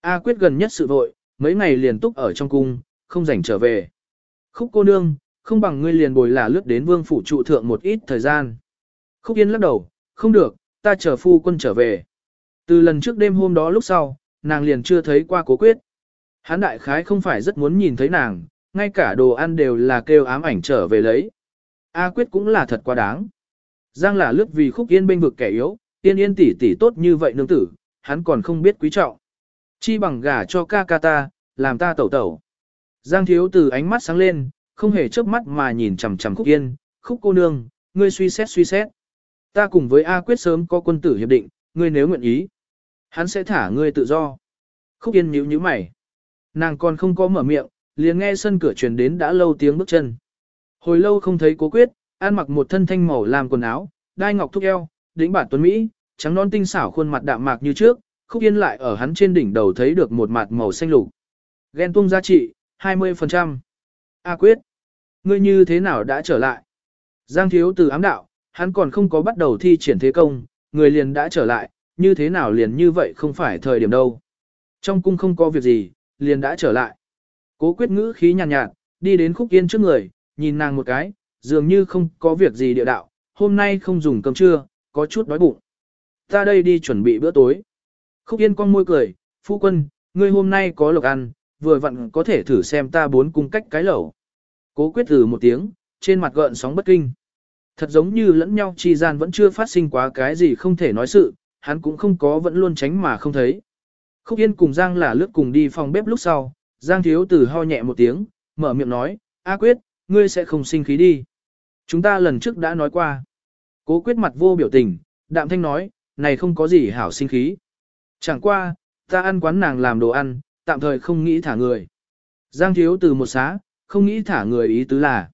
A quyết gần nhất sự vội, mấy ngày liền túc ở trong cung, không rảnh trở về. Khúc cô nương, không bằng ngươi liền bồi là lướt đến vương phủ trụ thượng một ít thời gian. Khúc yên lắc đầu, không được, ta chờ phu quân trở về. Từ lần trước đêm hôm đó lúc sau, nàng liền chưa thấy qua cố quyết. Hán đại khái không phải rất muốn nhìn thấy nàng, ngay cả đồ ăn đều là kêu ám ảnh trở về lấy. A quyết cũng là thật quá đáng. Giang là lướt vì khúc yên bên vực kẻ yếu, yên yên tỷ tỷ tốt như vậy nương tử, hắn còn không biết quý trọng. Chi bằng gả cho ca ca ta, làm ta tẩu tẩu. Giang thiếu từ ánh mắt sáng lên, không hề chớp mắt mà nhìn chằm chằm khúc yên, khúc cô nương, ngươi suy xét suy xét. Ta cùng với A quyết sớm có quân tử hiệp định, ngươi nếu nguyện ý, hắn sẽ thả ngươi tự do. Khúc yên nhíu nhíu mày. Nàng còn không có mở miệng, liền nghe sân cửa truyền đến đã lâu tiếng bước chân. Hồi lâu không thấy cố quyết, ăn mặc một thân thanh màu làm quần áo, đai ngọc thúc eo, đỉnh bản tuấn Mỹ, trắng non tinh xảo khuôn mặt đạm mạc như trước, khúc yên lại ở hắn trên đỉnh đầu thấy được một mặt màu xanh lục. Ghen tung giá trị, 20%. A quyết, ngươi như thế nào đã trở lại? Giang thiếu từ ám đạo, hắn còn không có bắt đầu thi triển thế công, người liền đã trở lại, như thế nào liền như vậy không phải thời điểm đâu. Trong cung không có việc gì, liền đã trở lại. Cố quyết ngữ khí nhàn nhạt, nhạt, đi đến khúc yên trước người, nhìn nàng một cái, dường như không có việc gì địa đạo, hôm nay không dùng cơm trưa, có chút đói bụng. Ta đây đi chuẩn bị bữa tối. Khúc yên con môi cười, phu quân, ngươi hôm nay có lộc ăn, vừa vặn có thể thử xem ta bốn cung cách cái lẩu. Cố quyết thử một tiếng, trên mặt gợn sóng bất kinh. Thật giống như lẫn nhau chi gian vẫn chưa phát sinh quá cái gì không thể nói sự, hắn cũng không có vẫn luôn tránh mà không thấy. Khúc Yên cùng Giang là lướt cùng đi phòng bếp lúc sau, Giang thiếu tử ho nhẹ một tiếng, mở miệng nói, A Quyết, ngươi sẽ không sinh khí đi. Chúng ta lần trước đã nói qua. Cố Quyết mặt vô biểu tình, đạm thanh nói, này không có gì hảo sinh khí. Chẳng qua, ta ăn quán nàng làm đồ ăn, tạm thời không nghĩ thả người. Giang thiếu từ một xá, không nghĩ thả người ý tứ là.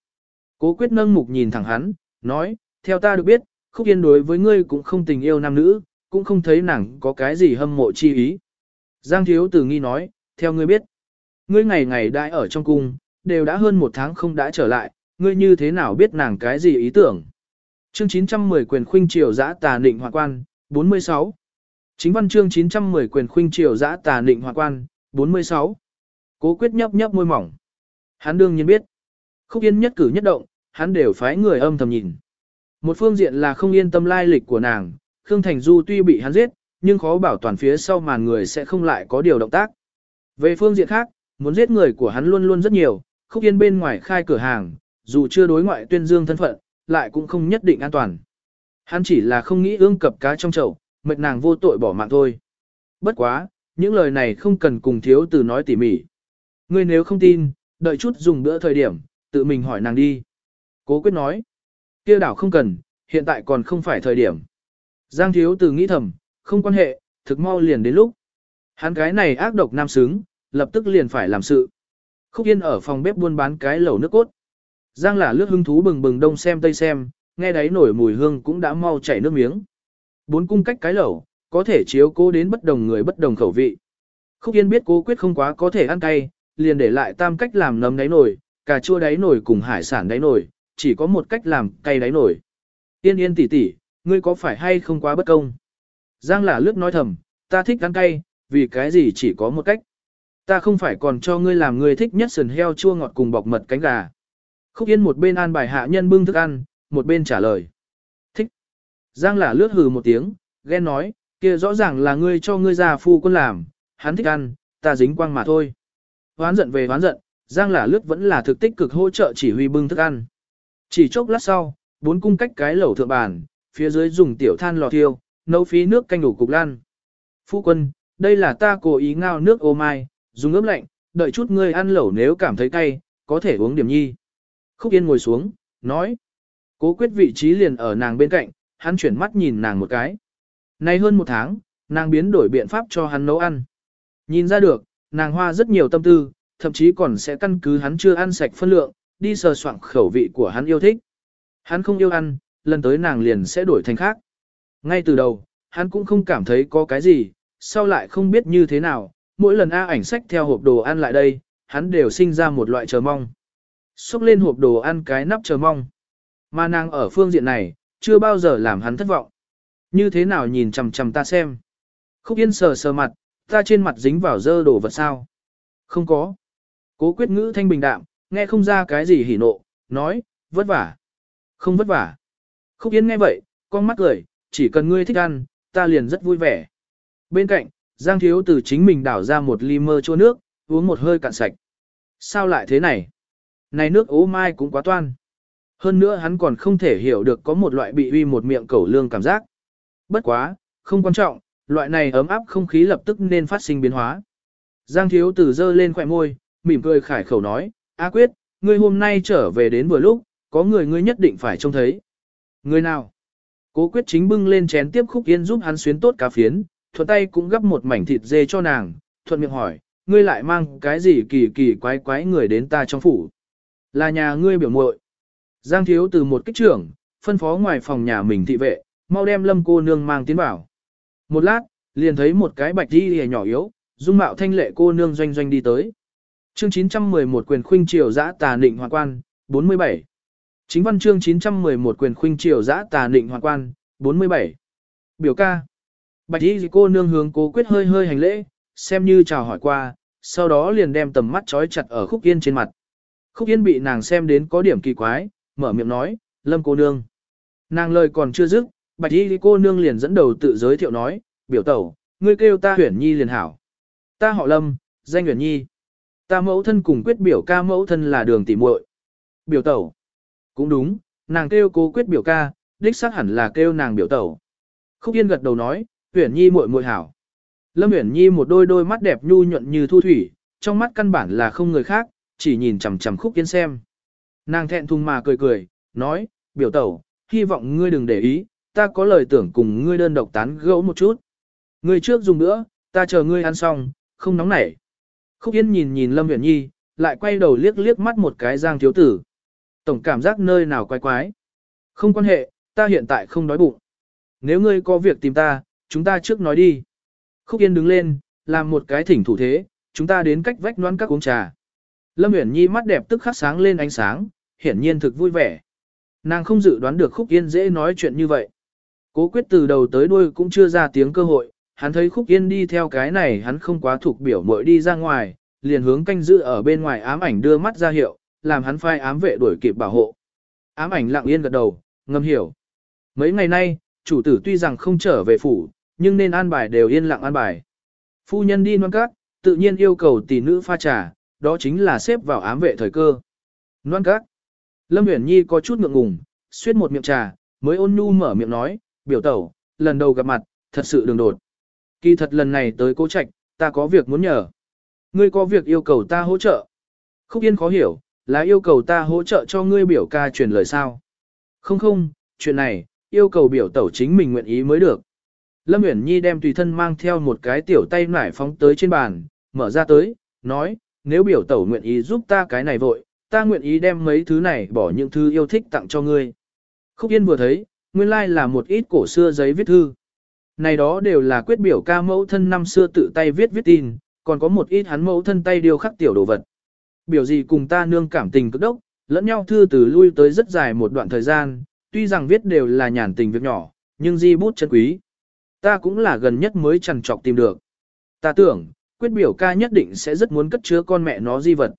Cố Quyết nâng mục nhìn thẳng hắn, nói, theo ta được biết, Khúc Yên đối với ngươi cũng không tình yêu nam nữ, cũng không thấy nàng có cái gì hâm mộ chi ý. Giang thiếu từ nghi nói, theo ngươi biết, ngươi ngày ngày đại ở trong cung, đều đã hơn một tháng không đã trở lại, ngươi như thế nào biết nàng cái gì ý tưởng. Chương 910 quyền khuynh triều giã tà định hòa quan, 46. Chính văn chương 910 quyền khuynh triều giã tà định hòa quan, 46. Cố quyết nhấp nhấp môi mỏng. Hắn đương nhiên biết. Khúc yên nhất cử nhất động, hắn đều phái người âm thầm nhìn. Một phương diện là không yên tâm lai lịch của nàng, Khương Thành Du tuy bị hắn giết, nhưng khó bảo toàn phía sau màn người sẽ không lại có điều động tác. Về phương diện khác, muốn giết người của hắn luôn luôn rất nhiều, khúc yên bên ngoài khai cửa hàng, dù chưa đối ngoại tuyên dương thân phận, lại cũng không nhất định an toàn. Hắn chỉ là không nghĩ ương cập cá trong chậu, mệt nàng vô tội bỏ mạng thôi. Bất quá, những lời này không cần cùng thiếu từ nói tỉ mỉ. Ngươi nếu không tin, đợi chút dùng bữa thời điểm, tự mình hỏi nàng đi. Cố quyết nói, kia đảo không cần, hiện tại còn không phải thời điểm. Giang thiếu từ nghĩ thầm, không quan hệ, thực mau liền đến lúc. Hắn cái này ác độc nam xứng, lập tức liền phải làm sự. Khúc Yên ở phòng bếp buôn bán cái lẩu nước cốt. Giang là lướt hứng thú bừng bừng đông xem tây xem, nghe đấy nổi mùi hương cũng đã mau chảy nước miếng. Bốn cung cách cái lẩu, có thể chiếu cố đến bất đồng người bất đồng khẩu vị. Khúc Yên biết cố quyết không quá có thể ăn cay, liền để lại tam cách làm nấm đáy nổi, cà chua đáy nổi cùng hải sản đáy nổi, chỉ có một cách làm cay đáy nổi. Yên yên tỉ tỉ, ngươi có phải hay không quá bất công? Giang là lướt nói thầm, ta thích ăn cay, vì cái gì chỉ có một cách. Ta không phải còn cho ngươi làm ngươi thích nhất sườn heo chua ngọt cùng bọc mật cánh gà. Khúc Yên một bên an bài hạ nhân bưng thức ăn, một bên trả lời. Thích. Giang là lướt hừ một tiếng, ghen nói, kia rõ ràng là ngươi cho ngươi già phu quân làm, hắn thích ăn, ta dính quang mà thôi. Hoán giận về hoán giận, Giang là lướt vẫn là thực tích cực hỗ trợ chỉ huy bưng thức ăn. Chỉ chốc lát sau, bốn cung cách cái lẩu thượng bàn, phía dưới dùng tiểu than lò thiêu, nấu phí nước canh đủ cục lan. Phu quân, đây là ta cố ý ngao nước ô mai, dùng ướp lạnh, đợi chút ngươi ăn lẩu nếu cảm thấy cay, có thể uống điểm nhi. Khúc Yên ngồi xuống, nói. Cố quyết vị trí liền ở nàng bên cạnh, hắn chuyển mắt nhìn nàng một cái. Nay hơn một tháng, Nàng biến đổi biện pháp cho hắn nấu ăn. Nhìn ra được, nàng hoa rất nhiều tâm tư, thậm chí còn sẽ căn cứ hắn chưa ăn sạch phân lượng, đi sờ soạn khẩu vị của hắn yêu thích. Hắn không yêu ăn, lần tới nàng liền sẽ đổi thành khác. Ngay từ đầu, hắn cũng không cảm thấy có cái gì, sau lại không biết như thế nào, mỗi lần A ảnh sách theo hộp đồ ăn lại đây, hắn đều sinh ra một loại chờ mong. Xúc lên hộp đồ ăn cái nắp chờ mong. Mà nàng ở phương diện này, chưa bao giờ làm hắn thất vọng. Như thế nào nhìn chằm chằm ta xem. Khúc Yên sờ sờ mặt, ta trên mặt dính vào dơ đồ vật sao. Không có. Cố quyết ngữ thanh bình đạm, nghe không ra cái gì hỉ nộ, nói, vất vả. Không vất vả. Khúc Yên nghe vậy, con mắt cười, chỉ cần ngươi thích ăn, ta liền rất vui vẻ. Bên cạnh, Giang Thiếu từ chính mình đảo ra một ly mơ chua nước, uống một hơi cạn sạch. Sao lại thế này? Này nước ố mai cũng quá toan. Hơn nữa hắn còn không thể hiểu được có một loại bị uy một miệng cẩu lương cảm giác. Bất quá, không quan trọng, loại này ấm áp không khí lập tức nên phát sinh biến hóa. Giang thiếu tử dơ lên khỏe môi, mỉm cười khải khẩu nói, A quyết, ngươi hôm nay trở về đến vừa lúc, có người ngươi nhất định phải trông thấy. Người nào? Cố quyết chính bưng lên chén tiếp khúc yên giúp hắn xuyến tốt cá phiến, thuận tay cũng gấp một mảnh thịt dê cho nàng, thuận miệng hỏi, ngươi lại mang cái gì kỳ kỳ quái quái người đến ta trong phủ. Là nhà ngươi biểu muội. Giang thiếu từ một kích trưởng, phân phó ngoài phòng nhà mình thị vệ, mau đem lâm cô nương mang tiến vào. Một lát, liền thấy một cái bạch đi hề nhỏ yếu, dung mạo thanh lệ cô nương doanh doanh đi tới. Chương 911 quyền khuynh triều giã tà nịnh hoàng quan, 47. Chính văn chương 911 quyền khuynh triều giã tà nịnh hoàng quan, 47. Biểu ca. Bạch y cô nương hướng cố quyết hơi hơi hành lễ, xem như chào hỏi qua, sau đó liền đem tầm mắt trói chặt ở khúc yên trên mặt. Khúc yên bị nàng xem đến có điểm kỳ quái, mở miệng nói, lâm cô nương. Nàng lời còn chưa dứt, bạch y cô nương liền dẫn đầu tự giới thiệu nói, biểu tẩu, ngươi kêu ta huyển nhi liền hảo. Ta họ lâm, danh huyển nhi. Ta mẫu thân cùng quyết biểu ca mẫu thân là đường tỉ muội. Biểu tẩu. Cũng đúng, nàng kêu cố quyết biểu ca, đích xác hẳn là kêu nàng biểu tẩu. Khúc yên gật đầu nói, huyển nhi muội muội hảo. Lâm huyển nhi một đôi đôi mắt đẹp nhu nhuận như thu thủy, trong mắt căn bản là không người khác, chỉ nhìn chằm chằm khúc yên xem. Nàng thẹn thùng mà cười cười, nói, biểu tẩu, hy vọng ngươi đừng để ý, ta có lời tưởng cùng ngươi đơn độc tán gẫu một chút. Ngươi trước dùng nữa, ta chờ ngươi ăn xong, không nóng nảy. Khúc Yên nhìn nhìn Lâm uyển Nhi, lại quay đầu liếc liếc mắt một cái Giang thiếu tử. Tổng cảm giác nơi nào quái quái. Không quan hệ, ta hiện tại không đói bụng. Nếu ngươi có việc tìm ta, chúng ta trước nói đi. Khúc Yên đứng lên, làm một cái thỉnh thủ thế, chúng ta đến cách vách noan các uống trà. Lâm Uyển Nhi mắt đẹp tức khắc sáng lên ánh sáng, hiển nhiên thực vui vẻ. Nàng không dự đoán được Khúc Yên dễ nói chuyện như vậy. Cố quyết từ đầu tới đuôi cũng chưa ra tiếng cơ hội, hắn thấy Khúc Yên đi theo cái này hắn không quá thuộc biểu mội đi ra ngoài, liền hướng canh giữ ở bên ngoài ám ảnh đưa mắt ra hiệu, làm hắn phai ám vệ đuổi kịp bảo hộ. Ám ảnh lặng yên gật đầu, ngầm hiểu. Mấy ngày nay, chủ tử tuy rằng không trở về phủ, nhưng nên an bài đều yên lặng an bài. Phu nhân đi non cát, tự nhiên yêu cầu tỷ nữ pha trà, đó chính là xếp vào ám vệ thời cơ. Loan các. Lâm Uyển Nhi có chút ngượng ngùng, suýt một miệng trà, mới ôn nhu mở miệng nói, biểu tẩu, lần đầu gặp mặt, thật sự đường đột. Kỳ thật lần này tới cố trạch, ta có việc muốn nhờ. Ngươi có việc yêu cầu ta hỗ trợ. Khúc Yên khó hiểu, là yêu cầu ta hỗ trợ cho ngươi biểu ca truyền lời sao. Không không, chuyện này, yêu cầu biểu tẩu chính mình nguyện ý mới được. Lâm Uyển Nhi đem tùy thân mang theo một cái tiểu tay nải phóng tới trên bàn, mở ra tới, nói, nếu biểu tẩu nguyện ý giúp ta cái này vội, ta nguyện ý đem mấy thứ này bỏ những thứ yêu thích tặng cho ngươi. Khúc Yên vừa thấy, nguyên lai like là một ít cổ xưa giấy viết thư. Này đó đều là quyết biểu ca mẫu thân năm xưa tự tay viết viết tin, còn có một ít hắn mẫu thân tay điều khắc tiểu đồ vật. Biểu gì cùng ta nương cảm tình cực đốc, lẫn nhau thư từ lui tới rất dài một đoạn thời gian, tuy rằng viết đều là nhàn tình việc nhỏ, nhưng di bút chân quý. Ta cũng là gần nhất mới chẳng trọc tìm được. Ta tưởng, quyết biểu ca nhất định sẽ rất muốn cất chứa con mẹ nó di vật.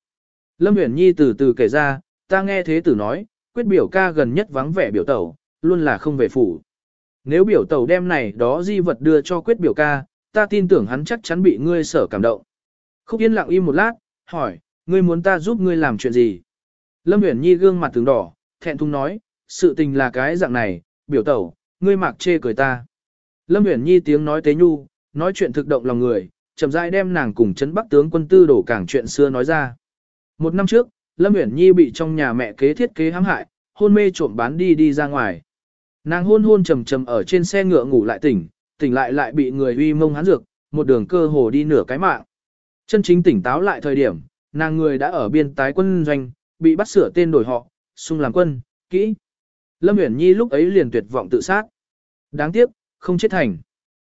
Lâm Uyển Nhi từ từ kể ra, ta nghe thế tử nói, quyết biểu ca gần nhất vắng vẻ biểu tẩu, luôn là không về phủ. Nếu biểu tẩu đem này đó di vật đưa cho quyết biểu ca, ta tin tưởng hắn chắc chắn bị ngươi sở cảm động. Khúc Yên lặng im một lát, hỏi, ngươi muốn ta giúp ngươi làm chuyện gì? Lâm Uyển Nhi gương mặt tướng đỏ, thẹn thùng nói, sự tình là cái dạng này, biểu tẩu, ngươi mạc chê cười ta. Lâm Uyển Nhi tiếng nói tế nhu, nói chuyện thực động lòng người, chậm rãi đem nàng cùng Trấn Bắc tướng quân tư đổ cảng chuyện xưa nói ra. Một năm trước, Lâm Uyển Nhi bị trong nhà mẹ kế thiết kế hãm hại, hôn mê trộm bán đi đi ra ngoài. Nàng hôn hôn trầm trầm ở trên xe ngựa ngủ lại tỉnh, tỉnh lại lại bị người uy mông hán dược, một đường cơ hồ đi nửa cái mạng. Chân chính tỉnh táo lại thời điểm, nàng người đã ở biên tái quân doanh, bị bắt sửa tên đổi họ, xung làm quân, kỹ. Lâm Uyển Nhi lúc ấy liền tuyệt vọng tự sát. Đáng tiếc, không chết thành.